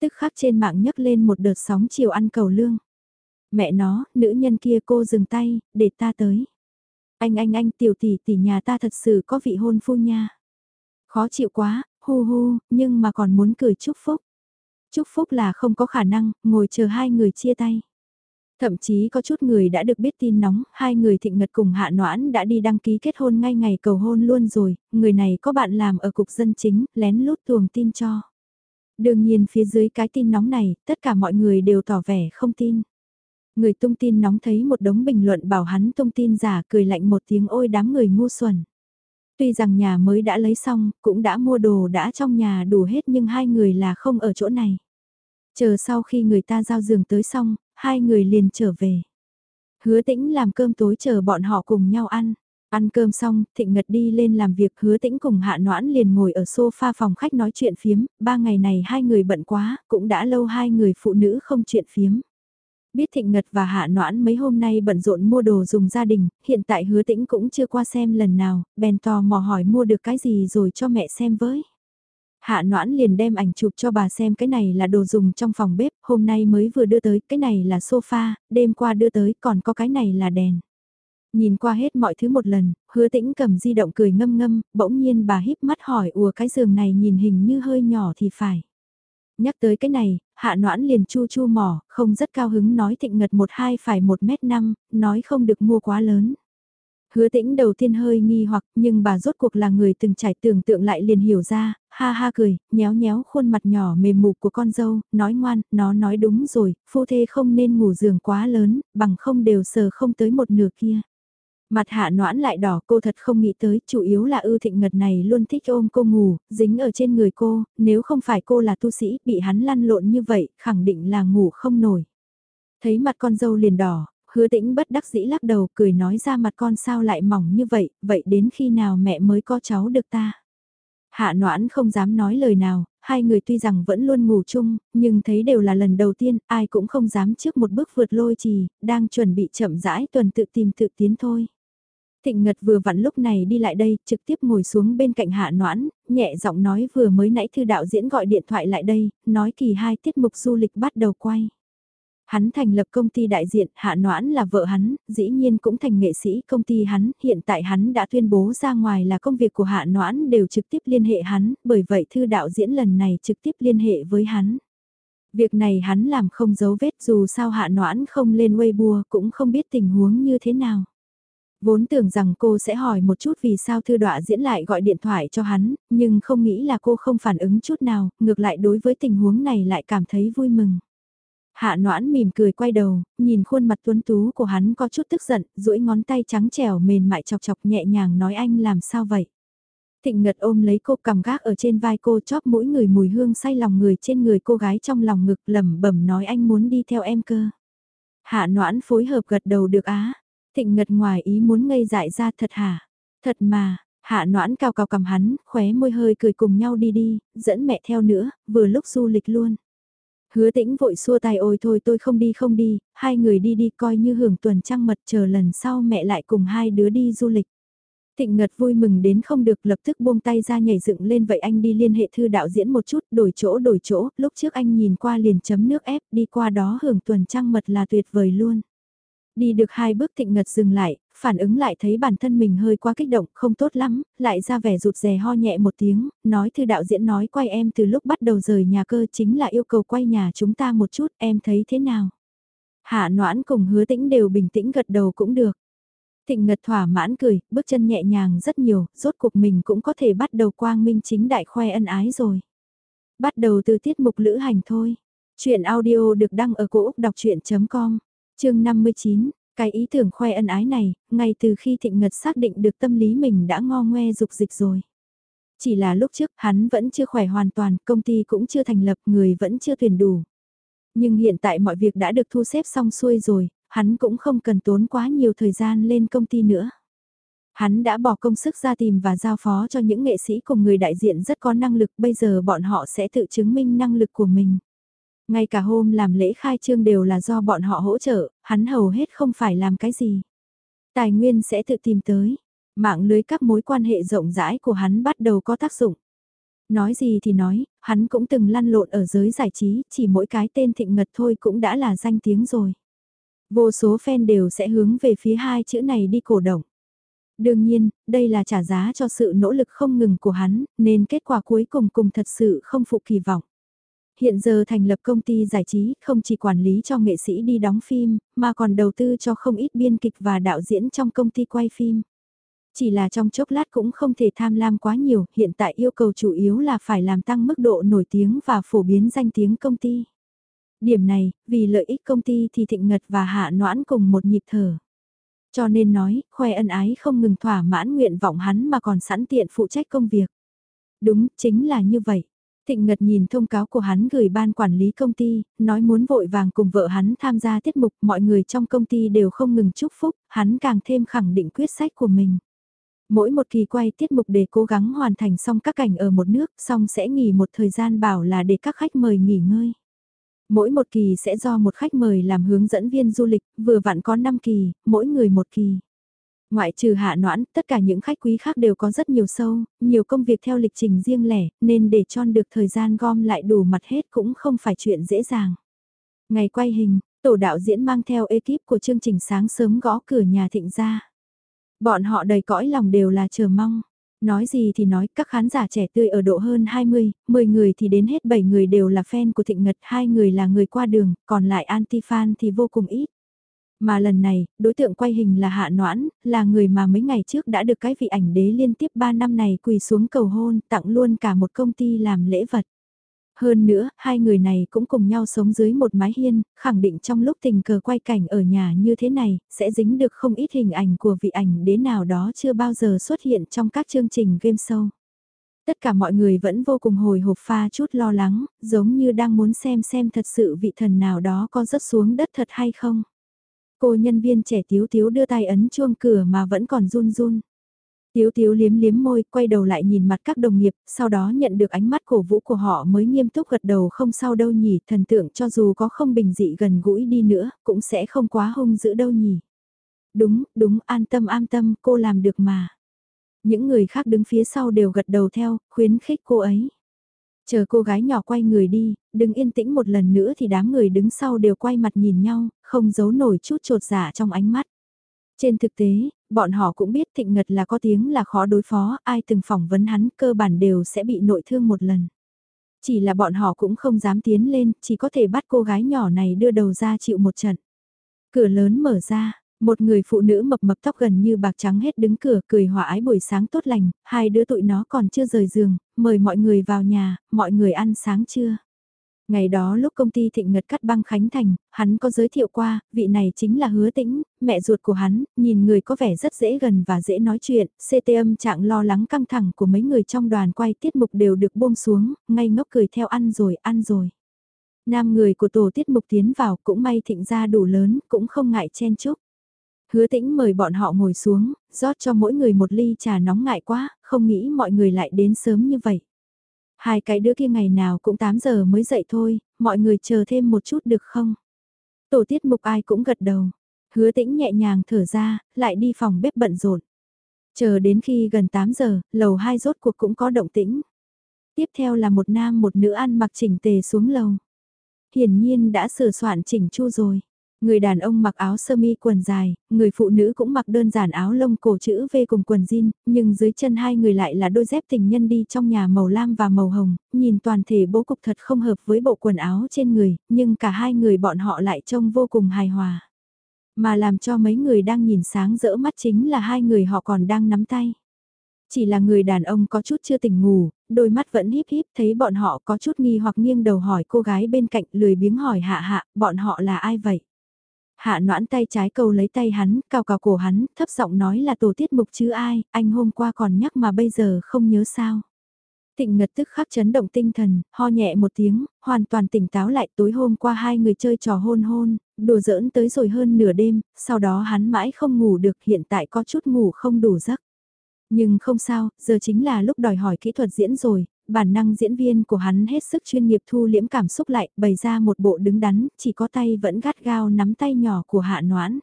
Tức khắc trên mạng nhấc lên một đợt sóng chiều ăn cầu lương. Mẹ nó, nữ nhân kia cô dừng tay, để ta tới. Anh anh anh tiểu tỷ tỷ nhà ta thật sự có vị hôn phu nha. Khó chịu quá, hu hu, nhưng mà còn muốn cười chúc phúc. Chúc phúc là không có khả năng, ngồi chờ hai người chia tay. Thậm chí có chút người đã được biết tin nóng, hai người thịnh ngật cùng hạ noãn đã đi đăng ký kết hôn ngay ngày cầu hôn luôn rồi, người này có bạn làm ở cục dân chính, lén lút tuồng tin cho. Đương nhiên phía dưới cái tin nóng này, tất cả mọi người đều tỏ vẻ không tin. Người tung tin nóng thấy một đống bình luận bảo hắn tung tin giả cười lạnh một tiếng ôi đám người ngu xuẩn. Tuy rằng nhà mới đã lấy xong, cũng đã mua đồ đã trong nhà đủ hết nhưng hai người là không ở chỗ này. Chờ sau khi người ta giao giường tới xong, hai người liền trở về. Hứa tĩnh làm cơm tối chờ bọn họ cùng nhau ăn. Ăn cơm xong, Thịnh Ngật đi lên làm việc hứa tĩnh cùng Hạ Noãn liền ngồi ở sofa phòng khách nói chuyện phiếm, ba ngày này hai người bận quá, cũng đã lâu hai người phụ nữ không chuyện phiếm. Biết Thịnh Ngật và Hạ Noãn mấy hôm nay bận rộn mua đồ dùng gia đình, hiện tại hứa tĩnh cũng chưa qua xem lần nào, bèn tò mò hỏi mua được cái gì rồi cho mẹ xem với. Hạ Noãn liền đem ảnh chụp cho bà xem cái này là đồ dùng trong phòng bếp, hôm nay mới vừa đưa tới, cái này là sofa, đêm qua đưa tới, còn có cái này là đèn. Nhìn qua hết mọi thứ một lần, hứa tĩnh cầm di động cười ngâm ngâm, bỗng nhiên bà híp mắt hỏi ùa cái giường này nhìn hình như hơi nhỏ thì phải. Nhắc tới cái này, hạ noãn liền chu chu mỏ, không rất cao hứng nói thịnh ngật một hai phải một mét năm, nói không được mua quá lớn. Hứa tĩnh đầu tiên hơi nghi hoặc nhưng bà rốt cuộc là người từng trải tưởng tượng lại liền hiểu ra, ha ha cười, nhéo nhéo khuôn mặt nhỏ mềm mục của con dâu, nói ngoan, nó nói đúng rồi, phu thê không nên ngủ giường quá lớn, bằng không đều sờ không tới một nửa kia. Mặt hạ noãn lại đỏ cô thật không nghĩ tới, chủ yếu là ư thịnh ngật này luôn thích ôm cô ngủ, dính ở trên người cô, nếu không phải cô là tu sĩ, bị hắn lăn lộn như vậy, khẳng định là ngủ không nổi. Thấy mặt con dâu liền đỏ, hứa tĩnh bất đắc dĩ lắc đầu cười nói ra mặt con sao lại mỏng như vậy, vậy đến khi nào mẹ mới có cháu được ta. Hạ noãn không dám nói lời nào, hai người tuy rằng vẫn luôn ngủ chung, nhưng thấy đều là lần đầu tiên, ai cũng không dám trước một bước vượt lôi trì, đang chuẩn bị chậm rãi tuần tự tìm tự tiến thôi. Thịnh Ngật vừa vặn lúc này đi lại đây, trực tiếp ngồi xuống bên cạnh Hạ Noãn, nhẹ giọng nói vừa mới nãy thư đạo diễn gọi điện thoại lại đây, nói kỳ hai tiết mục du lịch bắt đầu quay. Hắn thành lập công ty đại diện, Hạ Noãn là vợ hắn, dĩ nhiên cũng thành nghệ sĩ công ty hắn, hiện tại hắn đã tuyên bố ra ngoài là công việc của Hạ Noãn đều trực tiếp liên hệ hắn, bởi vậy thư đạo diễn lần này trực tiếp liên hệ với hắn. Việc này hắn làm không giấu vết dù sao Hạ Noãn không lên Weibo cũng không biết tình huống như thế nào. Vốn tưởng rằng cô sẽ hỏi một chút vì sao thư đọa diễn lại gọi điện thoại cho hắn, nhưng không nghĩ là cô không phản ứng chút nào, ngược lại đối với tình huống này lại cảm thấy vui mừng. Hạ noãn mỉm cười quay đầu, nhìn khuôn mặt tuấn tú của hắn có chút tức giận, duỗi ngón tay trắng trẻo mềm mại chọc chọc nhẹ nhàng nói anh làm sao vậy. Thịnh Ngật ôm lấy cô cầm gác ở trên vai cô chóp mũi người mùi hương say lòng người trên người cô gái trong lòng ngực lẩm bẩm nói anh muốn đi theo em cơ. Hạ noãn phối hợp gật đầu được á. Thịnh Ngật ngoài ý muốn ngây dại ra thật hả? Thật mà, hạ noãn cao cao cầm hắn, khóe môi hơi cười cùng nhau đi đi, dẫn mẹ theo nữa, vừa lúc du lịch luôn. Hứa tĩnh vội xua tay ôi thôi tôi không đi không đi, hai người đi đi coi như hưởng tuần trăng mật chờ lần sau mẹ lại cùng hai đứa đi du lịch. Thịnh Ngật vui mừng đến không được lập tức buông tay ra nhảy dựng lên vậy anh đi liên hệ thư đạo diễn một chút đổi chỗ đổi chỗ, lúc trước anh nhìn qua liền chấm nước ép đi qua đó hưởng tuần trăng mật là tuyệt vời luôn. Đi được hai bước Thịnh Ngật dừng lại, phản ứng lại thấy bản thân mình hơi quá kích động, không tốt lắm, lại ra vẻ rụt rè ho nhẹ một tiếng, nói thư đạo diễn nói quay em từ lúc bắt đầu rời nhà cơ chính là yêu cầu quay nhà chúng ta một chút, em thấy thế nào? Hạ noãn cùng hứa tĩnh đều bình tĩnh gật đầu cũng được. Thịnh Ngật thỏa mãn cười, bước chân nhẹ nhàng rất nhiều, rốt cuộc mình cũng có thể bắt đầu quang minh chính đại khoe ân ái rồi. Bắt đầu từ tiết mục lữ hành thôi. Chuyện audio được đăng ở cổ Úc đọc chuyện.com, chương 59, cái ý tưởng khoe ân ái này, ngay từ khi Thịnh Ngật xác định được tâm lý mình đã ngo ngoe dục dịch rồi. Chỉ là lúc trước hắn vẫn chưa khỏe hoàn toàn, công ty cũng chưa thành lập, người vẫn chưa tuyển đủ. Nhưng hiện tại mọi việc đã được thu xếp xong xuôi rồi, hắn cũng không cần tốn quá nhiều thời gian lên công ty nữa. Hắn đã bỏ công sức ra tìm và giao phó cho những nghệ sĩ cùng người đại diện rất có năng lực, bây giờ bọn họ sẽ tự chứng minh năng lực của mình. Ngay cả hôm làm lễ khai trương đều là do bọn họ hỗ trợ, hắn hầu hết không phải làm cái gì. Tài nguyên sẽ tự tìm tới, mạng lưới các mối quan hệ rộng rãi của hắn bắt đầu có tác dụng. Nói gì thì nói, hắn cũng từng lăn lộn ở giới giải trí, chỉ mỗi cái tên thịnh ngật thôi cũng đã là danh tiếng rồi. Vô số fan đều sẽ hướng về phía hai chữ này đi cổ động. Đương nhiên, đây là trả giá cho sự nỗ lực không ngừng của hắn, nên kết quả cuối cùng cùng thật sự không phụ kỳ vọng. Hiện giờ thành lập công ty giải trí không chỉ quản lý cho nghệ sĩ đi đóng phim, mà còn đầu tư cho không ít biên kịch và đạo diễn trong công ty quay phim. Chỉ là trong chốc lát cũng không thể tham lam quá nhiều, hiện tại yêu cầu chủ yếu là phải làm tăng mức độ nổi tiếng và phổ biến danh tiếng công ty. Điểm này, vì lợi ích công ty thì Thịnh Ngật và Hạ Noãn cùng một nhịp thở. Cho nên nói, khoe ân ái không ngừng thỏa mãn nguyện vọng hắn mà còn sẵn tiện phụ trách công việc. Đúng, chính là như vậy. Thịnh Ngật nhìn thông cáo của hắn gửi ban quản lý công ty, nói muốn vội vàng cùng vợ hắn tham gia tiết mục, mọi người trong công ty đều không ngừng chúc phúc, hắn càng thêm khẳng định quyết sách của mình. Mỗi một kỳ quay tiết mục để cố gắng hoàn thành xong các cảnh ở một nước, xong sẽ nghỉ một thời gian bảo là để các khách mời nghỉ ngơi. Mỗi một kỳ sẽ do một khách mời làm hướng dẫn viên du lịch, vừa vặn có 5 kỳ, mỗi người một kỳ. Ngoại trừ hạ noãn, tất cả những khách quý khác đều có rất nhiều sâu, nhiều công việc theo lịch trình riêng lẻ, nên để cho được thời gian gom lại đủ mặt hết cũng không phải chuyện dễ dàng. Ngày quay hình, tổ đạo diễn mang theo ekip của chương trình sáng sớm gõ cửa nhà thịnh ra. Bọn họ đầy cõi lòng đều là chờ mong. Nói gì thì nói, các khán giả trẻ tươi ở độ hơn 20, 10 người thì đến hết 7 người đều là fan của Thịnh Ngật, hai người là người qua đường, còn lại anti-fan thì vô cùng ít. Mà lần này, đối tượng quay hình là Hạ Noãn, là người mà mấy ngày trước đã được cái vị ảnh đế liên tiếp 3 năm này quỳ xuống cầu hôn, tặng luôn cả một công ty làm lễ vật. Hơn nữa, hai người này cũng cùng nhau sống dưới một mái hiên, khẳng định trong lúc tình cờ quay cảnh ở nhà như thế này, sẽ dính được không ít hình ảnh của vị ảnh đế nào đó chưa bao giờ xuất hiện trong các chương trình game show. Tất cả mọi người vẫn vô cùng hồi hộp pha chút lo lắng, giống như đang muốn xem xem thật sự vị thần nào đó có rớt xuống đất thật hay không. Cô nhân viên trẻ tiếu tiếu đưa tay ấn chuông cửa mà vẫn còn run run. Tiếu tiếu liếm liếm môi, quay đầu lại nhìn mặt các đồng nghiệp, sau đó nhận được ánh mắt cổ vũ của họ mới nghiêm túc gật đầu không sao đâu nhỉ, thần tượng cho dù có không bình dị gần gũi đi nữa, cũng sẽ không quá hung dữ đâu nhỉ. Đúng, đúng, an tâm an tâm, cô làm được mà. Những người khác đứng phía sau đều gật đầu theo, khuyến khích cô ấy. Chờ cô gái nhỏ quay người đi, đừng yên tĩnh một lần nữa thì đám người đứng sau đều quay mặt nhìn nhau, không giấu nổi chút trột dạ trong ánh mắt. Trên thực tế, bọn họ cũng biết Thịnh Ngật là có tiếng là khó đối phó, ai từng phỏng vấn hắn cơ bản đều sẽ bị nội thương một lần. Chỉ là bọn họ cũng không dám tiến lên, chỉ có thể bắt cô gái nhỏ này đưa đầu ra chịu một trận. Cửa lớn mở ra, một người phụ nữ mập mập tóc gần như bạc trắng hết đứng cửa cười hòa ái buổi sáng tốt lành, hai đứa tụi nó còn chưa rời giường, mời mọi người vào nhà, mọi người ăn sáng chưa. Ngày đó lúc công ty thịnh ngật cắt băng Khánh Thành, hắn có giới thiệu qua, vị này chính là hứa tĩnh, mẹ ruột của hắn, nhìn người có vẻ rất dễ gần và dễ nói chuyện, CT âm trạng lo lắng căng thẳng của mấy người trong đoàn quay tiết mục đều được buông xuống, ngay ngốc cười theo ăn rồi, ăn rồi. Nam người của tổ tiết mục tiến vào cũng may thịnh ra đủ lớn, cũng không ngại chen chúc. Hứa tĩnh mời bọn họ ngồi xuống, rót cho mỗi người một ly trà nóng ngại quá, không nghĩ mọi người lại đến sớm như vậy. Hai cái đứa kia ngày nào cũng 8 giờ mới dậy thôi, mọi người chờ thêm một chút được không? Tổ tiết mục ai cũng gật đầu. Hứa tĩnh nhẹ nhàng thở ra, lại đi phòng bếp bận rộn. Chờ đến khi gần 8 giờ, lầu 2 rốt cuộc cũng có động tĩnh. Tiếp theo là một nam một nữ ăn mặc chỉnh tề xuống lầu. Hiển nhiên đã sửa soạn chỉnh chu rồi. Người đàn ông mặc áo sơ mi quần dài, người phụ nữ cũng mặc đơn giản áo lông cổ chữ V cùng quần jean, nhưng dưới chân hai người lại là đôi dép tình nhân đi trong nhà màu lam và màu hồng, nhìn toàn thể bố cục thật không hợp với bộ quần áo trên người, nhưng cả hai người bọn họ lại trông vô cùng hài hòa. Mà làm cho mấy người đang nhìn sáng rỡ mắt chính là hai người họ còn đang nắm tay. Chỉ là người đàn ông có chút chưa tỉnh ngủ, đôi mắt vẫn híp híp thấy bọn họ có chút nghi hoặc nghiêng đầu hỏi cô gái bên cạnh lười biếng hỏi hạ hạ, bọn họ là ai vậy? Hạ noãn tay trái cầu lấy tay hắn, cào cào cổ hắn, thấp giọng nói là tổ tiết mục chứ ai, anh hôm qua còn nhắc mà bây giờ không nhớ sao. Tịnh ngật tức khắc chấn động tinh thần, ho nhẹ một tiếng, hoàn toàn tỉnh táo lại tối hôm qua hai người chơi trò hôn hôn, đùa giỡn tới rồi hơn nửa đêm, sau đó hắn mãi không ngủ được hiện tại có chút ngủ không đủ giấc. Nhưng không sao, giờ chính là lúc đòi hỏi kỹ thuật diễn rồi, bản năng diễn viên của hắn hết sức chuyên nghiệp thu liễm cảm xúc lại, bày ra một bộ đứng đắn, chỉ có tay vẫn gắt gao nắm tay nhỏ của hạ noãn.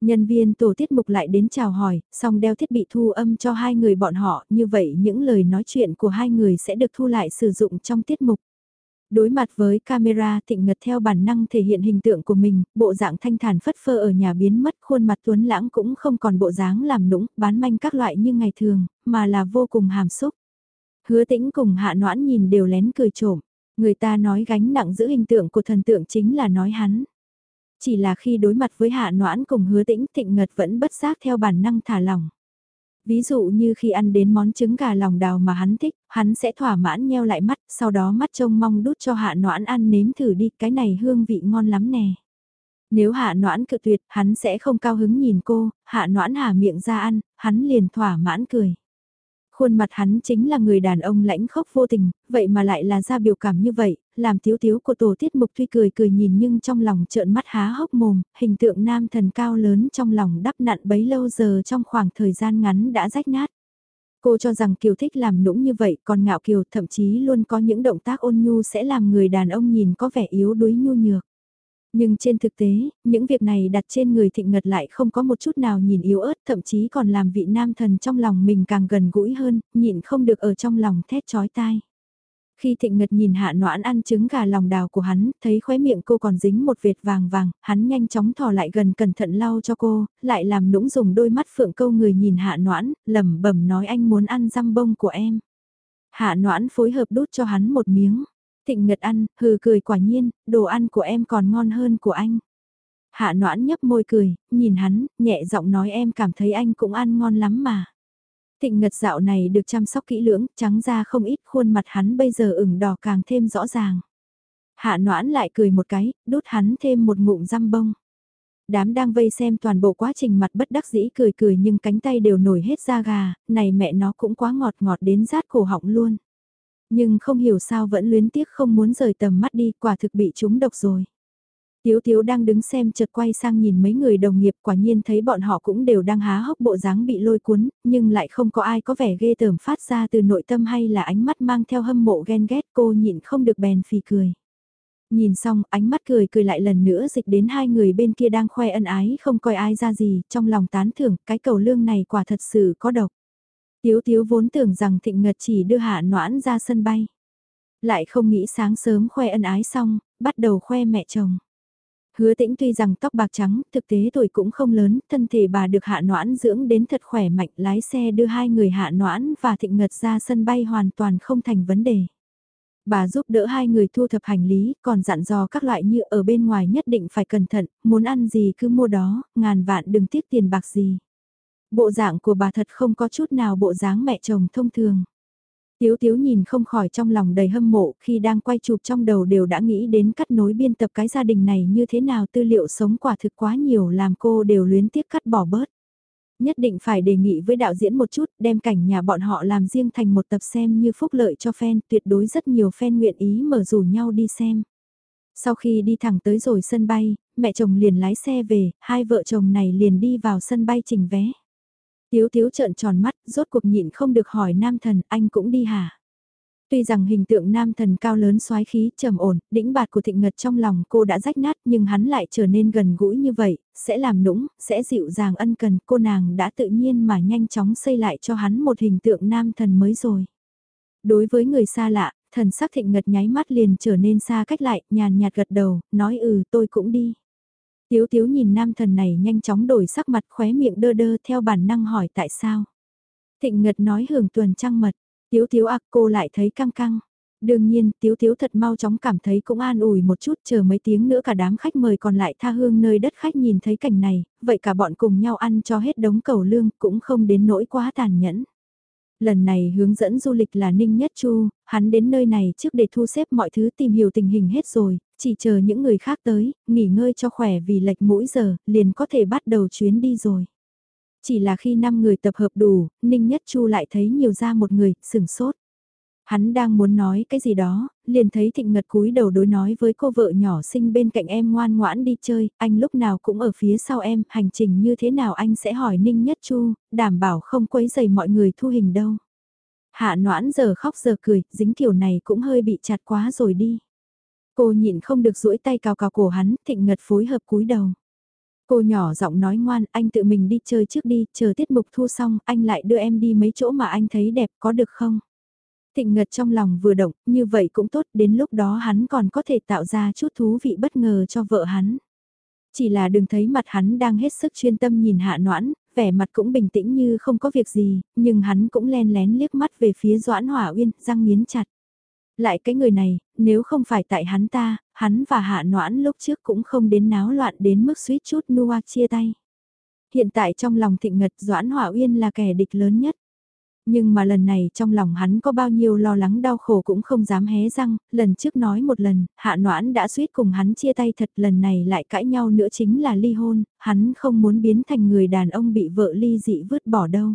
Nhân viên tổ tiết mục lại đến chào hỏi, xong đeo thiết bị thu âm cho hai người bọn họ, như vậy những lời nói chuyện của hai người sẽ được thu lại sử dụng trong tiết mục. Đối mặt với camera thịnh ngật theo bản năng thể hiện hình tượng của mình, bộ dạng thanh thản phất phơ ở nhà biến mất khuôn mặt tuấn lãng cũng không còn bộ dáng làm nũng, bán manh các loại như ngày thường, mà là vô cùng hàm xúc. Hứa tĩnh cùng hạ noãn nhìn đều lén cười trộm. Người ta nói gánh nặng giữ hình tượng của thần tượng chính là nói hắn. Chỉ là khi đối mặt với hạ noãn cùng hứa tĩnh thịnh ngật vẫn bất giác theo bản năng thả lỏng. Ví dụ như khi ăn đến món trứng gà lòng đào mà hắn thích, hắn sẽ thỏa mãn nheo lại mắt, sau đó mắt trông mong đút cho hạ noãn ăn nếm thử đi, cái này hương vị ngon lắm nè. Nếu hạ noãn cự tuyệt, hắn sẽ không cao hứng nhìn cô, hạ noãn hà miệng ra ăn, hắn liền thỏa mãn cười. Khuôn mặt hắn chính là người đàn ông lãnh khốc vô tình, vậy mà lại là ra biểu cảm như vậy, làm thiếu thiếu của tổ tiết mục tuy cười cười nhìn nhưng trong lòng trợn mắt há hốc mồm, hình tượng nam thần cao lớn trong lòng đắp nặn bấy lâu giờ trong khoảng thời gian ngắn đã rách nát. Cô cho rằng Kiều thích làm nũng như vậy, còn ngạo Kiều thậm chí luôn có những động tác ôn nhu sẽ làm người đàn ông nhìn có vẻ yếu đuối nhu nhược. Nhưng trên thực tế, những việc này đặt trên người thịnh ngật lại không có một chút nào nhìn yếu ớt, thậm chí còn làm vị nam thần trong lòng mình càng gần gũi hơn, nhịn không được ở trong lòng thét chói tai. Khi thịnh ngật nhìn hạ noãn ăn trứng gà lòng đào của hắn, thấy khóe miệng cô còn dính một vệt vàng vàng, hắn nhanh chóng thò lại gần cẩn thận lau cho cô, lại làm nũng dùng đôi mắt phượng câu người nhìn hạ noãn, lẩm bẩm nói anh muốn ăn răm bông của em. Hạ noãn phối hợp đút cho hắn một miếng. Thịnh ngật ăn, hừ cười quả nhiên, đồ ăn của em còn ngon hơn của anh. Hạ noãn nhấp môi cười, nhìn hắn, nhẹ giọng nói em cảm thấy anh cũng ăn ngon lắm mà. Thịnh ngật dạo này được chăm sóc kỹ lưỡng, trắng da không ít khuôn mặt hắn bây giờ ửng đỏ càng thêm rõ ràng. Hạ noãn lại cười một cái, đút hắn thêm một ngụm răm bông. Đám đang vây xem toàn bộ quá trình mặt bất đắc dĩ cười cười nhưng cánh tay đều nổi hết da gà, này mẹ nó cũng quá ngọt ngọt đến rát cổ họng luôn. Nhưng không hiểu sao vẫn luyến tiếc không muốn rời tầm mắt đi, quả thực bị chúng độc rồi. Tiếu Tiếu đang đứng xem chợt quay sang nhìn mấy người đồng nghiệp quả nhiên thấy bọn họ cũng đều đang há hốc bộ dáng bị lôi cuốn, nhưng lại không có ai có vẻ ghê tởm phát ra từ nội tâm hay là ánh mắt mang theo hâm mộ ghen ghét cô nhịn không được bèn phì cười. Nhìn xong ánh mắt cười cười lại lần nữa dịch đến hai người bên kia đang khoe ân ái không coi ai ra gì, trong lòng tán thưởng cái cầu lương này quả thật sự có độc. Tiếu Tiếu vốn tưởng rằng thịnh ngật chỉ đưa hạ noãn ra sân bay. Lại không nghĩ sáng sớm khoe ân ái xong, bắt đầu khoe mẹ chồng. Hứa tĩnh tuy rằng tóc bạc trắng, thực tế tuổi cũng không lớn, thân thể bà được hạ noãn dưỡng đến thật khỏe mạnh, lái xe đưa hai người hạ noãn và thịnh ngật ra sân bay hoàn toàn không thành vấn đề. Bà giúp đỡ hai người thu thập hành lý, còn dặn dò các loại như ở bên ngoài nhất định phải cẩn thận, muốn ăn gì cứ mua đó, ngàn vạn đừng tiếc tiền bạc gì. Bộ dạng của bà thật không có chút nào bộ dáng mẹ chồng thông thường. Tiếu tiếu nhìn không khỏi trong lòng đầy hâm mộ khi đang quay chụp trong đầu đều đã nghĩ đến cắt nối biên tập cái gia đình này như thế nào tư liệu sống quả thực quá nhiều làm cô đều luyến tiếc cắt bỏ bớt. Nhất định phải đề nghị với đạo diễn một chút đem cảnh nhà bọn họ làm riêng thành một tập xem như phúc lợi cho fan tuyệt đối rất nhiều fan nguyện ý mở rủ nhau đi xem. Sau khi đi thẳng tới rồi sân bay, mẹ chồng liền lái xe về, hai vợ chồng này liền đi vào sân bay trình vé. Tiếu tiếu trợn tròn mắt, rốt cuộc nhịn không được hỏi nam thần, anh cũng đi hả? Tuy rằng hình tượng nam thần cao lớn soái khí, trầm ổn, đĩnh bạt của thịnh ngật trong lòng cô đã rách nát nhưng hắn lại trở nên gần gũi như vậy, sẽ làm nũng, sẽ dịu dàng ân cần, cô nàng đã tự nhiên mà nhanh chóng xây lại cho hắn một hình tượng nam thần mới rồi. Đối với người xa lạ, thần sắc thịnh ngật nháy mắt liền trở nên xa cách lại, nhàn nhạt gật đầu, nói ừ tôi cũng đi. Tiếu tiếu nhìn nam thần này nhanh chóng đổi sắc mặt khóe miệng đơ đơ theo bản năng hỏi tại sao. Thịnh Ngật nói hưởng tuần trăng mật, tiếu tiếu ạc cô lại thấy căng căng. Đương nhiên, tiếu tiếu thật mau chóng cảm thấy cũng an ủi một chút chờ mấy tiếng nữa cả đám khách mời còn lại tha hương nơi đất khách nhìn thấy cảnh này, vậy cả bọn cùng nhau ăn cho hết đống cầu lương cũng không đến nỗi quá tàn nhẫn. Lần này hướng dẫn du lịch là Ninh Nhất Chu, hắn đến nơi này trước để thu xếp mọi thứ tìm hiểu tình hình hết rồi, chỉ chờ những người khác tới, nghỉ ngơi cho khỏe vì lệch mỗi giờ, liền có thể bắt đầu chuyến đi rồi. Chỉ là khi 5 người tập hợp đủ, Ninh Nhất Chu lại thấy nhiều ra một người, sừng sốt. Hắn đang muốn nói cái gì đó, liền thấy thịnh ngật cúi đầu đối nói với cô vợ nhỏ sinh bên cạnh em ngoan ngoãn đi chơi, anh lúc nào cũng ở phía sau em, hành trình như thế nào anh sẽ hỏi Ninh Nhất Chu, đảm bảo không quấy dày mọi người thu hình đâu. Hạ noãn giờ khóc giờ cười, dính kiểu này cũng hơi bị chặt quá rồi đi. Cô nhịn không được duỗi tay cào cào cổ hắn, thịnh ngật phối hợp cúi đầu. Cô nhỏ giọng nói ngoan, anh tự mình đi chơi trước đi, chờ tiết mục thu xong, anh lại đưa em đi mấy chỗ mà anh thấy đẹp, có được không? Thịnh ngật trong lòng vừa động, như vậy cũng tốt, đến lúc đó hắn còn có thể tạo ra chút thú vị bất ngờ cho vợ hắn. Chỉ là đừng thấy mặt hắn đang hết sức chuyên tâm nhìn hạ noãn, vẻ mặt cũng bình tĩnh như không có việc gì, nhưng hắn cũng len lén liếc mắt về phía Doãn Hỏa Uyên, răng miến chặt. Lại cái người này, nếu không phải tại hắn ta, hắn và hạ noãn lúc trước cũng không đến náo loạn đến mức suýt chút nua chia tay. Hiện tại trong lòng thịnh ngật Doãn Hỏa Uyên là kẻ địch lớn nhất. Nhưng mà lần này trong lòng hắn có bao nhiêu lo lắng đau khổ cũng không dám hé răng, lần trước nói một lần, hạ noãn đã suýt cùng hắn chia tay thật lần này lại cãi nhau nữa chính là ly hôn, hắn không muốn biến thành người đàn ông bị vợ ly dị vứt bỏ đâu.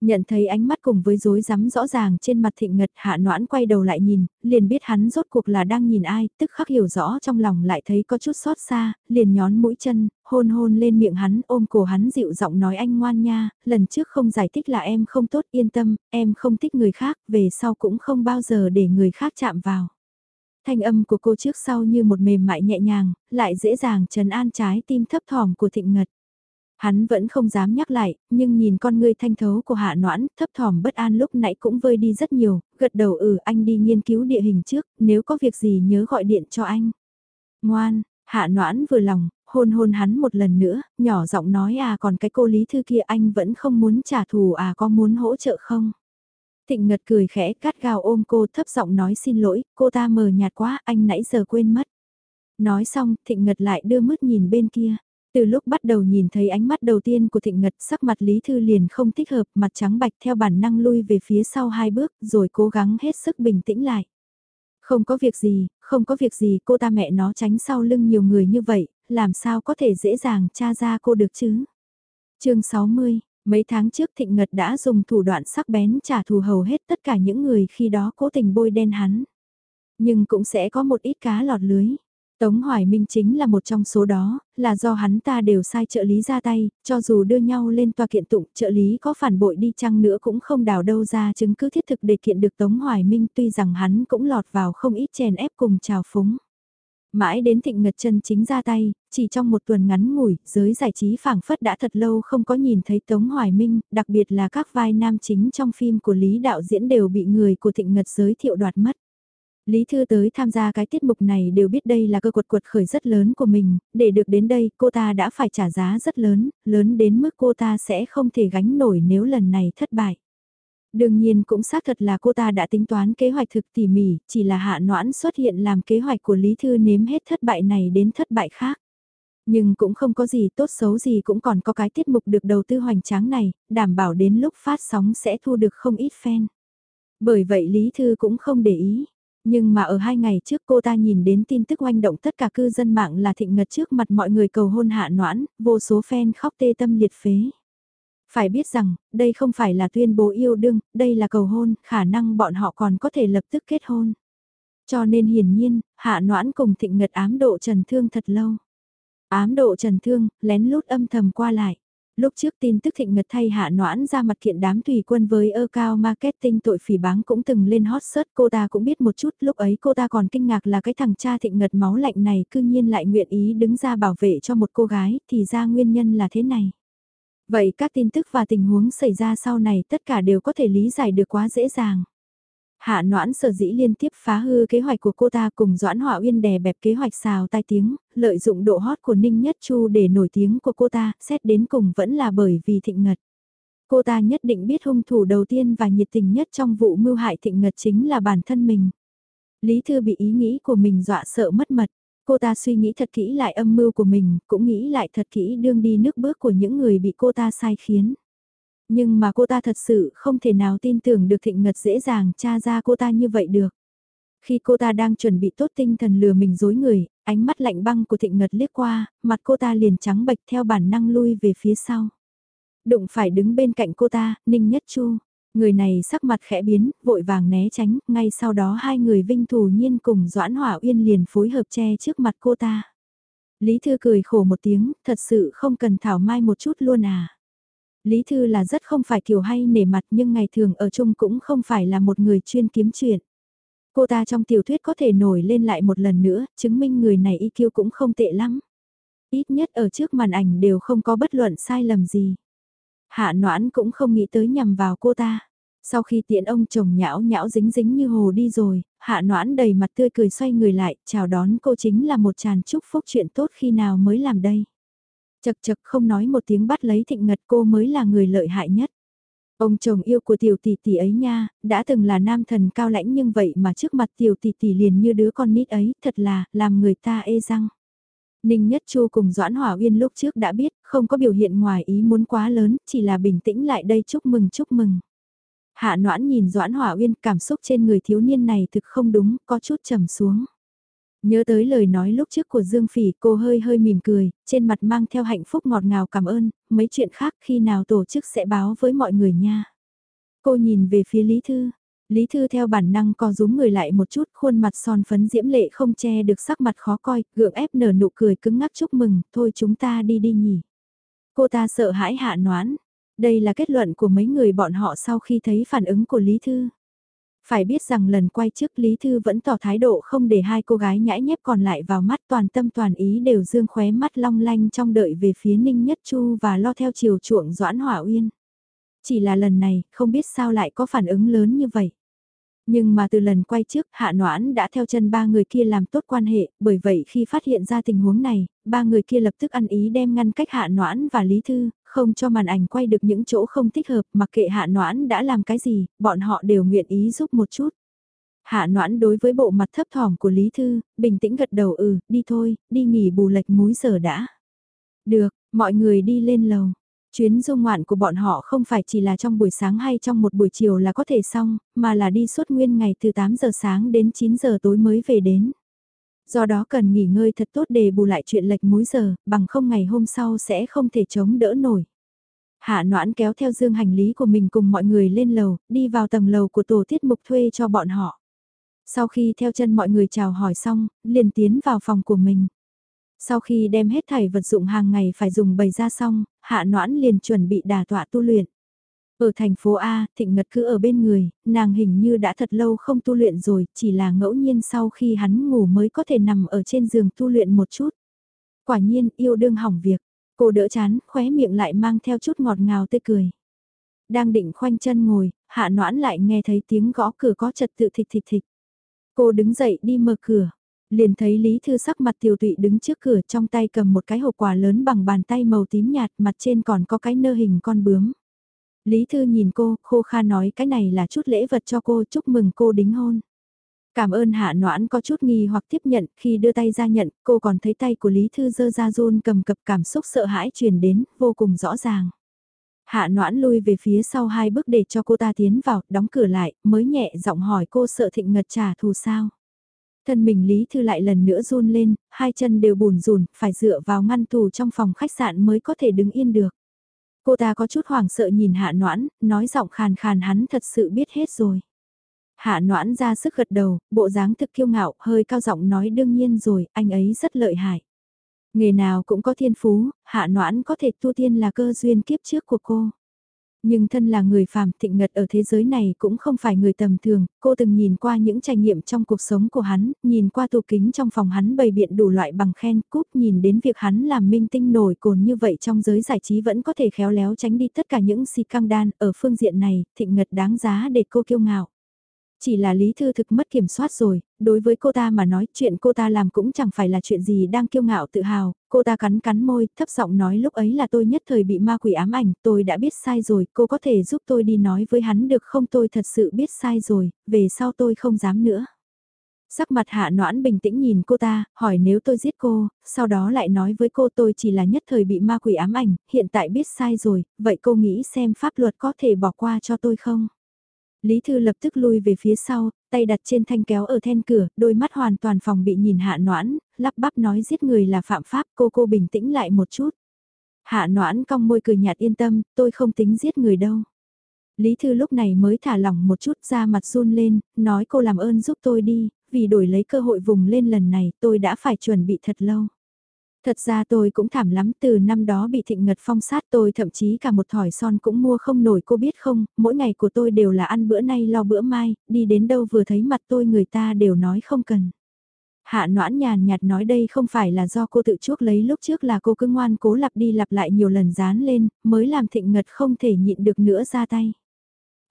Nhận thấy ánh mắt cùng với rối rắm rõ ràng trên mặt thịnh ngật hạ noãn quay đầu lại nhìn, liền biết hắn rốt cuộc là đang nhìn ai, tức khắc hiểu rõ trong lòng lại thấy có chút xót xa, liền nhón mũi chân, hôn hôn lên miệng hắn, ôm cổ hắn dịu giọng nói anh ngoan nha, lần trước không giải thích là em không tốt yên tâm, em không thích người khác, về sau cũng không bao giờ để người khác chạm vào. Thanh âm của cô trước sau như một mềm mại nhẹ nhàng, lại dễ dàng trấn an trái tim thấp thỏm của thịnh ngật. Hắn vẫn không dám nhắc lại, nhưng nhìn con ngươi thanh thấu của hạ noãn, thấp thỏm bất an lúc nãy cũng vơi đi rất nhiều, gật đầu ừ anh đi nghiên cứu địa hình trước, nếu có việc gì nhớ gọi điện cho anh. Ngoan, hạ noãn vừa lòng, hôn hôn hắn một lần nữa, nhỏ giọng nói à còn cái cô lý thư kia anh vẫn không muốn trả thù à có muốn hỗ trợ không? Thịnh Ngật cười khẽ cắt gào ôm cô thấp giọng nói xin lỗi, cô ta mờ nhạt quá, anh nãy giờ quên mất. Nói xong, Thịnh Ngật lại đưa mứt nhìn bên kia. Từ lúc bắt đầu nhìn thấy ánh mắt đầu tiên của Thịnh Ngật sắc mặt Lý Thư liền không thích hợp, mặt trắng bạch theo bản năng lui về phía sau hai bước, rồi cố gắng hết sức bình tĩnh lại. Không có việc gì, không có việc gì cô ta mẹ nó tránh sau lưng nhiều người như vậy, làm sao có thể dễ dàng tra ra cô được chứ. chương 60, mấy tháng trước Thịnh Ngật đã dùng thủ đoạn sắc bén trả thù hầu hết tất cả những người khi đó cố tình bôi đen hắn. Nhưng cũng sẽ có một ít cá lọt lưới. Tống Hoài Minh chính là một trong số đó, là do hắn ta đều sai trợ lý ra tay, cho dù đưa nhau lên tòa kiện tụng, trợ lý có phản bội đi chăng nữa cũng không đào đâu ra chứng cứ thiết thực để kiện được Tống Hoài Minh tuy rằng hắn cũng lọt vào không ít chèn ép cùng trào phúng. Mãi đến thịnh ngật chân chính ra tay, chỉ trong một tuần ngắn ngủi, giới giải trí phảng phất đã thật lâu không có nhìn thấy Tống Hoài Minh, đặc biệt là các vai nam chính trong phim của Lý đạo diễn đều bị người của thịnh ngật giới thiệu đoạt mất. Lý Thư tới tham gia cái tiết mục này đều biết đây là cơ quật quật khởi rất lớn của mình, để được đến đây cô ta đã phải trả giá rất lớn, lớn đến mức cô ta sẽ không thể gánh nổi nếu lần này thất bại. Đương nhiên cũng xác thật là cô ta đã tính toán kế hoạch thực tỉ mỉ, chỉ là hạ noãn xuất hiện làm kế hoạch của Lý Thư nếm hết thất bại này đến thất bại khác. Nhưng cũng không có gì tốt xấu gì cũng còn có cái tiết mục được đầu tư hoành tráng này, đảm bảo đến lúc phát sóng sẽ thu được không ít fan. Bởi vậy Lý Thư cũng không để ý. Nhưng mà ở hai ngày trước cô ta nhìn đến tin tức oanh động tất cả cư dân mạng là thịnh ngật trước mặt mọi người cầu hôn hạ noãn, vô số fan khóc tê tâm liệt phế. Phải biết rằng, đây không phải là tuyên bố yêu đương, đây là cầu hôn, khả năng bọn họ còn có thể lập tức kết hôn. Cho nên hiển nhiên, hạ noãn cùng thịnh ngật ám độ trần thương thật lâu. Ám độ trần thương, lén lút âm thầm qua lại. Lúc trước tin tức thịnh ngật thay hạ noãn ra mặt kiện đám tùy quân với ơ cao marketing tội phỉ báng cũng từng lên hot search, cô ta cũng biết một chút, lúc ấy cô ta còn kinh ngạc là cái thằng cha thịnh ngật máu lạnh này cư nhiên lại nguyện ý đứng ra bảo vệ cho một cô gái, thì ra nguyên nhân là thế này. Vậy các tin tức và tình huống xảy ra sau này tất cả đều có thể lý giải được quá dễ dàng. Hạ noãn sở dĩ liên tiếp phá hư kế hoạch của cô ta cùng Doãn Hỏa Uyên đè bẹp kế hoạch xào tai tiếng, lợi dụng độ hot của Ninh Nhất Chu để nổi tiếng của cô ta, xét đến cùng vẫn là bởi vì thịnh ngật. Cô ta nhất định biết hung thủ đầu tiên và nhiệt tình nhất trong vụ mưu hại thịnh ngật chính là bản thân mình. Lý Thư bị ý nghĩ của mình dọa sợ mất mật. Cô ta suy nghĩ thật kỹ lại âm mưu của mình, cũng nghĩ lại thật kỹ đương đi nước bước của những người bị cô ta sai khiến. Nhưng mà cô ta thật sự không thể nào tin tưởng được thịnh ngật dễ dàng tra ra cô ta như vậy được. Khi cô ta đang chuẩn bị tốt tinh thần lừa mình dối người, ánh mắt lạnh băng của thịnh ngật liếc qua, mặt cô ta liền trắng bệch theo bản năng lui về phía sau. Đụng phải đứng bên cạnh cô ta, Ninh Nhất Chu. Người này sắc mặt khẽ biến, vội vàng né tránh, ngay sau đó hai người vinh thù nhiên cùng Doãn Hỏa Uyên liền phối hợp che trước mặt cô ta. Lý Thư cười khổ một tiếng, thật sự không cần thảo mai một chút luôn à. Lý Thư là rất không phải kiểu hay nể mặt nhưng ngày thường ở chung cũng không phải là một người chuyên kiếm chuyện. Cô ta trong tiểu thuyết có thể nổi lên lại một lần nữa, chứng minh người này IQ cũng không tệ lắm. Ít nhất ở trước màn ảnh đều không có bất luận sai lầm gì. Hạ noãn cũng không nghĩ tới nhằm vào cô ta. Sau khi tiện ông chồng nhão nhão dính dính như hồ đi rồi, hạ noãn đầy mặt tươi cười xoay người lại, chào đón cô chính là một tràn chúc phúc chuyện tốt khi nào mới làm đây. Chật chật không nói một tiếng bắt lấy thịnh ngật cô mới là người lợi hại nhất. Ông chồng yêu của tiểu tỷ tỷ ấy nha, đã từng là nam thần cao lãnh nhưng vậy mà trước mặt tiểu tỷ tỷ liền như đứa con nít ấy, thật là, làm người ta ê răng. Ninh Nhất Chu cùng Doãn Hỏa Uyên lúc trước đã biết, không có biểu hiện ngoài ý muốn quá lớn, chỉ là bình tĩnh lại đây chúc mừng chúc mừng. Hạ Noãn nhìn Doãn Hỏa Uyên cảm xúc trên người thiếu niên này thực không đúng, có chút trầm xuống. Nhớ tới lời nói lúc trước của Dương Phỉ cô hơi hơi mỉm cười, trên mặt mang theo hạnh phúc ngọt ngào cảm ơn, mấy chuyện khác khi nào tổ chức sẽ báo với mọi người nha. Cô nhìn về phía Lý Thư, Lý Thư theo bản năng co rúm người lại một chút, khuôn mặt son phấn diễm lệ không che được sắc mặt khó coi, gượng ép nở nụ cười cứng ngắc chúc mừng, thôi chúng ta đi đi nhỉ. Cô ta sợ hãi hạ noãn. Đây là kết luận của mấy người bọn họ sau khi thấy phản ứng của Lý Thư. Phải biết rằng lần quay trước Lý Thư vẫn tỏ thái độ không để hai cô gái nhãi nhép còn lại vào mắt toàn tâm toàn ý đều dương khóe mắt long lanh trong đợi về phía Ninh Nhất Chu và lo theo chiều chuộng Doãn Hỏa Uyên. Chỉ là lần này, không biết sao lại có phản ứng lớn như vậy. Nhưng mà từ lần quay trước, Hạ Noãn đã theo chân ba người kia làm tốt quan hệ, bởi vậy khi phát hiện ra tình huống này, ba người kia lập tức ăn ý đem ngăn cách Hạ Noãn và Lý Thư, không cho màn ảnh quay được những chỗ không thích hợp, mặc kệ Hạ Noãn đã làm cái gì, bọn họ đều nguyện ý giúp một chút. Hạ Noãn đối với bộ mặt thấp thỏm của Lý Thư, bình tĩnh gật đầu ừ, đi thôi, đi nghỉ bù lệch múi giờ đã. Được, mọi người đi lên lầu. Chuyến du ngoạn của bọn họ không phải chỉ là trong buổi sáng hay trong một buổi chiều là có thể xong, mà là đi suốt nguyên ngày từ 8 giờ sáng đến 9 giờ tối mới về đến. Do đó cần nghỉ ngơi thật tốt để bù lại chuyện lệch múi giờ, bằng không ngày hôm sau sẽ không thể chống đỡ nổi. Hạ noãn kéo theo dương hành lý của mình cùng mọi người lên lầu, đi vào tầng lầu của tổ tiết mục thuê cho bọn họ. Sau khi theo chân mọi người chào hỏi xong, liền tiến vào phòng của mình. Sau khi đem hết thảy vật dụng hàng ngày phải dùng bày ra xong, hạ noãn liền chuẩn bị đà tọa tu luyện. Ở thành phố A, Thịnh Ngật cứ ở bên người, nàng hình như đã thật lâu không tu luyện rồi, chỉ là ngẫu nhiên sau khi hắn ngủ mới có thể nằm ở trên giường tu luyện một chút. Quả nhiên, yêu đương hỏng việc, cô đỡ chán, khóe miệng lại mang theo chút ngọt ngào tươi cười. Đang định khoanh chân ngồi, hạ noãn lại nghe thấy tiếng gõ cửa có trật tự thịch thịch thịch. Cô đứng dậy đi mở cửa, liền thấy Lý Thư sắc mặt tiểu tụy đứng trước cửa trong tay cầm một cái hộp quà lớn bằng bàn tay màu tím nhạt mặt trên còn có cái nơ hình con bướm. Lý Thư nhìn cô, khô kha nói cái này là chút lễ vật cho cô chúc mừng cô đính hôn. Cảm ơn hạ noãn có chút nghi hoặc tiếp nhận, khi đưa tay ra nhận, cô còn thấy tay của Lý Thư dơ ra run cầm cập cảm xúc sợ hãi truyền đến, vô cùng rõ ràng. Hạ noãn lui về phía sau hai bước để cho cô ta tiến vào, đóng cửa lại, mới nhẹ giọng hỏi cô sợ thịnh ngật trả thù sao. Thân mình Lý Thư lại lần nữa run lên, hai chân đều bùn rùn, phải dựa vào ngăn tủ trong phòng khách sạn mới có thể đứng yên được. Cô ta có chút hoảng sợ nhìn hạ noãn, nói giọng khàn khàn hắn thật sự biết hết rồi. Hạ noãn ra sức gật đầu, bộ dáng thực kiêu ngạo, hơi cao giọng nói đương nhiên rồi, anh ấy rất lợi hại. Nghề nào cũng có thiên phú, hạ noãn có thể tu tiên là cơ duyên kiếp trước của cô. Nhưng thân là người phàm thịnh ngật ở thế giới này cũng không phải người tầm thường, cô từng nhìn qua những trải nghiệm trong cuộc sống của hắn, nhìn qua tủ kính trong phòng hắn bày biện đủ loại bằng khen cúp nhìn đến việc hắn làm minh tinh nổi cồn như vậy trong giới giải trí vẫn có thể khéo léo tránh đi tất cả những si căng đan ở phương diện này, thịnh ngật đáng giá để cô kiêu ngạo. Chỉ là Lý Thư thực mất kiểm soát rồi, đối với cô ta mà nói chuyện cô ta làm cũng chẳng phải là chuyện gì đang kiêu ngạo tự hào, cô ta cắn cắn môi, thấp giọng nói lúc ấy là tôi nhất thời bị ma quỷ ám ảnh, tôi đã biết sai rồi, cô có thể giúp tôi đi nói với hắn được không tôi thật sự biết sai rồi, về sau tôi không dám nữa. Sắc mặt hạ noãn bình tĩnh nhìn cô ta, hỏi nếu tôi giết cô, sau đó lại nói với cô tôi chỉ là nhất thời bị ma quỷ ám ảnh, hiện tại biết sai rồi, vậy cô nghĩ xem pháp luật có thể bỏ qua cho tôi không? Lý Thư lập tức lui về phía sau, tay đặt trên thanh kéo ở then cửa, đôi mắt hoàn toàn phòng bị nhìn hạ noãn, lắp bắp nói giết người là phạm pháp, cô cô bình tĩnh lại một chút. Hạ noãn cong môi cười nhạt yên tâm, tôi không tính giết người đâu. Lý Thư lúc này mới thả lỏng một chút ra mặt run lên, nói cô làm ơn giúp tôi đi, vì đổi lấy cơ hội vùng lên lần này tôi đã phải chuẩn bị thật lâu. Thật ra tôi cũng thảm lắm từ năm đó bị thịnh ngật phong sát tôi thậm chí cả một thỏi son cũng mua không nổi cô biết không, mỗi ngày của tôi đều là ăn bữa nay lo bữa mai, đi đến đâu vừa thấy mặt tôi người ta đều nói không cần. Hạ noãn nhàn nhạt nói đây không phải là do cô tự chuốc lấy lúc trước là cô cứ ngoan cố lặp đi lặp lại nhiều lần dán lên, mới làm thịnh ngật không thể nhịn được nữa ra tay.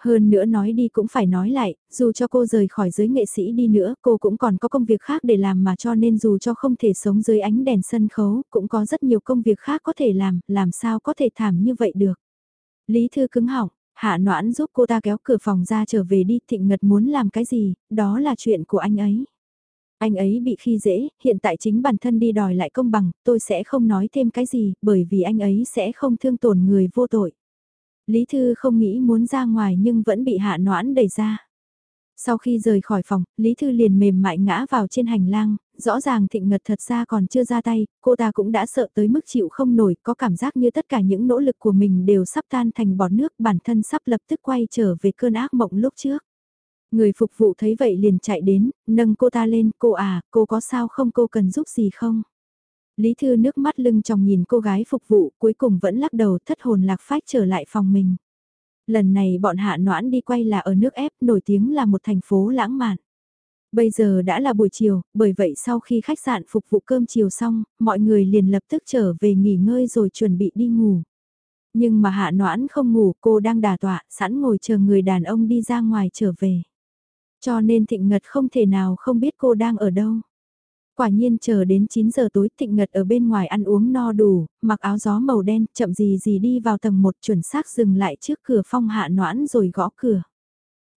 Hơn nữa nói đi cũng phải nói lại, dù cho cô rời khỏi giới nghệ sĩ đi nữa, cô cũng còn có công việc khác để làm mà cho nên dù cho không thể sống dưới ánh đèn sân khấu, cũng có rất nhiều công việc khác có thể làm, làm sao có thể thảm như vậy được. Lý Thư cứng họng, Hạ Noãn giúp cô ta kéo cửa phòng ra trở về đi, Thịnh Ngật muốn làm cái gì, đó là chuyện của anh ấy. Anh ấy bị khi dễ, hiện tại chính bản thân đi đòi lại công bằng, tôi sẽ không nói thêm cái gì, bởi vì anh ấy sẽ không thương tổn người vô tội. Lý Thư không nghĩ muốn ra ngoài nhưng vẫn bị hạ noãn đẩy ra. Sau khi rời khỏi phòng, Lý Thư liền mềm mại ngã vào trên hành lang, rõ ràng thịnh ngật thật ra còn chưa ra tay, cô ta cũng đã sợ tới mức chịu không nổi, có cảm giác như tất cả những nỗ lực của mình đều sắp tan thành bọt nước, bản thân sắp lập tức quay trở về cơn ác mộng lúc trước. Người phục vụ thấy vậy liền chạy đến, nâng cô ta lên, cô à, cô có sao không cô cần giúp gì không? Lý Thư nước mắt lưng trong nhìn cô gái phục vụ cuối cùng vẫn lắc đầu thất hồn lạc phách trở lại phòng mình. Lần này bọn hạ noãn đi quay là ở nước ép nổi tiếng là một thành phố lãng mạn. Bây giờ đã là buổi chiều, bởi vậy sau khi khách sạn phục vụ cơm chiều xong, mọi người liền lập tức trở về nghỉ ngơi rồi chuẩn bị đi ngủ. Nhưng mà hạ noãn không ngủ, cô đang đà tọa, sẵn ngồi chờ người đàn ông đi ra ngoài trở về. Cho nên thịnh ngật không thể nào không biết cô đang ở đâu. Quả nhiên chờ đến 9 giờ tối thịnh ngật ở bên ngoài ăn uống no đủ, mặc áo gió màu đen, chậm gì gì đi vào tầng 1 chuẩn xác dừng lại trước cửa phong hạ noãn rồi gõ cửa.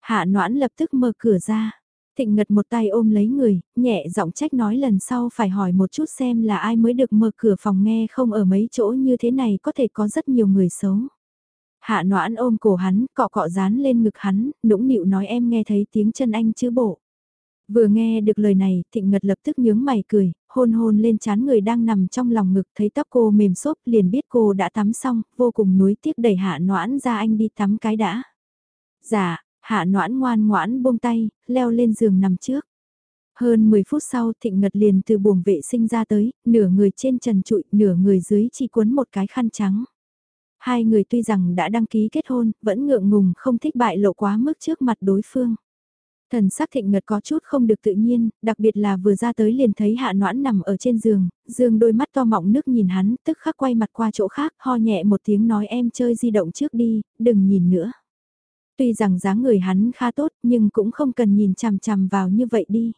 Hạ noãn lập tức mở cửa ra. Thịnh ngật một tay ôm lấy người, nhẹ giọng trách nói lần sau phải hỏi một chút xem là ai mới được mở cửa phòng nghe không ở mấy chỗ như thế này có thể có rất nhiều người xấu. Hạ noãn ôm cổ hắn, cọ cọ dán lên ngực hắn, nũng nịu nói em nghe thấy tiếng chân anh chứ bộ. Vừa nghe được lời này, thịnh ngật lập tức nhướng mày cười, hôn hôn lên chán người đang nằm trong lòng ngực thấy tóc cô mềm xốp liền biết cô đã tắm xong, vô cùng nuối tiếc đẩy hạ noãn ra anh đi tắm cái đã. Dạ, hạ noãn ngoan ngoãn buông tay, leo lên giường nằm trước. Hơn 10 phút sau thịnh ngật liền từ buồng vệ sinh ra tới, nửa người trên trần trụi, nửa người dưới chỉ cuốn một cái khăn trắng. Hai người tuy rằng đã đăng ký kết hôn, vẫn ngượng ngùng không thích bại lộ quá mức trước mặt đối phương. Thần sắc thịnh ngật có chút không được tự nhiên, đặc biệt là vừa ra tới liền thấy hạ noãn nằm ở trên giường, dương đôi mắt to mọng nước nhìn hắn, tức khắc quay mặt qua chỗ khác, ho nhẹ một tiếng nói em chơi di động trước đi, đừng nhìn nữa. Tuy rằng dáng người hắn khá tốt nhưng cũng không cần nhìn chằm chằm vào như vậy đi.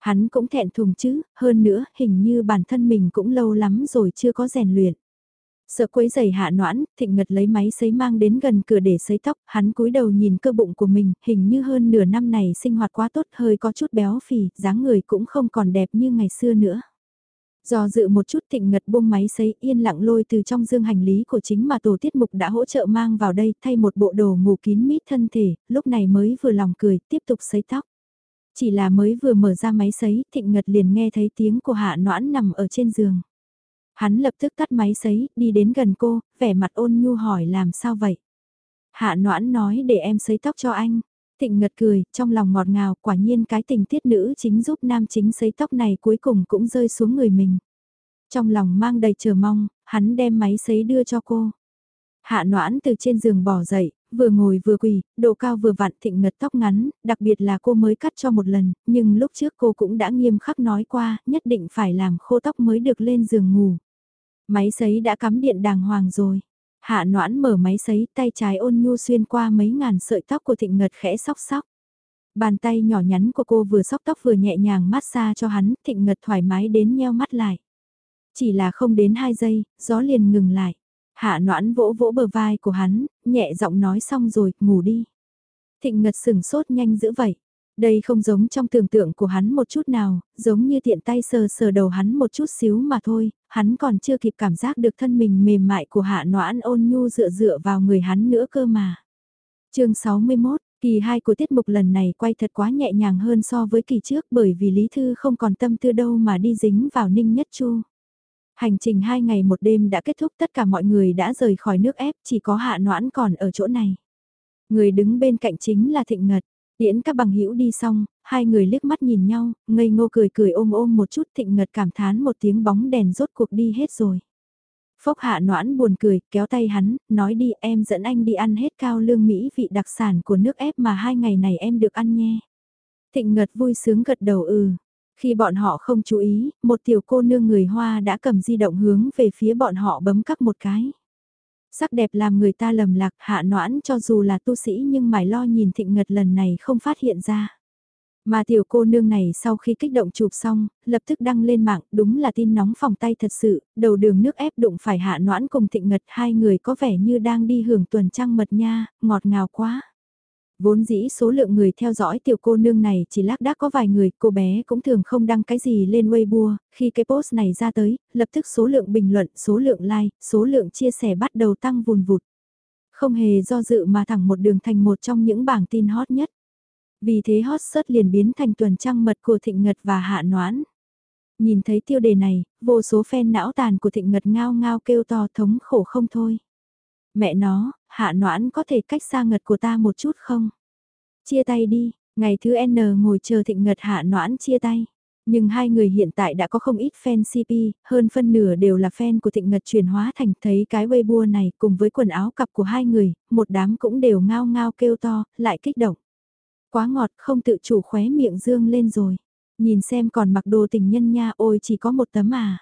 Hắn cũng thẹn thùng chứ, hơn nữa hình như bản thân mình cũng lâu lắm rồi chưa có rèn luyện. Sợ quấy giày hạ noãn, thịnh ngật lấy máy sấy mang đến gần cửa để sấy tóc, hắn cúi đầu nhìn cơ bụng của mình, hình như hơn nửa năm này sinh hoạt quá tốt hơi có chút béo phì, dáng người cũng không còn đẹp như ngày xưa nữa. Do dự một chút thịnh ngật buông máy sấy yên lặng lôi từ trong dương hành lý của chính mà tổ tiết mục đã hỗ trợ mang vào đây thay một bộ đồ ngủ kín mít thân thể, lúc này mới vừa lòng cười tiếp tục sấy tóc. Chỉ là mới vừa mở ra máy sấy thịnh ngật liền nghe thấy tiếng của hạ noãn nằm ở trên giường. Hắn lập tức tắt máy sấy, đi đến gần cô, vẻ mặt ôn nhu hỏi làm sao vậy. Hạ noãn nói để em sấy tóc cho anh. Thịnh ngật cười, trong lòng ngọt ngào, quả nhiên cái tình tiết nữ chính giúp nam chính sấy tóc này cuối cùng cũng rơi xuống người mình. Trong lòng mang đầy chờ mong, hắn đem máy sấy đưa cho cô. Hạ noãn từ trên giường bỏ dậy, vừa ngồi vừa quỳ, độ cao vừa vặn thịnh ngật tóc ngắn, đặc biệt là cô mới cắt cho một lần, nhưng lúc trước cô cũng đã nghiêm khắc nói qua, nhất định phải làm khô tóc mới được lên giường ngủ. Máy sấy đã cắm điện đàng hoàng rồi. Hạ noãn mở máy sấy tay trái ôn nhu xuyên qua mấy ngàn sợi tóc của thịnh ngật khẽ sóc sóc. Bàn tay nhỏ nhắn của cô vừa sóc tóc vừa nhẹ nhàng massage cho hắn, thịnh ngật thoải mái đến nheo mắt lại. Chỉ là không đến 2 giây, gió liền ngừng lại. Hạ noãn vỗ vỗ bờ vai của hắn, nhẹ giọng nói xong rồi, ngủ đi. Thịnh ngật sừng sốt nhanh dữ vậy. Đây không giống trong tưởng tượng của hắn một chút nào, giống như tiện tay sờ sờ đầu hắn một chút xíu mà thôi, hắn còn chưa kịp cảm giác được thân mình mềm mại của hạ noãn ôn nhu dựa dựa vào người hắn nữa cơ mà. chương 61, kỳ 2 của tiết mục lần này quay thật quá nhẹ nhàng hơn so với kỳ trước bởi vì Lý Thư không còn tâm tư đâu mà đi dính vào Ninh Nhất Chu. Hành trình 2 ngày một đêm đã kết thúc tất cả mọi người đã rời khỏi nước ép chỉ có hạ noãn còn ở chỗ này. Người đứng bên cạnh chính là Thịnh Ngật. Tiễn các bằng hữu đi xong, hai người liếc mắt nhìn nhau, ngây ngô cười cười ôm ôm một chút thịnh ngật cảm thán một tiếng bóng đèn rốt cuộc đi hết rồi. Phốc hạ noãn buồn cười, kéo tay hắn, nói đi em dẫn anh đi ăn hết cao lương Mỹ vị đặc sản của nước ép mà hai ngày này em được ăn nhé. Thịnh ngật vui sướng gật đầu ừ. Khi bọn họ không chú ý, một tiểu cô nương người Hoa đã cầm di động hướng về phía bọn họ bấm cắp một cái. Sắc đẹp làm người ta lầm lạc hạ noãn cho dù là tu sĩ nhưng mải lo nhìn thịnh ngật lần này không phát hiện ra. Mà tiểu cô nương này sau khi kích động chụp xong, lập tức đăng lên mạng, đúng là tin nóng phòng tay thật sự, đầu đường nước ép đụng phải hạ noãn cùng thịnh ngật hai người có vẻ như đang đi hưởng tuần trăng mật nha, ngọt ngào quá. Vốn dĩ số lượng người theo dõi tiểu cô nương này chỉ lác đác có vài người, cô bé cũng thường không đăng cái gì lên Weibo, khi cái post này ra tới, lập tức số lượng bình luận, số lượng like, số lượng chia sẻ bắt đầu tăng vùn vụt. Không hề do dự mà thẳng một đường thành một trong những bảng tin hot nhất. Vì thế hot search liền biến thành tuần trăng mật của Thịnh Ngật và Hạ Noãn. Nhìn thấy tiêu đề này, vô số fan não tàn của Thịnh Ngật ngao ngao kêu to thống khổ không thôi. Mẹ nó, hạ noãn có thể cách xa ngật của ta một chút không? Chia tay đi, Ngày thứ N ngồi chờ thịnh ngật hạ noãn chia tay. Nhưng hai người hiện tại đã có không ít fan CP, hơn phân nửa đều là fan của thịnh ngật chuyển hóa thành thấy cái Weibo này cùng với quần áo cặp của hai người, một đám cũng đều ngao ngao kêu to, lại kích động. Quá ngọt không tự chủ khóe miệng dương lên rồi. Nhìn xem còn mặc đồ tình nhân nha ôi chỉ có một tấm à.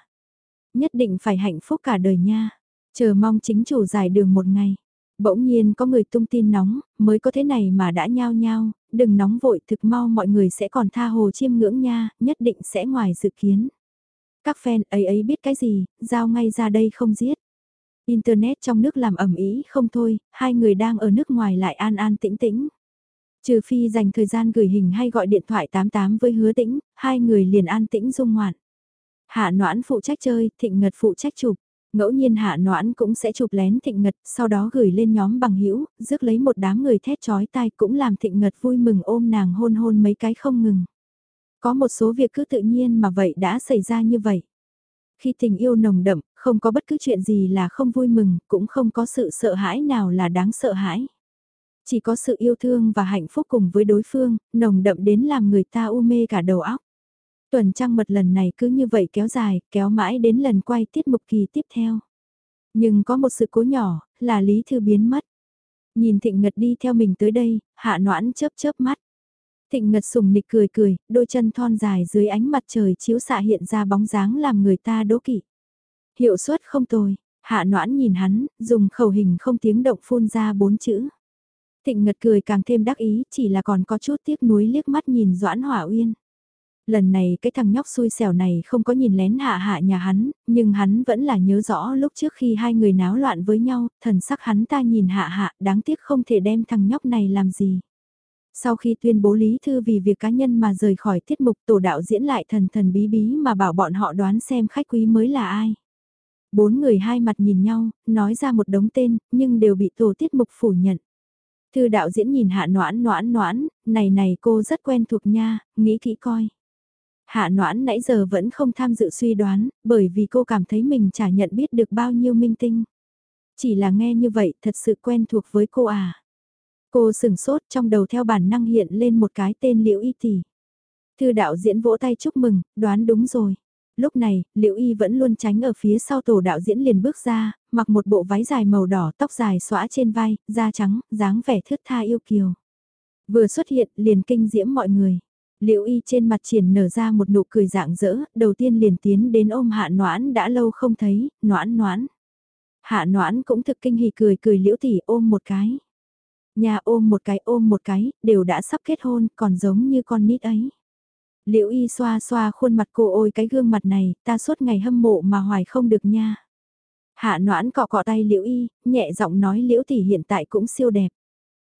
Nhất định phải hạnh phúc cả đời nha. Chờ mong chính chủ giải đường một ngày. Bỗng nhiên có người tung tin nóng, mới có thế này mà đã nhao nhao, đừng nóng vội thực mau mọi người sẽ còn tha hồ chiêm ngưỡng nha, nhất định sẽ ngoài dự kiến. Các fan ấy ấy biết cái gì, giao ngay ra đây không giết. Internet trong nước làm ẩm ý không thôi, hai người đang ở nước ngoài lại an an tĩnh tĩnh. Trừ phi dành thời gian gửi hình hay gọi điện thoại 88 với hứa tĩnh, hai người liền an tĩnh dung ngoạn. Hạ noãn phụ trách chơi, thịnh ngật phụ trách chụp. Ngẫu nhiên hạ noãn cũng sẽ chụp lén thịnh ngật, sau đó gửi lên nhóm bằng hữu rước lấy một đám người thét chói tai cũng làm thịnh ngật vui mừng ôm nàng hôn hôn mấy cái không ngừng. Có một số việc cứ tự nhiên mà vậy đã xảy ra như vậy. Khi tình yêu nồng đậm, không có bất cứ chuyện gì là không vui mừng, cũng không có sự sợ hãi nào là đáng sợ hãi. Chỉ có sự yêu thương và hạnh phúc cùng với đối phương, nồng đậm đến làm người ta u mê cả đầu óc. Tuần trăng mật lần này cứ như vậy kéo dài, kéo mãi đến lần quay tiết mục kỳ tiếp theo. Nhưng có một sự cố nhỏ, là Lý Thư biến mất. Nhìn Thịnh Ngật đi theo mình tới đây, hạ noãn chớp chớp mắt. Thịnh Ngật sùng nịch cười cười, đôi chân thon dài dưới ánh mặt trời chiếu xạ hiện ra bóng dáng làm người ta đố kỵ. Hiệu suất không tồi, hạ noãn nhìn hắn, dùng khẩu hình không tiếng động phun ra bốn chữ. Thịnh Ngật cười càng thêm đắc ý, chỉ là còn có chút tiếc nuối liếc mắt nhìn Doãn Hỏa Uyên. Lần này cái thằng nhóc xui xẻo này không có nhìn lén hạ hạ nhà hắn, nhưng hắn vẫn là nhớ rõ lúc trước khi hai người náo loạn với nhau, thần sắc hắn ta nhìn hạ hạ, đáng tiếc không thể đem thằng nhóc này làm gì. Sau khi tuyên bố Lý Thư vì việc cá nhân mà rời khỏi tiết mục tổ đạo diễn lại thần thần bí bí mà bảo bọn họ đoán xem khách quý mới là ai. Bốn người hai mặt nhìn nhau, nói ra một đống tên, nhưng đều bị tổ tiết mục phủ nhận. Thư đạo diễn nhìn hạ noãn noãn noãn, này này cô rất quen thuộc nha, nghĩ kỹ coi. Hạ noãn nãy giờ vẫn không tham dự suy đoán, bởi vì cô cảm thấy mình chả nhận biết được bao nhiêu minh tinh. Chỉ là nghe như vậy thật sự quen thuộc với cô à. Cô sừng sốt trong đầu theo bản năng hiện lên một cái tên Liễu Y Tỷ. Thư đạo diễn vỗ tay chúc mừng, đoán đúng rồi. Lúc này, Liễu Y vẫn luôn tránh ở phía sau tổ đạo diễn liền bước ra, mặc một bộ váy dài màu đỏ tóc dài xõa trên vai, da trắng, dáng vẻ thướt tha yêu kiều. Vừa xuất hiện liền kinh diễm mọi người. Liễu y trên mặt triển nở ra một nụ cười dạng dỡ, đầu tiên liền tiến đến ôm hạ noãn đã lâu không thấy, noãn noãn. Hạ noãn cũng thực kinh hỉ cười cười liễu tỷ ôm một cái. Nhà ôm một cái ôm một cái, đều đã sắp kết hôn, còn giống như con nít ấy. Liễu y xoa xoa khuôn mặt cô ôi cái gương mặt này, ta suốt ngày hâm mộ mà hoài không được nha. Hạ noãn cọ cọ tay liễu y, nhẹ giọng nói liễu tỷ hiện tại cũng siêu đẹp.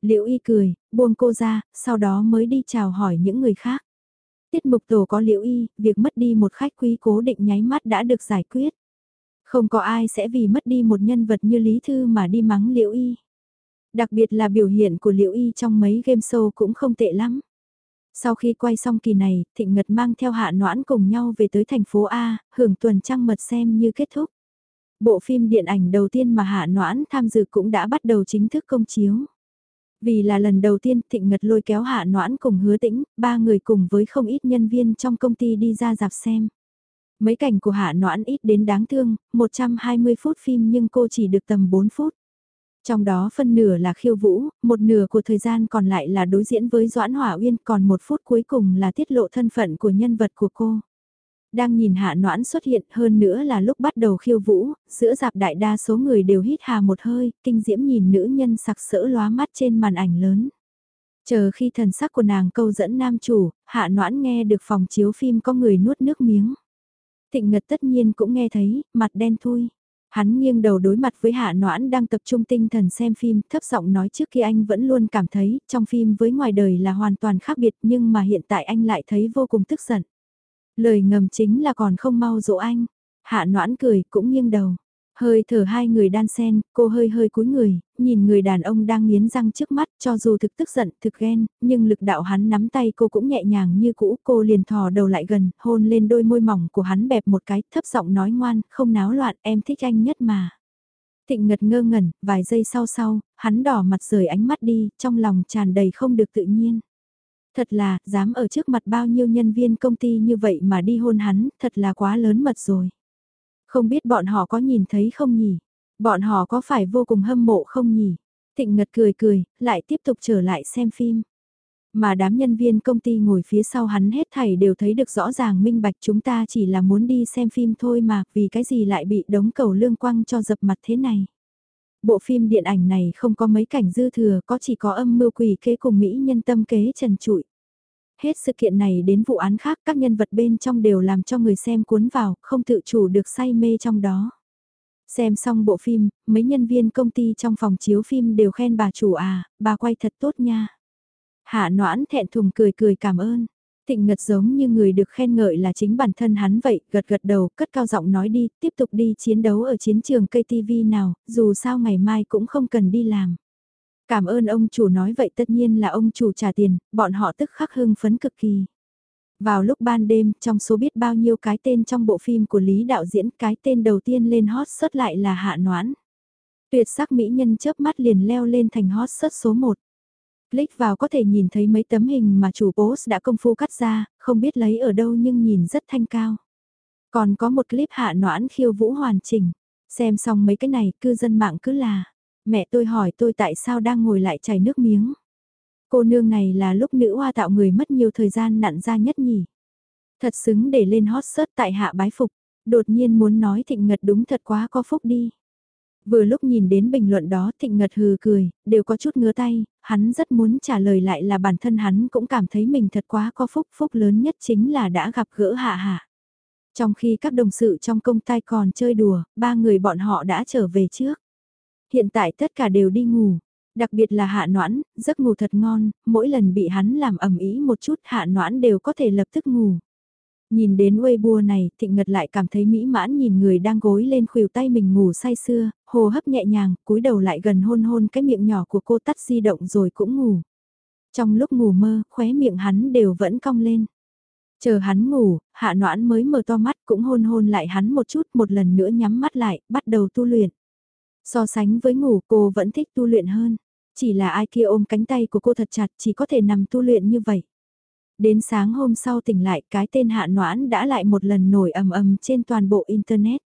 Liễu y cười, buông cô ra, sau đó mới đi chào hỏi những người khác. Tiết mục tổ có liễu y, việc mất đi một khách quý cố định nháy mắt đã được giải quyết. Không có ai sẽ vì mất đi một nhân vật như Lý Thư mà đi mắng liễu y. Đặc biệt là biểu hiện của liễu y trong mấy game show cũng không tệ lắm. Sau khi quay xong kỳ này, Thịnh Ngật mang theo hạ noãn cùng nhau về tới thành phố A, hưởng tuần trăng mật xem như kết thúc. Bộ phim điện ảnh đầu tiên mà hạ noãn tham dự cũng đã bắt đầu chính thức công chiếu. Vì là lần đầu tiên Thịnh Ngật lôi kéo Hạ Noãn cùng hứa tĩnh, ba người cùng với không ít nhân viên trong công ty đi ra dạp xem. Mấy cảnh của Hạ Noãn ít đến đáng thương, 120 phút phim nhưng cô chỉ được tầm 4 phút. Trong đó phân nửa là khiêu vũ, một nửa của thời gian còn lại là đối diễn với Doãn Hỏa Uyên, còn một phút cuối cùng là tiết lộ thân phận của nhân vật của cô đang nhìn hạ noãn xuất hiện hơn nữa là lúc bắt đầu khiêu vũ, giữa dạp đại đa số người đều hít hà một hơi, kinh diễm nhìn nữ nhân sặc sỡ lóa mắt trên màn ảnh lớn. Chờ khi thần sắc của nàng câu dẫn nam chủ, hạ noãn nghe được phòng chiếu phim có người nuốt nước miếng. Thịnh ngật tất nhiên cũng nghe thấy, mặt đen thui. Hắn nghiêng đầu đối mặt với hạ noãn đang tập trung tinh thần xem phim, thấp giọng nói trước khi anh vẫn luôn cảm thấy, trong phim với ngoài đời là hoàn toàn khác biệt nhưng mà hiện tại anh lại thấy vô cùng tức giận. Lời ngầm chính là còn không mau dỗ anh. Hạ noãn cười cũng nghiêng đầu. Hơi thở hai người đan sen, cô hơi hơi cúi người, nhìn người đàn ông đang nghiến răng trước mắt cho dù thực tức giận, thực ghen, nhưng lực đạo hắn nắm tay cô cũng nhẹ nhàng như cũ, cô liền thò đầu lại gần, hôn lên đôi môi mỏng của hắn bẹp một cái, thấp giọng nói ngoan, không náo loạn, em thích anh nhất mà. Thịnh ngật ngơ ngẩn, vài giây sau sau, hắn đỏ mặt rời ánh mắt đi, trong lòng tràn đầy không được tự nhiên. Thật là, dám ở trước mặt bao nhiêu nhân viên công ty như vậy mà đi hôn hắn, thật là quá lớn mật rồi. Không biết bọn họ có nhìn thấy không nhỉ? Bọn họ có phải vô cùng hâm mộ không nhỉ? Thịnh Ngật cười cười, lại tiếp tục trở lại xem phim. Mà đám nhân viên công ty ngồi phía sau hắn hết thảy đều thấy được rõ ràng minh bạch chúng ta chỉ là muốn đi xem phim thôi mà, vì cái gì lại bị đống cầu lương quăng cho dập mặt thế này. Bộ phim điện ảnh này không có mấy cảnh dư thừa, có chỉ có âm mưu quỷ kế cùng Mỹ nhân tâm kế trần trụi. Hết sự kiện này đến vụ án khác các nhân vật bên trong đều làm cho người xem cuốn vào, không tự chủ được say mê trong đó. Xem xong bộ phim, mấy nhân viên công ty trong phòng chiếu phim đều khen bà chủ à, bà quay thật tốt nha. Hạ noãn thẹn thùng cười cười cảm ơn. Thịnh Ngật giống như người được khen ngợi là chính bản thân hắn vậy, gật gật đầu, cất cao giọng nói đi, tiếp tục đi chiến đấu ở chiến trường cây nào, dù sao ngày mai cũng không cần đi làm. Cảm ơn ông chủ nói vậy tất nhiên là ông chủ trả tiền, bọn họ tức khắc hưng phấn cực kỳ. Vào lúc ban đêm, trong số biết bao nhiêu cái tên trong bộ phim của Lý đạo diễn, cái tên đầu tiên lên hot search lại là Hạ Noãn. Tuyệt sắc mỹ nhân chớp mắt liền leo lên thành hot search số 1. Click vào có thể nhìn thấy mấy tấm hình mà chủ post đã công phu cắt ra, không biết lấy ở đâu nhưng nhìn rất thanh cao. Còn có một clip hạ noãn khiêu vũ hoàn chỉnh. Xem xong mấy cái này cư dân mạng cứ là, mẹ tôi hỏi tôi tại sao đang ngồi lại chảy nước miếng. Cô nương này là lúc nữ hoa tạo người mất nhiều thời gian nặn ra nhất nhỉ. Thật xứng để lên hot search tại hạ bái phục, đột nhiên muốn nói thịnh ngật đúng thật quá có phúc đi. Vừa lúc nhìn đến bình luận đó thịnh ngật hừ cười, đều có chút ngứa tay, hắn rất muốn trả lời lại là bản thân hắn cũng cảm thấy mình thật quá có phúc, phúc lớn nhất chính là đã gặp gỡ hạ hạ. Trong khi các đồng sự trong công tai còn chơi đùa, ba người bọn họ đã trở về trước. Hiện tại tất cả đều đi ngủ, đặc biệt là hạ noãn, giấc ngủ thật ngon, mỗi lần bị hắn làm ẩm ý một chút hạ noãn đều có thể lập tức ngủ. Nhìn đến Weibo này, Thịnh Ngật lại cảm thấy mỹ mãn nhìn người đang gối lên khuỷu tay mình ngủ say sưa, hồ hấp nhẹ nhàng, cúi đầu lại gần hôn hôn cái miệng nhỏ của cô tắt di động rồi cũng ngủ. Trong lúc ngủ mơ, khóe miệng hắn đều vẫn cong lên. Chờ hắn ngủ, hạ noãn mới mở to mắt cũng hôn hôn lại hắn một chút một lần nữa nhắm mắt lại, bắt đầu tu luyện. So sánh với ngủ cô vẫn thích tu luyện hơn. Chỉ là ai kia ôm cánh tay của cô thật chặt chỉ có thể nằm tu luyện như vậy. Đến sáng hôm sau tỉnh lại cái tên hạ noãn đã lại một lần nổi ầm ầm trên toàn bộ Internet.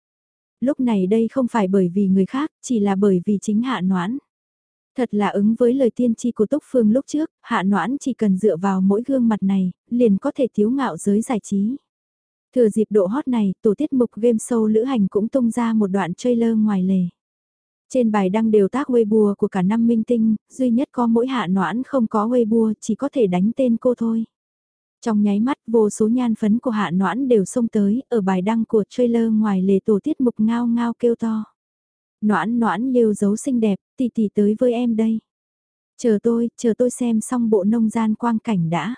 Lúc này đây không phải bởi vì người khác, chỉ là bởi vì chính hạ noãn. Thật là ứng với lời tiên tri của Túc Phương lúc trước, hạ noãn chỉ cần dựa vào mỗi gương mặt này, liền có thể thiếu ngạo giới giải trí. Thừa dịp độ hot này, tổ tiết mục game show lữ hành cũng tung ra một đoạn trailer ngoài lề. Trên bài đăng đều tác Weibo của cả năm minh tinh, duy nhất có mỗi hạ noãn không có Weibo, chỉ có thể đánh tên cô thôi. Trong nháy mắt vô số nhan phấn của hạ noãn đều xông tới, ở bài đăng của trailer ngoài lề tổ tiết mục ngao ngao kêu to. Noãn noãn liêu dấu xinh đẹp, tỷ tỷ tới với em đây. Chờ tôi, chờ tôi xem xong bộ nông gian quang cảnh đã.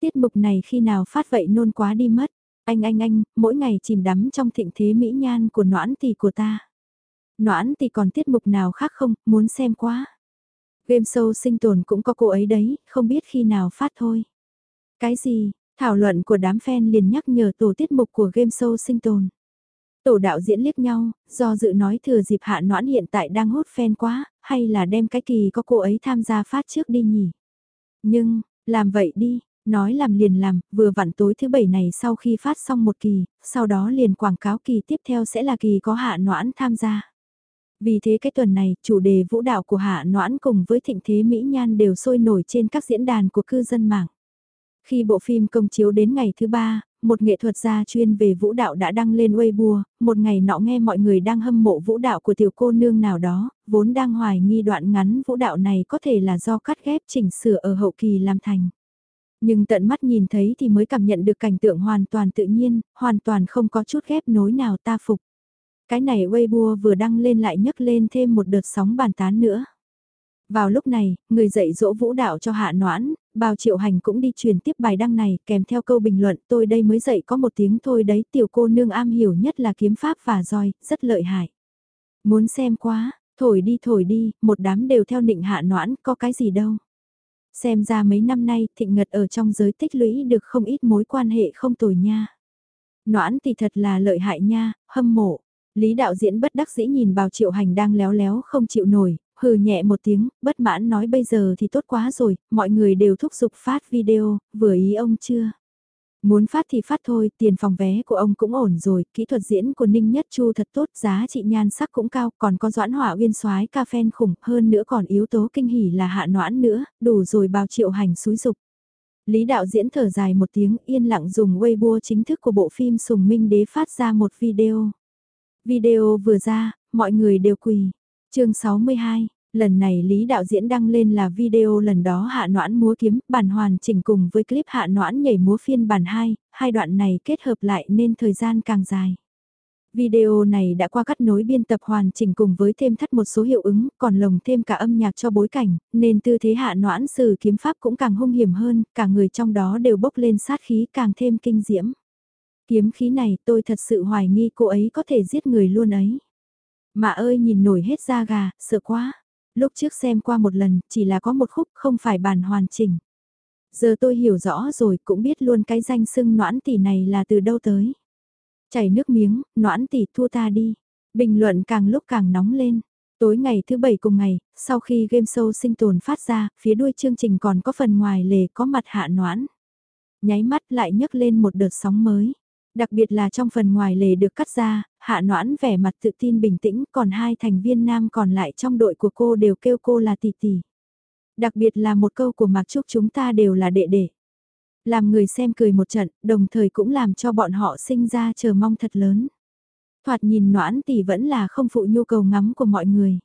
Tiết mục này khi nào phát vậy nôn quá đi mất. Anh anh anh, mỗi ngày chìm đắm trong thịnh thế mỹ nhan của noãn tỷ của ta. Noãn tỷ còn tiết mục nào khác không, muốn xem quá. Game show sinh tồn cũng có cô ấy đấy, không biết khi nào phát thôi. Cái gì? Thảo luận của đám fan liền nhắc nhở tổ tiết mục của game show sinh tồn. Tổ đạo diễn liếc nhau, do dự nói thừa dịp hạ noãn hiện tại đang hút fan quá, hay là đem cái kỳ có cô ấy tham gia phát trước đi nhỉ? Nhưng, làm vậy đi, nói làm liền làm, vừa vặn tối thứ bảy này sau khi phát xong một kỳ, sau đó liền quảng cáo kỳ tiếp theo sẽ là kỳ có hạ noãn tham gia. Vì thế cái tuần này, chủ đề vũ đạo của Hạ Noãn cùng với thịnh thế Mỹ Nhan đều sôi nổi trên các diễn đàn của cư dân mạng. Khi bộ phim công chiếu đến ngày thứ ba, một nghệ thuật gia chuyên về vũ đạo đã đăng lên Weibo, một ngày nọ nghe mọi người đang hâm mộ vũ đạo của tiểu cô nương nào đó, vốn đang hoài nghi đoạn ngắn vũ đạo này có thể là do cắt ghép chỉnh sửa ở hậu kỳ làm thành. Nhưng tận mắt nhìn thấy thì mới cảm nhận được cảnh tượng hoàn toàn tự nhiên, hoàn toàn không có chút ghép nối nào ta phục. Cái này Weibo vừa đăng lên lại nhấc lên thêm một đợt sóng bàn tán nữa. Vào lúc này, người dạy dỗ vũ đạo cho hạ noãn, bào triệu hành cũng đi truyền tiếp bài đăng này kèm theo câu bình luận tôi đây mới dạy có một tiếng thôi đấy tiểu cô nương am hiểu nhất là kiếm pháp và roi, rất lợi hại. Muốn xem quá, thổi đi thổi đi, một đám đều theo nịnh hạ noãn, có cái gì đâu. Xem ra mấy năm nay thịnh ngật ở trong giới tích lũy được không ít mối quan hệ không tồi nha. Noãn thì thật là lợi hại nha, hâm mộ. Lý đạo diễn bất đắc dĩ nhìn bào triệu hành đang léo léo không chịu nổi, hừ nhẹ một tiếng, bất mãn nói bây giờ thì tốt quá rồi, mọi người đều thúc giục phát video, vừa ý ông chưa? Muốn phát thì phát thôi, tiền phòng vé của ông cũng ổn rồi, kỹ thuật diễn của Ninh Nhất Chu thật tốt, giá trị nhan sắc cũng cao, còn có doãn hỏa uyên soái ca phen khủng, hơn nữa còn yếu tố kinh hỉ là hạ noãn nữa, đủ rồi bao triệu hành xúi dục. Lý đạo diễn thở dài một tiếng yên lặng dùng Weibo chính thức của bộ phim Sùng Minh Đế phát ra một video. Video vừa ra, mọi người đều quỳ chương 62, lần này Lý đạo diễn đăng lên là video lần đó hạ noãn múa kiếm, bản hoàn chỉnh cùng với clip hạ noãn nhảy múa phiên bản 2, hai đoạn này kết hợp lại nên thời gian càng dài. Video này đã qua cắt nối biên tập hoàn chỉnh cùng với thêm thắt một số hiệu ứng, còn lồng thêm cả âm nhạc cho bối cảnh, nên tư thế hạ noãn sử kiếm pháp cũng càng hung hiểm hơn, cả người trong đó đều bốc lên sát khí càng thêm kinh diễm. Kiếm khí này tôi thật sự hoài nghi cô ấy có thể giết người luôn ấy. Mà ơi nhìn nổi hết da gà, sợ quá. Lúc trước xem qua một lần, chỉ là có một khúc không phải bản hoàn chỉnh. Giờ tôi hiểu rõ rồi cũng biết luôn cái danh sưng noãn tỷ này là từ đâu tới. Chảy nước miếng, noãn tỷ thua ta đi. Bình luận càng lúc càng nóng lên. Tối ngày thứ bảy cùng ngày, sau khi game show sinh tồn phát ra, phía đuôi chương trình còn có phần ngoài lề có mặt hạ noãn. Nháy mắt lại nhấc lên một đợt sóng mới. Đặc biệt là trong phần ngoài lề được cắt ra, hạ noãn vẻ mặt tự tin bình tĩnh, còn hai thành viên nam còn lại trong đội của cô đều kêu cô là tỷ tỷ. Đặc biệt là một câu của Mạc Trúc chúng ta đều là đệ đệ. Làm người xem cười một trận, đồng thời cũng làm cho bọn họ sinh ra chờ mong thật lớn. Thoạt nhìn noãn tỷ vẫn là không phụ nhu cầu ngắm của mọi người.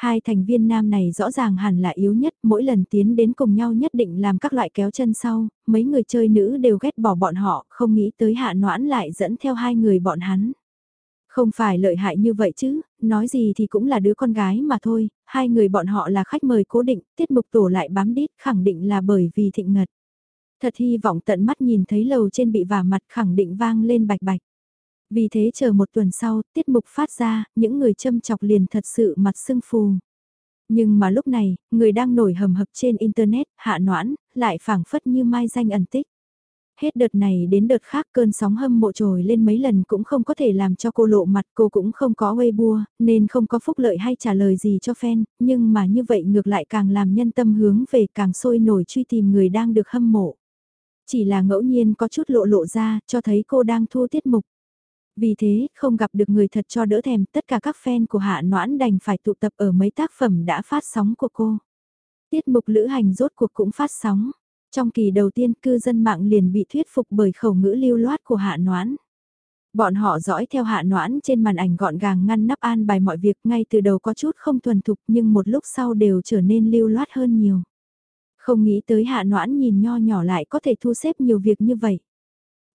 Hai thành viên nam này rõ ràng hẳn là yếu nhất, mỗi lần tiến đến cùng nhau nhất định làm các loại kéo chân sau, mấy người chơi nữ đều ghét bỏ bọn họ, không nghĩ tới hạ noãn lại dẫn theo hai người bọn hắn. Không phải lợi hại như vậy chứ, nói gì thì cũng là đứa con gái mà thôi, hai người bọn họ là khách mời cố định, tiết mục tổ lại bám đít khẳng định là bởi vì thịnh ngật. Thật hy vọng tận mắt nhìn thấy lầu trên bị vả mặt khẳng định vang lên bạch bạch. Vì thế chờ một tuần sau, tiết mục phát ra, những người châm chọc liền thật sự mặt sưng phù. Nhưng mà lúc này, người đang nổi hầm hập trên Internet, hạ noãn, lại phảng phất như mai danh ẩn tích. Hết đợt này đến đợt khác cơn sóng hâm mộ trồi lên mấy lần cũng không có thể làm cho cô lộ mặt cô cũng không có Weibo, nên không có phúc lợi hay trả lời gì cho fan, nhưng mà như vậy ngược lại càng làm nhân tâm hướng về càng sôi nổi truy tìm người đang được hâm mộ. Chỉ là ngẫu nhiên có chút lộ lộ ra cho thấy cô đang thu tiết mục. Vì thế, không gặp được người thật cho đỡ thèm, tất cả các fan của Hạ Noãn đành phải tụ tập ở mấy tác phẩm đã phát sóng của cô. Tiết mục lữ hành rốt cuộc cũng phát sóng. Trong kỳ đầu tiên cư dân mạng liền bị thuyết phục bởi khẩu ngữ lưu loát của Hạ Noãn. Bọn họ dõi theo Hạ Noãn trên màn ảnh gọn gàng ngăn nắp an bài mọi việc ngay từ đầu có chút không thuần thục nhưng một lúc sau đều trở nên lưu loát hơn nhiều. Không nghĩ tới Hạ Noãn nhìn nho nhỏ lại có thể thu xếp nhiều việc như vậy.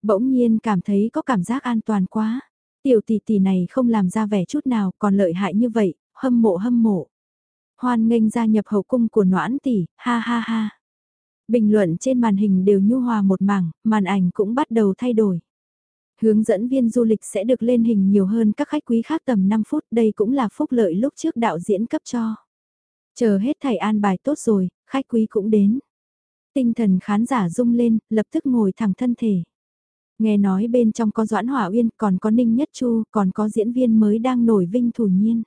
Bỗng nhiên cảm thấy có cảm giác an toàn quá. Tiểu tỷ tỷ này không làm ra vẻ chút nào còn lợi hại như vậy, hâm mộ hâm mộ. Hoan nghênh gia nhập hậu cung của noãn tỷ, ha ha ha. Bình luận trên màn hình đều nhu hòa một mảng, màn ảnh cũng bắt đầu thay đổi. Hướng dẫn viên du lịch sẽ được lên hình nhiều hơn các khách quý khác tầm 5 phút, đây cũng là phúc lợi lúc trước đạo diễn cấp cho. Chờ hết thầy an bài tốt rồi, khách quý cũng đến. Tinh thần khán giả rung lên, lập tức ngồi thẳng thân thể. Nghe nói bên trong có Doãn Hỏa Uyên, còn có Ninh Nhất Chu, còn có diễn viên mới đang nổi vinh thủ nhiên.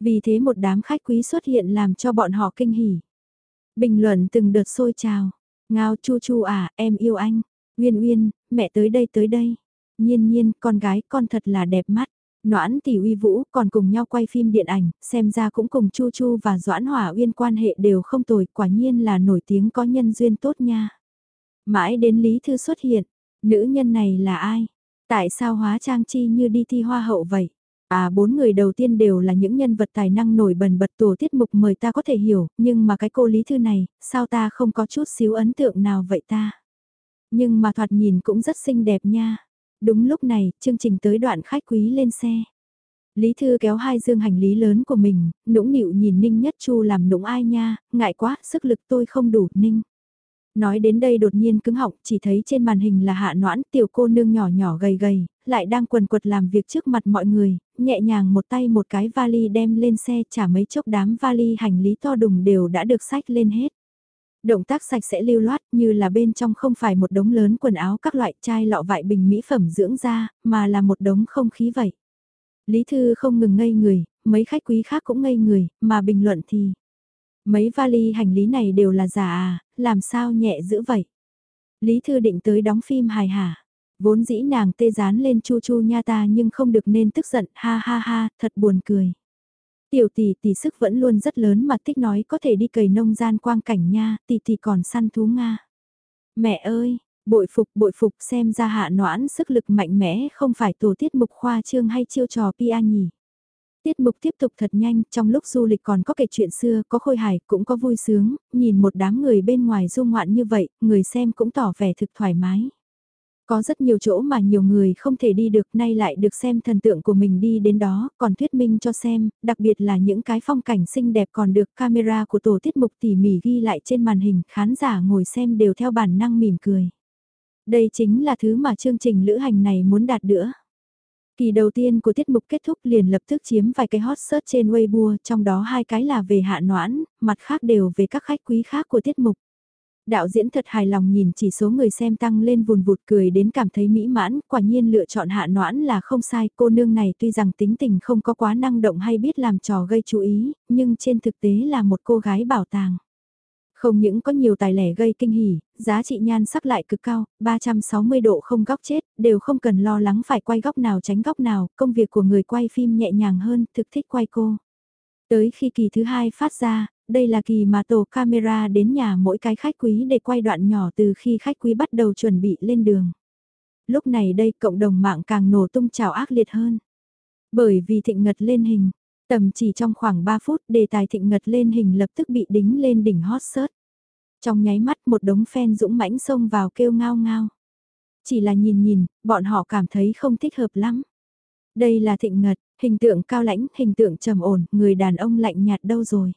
Vì thế một đám khách quý xuất hiện làm cho bọn họ kinh hỉ. Bình luận từng đợt sôi trào. Ngao Chu Chu à, em yêu anh. Uyên Uyên, mẹ tới đây tới đây. Nhiên nhiên, con gái con thật là đẹp mắt. Noãn tỷ uy vũ còn cùng nhau quay phim điện ảnh, xem ra cũng cùng Chu Chu và Doãn Hỏa Uyên quan hệ đều không tồi, quả nhiên là nổi tiếng có nhân duyên tốt nha. Mãi đến Lý Thư xuất hiện, Nữ nhân này là ai? Tại sao hóa trang chi như đi thi hoa hậu vậy? À bốn người đầu tiên đều là những nhân vật tài năng nổi bật bật tổ tiết mục mời ta có thể hiểu, nhưng mà cái cô Lý Thư này, sao ta không có chút xíu ấn tượng nào vậy ta? Nhưng mà thoạt nhìn cũng rất xinh đẹp nha. Đúng lúc này, chương trình tới đoạn khách quý lên xe. Lý Thư kéo hai dương hành lý lớn của mình, nũng nịu nhìn Ninh Nhất Chu làm nũng ai nha, ngại quá, sức lực tôi không đủ, Ninh. Nói đến đây đột nhiên cứng họng, chỉ thấy trên màn hình là hạ noãn tiểu cô nương nhỏ nhỏ gầy gầy, lại đang quần quật làm việc trước mặt mọi người, nhẹ nhàng một tay một cái vali đem lên xe trả mấy chốc đám vali hành lý to đùng đều đã được sách lên hết. Động tác sạch sẽ lưu loát như là bên trong không phải một đống lớn quần áo các loại chai lọ vại bình mỹ phẩm dưỡng da, mà là một đống không khí vậy. Lý Thư không ngừng ngây người, mấy khách quý khác cũng ngây người, mà bình luận thì. Mấy vali hành lý này đều là giả à, làm sao nhẹ dữ vậy? Lý Thư định tới đóng phim hài hả. Vốn dĩ nàng tê dán lên chu chu nha ta nhưng không được nên tức giận, ha ha ha, thật buồn cười. Tiểu tỷ tỷ sức vẫn luôn rất lớn mà thích nói có thể đi cầy nông gian quang cảnh nha, tỷ tỷ còn săn thú Nga. Mẹ ơi, bội phục bội phục xem ra hạ noãn sức lực mạnh mẽ không phải tổ tiết mục khoa trương hay chiêu trò pia nhỉ. Tiết mục tiếp tục thật nhanh, trong lúc du lịch còn có kể chuyện xưa, có khôi hài, cũng có vui sướng, nhìn một đám người bên ngoài du ngoạn như vậy, người xem cũng tỏ vẻ thực thoải mái. Có rất nhiều chỗ mà nhiều người không thể đi được nay lại được xem thần tượng của mình đi đến đó, còn thuyết minh cho xem, đặc biệt là những cái phong cảnh xinh đẹp còn được camera của tổ tiết mục tỉ mỉ ghi lại trên màn hình, khán giả ngồi xem đều theo bản năng mỉm cười. Đây chính là thứ mà chương trình lữ hành này muốn đạt nữa. Kỳ đầu tiên của tiết mục kết thúc liền lập tức chiếm vài cái hot search trên Weibo, trong đó hai cái là về hạ noãn, mặt khác đều về các khách quý khác của tiết mục. Đạo diễn thật hài lòng nhìn chỉ số người xem tăng lên vùn vụt cười đến cảm thấy mỹ mãn, quả nhiên lựa chọn hạ noãn là không sai, cô nương này tuy rằng tính tình không có quá năng động hay biết làm trò gây chú ý, nhưng trên thực tế là một cô gái bảo tàng. Không những có nhiều tài lẻ gây kinh hỉ, giá trị nhan sắc lại cực cao, 360 độ không góc chết, đều không cần lo lắng phải quay góc nào tránh góc nào, công việc của người quay phim nhẹ nhàng hơn, thực thích quay cô. Tới khi kỳ thứ hai phát ra, đây là kỳ mà tổ camera đến nhà mỗi cái khách quý để quay đoạn nhỏ từ khi khách quý bắt đầu chuẩn bị lên đường. Lúc này đây cộng đồng mạng càng nổ tung trào ác liệt hơn. Bởi vì thịnh ngật lên hình, tầm chỉ trong khoảng 3 phút đề tài thịnh ngật lên hình lập tức bị đính lên đỉnh hot search. Trong nháy mắt một đống fan dũng mãnh xông vào kêu ngao ngao. Chỉ là nhìn nhìn, bọn họ cảm thấy không thích hợp lắm. Đây là thịnh ngật, hình tượng cao lãnh, hình tượng trầm ổn, người đàn ông lạnh nhạt đâu rồi.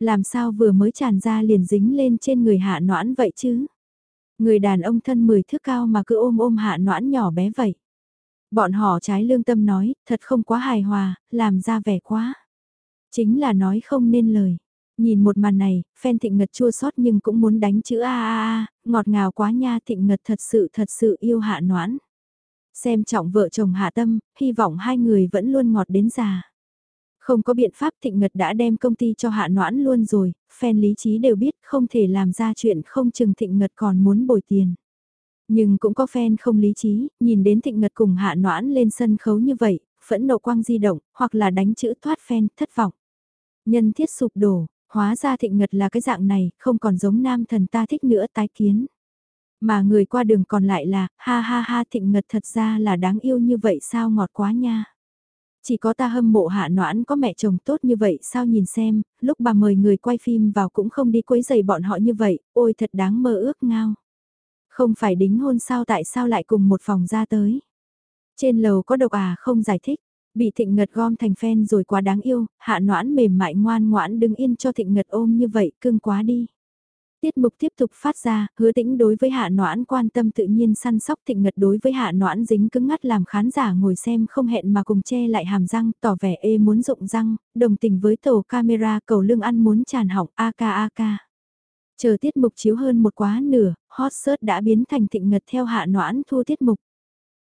Làm sao vừa mới tràn ra liền dính lên trên người hạ noãn vậy chứ? Người đàn ông thân mười thước cao mà cứ ôm ôm hạ noãn nhỏ bé vậy. Bọn họ trái lương tâm nói, thật không quá hài hòa, làm ra vẻ quá. Chính là nói không nên lời. Nhìn một màn này, phen thịnh ngật chua sót nhưng cũng muốn đánh chữ a a a, ngọt ngào quá nha thịnh ngật thật sự thật sự yêu hạ noãn. Xem trọng vợ chồng hạ tâm, hy vọng hai người vẫn luôn ngọt đến già. Không có biện pháp thịnh ngật đã đem công ty cho hạ noãn luôn rồi, phen lý trí đều biết không thể làm ra chuyện không chừng thịnh ngật còn muốn bồi tiền. Nhưng cũng có fan không lý trí, nhìn đến thịnh ngật cùng hạ noãn lên sân khấu như vậy, phẫn nộ quang di động, hoặc là đánh chữ thoát fan, thất vọng. Nhân thiết sụp đổ, hóa ra thịnh ngật là cái dạng này, không còn giống nam thần ta thích nữa tái kiến. Mà người qua đường còn lại là, ha ha ha thịnh ngật thật ra là đáng yêu như vậy sao ngọt quá nha. Chỉ có ta hâm mộ hạ noãn có mẹ chồng tốt như vậy sao nhìn xem, lúc bà mời người quay phim vào cũng không đi quấy giày bọn họ như vậy, ôi thật đáng mơ ước ngao. Không phải đính hôn sao tại sao lại cùng một phòng ra tới. Trên lầu có độc à không giải thích, bị thịnh ngật gom thành phen rồi quá đáng yêu, hạ noãn mềm mại ngoan ngoãn đứng yên cho thịnh ngật ôm như vậy, cưng quá đi. Tiết mục tiếp tục phát ra, hứa tĩnh đối với hạ noãn quan tâm tự nhiên săn sóc thịnh ngật đối với hạ noãn dính cứng ngắt làm khán giả ngồi xem không hẹn mà cùng che lại hàm răng, tỏ vẻ ê muốn rụng răng, đồng tình với tổ camera cầu lương ăn muốn tràn hỏng aka aka. Chờ tiết mục chiếu hơn một quá nửa, hot search đã biến thành thịnh ngật theo hạ noãn thu tiết mục.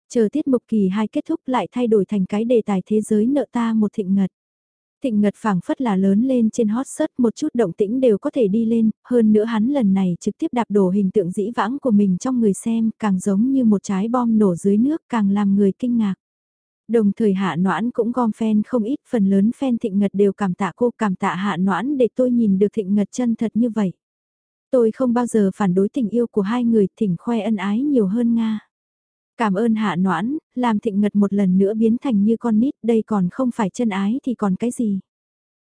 Chờ tiết mục kỳ hai kết thúc lại thay đổi thành cái đề tài thế giới nợ ta một thịnh ngật. Thịnh Ngật phảng phất là lớn lên trên hot search một chút động tĩnh đều có thể đi lên, hơn nữa hắn lần này trực tiếp đạp đổ hình tượng dĩ vãng của mình trong người xem, càng giống như một trái bom nổ dưới nước càng làm người kinh ngạc. Đồng thời hạ noãn cũng gom fan không ít, phần lớn fan thịnh ngật đều cảm tạ cô cảm tạ hạ noãn để tôi nhìn được thịnh ngật chân thật như vậy. Tôi không bao giờ phản đối tình yêu của hai người thỉnh khoe ân ái nhiều hơn Nga. Cảm ơn hạ noãn, làm thịnh ngật một lần nữa biến thành như con nít, đây còn không phải chân ái thì còn cái gì.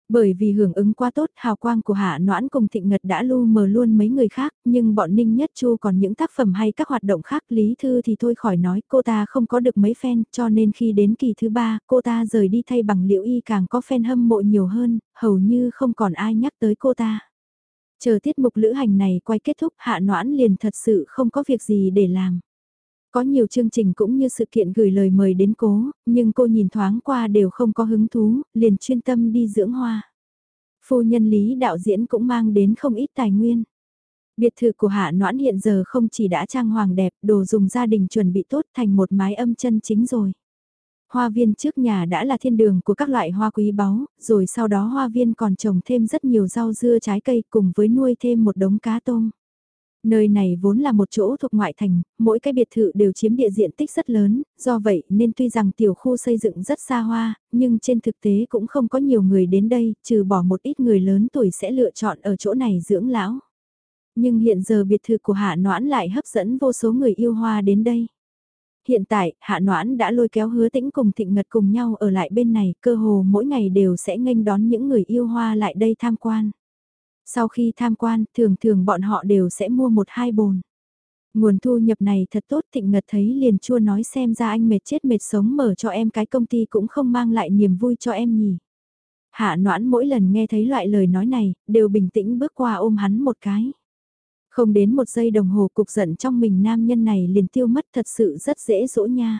Bởi vì hưởng ứng quá tốt, hào quang của hạ noãn cùng thịnh ngật đã lu mờ luôn mấy người khác, nhưng bọn Ninh Nhất Chu còn những tác phẩm hay các hoạt động khác Lý Thư thì thôi khỏi nói cô ta không có được mấy fan, cho nên khi đến kỳ thứ ba, cô ta rời đi thay bằng liễu y càng có fan hâm mộ nhiều hơn, hầu như không còn ai nhắc tới cô ta. Chờ tiết mục lữ hành này quay kết thúc hạ noãn liền thật sự không có việc gì để làm. Có nhiều chương trình cũng như sự kiện gửi lời mời đến cố, nhưng cô nhìn thoáng qua đều không có hứng thú, liền chuyên tâm đi dưỡng hoa. Phu nhân lý đạo diễn cũng mang đến không ít tài nguyên. Biệt thự của Hạ Noãn hiện giờ không chỉ đã trang hoàng đẹp, đồ dùng gia đình chuẩn bị tốt thành một mái âm chân chính rồi. Hoa viên trước nhà đã là thiên đường của các loại hoa quý báu, rồi sau đó hoa viên còn trồng thêm rất nhiều rau dưa trái cây cùng với nuôi thêm một đống cá tôm. Nơi này vốn là một chỗ thuộc ngoại thành, mỗi cái biệt thự đều chiếm địa diện tích rất lớn, do vậy nên tuy rằng tiểu khu xây dựng rất xa hoa, nhưng trên thực tế cũng không có nhiều người đến đây, trừ bỏ một ít người lớn tuổi sẽ lựa chọn ở chỗ này dưỡng lão. Nhưng hiện giờ biệt thự của Hạ Noãn lại hấp dẫn vô số người yêu hoa đến đây. Hiện tại, Hạ Noãn đã lôi kéo hứa tĩnh cùng thịnh ngật cùng nhau ở lại bên này, cơ hồ mỗi ngày đều sẽ nghênh đón những người yêu hoa lại đây tham quan. Sau khi tham quan, thường thường bọn họ đều sẽ mua một hai bồn. Nguồn thu nhập này thật tốt thịnh ngật thấy liền chua nói xem ra anh mệt chết mệt sống mở cho em cái công ty cũng không mang lại niềm vui cho em nhỉ. Hạ noãn mỗi lần nghe thấy loại lời nói này, đều bình tĩnh bước qua ôm hắn một cái. Không đến một giây đồng hồ cục giận trong mình nam nhân này liền tiêu mất thật sự rất dễ dỗ nha.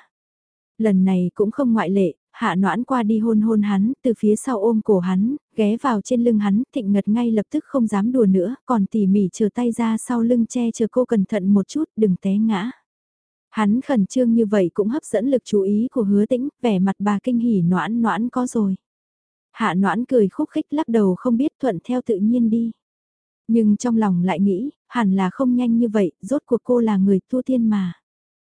Lần này cũng không ngoại lệ, hạ noãn qua đi hôn hôn hắn, từ phía sau ôm cổ hắn, ghé vào trên lưng hắn, thịnh ngật ngay lập tức không dám đùa nữa, còn tỉ mỉ chờ tay ra sau lưng che chờ cô cẩn thận một chút, đừng té ngã. Hắn khẩn trương như vậy cũng hấp dẫn lực chú ý của hứa tĩnh, vẻ mặt bà kinh hỉ noãn noãn có rồi. Hạ noãn cười khúc khích lắc đầu không biết thuận theo tự nhiên đi. Nhưng trong lòng lại nghĩ, hẳn là không nhanh như vậy, rốt cuộc cô là người tu tiên mà.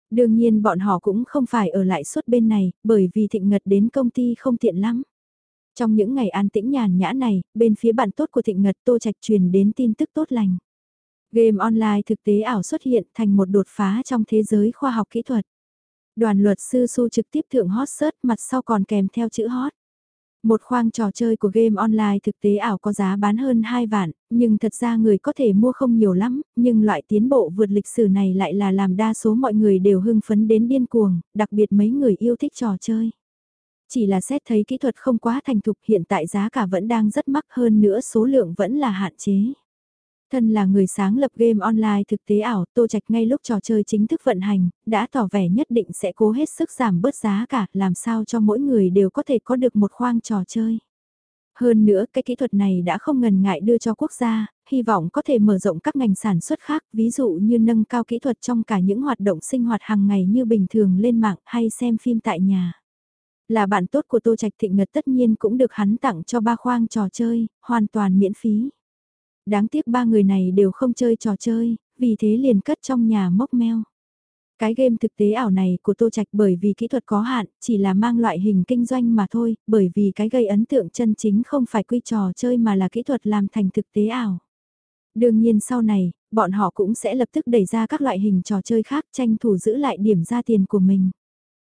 Đương nhiên bọn họ cũng không phải ở lại suốt bên này, bởi vì thịnh ngật đến công ty không tiện lắm. Trong những ngày an tĩnh nhàn nhã này, bên phía bạn tốt của thịnh ngật Tô Trạch truyền đến tin tức tốt lành. Game online thực tế ảo xuất hiện thành một đột phá trong thế giới khoa học kỹ thuật. Đoàn luật sư su trực tiếp thượng hot search mặt sau còn kèm theo chữ hot. Một khoang trò chơi của game online thực tế ảo có giá bán hơn 2 vạn, nhưng thật ra người có thể mua không nhiều lắm, nhưng loại tiến bộ vượt lịch sử này lại là làm đa số mọi người đều hưng phấn đến điên cuồng, đặc biệt mấy người yêu thích trò chơi. Chỉ là xét thấy kỹ thuật không quá thành thục hiện tại giá cả vẫn đang rất mắc hơn nữa số lượng vẫn là hạn chế. Thân là người sáng lập game online thực tế ảo, Tô Trạch ngay lúc trò chơi chính thức vận hành, đã tỏ vẻ nhất định sẽ cố hết sức giảm bớt giá cả, làm sao cho mỗi người đều có thể có được một khoang trò chơi. Hơn nữa, cái kỹ thuật này đã không ngần ngại đưa cho quốc gia, hy vọng có thể mở rộng các ngành sản xuất khác, ví dụ như nâng cao kỹ thuật trong cả những hoạt động sinh hoạt hàng ngày như bình thường lên mạng hay xem phim tại nhà. Là bạn tốt của Tô Trạch Thịnh Ngật tất nhiên cũng được hắn tặng cho ba khoang trò chơi, hoàn toàn miễn phí. Đáng tiếc ba người này đều không chơi trò chơi, vì thế liền cất trong nhà mốc meo. Cái game thực tế ảo này của Tô Trạch bởi vì kỹ thuật có hạn, chỉ là mang loại hình kinh doanh mà thôi, bởi vì cái gây ấn tượng chân chính không phải quy trò chơi mà là kỹ thuật làm thành thực tế ảo. Đương nhiên sau này, bọn họ cũng sẽ lập tức đẩy ra các loại hình trò chơi khác tranh thủ giữ lại điểm ra tiền của mình.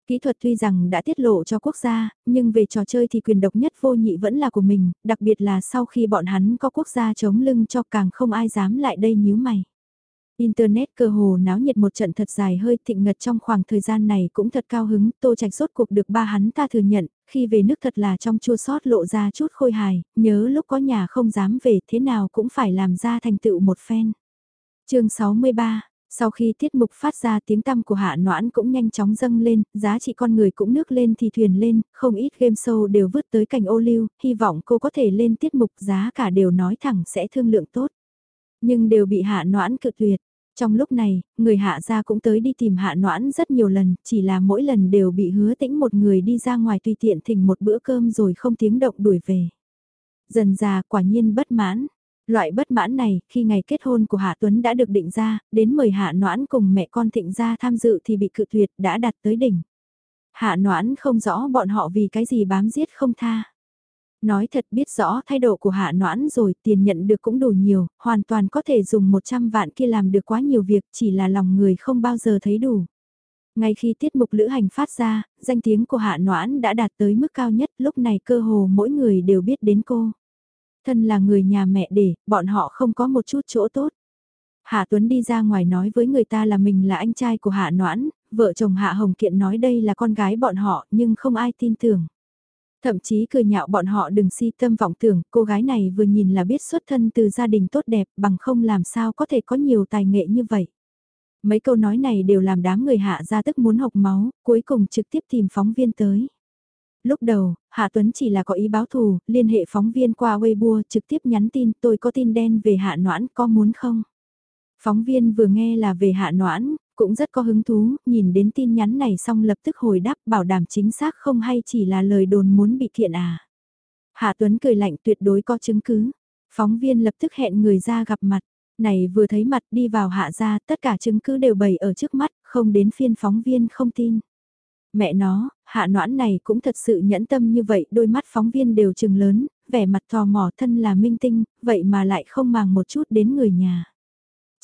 Kỹ thuật tuy rằng đã tiết lộ cho quốc gia, nhưng về trò chơi thì quyền độc nhất vô nhị vẫn là của mình, đặc biệt là sau khi bọn hắn có quốc gia chống lưng cho càng không ai dám lại đây nhíu mày. Internet cơ hồ náo nhiệt một trận thật dài hơi thịnh ngật trong khoảng thời gian này cũng thật cao hứng, tô trạch sốt cuộc được ba hắn ta thừa nhận, khi về nước thật là trong chua sót lộ ra chút khôi hài, nhớ lúc có nhà không dám về thế nào cũng phải làm ra thành tựu một phen. chương 63, sau khi tiết mục phát ra tiếng tăm của hạ noãn cũng nhanh chóng dâng lên, giá trị con người cũng nước lên thì thuyền lên, không ít game show đều vứt tới cành ô lưu, hy vọng cô có thể lên tiết mục giá cả đều nói thẳng sẽ thương lượng tốt. Nhưng đều bị hạ noãn cự tuyệt. Trong lúc này, người hạ gia cũng tới đi tìm hạ noãn rất nhiều lần, chỉ là mỗi lần đều bị hứa tĩnh một người đi ra ngoài tùy tiện thỉnh một bữa cơm rồi không tiếng động đuổi về. Dần già quả nhiên bất mãn, Loại bất mãn này, khi ngày kết hôn của Hạ Tuấn đã được định ra, đến mời Hạ Noãn cùng mẹ con thịnh gia tham dự thì bị cự tuyệt đã đạt tới đỉnh. Hạ Noãn không rõ bọn họ vì cái gì bám giết không tha. Nói thật biết rõ thái độ của Hạ Noãn rồi tiền nhận được cũng đủ nhiều, hoàn toàn có thể dùng 100 vạn kia làm được quá nhiều việc chỉ là lòng người không bao giờ thấy đủ. Ngay khi tiết mục lữ hành phát ra, danh tiếng của Hạ Noãn đã đạt tới mức cao nhất lúc này cơ hồ mỗi người đều biết đến cô thân là người nhà mẹ để, bọn họ không có một chút chỗ tốt. Hạ Tuấn đi ra ngoài nói với người ta là mình là anh trai của Hạ Noãn, vợ chồng Hạ Hồng Kiện nói đây là con gái bọn họ nhưng không ai tin tưởng. Thậm chí cười nhạo bọn họ đừng si tâm vọng tưởng cô gái này vừa nhìn là biết xuất thân từ gia đình tốt đẹp bằng không làm sao có thể có nhiều tài nghệ như vậy. Mấy câu nói này đều làm đám người hạ ra tức muốn học máu, cuối cùng trực tiếp tìm phóng viên tới. Lúc đầu, Hạ Tuấn chỉ là có ý báo thù, liên hệ phóng viên qua Weibo trực tiếp nhắn tin tôi có tin đen về Hạ Noãn có muốn không? Phóng viên vừa nghe là về Hạ Noãn, cũng rất có hứng thú, nhìn đến tin nhắn này xong lập tức hồi đáp bảo đảm chính xác không hay chỉ là lời đồn muốn bị kiện à. Hạ Tuấn cười lạnh tuyệt đối có chứng cứ. Phóng viên lập tức hẹn người ra gặp mặt. Này vừa thấy mặt đi vào hạ ra, tất cả chứng cứ đều bày ở trước mắt, không đến phiên phóng viên không tin. Mẹ nó, hạ noãn này cũng thật sự nhẫn tâm như vậy, đôi mắt phóng viên đều trừng lớn, vẻ mặt tò mò thân là minh tinh, vậy mà lại không màng một chút đến người nhà.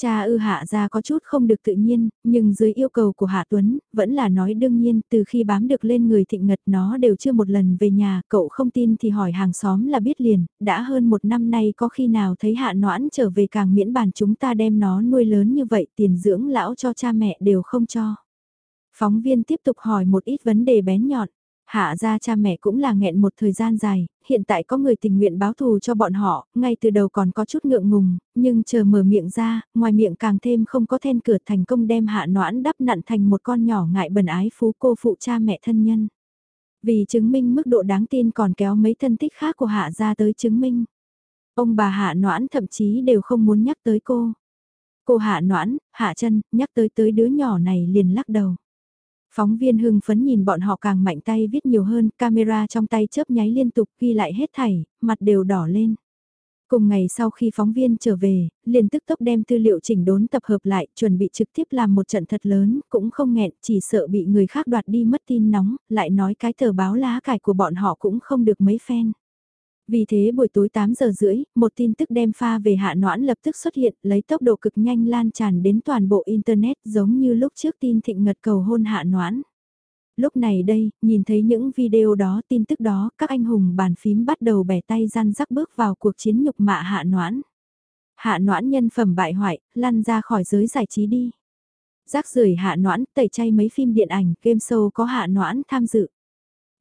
Cha ư hạ ra có chút không được tự nhiên, nhưng dưới yêu cầu của Hạ Tuấn, vẫn là nói đương nhiên, từ khi bám được lên người thịnh ngật nó đều chưa một lần về nhà, cậu không tin thì hỏi hàng xóm là biết liền, đã hơn một năm nay có khi nào thấy hạ noãn trở về càng miễn bàn chúng ta đem nó nuôi lớn như vậy tiền dưỡng lão cho cha mẹ đều không cho. Phóng viên tiếp tục hỏi một ít vấn đề bén nhọn. Hạ ra cha mẹ cũng là nghẹn một thời gian dài, hiện tại có người tình nguyện báo thù cho bọn họ, ngay từ đầu còn có chút ngượng ngùng, nhưng chờ mở miệng ra, ngoài miệng càng thêm không có then cửa thành công đem hạ noãn đắp nặn thành một con nhỏ ngại bần ái phú cô phụ cha mẹ thân nhân. Vì chứng minh mức độ đáng tin còn kéo mấy thân tích khác của hạ ra tới chứng minh. Ông bà hạ noãn thậm chí đều không muốn nhắc tới cô. Cô hạ noãn, hạ chân, nhắc tới tới đứa nhỏ này liền lắc đầu. Phóng viên hưng phấn nhìn bọn họ càng mạnh tay viết nhiều hơn, camera trong tay chớp nháy liên tục ghi lại hết thảy, mặt đều đỏ lên. Cùng ngày sau khi phóng viên trở về, liền tức tốc đem tư liệu chỉnh đốn tập hợp lại, chuẩn bị trực tiếp làm một trận thật lớn, cũng không nghẹn, chỉ sợ bị người khác đoạt đi mất tin nóng, lại nói cái tờ báo lá cải của bọn họ cũng không được mấy phen. Vì thế buổi tối 8 giờ rưỡi, một tin tức đem pha về hạ noãn lập tức xuất hiện, lấy tốc độ cực nhanh lan tràn đến toàn bộ Internet giống như lúc trước tin thịnh ngật cầu hôn hạ noãn. Lúc này đây, nhìn thấy những video đó, tin tức đó, các anh hùng bàn phím bắt đầu bẻ tay gian rắc bước vào cuộc chiến nhục mạ hạ noãn. Hạ noãn nhân phẩm bại hoại, lăn ra khỏi giới giải trí đi. Rác rưởi hạ noãn, tẩy chay mấy phim điện ảnh, game show có hạ noãn tham dự.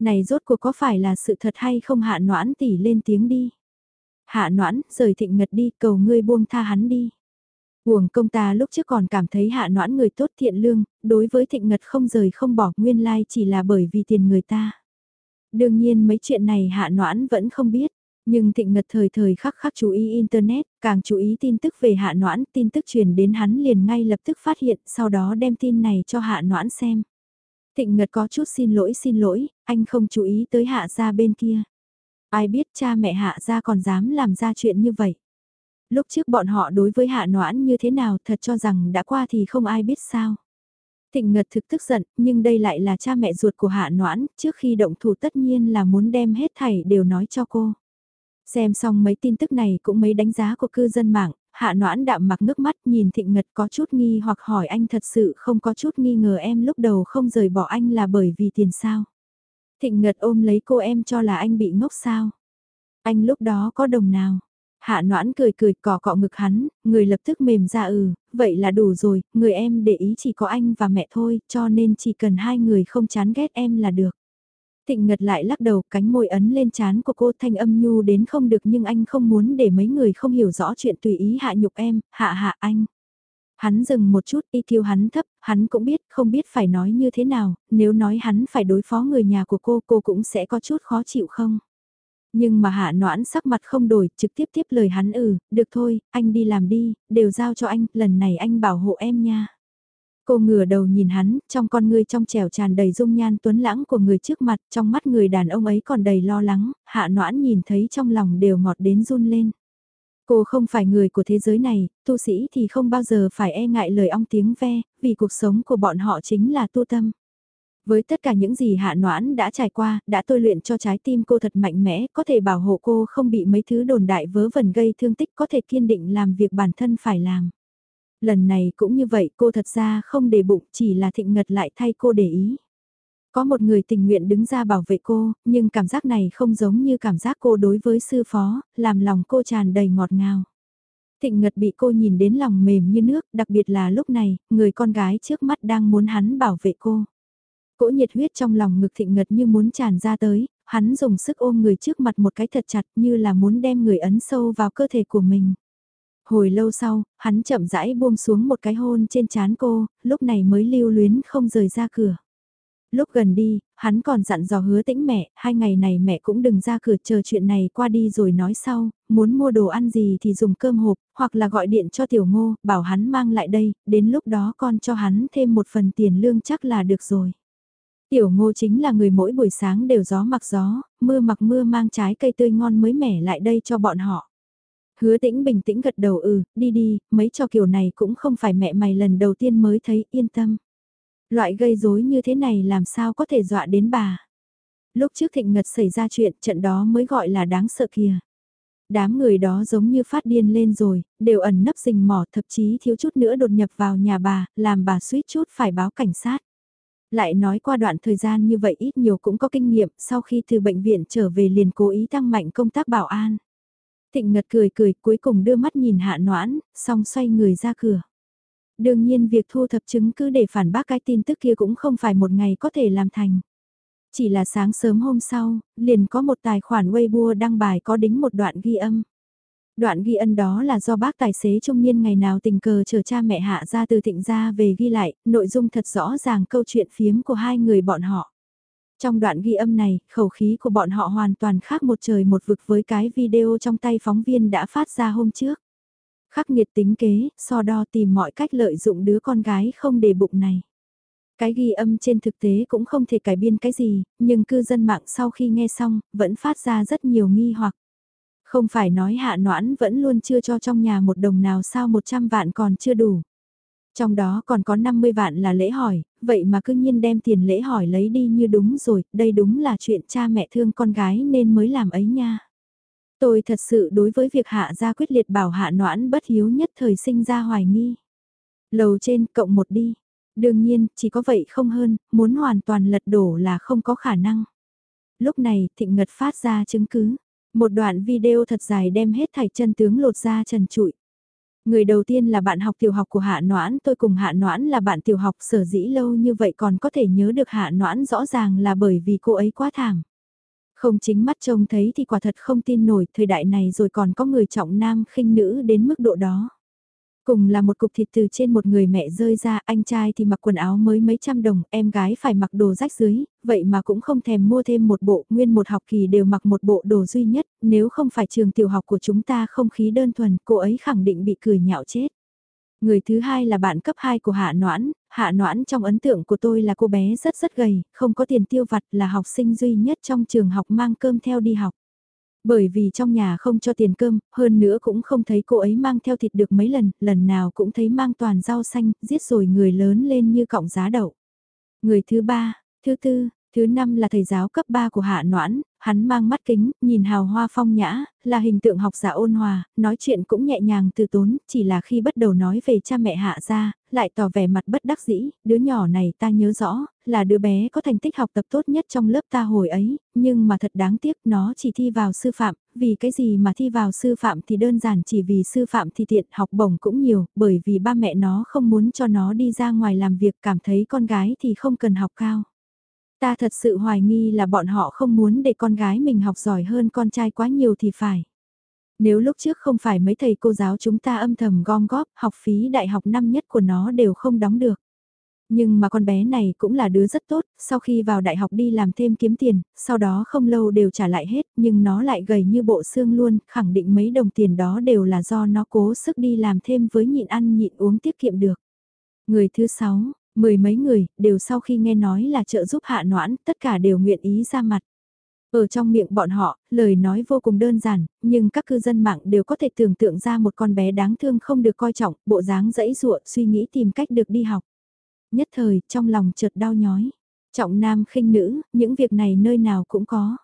Này rốt cuộc có phải là sự thật hay không hạ noãn tỉ lên tiếng đi. Hạ noãn, rời thịnh ngật đi, cầu ngươi buông tha hắn đi. Uổng công ta lúc trước còn cảm thấy hạ noãn người tốt thiện lương, đối với thịnh ngật không rời không bỏ nguyên lai chỉ là bởi vì tiền người ta. Đương nhiên mấy chuyện này hạ noãn vẫn không biết, nhưng thịnh ngật thời thời khắc khắc chú ý Internet, càng chú ý tin tức về hạ noãn, tin tức truyền đến hắn liền ngay lập tức phát hiện, sau đó đem tin này cho hạ noãn xem. Thịnh Ngật có chút xin lỗi xin lỗi, anh không chú ý tới hạ gia bên kia. Ai biết cha mẹ hạ gia còn dám làm ra chuyện như vậy. Lúc trước bọn họ đối với hạ noãn như thế nào thật cho rằng đã qua thì không ai biết sao. Thịnh Ngật thực tức giận, nhưng đây lại là cha mẹ ruột của Hạ Noãn, trước khi động thủ tất nhiên là muốn đem hết thảy đều nói cho cô. Xem xong mấy tin tức này cũng mấy đánh giá của cư dân mạng, Hạ noãn đạm mặc nước mắt nhìn thịnh ngật có chút nghi hoặc hỏi anh thật sự không có chút nghi ngờ em lúc đầu không rời bỏ anh là bởi vì tiền sao. Thịnh ngật ôm lấy cô em cho là anh bị ngốc sao. Anh lúc đó có đồng nào. Hạ noãn cười cười cỏ cọ ngực hắn, người lập tức mềm ra ừ, vậy là đủ rồi, người em để ý chỉ có anh và mẹ thôi, cho nên chỉ cần hai người không chán ghét em là được. Thịnh Ngật lại lắc đầu cánh môi ấn lên chán của cô thanh âm nhu đến không được nhưng anh không muốn để mấy người không hiểu rõ chuyện tùy ý hạ nhục em, hạ hạ anh. Hắn dừng một chút, y kiêu hắn thấp, hắn cũng biết, không biết phải nói như thế nào, nếu nói hắn phải đối phó người nhà của cô, cô cũng sẽ có chút khó chịu không? Nhưng mà hạ noãn sắc mặt không đổi, trực tiếp tiếp lời hắn ừ, được thôi, anh đi làm đi, đều giao cho anh, lần này anh bảo hộ em nha. Cô ngửa đầu nhìn hắn, trong con ngươi trong trẻo tràn đầy dung nhan tuấn lãng của người trước mặt, trong mắt người đàn ông ấy còn đầy lo lắng, hạ noãn nhìn thấy trong lòng đều ngọt đến run lên. Cô không phải người của thế giới này, tu sĩ thì không bao giờ phải e ngại lời ong tiếng ve, vì cuộc sống của bọn họ chính là tu tâm. Với tất cả những gì hạ noãn đã trải qua, đã tôi luyện cho trái tim cô thật mạnh mẽ, có thể bảo hộ cô không bị mấy thứ đồn đại vớ vẩn gây thương tích, có thể kiên định làm việc bản thân phải làm. Lần này cũng như vậy cô thật ra không để bụng chỉ là thịnh ngật lại thay cô để ý. Có một người tình nguyện đứng ra bảo vệ cô, nhưng cảm giác này không giống như cảm giác cô đối với sư phó, làm lòng cô tràn đầy ngọt ngào. Thịnh Ngật bị cô nhìn đến lòng mềm như nước, đặc biệt là lúc này, người con gái trước mắt đang muốn hắn bảo vệ cô. Cỗ nhiệt huyết trong lòng ngực Thịnh Ngật như muốn tràn ra tới, hắn dùng sức ôm người trước mặt một cái thật chặt như là muốn đem người ấn sâu vào cơ thể của mình. Hồi lâu sau, hắn chậm rãi buông xuống một cái hôn trên trán cô, lúc này mới lưu luyến không rời ra cửa. Lúc gần đi, hắn còn dặn dò hứa tĩnh mẹ, hai ngày này mẹ cũng đừng ra cửa chờ chuyện này qua đi rồi nói sau, muốn mua đồ ăn gì thì dùng cơm hộp, hoặc là gọi điện cho tiểu ngô, bảo hắn mang lại đây, đến lúc đó con cho hắn thêm một phần tiền lương chắc là được rồi. Tiểu ngô chính là người mỗi buổi sáng đều gió mặc gió, mưa mặc mưa mang trái cây tươi ngon mới mẻ lại đây cho bọn họ. Hứa tĩnh bình tĩnh gật đầu ừ, đi đi, mấy trò kiểu này cũng không phải mẹ mày lần đầu tiên mới thấy, yên tâm. Loại gây rối như thế này làm sao có thể dọa đến bà. Lúc trước thịnh ngật xảy ra chuyện, trận đó mới gọi là đáng sợ kìa. Đám người đó giống như phát điên lên rồi, đều ẩn nấp rình mỏ thậm chí thiếu chút nữa đột nhập vào nhà bà, làm bà suýt chút phải báo cảnh sát. Lại nói qua đoạn thời gian như vậy ít nhiều cũng có kinh nghiệm, sau khi từ bệnh viện trở về liền cố ý tăng mạnh công tác bảo an. Thịnh Ngật cười cười cuối cùng đưa mắt nhìn hạ noãn, xong xoay người ra cửa. Đương nhiên việc thu thập chứng cứ để phản bác cái tin tức kia cũng không phải một ngày có thể làm thành. Chỉ là sáng sớm hôm sau, liền có một tài khoản Weibo đăng bài có đính một đoạn ghi âm. Đoạn ghi âm đó là do bác tài xế trung niên ngày nào tình cờ chờ cha mẹ hạ ra từ thịnh ra về ghi lại, nội dung thật rõ ràng câu chuyện phiếm của hai người bọn họ. Trong đoạn ghi âm này, khẩu khí của bọn họ hoàn toàn khác một trời một vực với cái video trong tay phóng viên đã phát ra hôm trước. Khắc nghiệt tính kế, so đo tìm mọi cách lợi dụng đứa con gái không để bụng này. Cái ghi âm trên thực tế cũng không thể cải biên cái gì, nhưng cư dân mạng sau khi nghe xong, vẫn phát ra rất nhiều nghi hoặc. Không phải nói hạ noãn vẫn luôn chưa cho trong nhà một đồng nào sao 100 vạn còn chưa đủ. Trong đó còn có 50 vạn là lễ hỏi, vậy mà cứ nhiên đem tiền lễ hỏi lấy đi như đúng rồi, đây đúng là chuyện cha mẹ thương con gái nên mới làm ấy nha. Tôi thật sự đối với việc hạ gia quyết liệt bảo hạ noãn bất hiếu nhất thời sinh ra hoài nghi. Lầu trên cộng một đi. Đương nhiên, chỉ có vậy không hơn, muốn hoàn toàn lật đổ là không có khả năng. Lúc này, Thịnh Ngật phát ra chứng cứ. Một đoạn video thật dài đem hết thảy chân tướng lột ra trần trụi. Người đầu tiên là bạn học tiểu học của Hạ Noãn, tôi cùng Hạ Noãn là bạn tiểu học sở dĩ lâu như vậy còn có thể nhớ được Hạ Noãn rõ ràng là bởi vì cô ấy quá thảm. Không chính mắt trông thấy thì quả thật không tin nổi thời đại này rồi còn có người trọng nam khinh nữ đến mức độ đó. Cùng là một cục thịt từ trên một người mẹ rơi ra, anh trai thì mặc quần áo mới mấy trăm đồng, em gái phải mặc đồ rách dưới, vậy mà cũng không thèm mua thêm một bộ, nguyên một học kỳ đều mặc một bộ đồ duy nhất, nếu không phải trường tiểu học của chúng ta không khí đơn thuần, cô ấy khẳng định bị cười nhạo chết. Người thứ hai là bạn cấp 2 của Hạ Noãn, Hạ Noãn trong ấn tượng của tôi là cô bé rất rất gầy, không có tiền tiêu vặt là học sinh duy nhất trong trường học mang cơm theo đi học. Bởi vì trong nhà không cho tiền cơm, hơn nữa cũng không thấy cô ấy mang theo thịt được mấy lần, lần nào cũng thấy mang toàn rau xanh, giết rồi người lớn lên như cọng giá đậu. Người thứ ba, thứ tư, Thứ năm là thầy giáo cấp 3 của Hạ Noãn, hắn mang mắt kính, nhìn hào hoa phong nhã, là hình tượng học giả ôn hòa, nói chuyện cũng nhẹ nhàng từ tốn, chỉ là khi bắt đầu nói về cha mẹ Hạ ra, lại tỏ vẻ mặt bất đắc dĩ, đứa nhỏ này ta nhớ rõ, là đứa bé có thành tích học tập tốt nhất trong lớp ta hồi ấy, nhưng mà thật đáng tiếc nó chỉ thi vào sư phạm, vì cái gì mà thi vào sư phạm thì đơn giản chỉ vì sư phạm thì tiện học bổng cũng nhiều, bởi vì ba mẹ nó không muốn cho nó đi ra ngoài làm việc cảm thấy con gái thì không cần học cao. Ta thật sự hoài nghi là bọn họ không muốn để con gái mình học giỏi hơn con trai quá nhiều thì phải. Nếu lúc trước không phải mấy thầy cô giáo chúng ta âm thầm gom góp, học phí đại học năm nhất của nó đều không đóng được. Nhưng mà con bé này cũng là đứa rất tốt, sau khi vào đại học đi làm thêm kiếm tiền, sau đó không lâu đều trả lại hết, nhưng nó lại gầy như bộ xương luôn, khẳng định mấy đồng tiền đó đều là do nó cố sức đi làm thêm với nhịn ăn nhịn uống tiết kiệm được. Người thứ sáu, Mười mấy người, đều sau khi nghe nói là trợ giúp hạ noãn, tất cả đều nguyện ý ra mặt. Ở trong miệng bọn họ, lời nói vô cùng đơn giản, nhưng các cư dân mạng đều có thể tưởng tượng ra một con bé đáng thương không được coi trọng, bộ dáng dẫy dụa, suy nghĩ tìm cách được đi học. Nhất thời, trong lòng chợt đau nhói. Trọng nam khinh nữ, những việc này nơi nào cũng có.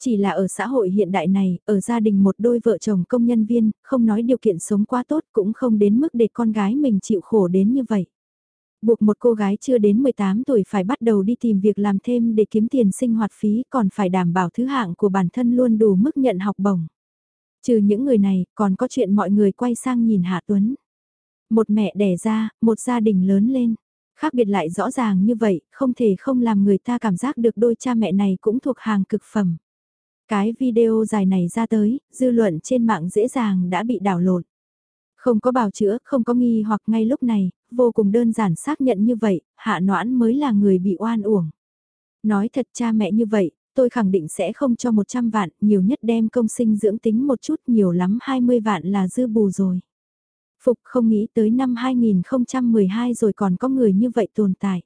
Chỉ là ở xã hội hiện đại này, ở gia đình một đôi vợ chồng công nhân viên, không nói điều kiện sống quá tốt cũng không đến mức để con gái mình chịu khổ đến như vậy buộc một cô gái chưa đến 18 tuổi phải bắt đầu đi tìm việc làm thêm để kiếm tiền sinh hoạt phí còn phải đảm bảo thứ hạng của bản thân luôn đủ mức nhận học bổng. Trừ những người này, còn có chuyện mọi người quay sang nhìn Hạ Tuấn. Một mẹ đẻ ra, một gia đình lớn lên. Khác biệt lại rõ ràng như vậy, không thể không làm người ta cảm giác được đôi cha mẹ này cũng thuộc hàng cực phẩm. Cái video dài này ra tới, dư luận trên mạng dễ dàng đã bị đảo lộn. Không có bào chữa, không có nghi hoặc ngay lúc này, vô cùng đơn giản xác nhận như vậy, hạ noãn mới là người bị oan uổng. Nói thật cha mẹ như vậy, tôi khẳng định sẽ không cho 100 vạn, nhiều nhất đem công sinh dưỡng tính một chút nhiều lắm 20 vạn là dư bù rồi. Phục không nghĩ tới năm 2012 rồi còn có người như vậy tồn tại.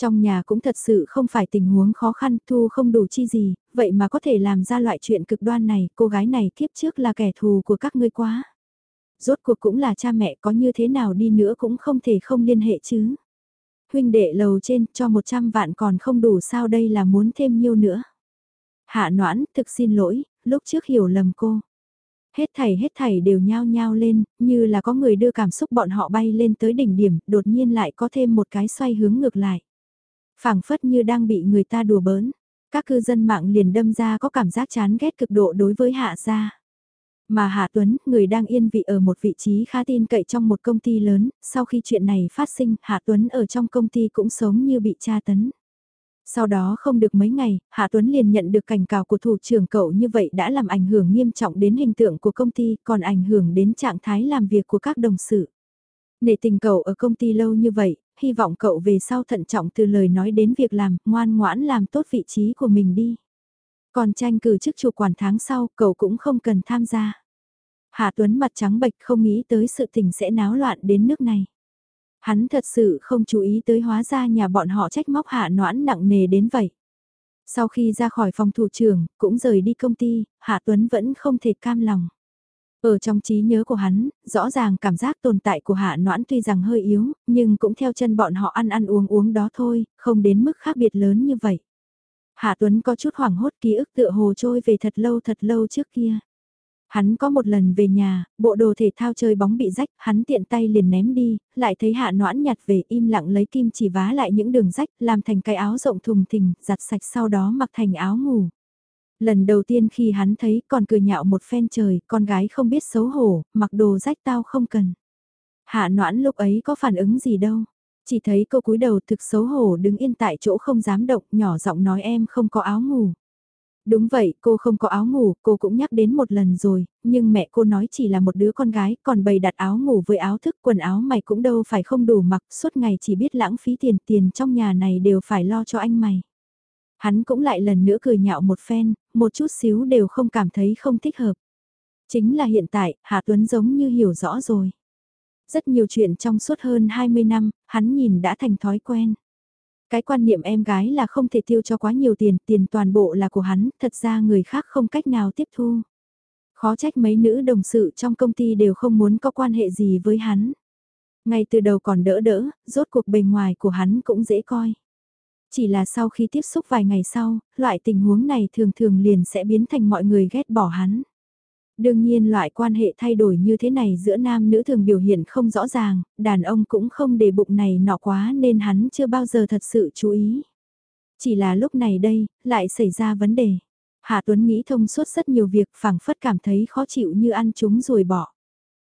Trong nhà cũng thật sự không phải tình huống khó khăn, thu không đủ chi gì, vậy mà có thể làm ra loại chuyện cực đoan này, cô gái này kiếp trước là kẻ thù của các ngươi quá. Rốt cuộc cũng là cha mẹ có như thế nào đi nữa cũng không thể không liên hệ chứ. Huynh đệ lầu trên cho 100 vạn còn không đủ sao đây là muốn thêm nhiêu nữa. Hạ noãn, thực xin lỗi, lúc trước hiểu lầm cô. Hết thảy hết thảy đều nhao nhao lên, như là có người đưa cảm xúc bọn họ bay lên tới đỉnh điểm, đột nhiên lại có thêm một cái xoay hướng ngược lại phảng phất như đang bị người ta đùa bỡn. Các cư dân mạng liền đâm ra có cảm giác chán ghét cực độ đối với Hạ gia. Mà Hạ Tuấn, người đang yên vị ở một vị trí khá tin cậy trong một công ty lớn, sau khi chuyện này phát sinh, Hạ Tuấn ở trong công ty cũng sống như bị tra tấn. Sau đó không được mấy ngày, Hạ Tuấn liền nhận được cảnh cáo của thủ trưởng cậu như vậy đã làm ảnh hưởng nghiêm trọng đến hình tượng của công ty, còn ảnh hưởng đến trạng thái làm việc của các đồng sự. Nể tình cậu ở công ty lâu như vậy, hy vọng cậu về sau thận trọng từ lời nói đến việc làm, ngoan ngoãn làm tốt vị trí của mình đi. Còn tranh cử chức chủ quản tháng sau, cậu cũng không cần tham gia. Hạ Tuấn mặt trắng bệch không nghĩ tới sự tình sẽ náo loạn đến nước này. Hắn thật sự không chú ý tới hóa ra nhà bọn họ trách móc hạ noãn nặng nề đến vậy. Sau khi ra khỏi phòng thủ trưởng, cũng rời đi công ty, Hạ Tuấn vẫn không thể cam lòng. Ở trong trí nhớ của hắn, rõ ràng cảm giác tồn tại của hạ noãn tuy rằng hơi yếu, nhưng cũng theo chân bọn họ ăn ăn uống uống đó thôi, không đến mức khác biệt lớn như vậy. Hạ Tuấn có chút hoảng hốt ký ức tựa hồ trôi về thật lâu thật lâu trước kia. Hắn có một lần về nhà, bộ đồ thể thao chơi bóng bị rách, hắn tiện tay liền ném đi, lại thấy hạ noãn nhặt về im lặng lấy kim chỉ vá lại những đường rách, làm thành cái áo rộng thùng thình, giặt sạch sau đó mặc thành áo ngủ. Lần đầu tiên khi hắn thấy còn cười nhạo một phen trời, con gái không biết xấu hổ, mặc đồ rách tao không cần. Hạ noãn lúc ấy có phản ứng gì đâu. Chỉ thấy cô cúi đầu thực xấu hổ đứng yên tại chỗ không dám động, nhỏ giọng nói em không có áo ngủ. Đúng vậy, cô không có áo ngủ, cô cũng nhắc đến một lần rồi, nhưng mẹ cô nói chỉ là một đứa con gái, còn bày đặt áo ngủ với áo thức quần áo mày cũng đâu phải không đủ mặc, suốt ngày chỉ biết lãng phí tiền, tiền trong nhà này đều phải lo cho anh mày. Hắn cũng lại lần nữa cười nhạo một phen, một chút xíu đều không cảm thấy không thích hợp. Chính là hiện tại, Hạ Tuấn giống như hiểu rõ rồi. Rất nhiều chuyện trong suốt hơn 20 năm, hắn nhìn đã thành thói quen. Cái quan niệm em gái là không thể tiêu cho quá nhiều tiền, tiền toàn bộ là của hắn, thật ra người khác không cách nào tiếp thu. Khó trách mấy nữ đồng sự trong công ty đều không muốn có quan hệ gì với hắn. Ngay từ đầu còn đỡ đỡ, rốt cuộc bề ngoài của hắn cũng dễ coi. Chỉ là sau khi tiếp xúc vài ngày sau, loại tình huống này thường thường liền sẽ biến thành mọi người ghét bỏ hắn. Đương nhiên loại quan hệ thay đổi như thế này giữa nam nữ thường biểu hiện không rõ ràng, đàn ông cũng không để bụng này nọ quá nên hắn chưa bao giờ thật sự chú ý. Chỉ là lúc này đây, lại xảy ra vấn đề. Hạ Tuấn nghĩ thông suốt rất nhiều việc phảng phất cảm thấy khó chịu như ăn chúng rồi bỏ.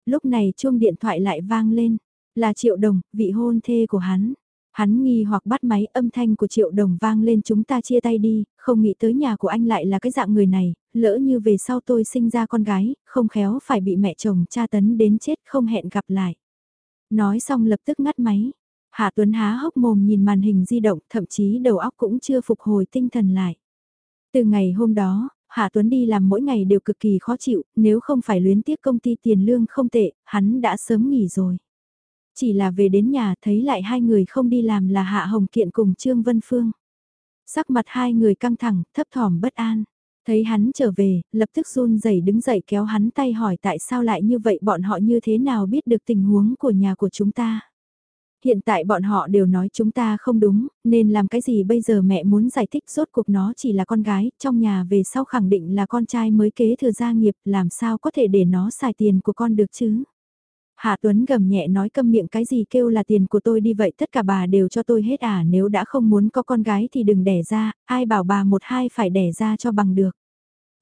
Lúc này chuông điện thoại lại vang lên, là Triệu Đồng, vị hôn thê của hắn. Hắn nghi hoặc bắt máy âm thanh của triệu đồng vang lên chúng ta chia tay đi, không nghĩ tới nhà của anh lại là cái dạng người này, lỡ như về sau tôi sinh ra con gái, không khéo phải bị mẹ chồng tra tấn đến chết không hẹn gặp lại. Nói xong lập tức ngắt máy. Hạ Tuấn há hốc mồm nhìn màn hình di động, thậm chí đầu óc cũng chưa phục hồi tinh thần lại. Từ ngày hôm đó, Hạ Tuấn đi làm mỗi ngày đều cực kỳ khó chịu, nếu không phải luyến tiếc công ty tiền lương không tệ, hắn đã sớm nghỉ rồi. Chỉ là về đến nhà thấy lại hai người không đi làm là Hạ Hồng Kiện cùng Trương Vân Phương. Sắc mặt hai người căng thẳng, thấp thỏm bất an. Thấy hắn trở về, lập tức run rẩy đứng dậy kéo hắn tay hỏi tại sao lại như vậy bọn họ như thế nào biết được tình huống của nhà của chúng ta. Hiện tại bọn họ đều nói chúng ta không đúng, nên làm cái gì bây giờ mẹ muốn giải thích rốt cuộc nó chỉ là con gái, trong nhà về sau khẳng định là con trai mới kế thừa gia nghiệp, làm sao có thể để nó xài tiền của con được chứ. Hạ Tuấn gầm nhẹ nói câm miệng cái gì kêu là tiền của tôi đi vậy tất cả bà đều cho tôi hết à nếu đã không muốn có con gái thì đừng đẻ ra, ai bảo bà một hai phải đẻ ra cho bằng được.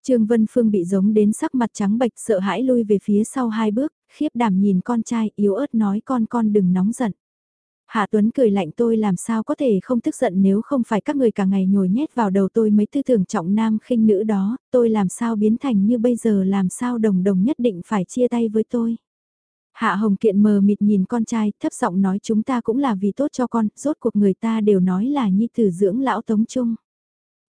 Trương Vân Phương bị giống đến sắc mặt trắng bệch sợ hãi lui về phía sau hai bước, khiếp đảm nhìn con trai yếu ớt nói con con đừng nóng giận. Hạ Tuấn cười lạnh tôi làm sao có thể không tức giận nếu không phải các người cả ngày nhồi nhét vào đầu tôi mấy tư tưởng trọng nam khinh nữ đó, tôi làm sao biến thành như bây giờ làm sao đồng đồng nhất định phải chia tay với tôi. Hạ Hồng Kiện mờ mịt nhìn con trai, thấp giọng nói chúng ta cũng là vì tốt cho con, rốt cuộc người ta đều nói là nhi tử dưỡng lão tống trung.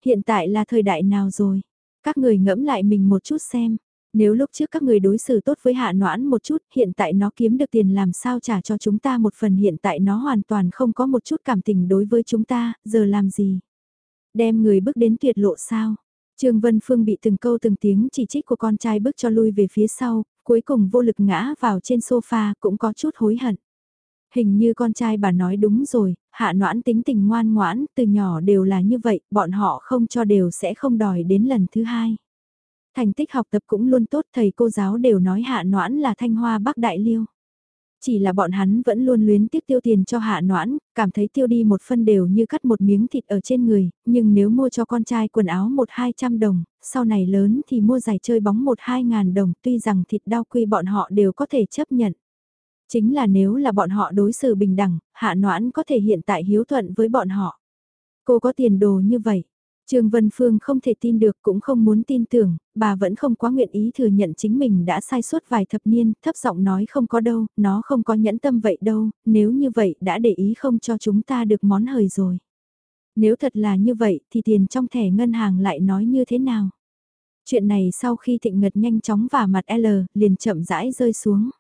Hiện tại là thời đại nào rồi? Các người ngẫm lại mình một chút xem. Nếu lúc trước các người đối xử tốt với hạ noãn một chút, hiện tại nó kiếm được tiền làm sao trả cho chúng ta một phần hiện tại nó hoàn toàn không có một chút cảm tình đối với chúng ta, giờ làm gì? Đem người bước đến tuyệt lộ sao? Trương Vân Phương bị từng câu từng tiếng chỉ trích của con trai bước cho lui về phía sau, cuối cùng vô lực ngã vào trên sofa cũng có chút hối hận. Hình như con trai bà nói đúng rồi, hạ noãn tính tình ngoan ngoãn, từ nhỏ đều là như vậy, bọn họ không cho đều sẽ không đòi đến lần thứ hai. Thành tích học tập cũng luôn tốt, thầy cô giáo đều nói hạ noãn là thanh hoa bắc đại liêu. Chỉ là bọn hắn vẫn luôn luyến tiếc tiêu tiền cho hạ noãn, cảm thấy tiêu đi một phân đều như cắt một miếng thịt ở trên người, nhưng nếu mua cho con trai quần áo một hai trăm đồng, sau này lớn thì mua giày chơi bóng một hai ngàn đồng, tuy rằng thịt đau quy bọn họ đều có thể chấp nhận. Chính là nếu là bọn họ đối xử bình đẳng, hạ noãn có thể hiện tại hiếu thuận với bọn họ. Cô có tiền đồ như vậy, Trương Vân Phương không thể tin được cũng không muốn tin tưởng, bà vẫn không quá nguyện ý thừa nhận chính mình đã sai suốt vài thập niên, thấp giọng nói không có đâu, nó không có nhẫn tâm vậy đâu, nếu như vậy đã để ý không cho chúng ta được món hời rồi. Nếu thật là như vậy thì tiền trong thẻ ngân hàng lại nói như thế nào? Chuyện này sau khi thịnh ngật nhanh chóng và mặt L liền chậm rãi rơi xuống.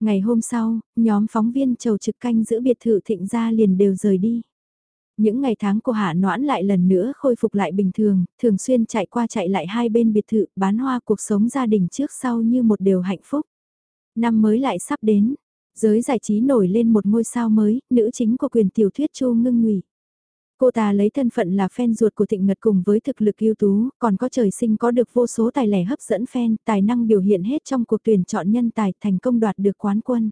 Ngày hôm sau, nhóm phóng viên trầu trực canh giữ biệt thự thịnh ra liền đều rời đi. Những ngày tháng của Hạ Noãn lại lần nữa khôi phục lại bình thường, thường xuyên chạy qua chạy lại hai bên biệt thự, bán hoa cuộc sống gia đình trước sau như một điều hạnh phúc. Năm mới lại sắp đến, giới giải trí nổi lên một ngôi sao mới, nữ chính của quyền tiểu thuyết Chu Ngưng Ngụy. Cô ta lấy thân phận là fan ruột của Thịnh Ngật cùng với thực lực ưu tú, còn có trời sinh có được vô số tài lẻ hấp dẫn fan, tài năng biểu hiện hết trong cuộc tuyển chọn nhân tài thành công đoạt được quán quân.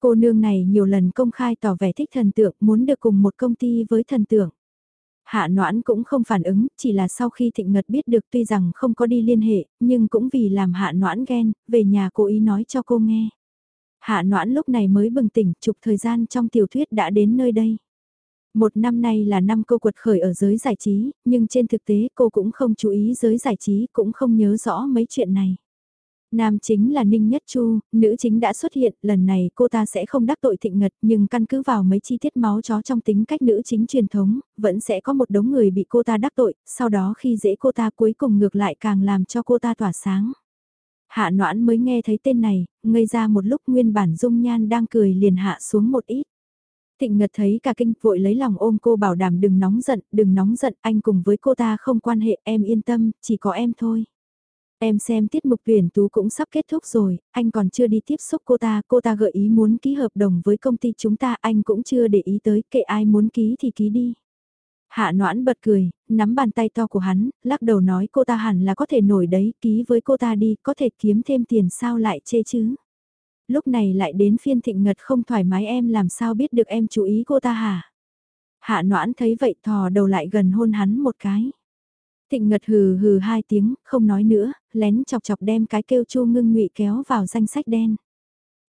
Cô nương này nhiều lần công khai tỏ vẻ thích thần tượng, muốn được cùng một công ty với thần tượng. Hạ Noãn cũng không phản ứng, chỉ là sau khi Thịnh Ngật biết được tuy rằng không có đi liên hệ, nhưng cũng vì làm Hạ Noãn ghen, về nhà cố ý nói cho cô nghe. Hạ Noãn lúc này mới bừng tỉnh, chụp thời gian trong tiểu thuyết đã đến nơi đây. Một năm nay là năm cô quật khởi ở giới giải trí, nhưng trên thực tế cô cũng không chú ý giới giải trí, cũng không nhớ rõ mấy chuyện này. Nam chính là Ninh Nhất Chu, nữ chính đã xuất hiện, lần này cô ta sẽ không đắc tội thịnh ngật nhưng căn cứ vào mấy chi tiết máu chó trong tính cách nữ chính truyền thống, vẫn sẽ có một đống người bị cô ta đắc tội, sau đó khi dễ cô ta cuối cùng ngược lại càng làm cho cô ta tỏa sáng. Hạ noãn mới nghe thấy tên này, ngây ra một lúc nguyên bản dung nhan đang cười liền hạ xuống một ít. Thịnh Ngật thấy cả kinh vội lấy lòng ôm cô bảo đảm đừng nóng giận, đừng nóng giận, anh cùng với cô ta không quan hệ, em yên tâm, chỉ có em thôi. Em xem tiết mục tuyển tú cũng sắp kết thúc rồi, anh còn chưa đi tiếp xúc cô ta, cô ta gợi ý muốn ký hợp đồng với công ty chúng ta, anh cũng chưa để ý tới, kệ ai muốn ký thì ký đi. Hạ noãn bật cười, nắm bàn tay to của hắn, lắc đầu nói cô ta hẳn là có thể nổi đấy, ký với cô ta đi, có thể kiếm thêm tiền sao lại chê chứ. Lúc này lại đến phiên thịnh ngật không thoải mái em làm sao biết được em chú ý cô ta hả? Hạ noãn thấy vậy thò đầu lại gần hôn hắn một cái. Thịnh Ngật hừ hừ hai tiếng, không nói nữa, lén chọc chọc đem cái kêu chu ngưng ngụy kéo vào danh sách đen.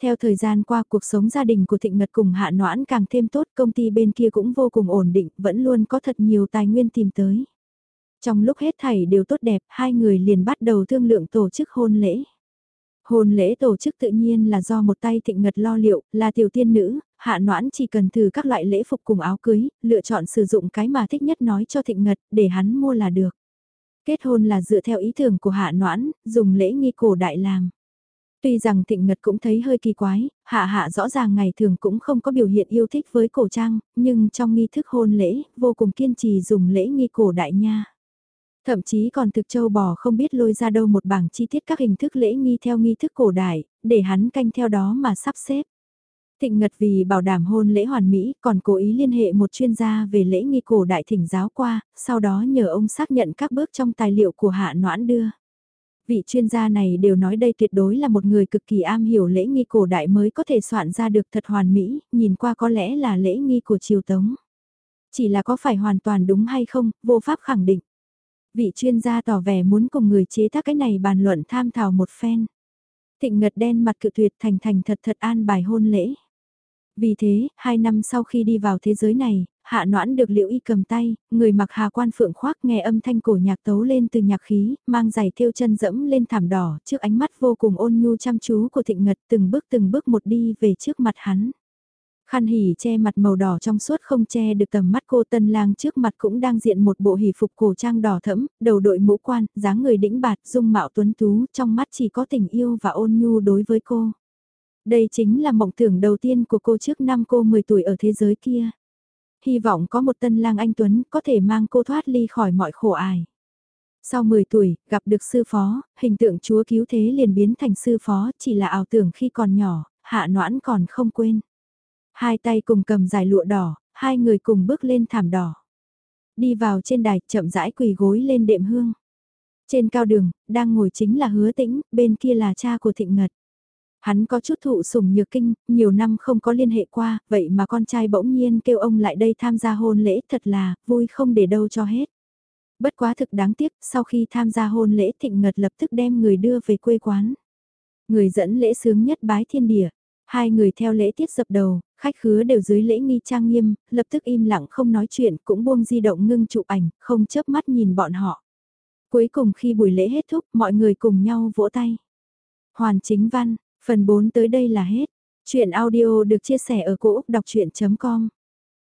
Theo thời gian qua cuộc sống gia đình của Thịnh Ngật cùng Hạ Noãn càng thêm tốt, công ty bên kia cũng vô cùng ổn định, vẫn luôn có thật nhiều tài nguyên tìm tới. Trong lúc hết thảy đều tốt đẹp, hai người liền bắt đầu thương lượng tổ chức hôn lễ. Hôn lễ tổ chức tự nhiên là do một tay thịnh ngật lo liệu, là tiểu tiên nữ, hạ noãn chỉ cần thử các loại lễ phục cùng áo cưới, lựa chọn sử dụng cái mà thích nhất nói cho thịnh ngật, để hắn mua là được. Kết hôn là dựa theo ý tưởng của hạ noãn, dùng lễ nghi cổ đại làm. Tuy rằng thịnh ngật cũng thấy hơi kỳ quái, hạ hạ rõ ràng ngày thường cũng không có biểu hiện yêu thích với cổ trang, nhưng trong nghi thức hôn lễ, vô cùng kiên trì dùng lễ nghi cổ đại nha. Thậm chí còn thực châu bò không biết lôi ra đâu một bảng chi tiết các hình thức lễ nghi theo nghi thức cổ đại, để hắn canh theo đó mà sắp xếp. Thịnh Ngật vì bảo đảm hôn lễ hoàn mỹ còn cố ý liên hệ một chuyên gia về lễ nghi cổ đại thỉnh giáo qua, sau đó nhờ ông xác nhận các bước trong tài liệu của Hạ Noãn đưa. Vị chuyên gia này đều nói đây tuyệt đối là một người cực kỳ am hiểu lễ nghi cổ đại mới có thể soạn ra được thật hoàn mỹ, nhìn qua có lẽ là lễ nghi của triều tống. Chỉ là có phải hoàn toàn đúng hay không, vô pháp khẳng định. Vị chuyên gia tỏ vẻ muốn cùng người chế tác cái này bàn luận tham thảo một phen. Thịnh ngật đen mặt cự tuyệt thành thành thật thật an bài hôn lễ. Vì thế, hai năm sau khi đi vào thế giới này, hạ noãn được liễu y cầm tay, người mặc hà quan phượng khoác nghe âm thanh cổ nhạc tấu lên từ nhạc khí, mang giày thêu chân dẫm lên thảm đỏ, trước ánh mắt vô cùng ôn nhu chăm chú của thịnh ngật từng bước từng bước một đi về trước mặt hắn. Khăn hỉ che mặt màu đỏ trong suốt không che được tầm mắt cô tân lang trước mặt cũng đang diện một bộ hỉ phục cổ trang đỏ thẫm, đầu đội mũ quan, dáng người đĩnh bạt, dung mạo tuấn tú, trong mắt chỉ có tình yêu và ôn nhu đối với cô. Đây chính là mộng tưởng đầu tiên của cô trước năm cô 10 tuổi ở thế giới kia. Hy vọng có một tân lang anh Tuấn có thể mang cô thoát ly khỏi mọi khổ ải. Sau 10 tuổi, gặp được sư phó, hình tượng chúa cứu thế liền biến thành sư phó chỉ là ảo tưởng khi còn nhỏ, hạ noãn còn không quên. Hai tay cùng cầm dài lụa đỏ, hai người cùng bước lên thảm đỏ. Đi vào trên đài, chậm rãi quỳ gối lên đệm hương. Trên cao đường, đang ngồi chính là hứa tĩnh, bên kia là cha của thịnh ngật. Hắn có chút thụ sủng nhược kinh, nhiều năm không có liên hệ qua, vậy mà con trai bỗng nhiên kêu ông lại đây tham gia hôn lễ thật là, vui không để đâu cho hết. Bất quá thực đáng tiếc, sau khi tham gia hôn lễ thịnh ngật lập tức đem người đưa về quê quán. Người dẫn lễ sướng nhất bái thiên địa, hai người theo lễ tiết dập đầu, khách khứa đều dưới lễ nghi trang nghiêm, lập tức im lặng không nói chuyện cũng buông di động ngưng chụp ảnh, không chớp mắt nhìn bọn họ. Cuối cùng khi buổi lễ hết thúc, mọi người cùng nhau vỗ tay. Hoàn chính văn, Phần 4 tới đây là hết. Chuyện audio được chia sẻ ở cỗ đọc chuyện.com